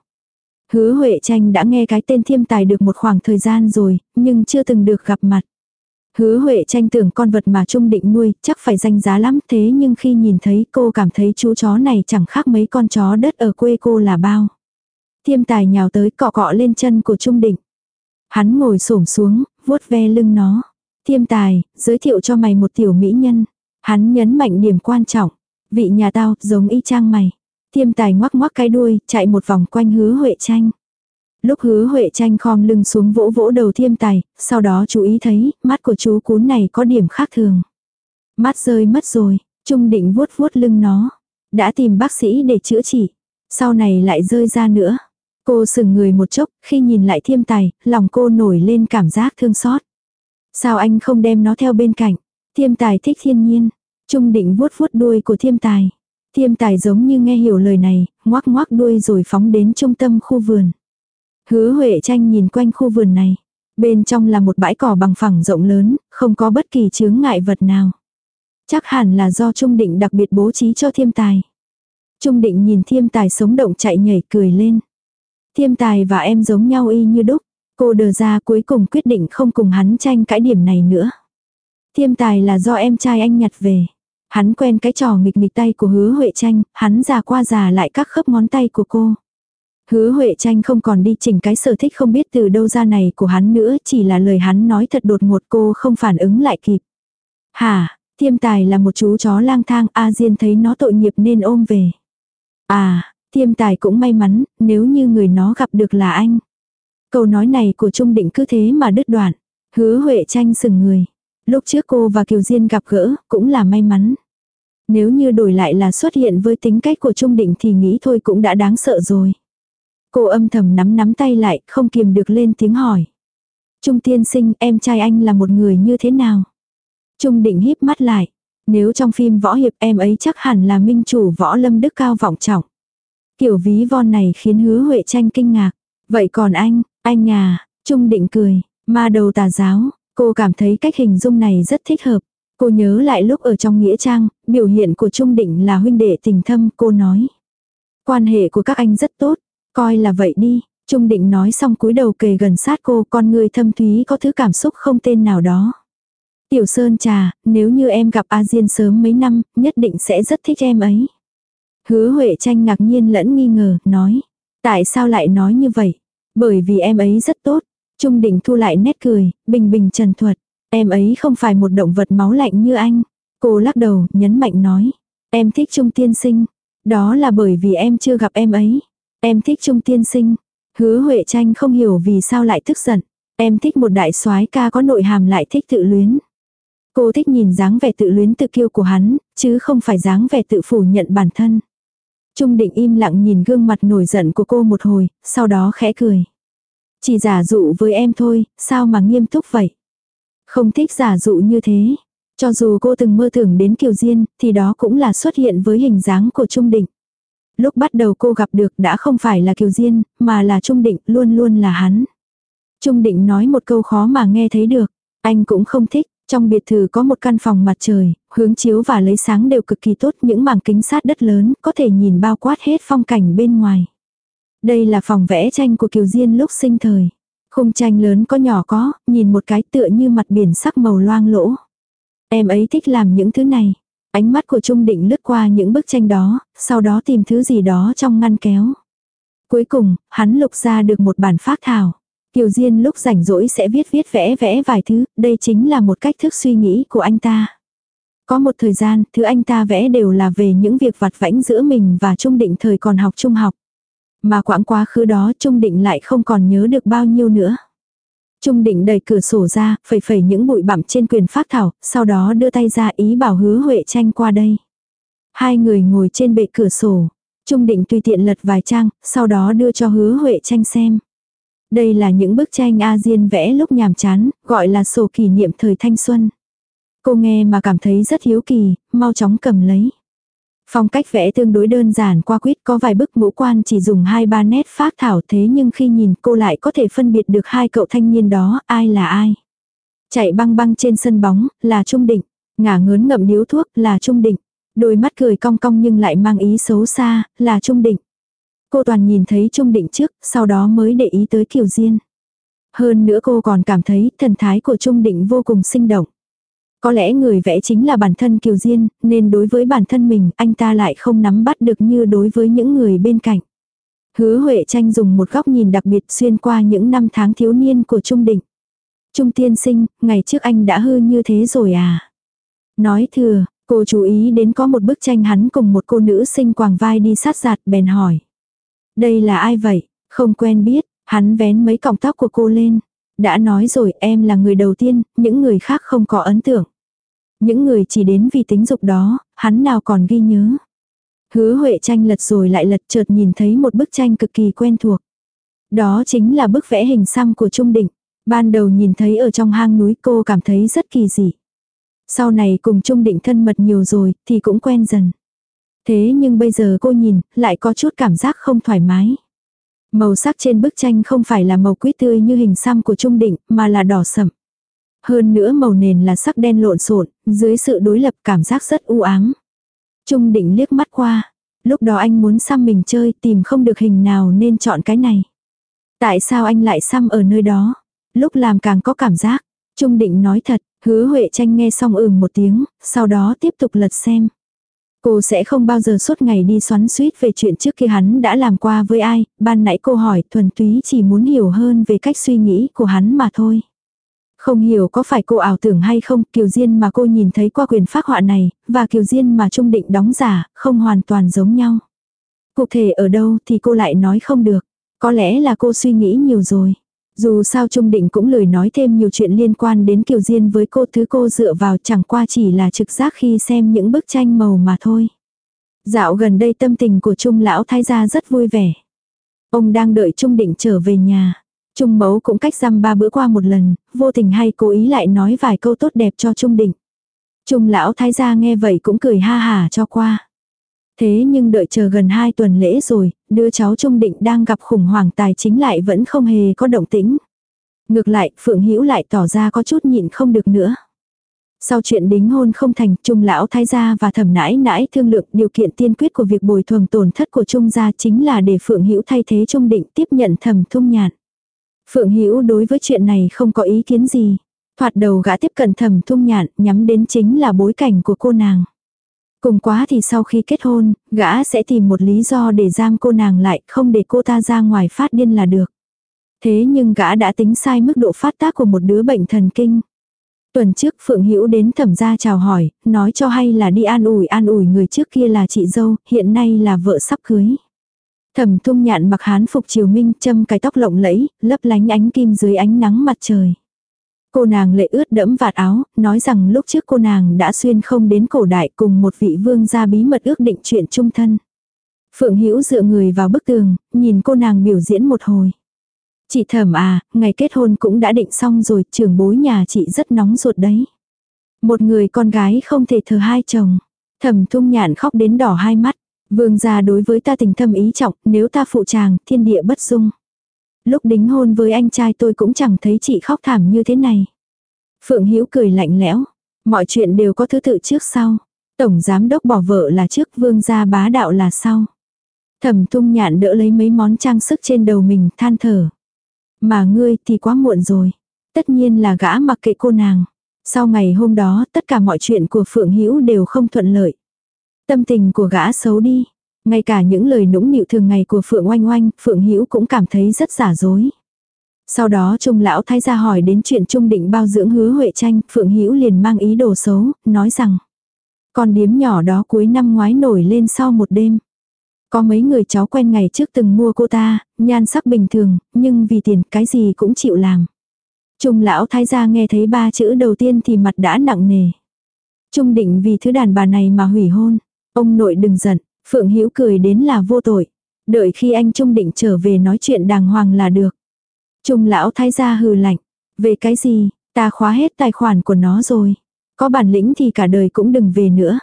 Hứa Huệ Tranh đã nghe cái tên thiêm tài được một khoảng thời gian rồi, nhưng chưa từng được gặp mặt. Hứa Huệ Tranh tưởng con vật mà Trung định nuôi chắc phải danh giá lắm thế nhưng khi nhìn thấy cô cảm thấy chú chó này chẳng khác mấy con chó đất ở quê cô là bao. Thiêm tài nhào tới cọ cọ lên chân của Trung định. Hắn ngồi xổm xuống, vuốt ve lưng nó. Thiêm tài, giới thiệu cho mày một tiểu mỹ nhân. Hắn nhấn mạnh điểm quan trọng. Vị nhà tao, giống y chang mày. Thiêm tài ngoắc ngoắc cái đuôi, chạy một vòng quanh hứa Huệ tranh. Lúc hứa Huệ tranh khom lưng xuống vỗ vỗ đầu thiêm tài, sau đó chú ý thấy, mắt của chú cún này có điểm khác thường. Mắt rơi mất rồi, trung định vuốt vuốt lưng nó. Đã tìm bác sĩ để chữa trị. Sau này lại rơi ra nữa. Cô sừng người một chốc, khi nhìn lại thiêm tài, lòng cô nổi lên cảm giác thương xót. Sao anh không đem nó theo bên cạnh? Thiêm tài thích thiên nhiên. Trung định vuốt vuốt đuôi của thiêm tài. Thiêm tài giống như nghe hiểu lời này, ngoác ngoác đuôi rồi phóng đến trung tâm khu vườn. Hứa Huệ tranh nhìn quanh khu vườn này. Bên trong là một bãi cỏ bằng phẳng rộng lớn, không có bất kỳ chướng ngại vật nào. Chắc hẳn là do Trung Định đặc biệt bố trí cho thiêm tài. Trung Định nhìn thiêm tài sống động chạy nhảy cười lên. Thiêm tài và em giống nhau y như đúc. Cô đờ ra cuối cùng quyết định không cùng hắn tranh cãi điểm này nữa. Thiêm tài là do em trai anh nhặt về. Hắn quen cái trò nghịch nghịch tay của hứa Huệ tranh, hắn già qua già lại các khớp ngón tay của cô. Hứa Huệ tranh không còn đi chỉnh cái sở thích không biết từ đâu ra này của hắn nữa, chỉ là lời hắn nói thật đột ngột cô không phản ứng lại kịp. Hả, thiêm tài là một chú chó lang thang, A Diên thấy nó tội nghiệp nên ôm về. À, thiêm tài cũng may mắn, nếu như người nó gặp được là anh. Câu nói này của Trung Định cứ thế mà đứt đoạn. Hứa Huệ tranh sừng người. Lúc trước cô và Kiều Diên gặp gỡ, cũng là may mắn. Nếu như đổi lại là xuất hiện với tính cách của Trung Định thì nghĩ thôi cũng đã đáng sợ rồi. Cô âm thầm nắm nắm tay lại, không kiềm được lên tiếng hỏi. Trung tiên sinh, em trai anh là một người như thế nào? Trung định híp mắt lại. Nếu trong phim võ hiệp em ấy chắc hẳn là minh chủ võ lâm đức cao vọng trọng. Kiểu ví von này khiến hứa Huệ tranh kinh ngạc. Vậy còn anh, anh à, Trung định cười, ma đầu tà giáo, cô cảm thấy cách hình dung này rất thích hợp. Cô nhớ lại lúc ở trong nghĩa trang, biểu hiện của Trung định là huynh đệ tình thâm, cô nói. Quan hệ của các anh rất tốt, coi là vậy đi. Trung định nói xong cúi đầu kề gần sát cô, con người thâm thúy có thứ cảm xúc không tên nào đó. Tiểu Sơn trà, nếu như em gặp A Diên sớm mấy năm, nhất định sẽ rất thích em ấy. Hứa Huệ tranh ngạc nhiên lẫn nghi ngờ, nói. Tại sao lại nói như vậy? Bởi vì em ấy rất tốt. Trung định thu lại nét cười, bình bình trần thuật. Em ấy không phải một động vật máu lạnh như anh. Cô lắc đầu, nhấn mạnh nói. Em thích Trung tiên sinh. Đó là bởi vì em chưa gặp em ấy. Em thích Trung tiên sinh. Hứa Huệ tranh không hiểu vì sao lại tức giận. Em thích một đại soái ca có nội hàm lại thích tự luyến. Cô thích nhìn dáng vẻ tự luyến tự kiêu của hắn, chứ không phải dáng vẻ tự phủ nhận bản thân. Trung định im lặng nhìn gương mặt nổi giận của cô một hồi, sau đó khẽ cười. Chỉ giả dụ với em thôi, sao mà nghiêm túc vậy? Không thích giả dụ như thế. Cho dù cô từng mơ tưởng đến Kiều Diên, thì đó cũng là xuất hiện với hình dáng của Trung Định. Lúc bắt đầu cô gặp được đã không phải là Kiều Diên, mà là Trung Định, luôn luôn là hắn. Trung Định nói một câu khó mà nghe thấy được. Anh cũng không thích, trong biệt thự có một căn phòng mặt trời, hướng chiếu và lấy sáng đều cực kỳ tốt, những mảng kính sát đất lớn, có thể nhìn bao quát hết phong cảnh bên ngoài. Đây là phòng vẽ tranh của Kiều Diên lúc sinh thời. Khung tranh lớn có nhỏ có, nhìn một cái tựa như mặt biển sắc màu loang lỗ. Em ấy thích làm những thứ này. Ánh mắt của Trung Định lướt qua những bức tranh đó, sau đó tìm thứ gì đó trong ngăn kéo. Cuối cùng, hắn lục ra được một bản phác thảo. Kiều Diên lúc rảnh rỗi sẽ viết viết vẽ vẽ vài thứ, đây chính là một cách thức suy nghĩ của anh ta. Có một thời gian, thứ anh ta vẽ đều là về những việc vặt vãnh giữa mình và Trung Định thời còn học trung học. Mà quãng quá khứ đó Trung Định lại không còn nhớ được bao nhiêu nữa. Trung Định đẩy cửa sổ ra, phẩy phẩy những bụi bặm trên quyền phát thảo, sau đó đưa tay ra ý bảo hứa Huệ tranh qua đây. Hai người ngồi trên bệ cửa sổ. Trung Định tùy tiện lật vài trang, sau đó đưa cho hứa Huệ tranh xem. Đây là những bức tranh A Diên vẽ lúc nhàm chán, gọi là sổ kỷ niệm thời thanh xuân. Cô nghe mà cảm thấy rất hiếu kỳ, mau chóng cầm lấy. Phong cách vẽ tương đối đơn giản qua quýt có vài bức ngũ quan chỉ dùng hai ba nét phác thảo thế nhưng khi nhìn cô lại có thể phân biệt được hai cậu thanh niên đó ai là ai. Chạy băng băng trên sân bóng là Trung Định, ngả ngớn ngậm điếu thuốc là Trung Định, đôi mắt cười cong cong nhưng lại mang ý xấu xa là Trung Định. Cô toàn nhìn thấy Trung Định trước, sau đó mới để ý tới Kiều Diên. Hơn nữa cô còn cảm thấy thần thái của Trung Định vô cùng sinh động. Có lẽ người vẽ chính là bản thân Kiều Diên, nên đối với bản thân mình anh ta lại không nắm bắt được như đối với những người bên cạnh. Hứa Huệ tranh dùng một góc nhìn đặc biệt xuyên qua những năm tháng thiếu niên của Trung Định. Trung tiên sinh, ngày trước anh đã hư như thế rồi à? Nói thừa, cô chú ý đến có một bức tranh hắn cùng một cô nữ sinh quàng vai đi sát giạt bèn hỏi. Đây là ai vậy? Không quen biết, hắn vén mấy cọng tóc của cô lên. Đã nói rồi em là người đầu tiên, những người khác không có ấn tượng. Những người chỉ đến vì tính dục đó, hắn nào còn ghi nhớ. Hứa Huệ tranh lật rồi lại lật chợt nhìn thấy một bức tranh cực kỳ quen thuộc. Đó chính là bức vẽ hình xăm của Trung Định. Ban đầu nhìn thấy ở trong hang núi cô cảm thấy rất kỳ dị. Sau này cùng Trung Định thân mật nhiều rồi thì cũng quen dần. Thế nhưng bây giờ cô nhìn lại có chút cảm giác không thoải mái. Màu sắc trên bức tranh không phải là màu quýt tươi như hình xăm của Trung Định mà là đỏ sậm. Hơn nữa màu nền là sắc đen lộn xộn, dưới sự đối lập cảm giác rất u ám. Trung Định liếc mắt qua. Lúc đó anh muốn xăm mình chơi tìm không được hình nào nên chọn cái này. Tại sao anh lại xăm ở nơi đó? Lúc làm càng có cảm giác. Trung định nói thật, hứa Huệ tranh nghe xong ừm một tiếng, sau đó tiếp tục lật xem. Cô sẽ không bao giờ suốt ngày đi xoắn suýt về chuyện trước kia hắn đã làm qua với ai, ban nãy cô hỏi thuần túy chỉ muốn hiểu hơn về cách suy nghĩ của hắn mà thôi. Không hiểu có phải cô ảo tưởng hay không, Kiều Diên mà cô nhìn thấy qua quyền phác họa này, và Kiều Diên mà Trung Định đóng giả, không hoàn toàn giống nhau. Cụ thể ở đâu thì cô lại nói không được. Có lẽ là cô suy nghĩ nhiều rồi. Dù sao Trung Định cũng lời nói thêm nhiều chuyện liên quan đến Kiều Diên với cô thứ cô dựa vào chẳng qua chỉ là trực giác khi xem những bức tranh màu mà thôi. Dạo gần đây tâm tình của Trung Lão Thái gia rất vui vẻ. Ông đang đợi Trung Định trở về nhà. Trung Mẫu cũng cách dăm ba bữa qua một lần, vô tình hay cố ý lại nói vài câu tốt đẹp cho Trung Định. Trung Lão Thái gia nghe vậy cũng cười ha hà cho qua. Thế nhưng đợi chờ gần 2 tuần lễ rồi, đứa cháu Trung Định đang gặp khủng hoảng tài chính lại vẫn không hề có động tĩnh. Ngược lại, Phượng Hữu lại tỏ ra có chút nhịn không được nữa. Sau chuyện đính hôn không thành, Trung lão thái gia và thẩm nãi nãi thương lượng điều kiện tiên quyết của việc bồi thường tổn thất của Trung gia chính là để Phượng Hữu thay thế Trung Định tiếp nhận thẩm thung nhạn. Phượng Hữu đối với chuyện này không có ý kiến gì. Thoạt đầu gã tiếp cận thẩm thung nhạn nhắm đến chính là bối cảnh của cô nàng. Cùng quá thì sau khi kết hôn, gã sẽ tìm một lý do để giam cô nàng lại, không để cô ta ra ngoài phát điên là được. Thế nhưng gã đã tính sai mức độ phát tác của một đứa bệnh thần kinh. Tuần trước Phượng Hữu đến thẩm gia chào hỏi, nói cho hay là đi an ủi an ủi người trước kia là chị dâu, hiện nay là vợ sắp cưới. Thẩm thung nhạn mặc hán phục triều minh châm cái tóc lộng lẫy, lấp lánh ánh kim dưới ánh nắng mặt trời. Cô nàng lệ ướt đẫm vạt áo, nói rằng lúc trước cô nàng đã xuyên không đến cổ đại cùng một vị vương gia bí mật ước định chuyện chung thân. Phượng Hữu dựa người vào bức tường, nhìn cô nàng biểu diễn một hồi. Chị thẩm à, ngày kết hôn cũng đã định xong rồi, trưởng bối nhà chị rất nóng ruột đấy. Một người con gái không thể thờ hai chồng. Thẩm thung nhạn khóc đến đỏ hai mắt. Vương gia đối với ta tình thâm ý trọng, nếu ta phụ chàng, thiên địa bất dung. Lúc đính hôn với anh trai tôi cũng chẳng thấy chị khóc thảm như thế này. Phượng Hữu cười lạnh lẽo. Mọi chuyện đều có thứ tự trước sau. Tổng giám đốc bỏ vợ là trước, vương gia bá đạo là sau. Thẩm tung nhạn đỡ lấy mấy món trang sức trên đầu mình, than thở. Mà ngươi thì quá muộn rồi. Tất nhiên là gã mặc kệ cô nàng. Sau ngày hôm đó, tất cả mọi chuyện của Phượng Hữu đều không thuận lợi. Tâm tình của gã xấu đi. Ngay cả những lời nũng nịu thường ngày của Phượng Oanh Oanh, Phượng Hữu cũng cảm thấy rất giả dối. Sau đó Trung lão thái gia hỏi đến chuyện Trung định bao dưỡng hứa Huệ tranh, Phượng Hữu liền mang ý đồ xấu, nói rằng: "Con điếm nhỏ đó cuối năm ngoái nổi lên sau một đêm. Có mấy người cháu quen ngày trước từng mua cô ta, nhan sắc bình thường, nhưng vì tiền cái gì cũng chịu làm." Trung lão thái gia nghe thấy ba chữ đầu tiên thì mặt đã nặng nề. Trung định vì thứ đàn bà này mà hủy hôn. Ông nội đừng giận, Phượng Hữu cười đến là vô tội. Đợi khi anh Trung định trở về nói chuyện đàng hoàng là được. Trung lão thái gia hừ lạnh. Về cái gì, ta khóa hết tài khoản của nó rồi. Có bản lĩnh thì cả đời cũng đừng về nữa.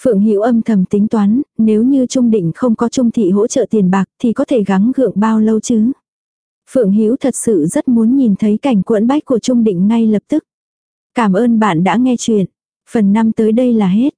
Phượng Hữu âm thầm tính toán, nếu như Trung Định không có Trung Thị hỗ trợ tiền bạc thì có thể gắng gượng bao lâu chứ. Phượng Hữu thật sự rất muốn nhìn thấy cảnh quẫn bách của Trung Định ngay lập tức. Cảm ơn bạn đã nghe chuyện. Phần 5 tới đây là hết.